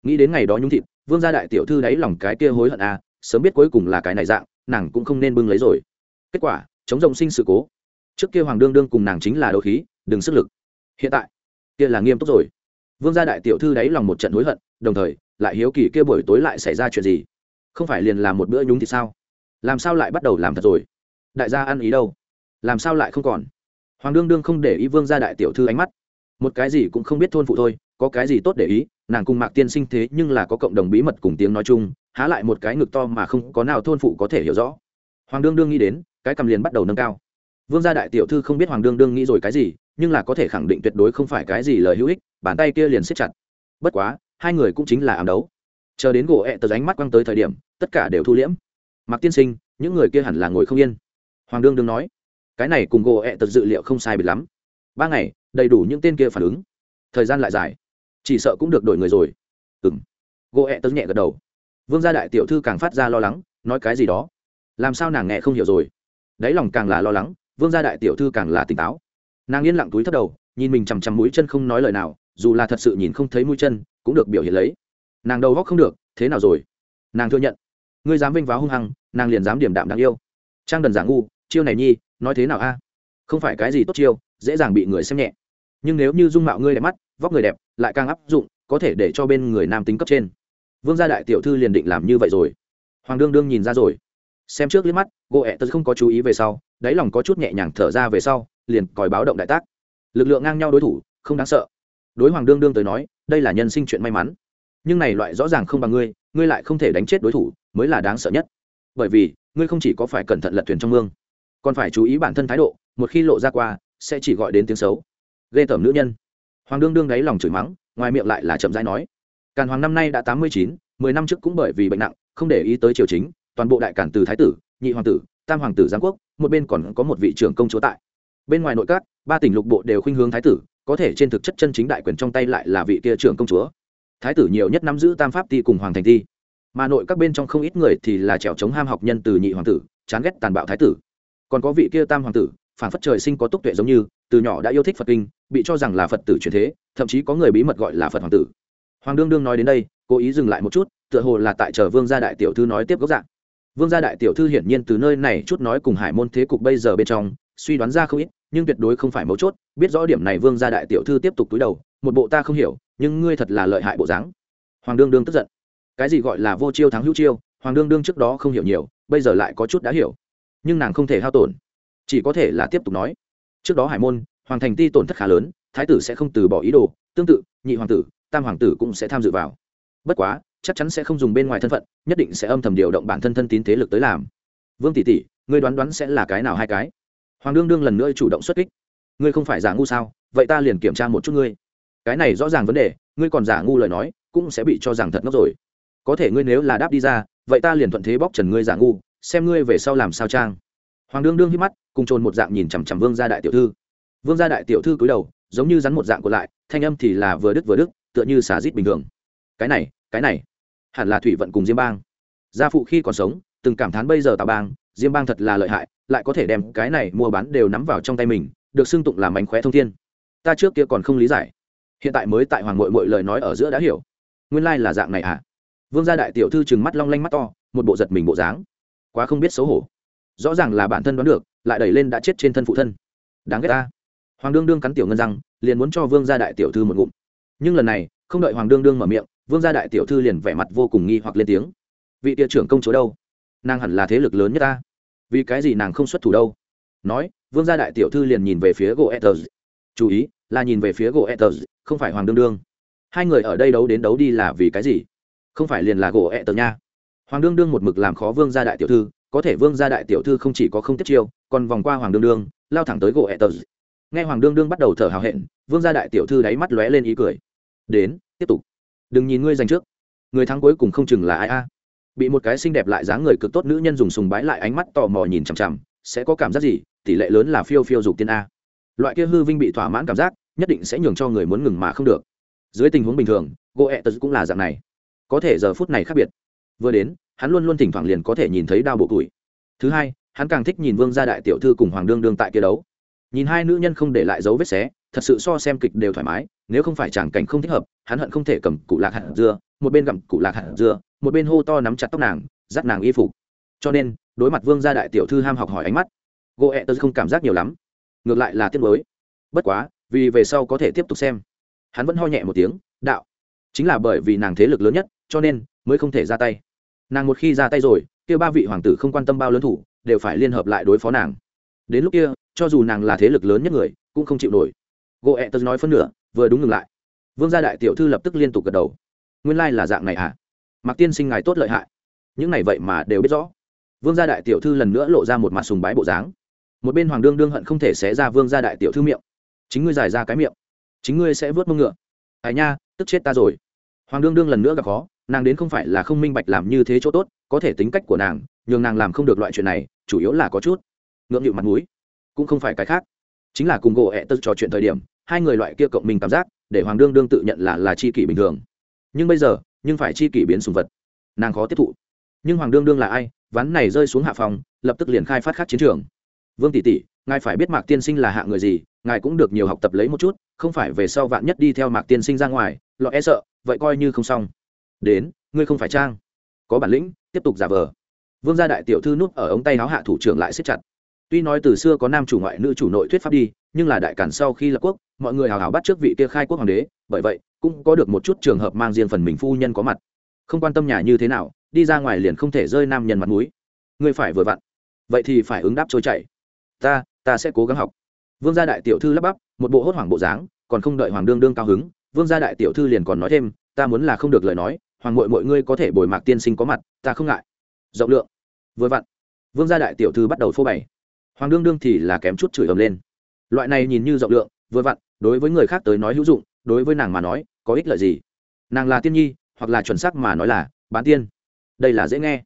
Nghĩ đến ngày đó nhúng thịt, vương gia đại tiểu thư đáy lòng cái kia hối hận à sớm biết cuối cùng là cái này dạng, nàng cũng không nên bưng lấy rồi. Kết quả, chống rộng sinh sự cố. Trước kia hoàng đương đương cùng nàng chính là đấu khí, đừng sức lực. Hiện tại, kia là nghiêm túc rồi. Vương gia đại tiểu thư đáy lòng một trận hối hận, đồng thời, lại hiếu kỳ kia buổi tối lại xảy ra chuyện gì? Không phải liền làm một bữa nhúng thì sao? Làm sao lại bắt đầu làm thật rồi? Đại gia ăn ý đâu? Làm sao lại không còn? Hoàng đương đương không để ý vương gia đại tiểu thư ánh mắt. Một cái gì cũng không biết thôn phụ thôi, có cái gì tốt để ý, nàng cùng mạc tiên sinh thế nhưng là có cộng đồng bí mật cùng tiếng nói chung, há lại một cái ngực to mà không có nào thôn phụ có thể hiểu rõ. Hoàng đương đương nghĩ đến, cái cầm liền bắt đầu nâng cao. Vương gia đại tiểu thư không biết hoàng đương đương nghĩ rồi cái gì, nhưng là có thể khẳng định tuyệt đối không phải cái gì lời hữu ích, bàn tay kia liền siết chặt. Bất quá, hai người cũng chính là ám đấu. Chờ đến gỗ ẹ tờ ánh mắt quăng tới thời điểm, tất cả đều thu liễm mặc tiên sinh, những người kia hẳn là ngồi không yên. Hoàng đương đương nói, cái này cùng gỗ ẹ tật dự liệu không sai biệt lắm. Ba ngày, đầy đủ những tên kia phản ứng. Thời gian lại dài. Chỉ sợ cũng được đổi người rồi. Ừng gỗ ẹ tật nhẹ gật đầu. Vương gia đại tiểu thư càng phát ra lo lắng, nói cái gì đó. Làm sao nàng nghe không hiểu rồi? Đáy lòng càng là lo lắng, vương gia đại tiểu thư càng là tỉnh táo. Nàng yên lặng túi thất đầu, nhìn mình chằm chằm mũi chân không nói lời nào, dù là thật sự nhìn không thấy mũi chân, cũng được biểu hiện lấy. Nàng đầu góc không được, thế nào rồi? Nàng thừa nhận ngươi dám vinh váo hung hăng, nàng liền dám điểm đạm đáng yêu. Trang đần giả ngu, chiêu này nhi, nói thế nào a? Không phải cái gì tốt chiêu, dễ dàng bị người xem nhẹ. Nhưng nếu như dung mạo ngươi đẹp mắt, vóc người đẹp, lại càng áp dụng, có thể để cho bên người nam tính cấp trên. Vương gia đại tiểu thư liền định làm như vậy rồi. Hoàng đương đương nhìn ra rồi. Xem trước liếc mắt gỗ ẹ tật không có chú ý về sau, đáy lòng có chút nhẹ nhàng thở ra về sau, liền còi báo động đại tác. Lực lượng ngang nhau đối thủ, không đáng sợ. Đối hoàng đương đương tới nói, đây là nhân sinh chuyện may mắn nhưng này loại rõ ràng không bằng ngươi ngươi lại không thể đánh chết đối thủ, mới là đáng sợ nhất. Bởi vì, ngươi không chỉ có phải cẩn thận lật thuyền trong mương, còn phải chú ý bản thân thái độ, một khi lộ ra qua, sẽ chỉ gọi đến tiếng xấu. Ghê tởm nữ nhân. Hoàng đương đương đáy lòng chửi mắng, ngoài miệng lại là chậm rãi nói, càn hoàng năm nay đã tám mươi chín, mười năm trước cũng bởi vì bệnh nặng, không để ý tới triều chính, toàn bộ đại cản từ thái tử, nhị hoàng tử, tam hoàng tử giáng quốc, một bên còn có một vị trưởng công chúa tại. Bên ngoài nội các, ba tỉnh lục bộ đều khuynh hướng thái tử, có thể trên thực chất chân chính đại quyền trong tay lại là vị kia trưởng công chúa thái tử nhiều nhất nắm giữ tam pháp ti cùng hoàng thành ti. Mà nội các bên trong không ít người thì là trèo chống ham học nhân từ nhị hoàng tử, chán ghét tàn bạo thái tử. Còn có vị kia tam hoàng tử, phản phất trời sinh có túc tuệ giống như, từ nhỏ đã yêu thích phật kinh, bị cho rằng là phật tử truyền thế, thậm chí có người bí mật gọi là phật hoàng tử. Hoàng đương đương nói đến đây, cố ý dừng lại một chút, tựa hồ là tại chờ vương gia đại tiểu thư nói tiếp gốc dạng. Vương gia đại tiểu thư hiển nhiên từ nơi này chút nói cùng hải môn thế cục bây giờ bên trong, suy đoán ra không ít, nhưng tuyệt đối không phải mấu chốt, biết rõ điểm này vương gia đại tiểu thư tiếp tục túi đầu, một bộ ta không hiểu nhưng ngươi thật là lợi hại bộ dáng. Hoàng đương đương tức giận. Cái gì gọi là vô chiêu thắng hữu chiêu, hoàng đương đương trước đó không hiểu nhiều, bây giờ lại có chút đã hiểu. Nhưng nàng không thể hao tổn, chỉ có thể là tiếp tục nói. Trước đó hải môn, hoàng thành ti tổn thất khá lớn, thái tử sẽ không từ bỏ ý đồ, tương tự, nhị hoàng tử, tam hoàng tử cũng sẽ tham dự vào. Bất quá, chắc chắn sẽ không dùng bên ngoài thân phận, nhất định sẽ âm thầm điều động bản thân thân tín thế lực tới làm. Vương tỷ tỷ, ngươi đoán đoán sẽ là cái nào hai cái? Hoàng đương đương lần nữa chủ động xuất kích. Ngươi không phải giả ngu sao? Vậy ta liền kiểm tra một chút ngươi cái này rõ ràng vấn đề, ngươi còn giả ngu lời nói, cũng sẽ bị cho rằng thật ngốc rồi. Có thể ngươi nếu là đáp đi ra, vậy ta liền thuận thế bóc trần ngươi giả ngu, xem ngươi về sau làm sao trang. Hoàng đương đương hít mắt, cùng trồn một dạng nhìn chằm chằm vương gia đại tiểu thư. Vương gia đại tiểu thư cúi đầu, giống như rắn một dạng còn lại, thanh âm thì là vừa đứt vừa đứt, tựa như xả rít bình thường. Cái này cái này, hẳn là thủy vận cùng diêm bang. Gia phụ khi còn sống, từng cảm thán bây giờ tà bang, diêm bang thật là lợi hại, lại có thể đem cái này mua bán đều nắm vào trong tay mình, được xưng tụng làm mánh khóe thông thiên. Ta trước kia còn không lý giải hiện tại mới tại hoàng mội mội lời nói ở giữa đã hiểu. Nguyên lai là dạng này à? Vương gia đại tiểu thư chừng mắt long lanh mắt to, một bộ giật mình bộ dáng. Quá không biết xấu hổ. Rõ ràng là bản thân đoán được, lại đẩy lên đã chết trên thân phụ thân. Đáng ghét ta. Hoàng đương đương cắn tiểu ngân răng, liền muốn cho vương gia đại tiểu thư một ngụm. Nhưng lần này, không đợi hoàng đương đương mở miệng, vương gia đại tiểu thư liền vẻ mặt vô cùng nghi hoặc lên tiếng. Vị địa trưởng công chúa đâu? Nàng hẳn là thế lực lớn nhất ta. Vì cái gì nàng không xuất thủ đâu? Nói, vương gia đại tiểu thư liền nhìn về phía gỗ ethers chú ý là nhìn về phía gỗ etters không phải hoàng đương đương. Hai người ở đây đấu đến đấu đi là vì cái gì? Không phải liền là gỗ etters nha. Hoàng đương đương một mực làm khó vương gia đại tiểu thư, có thể vương gia đại tiểu thư không chỉ có không tiếp chiêu, còn vòng qua hoàng đương đương, lao thẳng tới gỗ etters nghe hoàng đương đương bắt đầu thở hào hẹn, vương gia đại tiểu thư đáy mắt lóe lên ý cười. Đến, tiếp tục. Đừng nhìn ngươi giành trước. Người thắng cuối cùng không chừng là ai a? Bị một cái xinh đẹp lại dáng người cực tốt nữ nhân dùng sùng bái lại ánh mắt tò mò nhìn chằm chằm, sẽ có cảm giác gì? Tỷ lệ lớn là phiêu phiêu dục tiên a. Loại kia hư vinh bị thỏa mãn cảm giác nhất định sẽ nhường cho người muốn ngừng mà không được. Dưới tình huống bình thường gỗ ẹ tật cũng là dạng này. Có thể giờ phút này khác biệt. Vừa đến, hắn luôn luôn thỉnh thoảng liền có thể nhìn thấy đau bộ tuổi. Thứ hai, hắn càng thích nhìn vương gia đại tiểu thư cùng hoàng đương đương tại kia đấu. Nhìn hai nữ nhân không để lại dấu vết xé, thật sự so xem kịch đều thoải mái, nếu không phải chẳng cảnh không thích hợp, hắn hận không thể cầm cụ lạc hạt dưa, một bên gặm cụ lạc hạt dưa, một bên hô to nắm chặt tóc nàng, dắt nàng y phục. Cho nên, đối mặt vương gia đại tiểu thư ham học hỏi ánh mắt gỗ ẹ tớ không cảm giác nhiều lắm. Ngược lại là tiếc mới bất quá vì về sau có thể tiếp tục xem. Hắn vẫn ho nhẹ một tiếng, đạo, chính là bởi vì nàng thế lực lớn nhất, cho nên mới không thể ra tay. Nàng một khi ra tay rồi, kia ba vị hoàng tử không quan tâm bao lớn thủ, đều phải liên hợp lại đối phó nàng. Đến lúc kia, cho dù nàng là thế lực lớn nhất người, cũng không chịu nổi. Gỗ ẹ tớ nói phân nửa, vừa đúng ngừng lại. Vương gia đại tiểu thư lập tức liên tục gật đầu. Nguyên lai là dạng này à mặc tiên sinh ngài tốt lợi hại. Những này vậy mà đều biết rõ. Vương gia đại tiểu thư lần nữa lộ ra một mặt sùng bái bộ dáng. Một bên hoàng đương đương hận không thể xé ra vương gia đại tiểu thư miệng chính ngươi giải ra cái miệng, chính ngươi sẽ vớt mông ngựa. Ai nha, tức chết ta rồi. Hoàng đương đương lần nữa gặp khó, nàng đến không phải là không minh bạch làm như thế chỗ tốt, có thể tính cách của nàng, nhường nàng làm không được loại chuyện này, chủ yếu là có chút ngượng nghịu mặt mũi. Cũng không phải cái khác, chính là cùng gỗ ẹ tớ trò chuyện thời điểm, hai người loại kia cộng mình cảm giác, để hoàng đương đương tự nhận là là c h i kỷ bình thường. Nhưng bây giờ, nhưng phải chi kỷ biến sùng vật. Nàng khó tiếp thụ. Nhưng hoàng đương đương là ai? Ván này rơi xuống hạ phòng, lập tức liền khai phát khác chiến trường. Vương tỷ tỷ, ngài phải biết mạc tiên sinh là hạ người gì ngài cũng được nhiều học tập lấy một chút, không phải về sau vạn nhất đi theo mạc tiên sinh ra ngoài lọ e sợ, vậy coi như không xong. Đến, ngươi không phải trang. Có bản lĩnh, tiếp tục giả vờ. Vương gia đại tiểu thư núp ở ống tay áo hạ thủ trưởng lại xếp chặt. Tuy nói từ xưa có nam chủ ngoại nữ chủ nội thuyết pháp đi, nhưng là đại cản sau khi lập quốc, mọi người hào hào bắt trước vị kia khai quốc hoàng đế, bởi vậy, cũng có được một chút trường hợp mang riêng phần mình phu nhân có mặt. Không quan tâm nhà như thế nào, đi ra ngoài liền không thể rơi nam nhân mặt mũi. Ngươi phải vừa vặn. Vậy thì phải ứng đáp trôi chảy. Ta ta sẽ cố gắng học vương gia đại tiểu thư lắp bắp, một bộ hốt hoảng bộ dáng, còn không đợi hoàng đương đương cao hứng, vương gia đại tiểu thư liền còn nói thêm, ta muốn là không được lời nói, hoàng mội mọi ngươi có thể bồi mạc tiên sinh có mặt, ta không ngại. Rộng lượng. Vừa vặn, vương gia đại tiểu thư bắt đầu phô bày. Hoàng đương đương thì là kém chút chửi ầm lên. Loại này nhìn như rộng lượng, vừa vặn, đối với người khác tới nói hữu dụng, đối với nàng mà nói, có ích lợi gì? Nàng là tiên nhi, hoặc là chuẩn sắc mà nói là bán tiên. Đây là dễ nghe.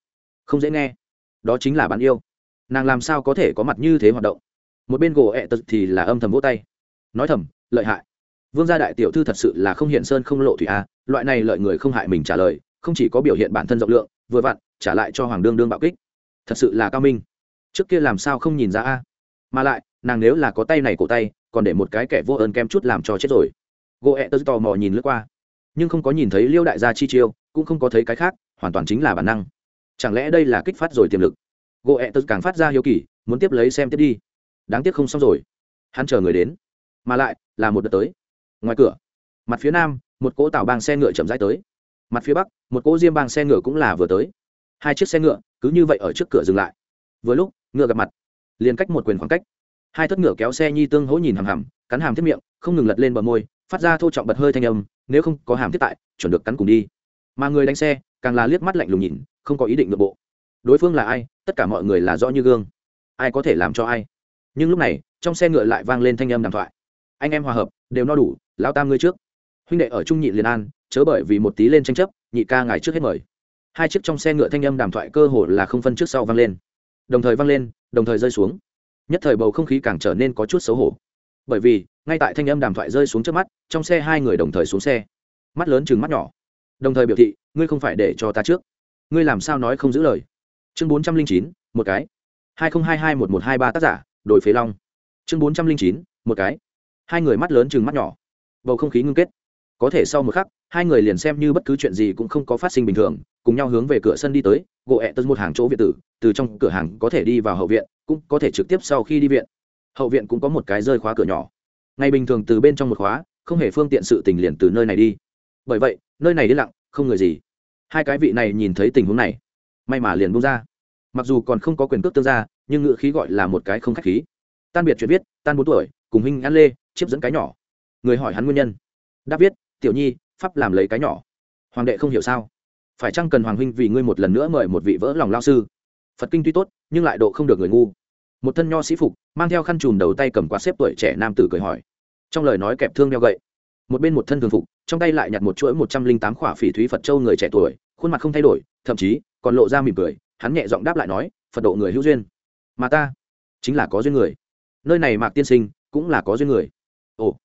Không dễ nghe. Đó chính là bán yêu. Nàng làm sao có thể có mặt như thế hoạt động? Một bên gỗ ẹ tật thì là âm thầm vỗ tay. Nói thầm, lợi hại. Vương gia đại tiểu thư thật sự là không hiện sơn không lộ thủy a, loại này lợi người không hại mình trả lời, không chỉ có biểu hiện bản thân rộng lượng, vừa vặn trả lại cho hoàng đương đương bạo kích. Thật sự là cao minh. Trước kia làm sao không nhìn ra a? Mà lại, nàng nếu là có tay này cổ tay, còn để một cái kẻ vô ơn kem chút làm cho chết rồi. Gỗ ẹ tớ tò mò nhìn lướt qua. Nhưng không có nhìn thấy liêu đại gia chi chiêu, cũng không có thấy cái khác, hoàn toàn chính là bản năng. Chẳng lẽ đây là kích phát rồi tiềm lực? Gỗ ẹ tớ càng phát ra hiếu kỳ, muốn tiếp lấy xem tiếp đi đáng tiếc không xong rồi. Hắn chờ người đến, mà lại là một đợt tới. Ngoài cửa, mặt phía nam, một cỗ tàu bang xe ngựa chậm rãi tới. Mặt phía bắc, một cỗ diêm bang xe ngựa cũng là vừa tới. Hai chiếc xe ngựa cứ như vậy ở trước cửa dừng lại. Vừa lúc, ngựa gặp mặt, liền cách một quyền khoảng cách. Hai thất ngựa kéo xe nhi tương hỗ nhìn hằm hằm, cắn hàm thiết miệng, không ngừng lật lên bờ môi, phát ra thô trọng bật hơi thanh âm, nếu không có hàm thiết tại, chuẩn được cắn cùng đi. Mà người đánh xe, càng là liếc mắt lạnh lùng nhìn, không có ý định nội bộ. Đối phương là ai, tất cả mọi người là rõ như gương. Ai có thể làm cho ai? Nhưng lúc này trong xe ngựa lại vang lên thanh âm đàm thoại anh em hòa hợp đều no đủ lao tam ngươi trước huynh đệ ở trung nhị liền an chớ bởi vì một tí lên tranh chấp nhị ca ngài trước hết mời hai chiếc trong xe ngựa thanh âm đàm thoại cơ hồ là không phân trước sau vang lên đồng thời vang lên đồng thời rơi xuống nhất thời bầu không khí càng trở nên có chút xấu hổ bởi vì ngay tại thanh âm đàm thoại rơi xuống trước mắt trong xe hai người đồng thời xuống xe mắt lớn chừng mắt nhỏ đồng thời biểu thị ngươi không phải để cho ta trước ngươi làm sao nói không giữ lời chương bốn trăm linh chín một cái hai nghìn hai hai một một hai ba tác giả đổi phế long. Chương bốn trăm linh chín, một cái. Hai người mắt lớn chừng mắt nhỏ. Bầu không khí ngưng kết. Có thể sau một khắc, hai người liền xem như bất cứ chuyện gì cũng không có phát sinh bình thường, cùng nhau hướng về cửa sân đi tới, gỗ ẹ tân một hàng chỗ viện tử, từ trong cửa hàng có thể đi vào hậu viện, cũng có thể trực tiếp sau khi đi viện. Hậu viện cũng có một cái rơi khóa cửa nhỏ. Ngày bình thường từ bên trong một khóa, không hề phương tiện sự tình liền từ nơi này đi. Bởi vậy, nơi này đi lặng, không người gì. Hai cái vị này nhìn thấy tình huống này, may mà liền bung ra. Mặc dù còn không có quyền cước tương gia nhưng ngữ khí gọi là một cái không khách khí. Tan biệt chuyện viết, tan bốn tuổi, cùng huynh ăn lê chiếp dẫn cái nhỏ. Người hỏi hắn nguyên nhân. Đáp viết, tiểu nhi, pháp làm lấy cái nhỏ. Hoàng đệ không hiểu sao. Phải chăng cần hoàng huynh vì ngươi một lần nữa mời một vị vỡ lòng lao sư? Phật kinh tuy tốt, nhưng lại độ không được người ngu. Một thân nho sĩ phục, mang theo khăn chùm đầu tay cầm quạt xếp tuổi trẻ nam tử cười hỏi. Trong lời nói kẹp thương đeo gậy. Một bên một thân thường phục, trong tay lại nhặt một chuỗi một trăm linh tám khỏa phỉ thúy phật châu người trẻ tuổi, khuôn mặt không thay đổi, thậm chí còn lộ ra mỉm cười. Hắn nhẹ giọng đáp lại nói, phật độ người hữu duyên mà ta chính là có duyên người. Nơi này mạc tiên sinh cũng là có duyên người. Ồ,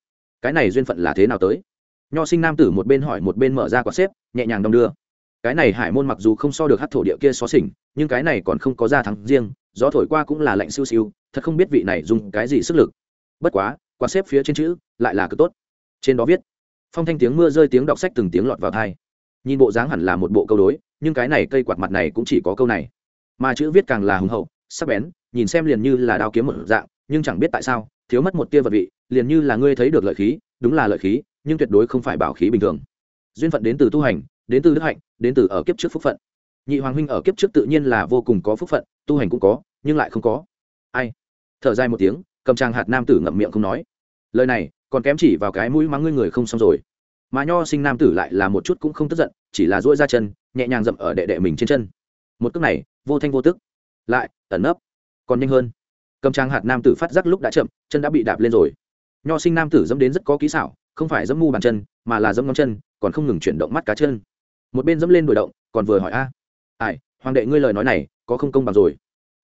cái này duyên phận là thế nào tới? Nho sinh nam tử một bên hỏi một bên mở ra quạt xếp, nhẹ nhàng đong đưa. Cái này hải môn mặc dù không so được hát thổ địa kia xó xỉnh, nhưng cái này còn không có ra thắng riêng, gió thổi qua cũng là lạnh siêu siêu, thật không biết vị này dùng cái gì sức lực. Bất quá, quạt xếp phía trên chữ lại là cực tốt. Trên đó viết, phong thanh tiếng mưa rơi tiếng đọc sách từng tiếng lọt vào thai nhìn bộ dáng hẳn là một bộ câu đối, nhưng cái này cây quạt mặt này cũng chỉ có câu này. Mà chữ viết càng là hùng hậu, sắc bén nhìn xem liền như là đao kiếm một dạng, nhưng chẳng biết tại sao, thiếu mất một tia vật vị, liền như là ngươi thấy được lợi khí, đúng là lợi khí, nhưng tuyệt đối không phải bảo khí bình thường. Duyên phận đến từ tu hành, đến từ đức hạnh, đến từ ở kiếp trước phúc phận. Nhị hoàng huynh ở kiếp trước tự nhiên là vô cùng có phúc phận, tu hành cũng có, nhưng lại không có. Ai? Thở dài một tiếng, cầm trang hạt nam tử ngậm miệng không nói. Lời này, còn kém chỉ vào cái mũi mắng ngươi người không xong rồi. Mà nho sinh nam tử lại là một chút cũng không tức giận, chỉ là duỗi ra chân, nhẹ nhàng dậm ở đệ đệ mình trên chân. Một cước này, vô thanh vô tức. Lại, ẩn nấp còn nhanh hơn. Cầm trang hạt nam tử phát giác lúc đã chậm, chân đã bị đạp lên rồi. Nho sinh nam tử dẫm đến rất có kỹ xảo, không phải dẫm mu bàn chân, mà là dẫm ngón chân, còn không ngừng chuyển động mắt cá chân. Một bên dẫm lên đổi động, còn vừa hỏi, a, ai, hoàng đệ ngươi lời nói này có không công bằng rồi?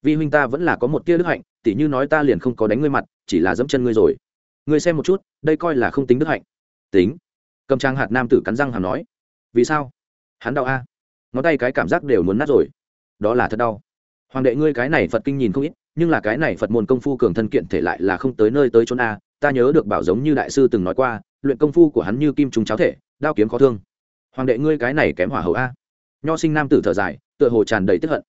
Vì huynh ta vẫn là có một tia đức hạnh, tỉ như nói ta liền không có đánh ngươi mặt, chỉ là dẫm chân ngươi rồi. Ngươi xem một chút, đây coi là không tính đức hạnh. Tính. Cầm trang hạt nam tử cắn răng hàm nói. Vì sao? Hắn đau a. Ngón tay cái cảm giác đều muốn nát rồi. Đó là thật đau hoàng đệ ngươi cái này phật kinh nhìn không ít, nhưng là cái này phật môn công phu cường thân kiện thể lại là không tới nơi tới chốn a. Ta nhớ được bảo giống như đại sư từng nói qua, luyện công phu của hắn như kim trùng cháo thể, đao kiếm khó thương. Hoàng đệ ngươi cái này kém hỏa hậu a. Nho sinh nam tử thở dài, tựa hồ tràn đầy tức hận.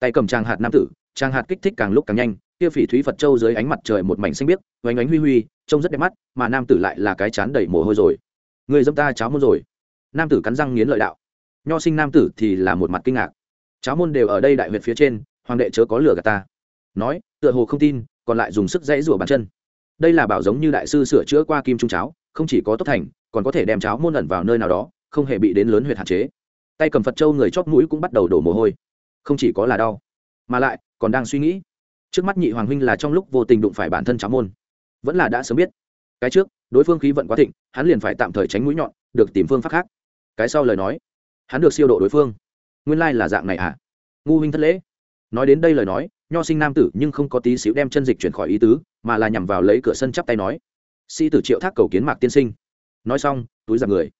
Tay cầm trang hạt nam tử, trang hạt kích thích càng lúc càng nhanh, kia phỉ thúy phật châu dưới ánh mặt trời một mảnh xanh biếc, oanh ánh huy huy, trông rất đẹp mắt, mà nam tử lại là cái chán đầy mồ hôi rồi. Người dâm ta cháo môn rồi. Nam tử cắn răng nghiến lợi đạo. Nho sinh nam tử thì là một mặt kinh ngạc. Cháo môn đều ở đây đại huyệt phía trên hoàng đệ chớ có lửa gạt ta. Nói, tựa hồ không tin, còn lại dùng sức dãy rủa bàn chân. Đây là bảo giống như đại sư sửa chữa qua kim trung cháo, không chỉ có tốt thành, còn có thể đem cháo môn ẩn vào nơi nào đó, không hề bị đến lớn huyệt hạn chế. Tay cầm phật châu người chót mũi cũng bắt đầu đổ mồ hôi. Không chỉ có là đau, mà lại còn đang suy nghĩ. Trước mắt nhị hoàng huynh là trong lúc vô tình đụng phải bản thân cháo môn vẫn là đã sớm biết. Cái trước, đối phương khí vận quá thịnh, hắn liền phải tạm thời tránh mũi nhọn, được tìm phương pháp khác. Cái sau lời nói, hắn được siêu độ đối phương. Nguyên lai là dạng này à? Ngu huynh thất lễ nói đến đây lời nói, nho sinh nam tử nhưng không có tí xíu đem chân dịch chuyển khỏi ý tứ, mà là nhằm vào lấy cửa sân chắp tay nói. Sĩ tử triệu thác cầu kiến mạc tiên sinh. Nói xong, túi giặc người.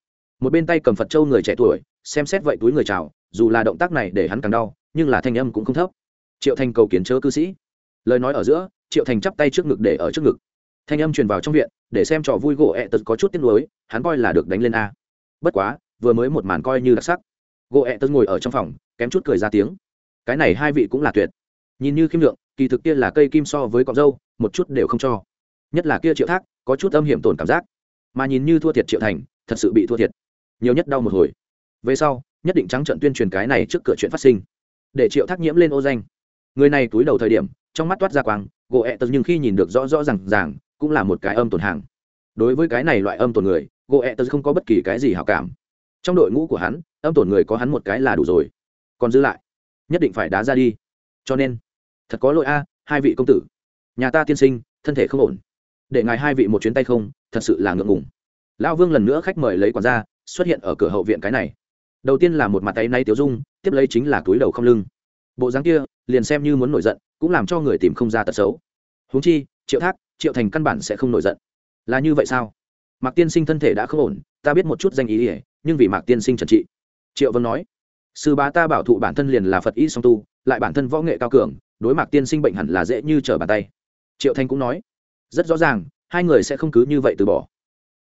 Một bên tay cầm phật châu người trẻ tuổi, xem xét vậy túi người chào, dù là động tác này để hắn càng đau, nhưng là thanh âm cũng không thấp. Triệu thành cầu kiến chớ cư sĩ. Lời nói ở giữa, triệu thành chắp tay trước ngực để ở trước ngực. Thanh âm truyền vào trong viện, để xem trò vui gỗ ẹ tật có chút tiếc nuối, hắn coi là được đánh lên a. Bất quá, vừa mới một màn coi như đặc sắc. Gỗ ẹ tật ngồi ở trong phòng, kém chút cười ra tiếng cái này hai vị cũng là tuyệt. Nhìn như khiêm lượng, kỳ thực kia là cây kim so với cọng dâu, một chút đều không cho. Nhất là kia triệu thác, có chút âm hiểm tổn cảm giác. Mà nhìn như thua thiệt triệu thành, thật sự bị thua thiệt. Nhiều nhất đau một hồi. Về sau, nhất định trắng trận tuyên truyền cái này trước cửa chuyện phát sinh. Để triệu thác nhiễm lên ô danh. Người này túi đầu thời điểm, trong mắt toát ra quang, gỗ ẹ tật nhưng khi nhìn được rõ rõ r à n g ràng, cũng là một cái âm tổn hàng. Đối với cái này loại âm tổn người, gỗ ẹ tật không có bất kỳ cái gì hào cảm. Trong đội ngũ của hắn, âm tổn người có hắn một cái là đủ rồi. Còn giữ lại nhất định phải đá ra đi. Cho nên, thật có lỗi a, hai vị công tử. Nhà ta tiên sinh, thân thể không ổn. Để ngài hai vị một chuyến tay không, thật sự là ngượng ngùng. Lão vương lần nữa khách mời lấy quản gia, xuất hiện ở cửa hậu viện cái này. Đầu tiên là một mặt tay nay tiêu dung, tiếp lấy chính là túi đầu không lưng. Bộ dáng kia, liền xem như muốn nổi giận, cũng làm cho người tìm không ra tật xấu. Huống chi, triệu thác, triệu thành căn bản sẽ không nổi giận. Là như vậy sao? Mạc tiên sinh thân thể đã không ổn, ta biết một chút danh ý ỉa nhưng vì mạc tiên sinh trần trị. Triệu vân nói sư bá ta bảo thụ bản thân liền là phật ý song tu, lại bản thân võ nghệ cao cường, đối mặt tiên sinh bệnh hẳn là dễ như trở bàn tay. Triệu thanh cũng nói, rất rõ ràng, hai người sẽ không cứ như vậy từ bỏ.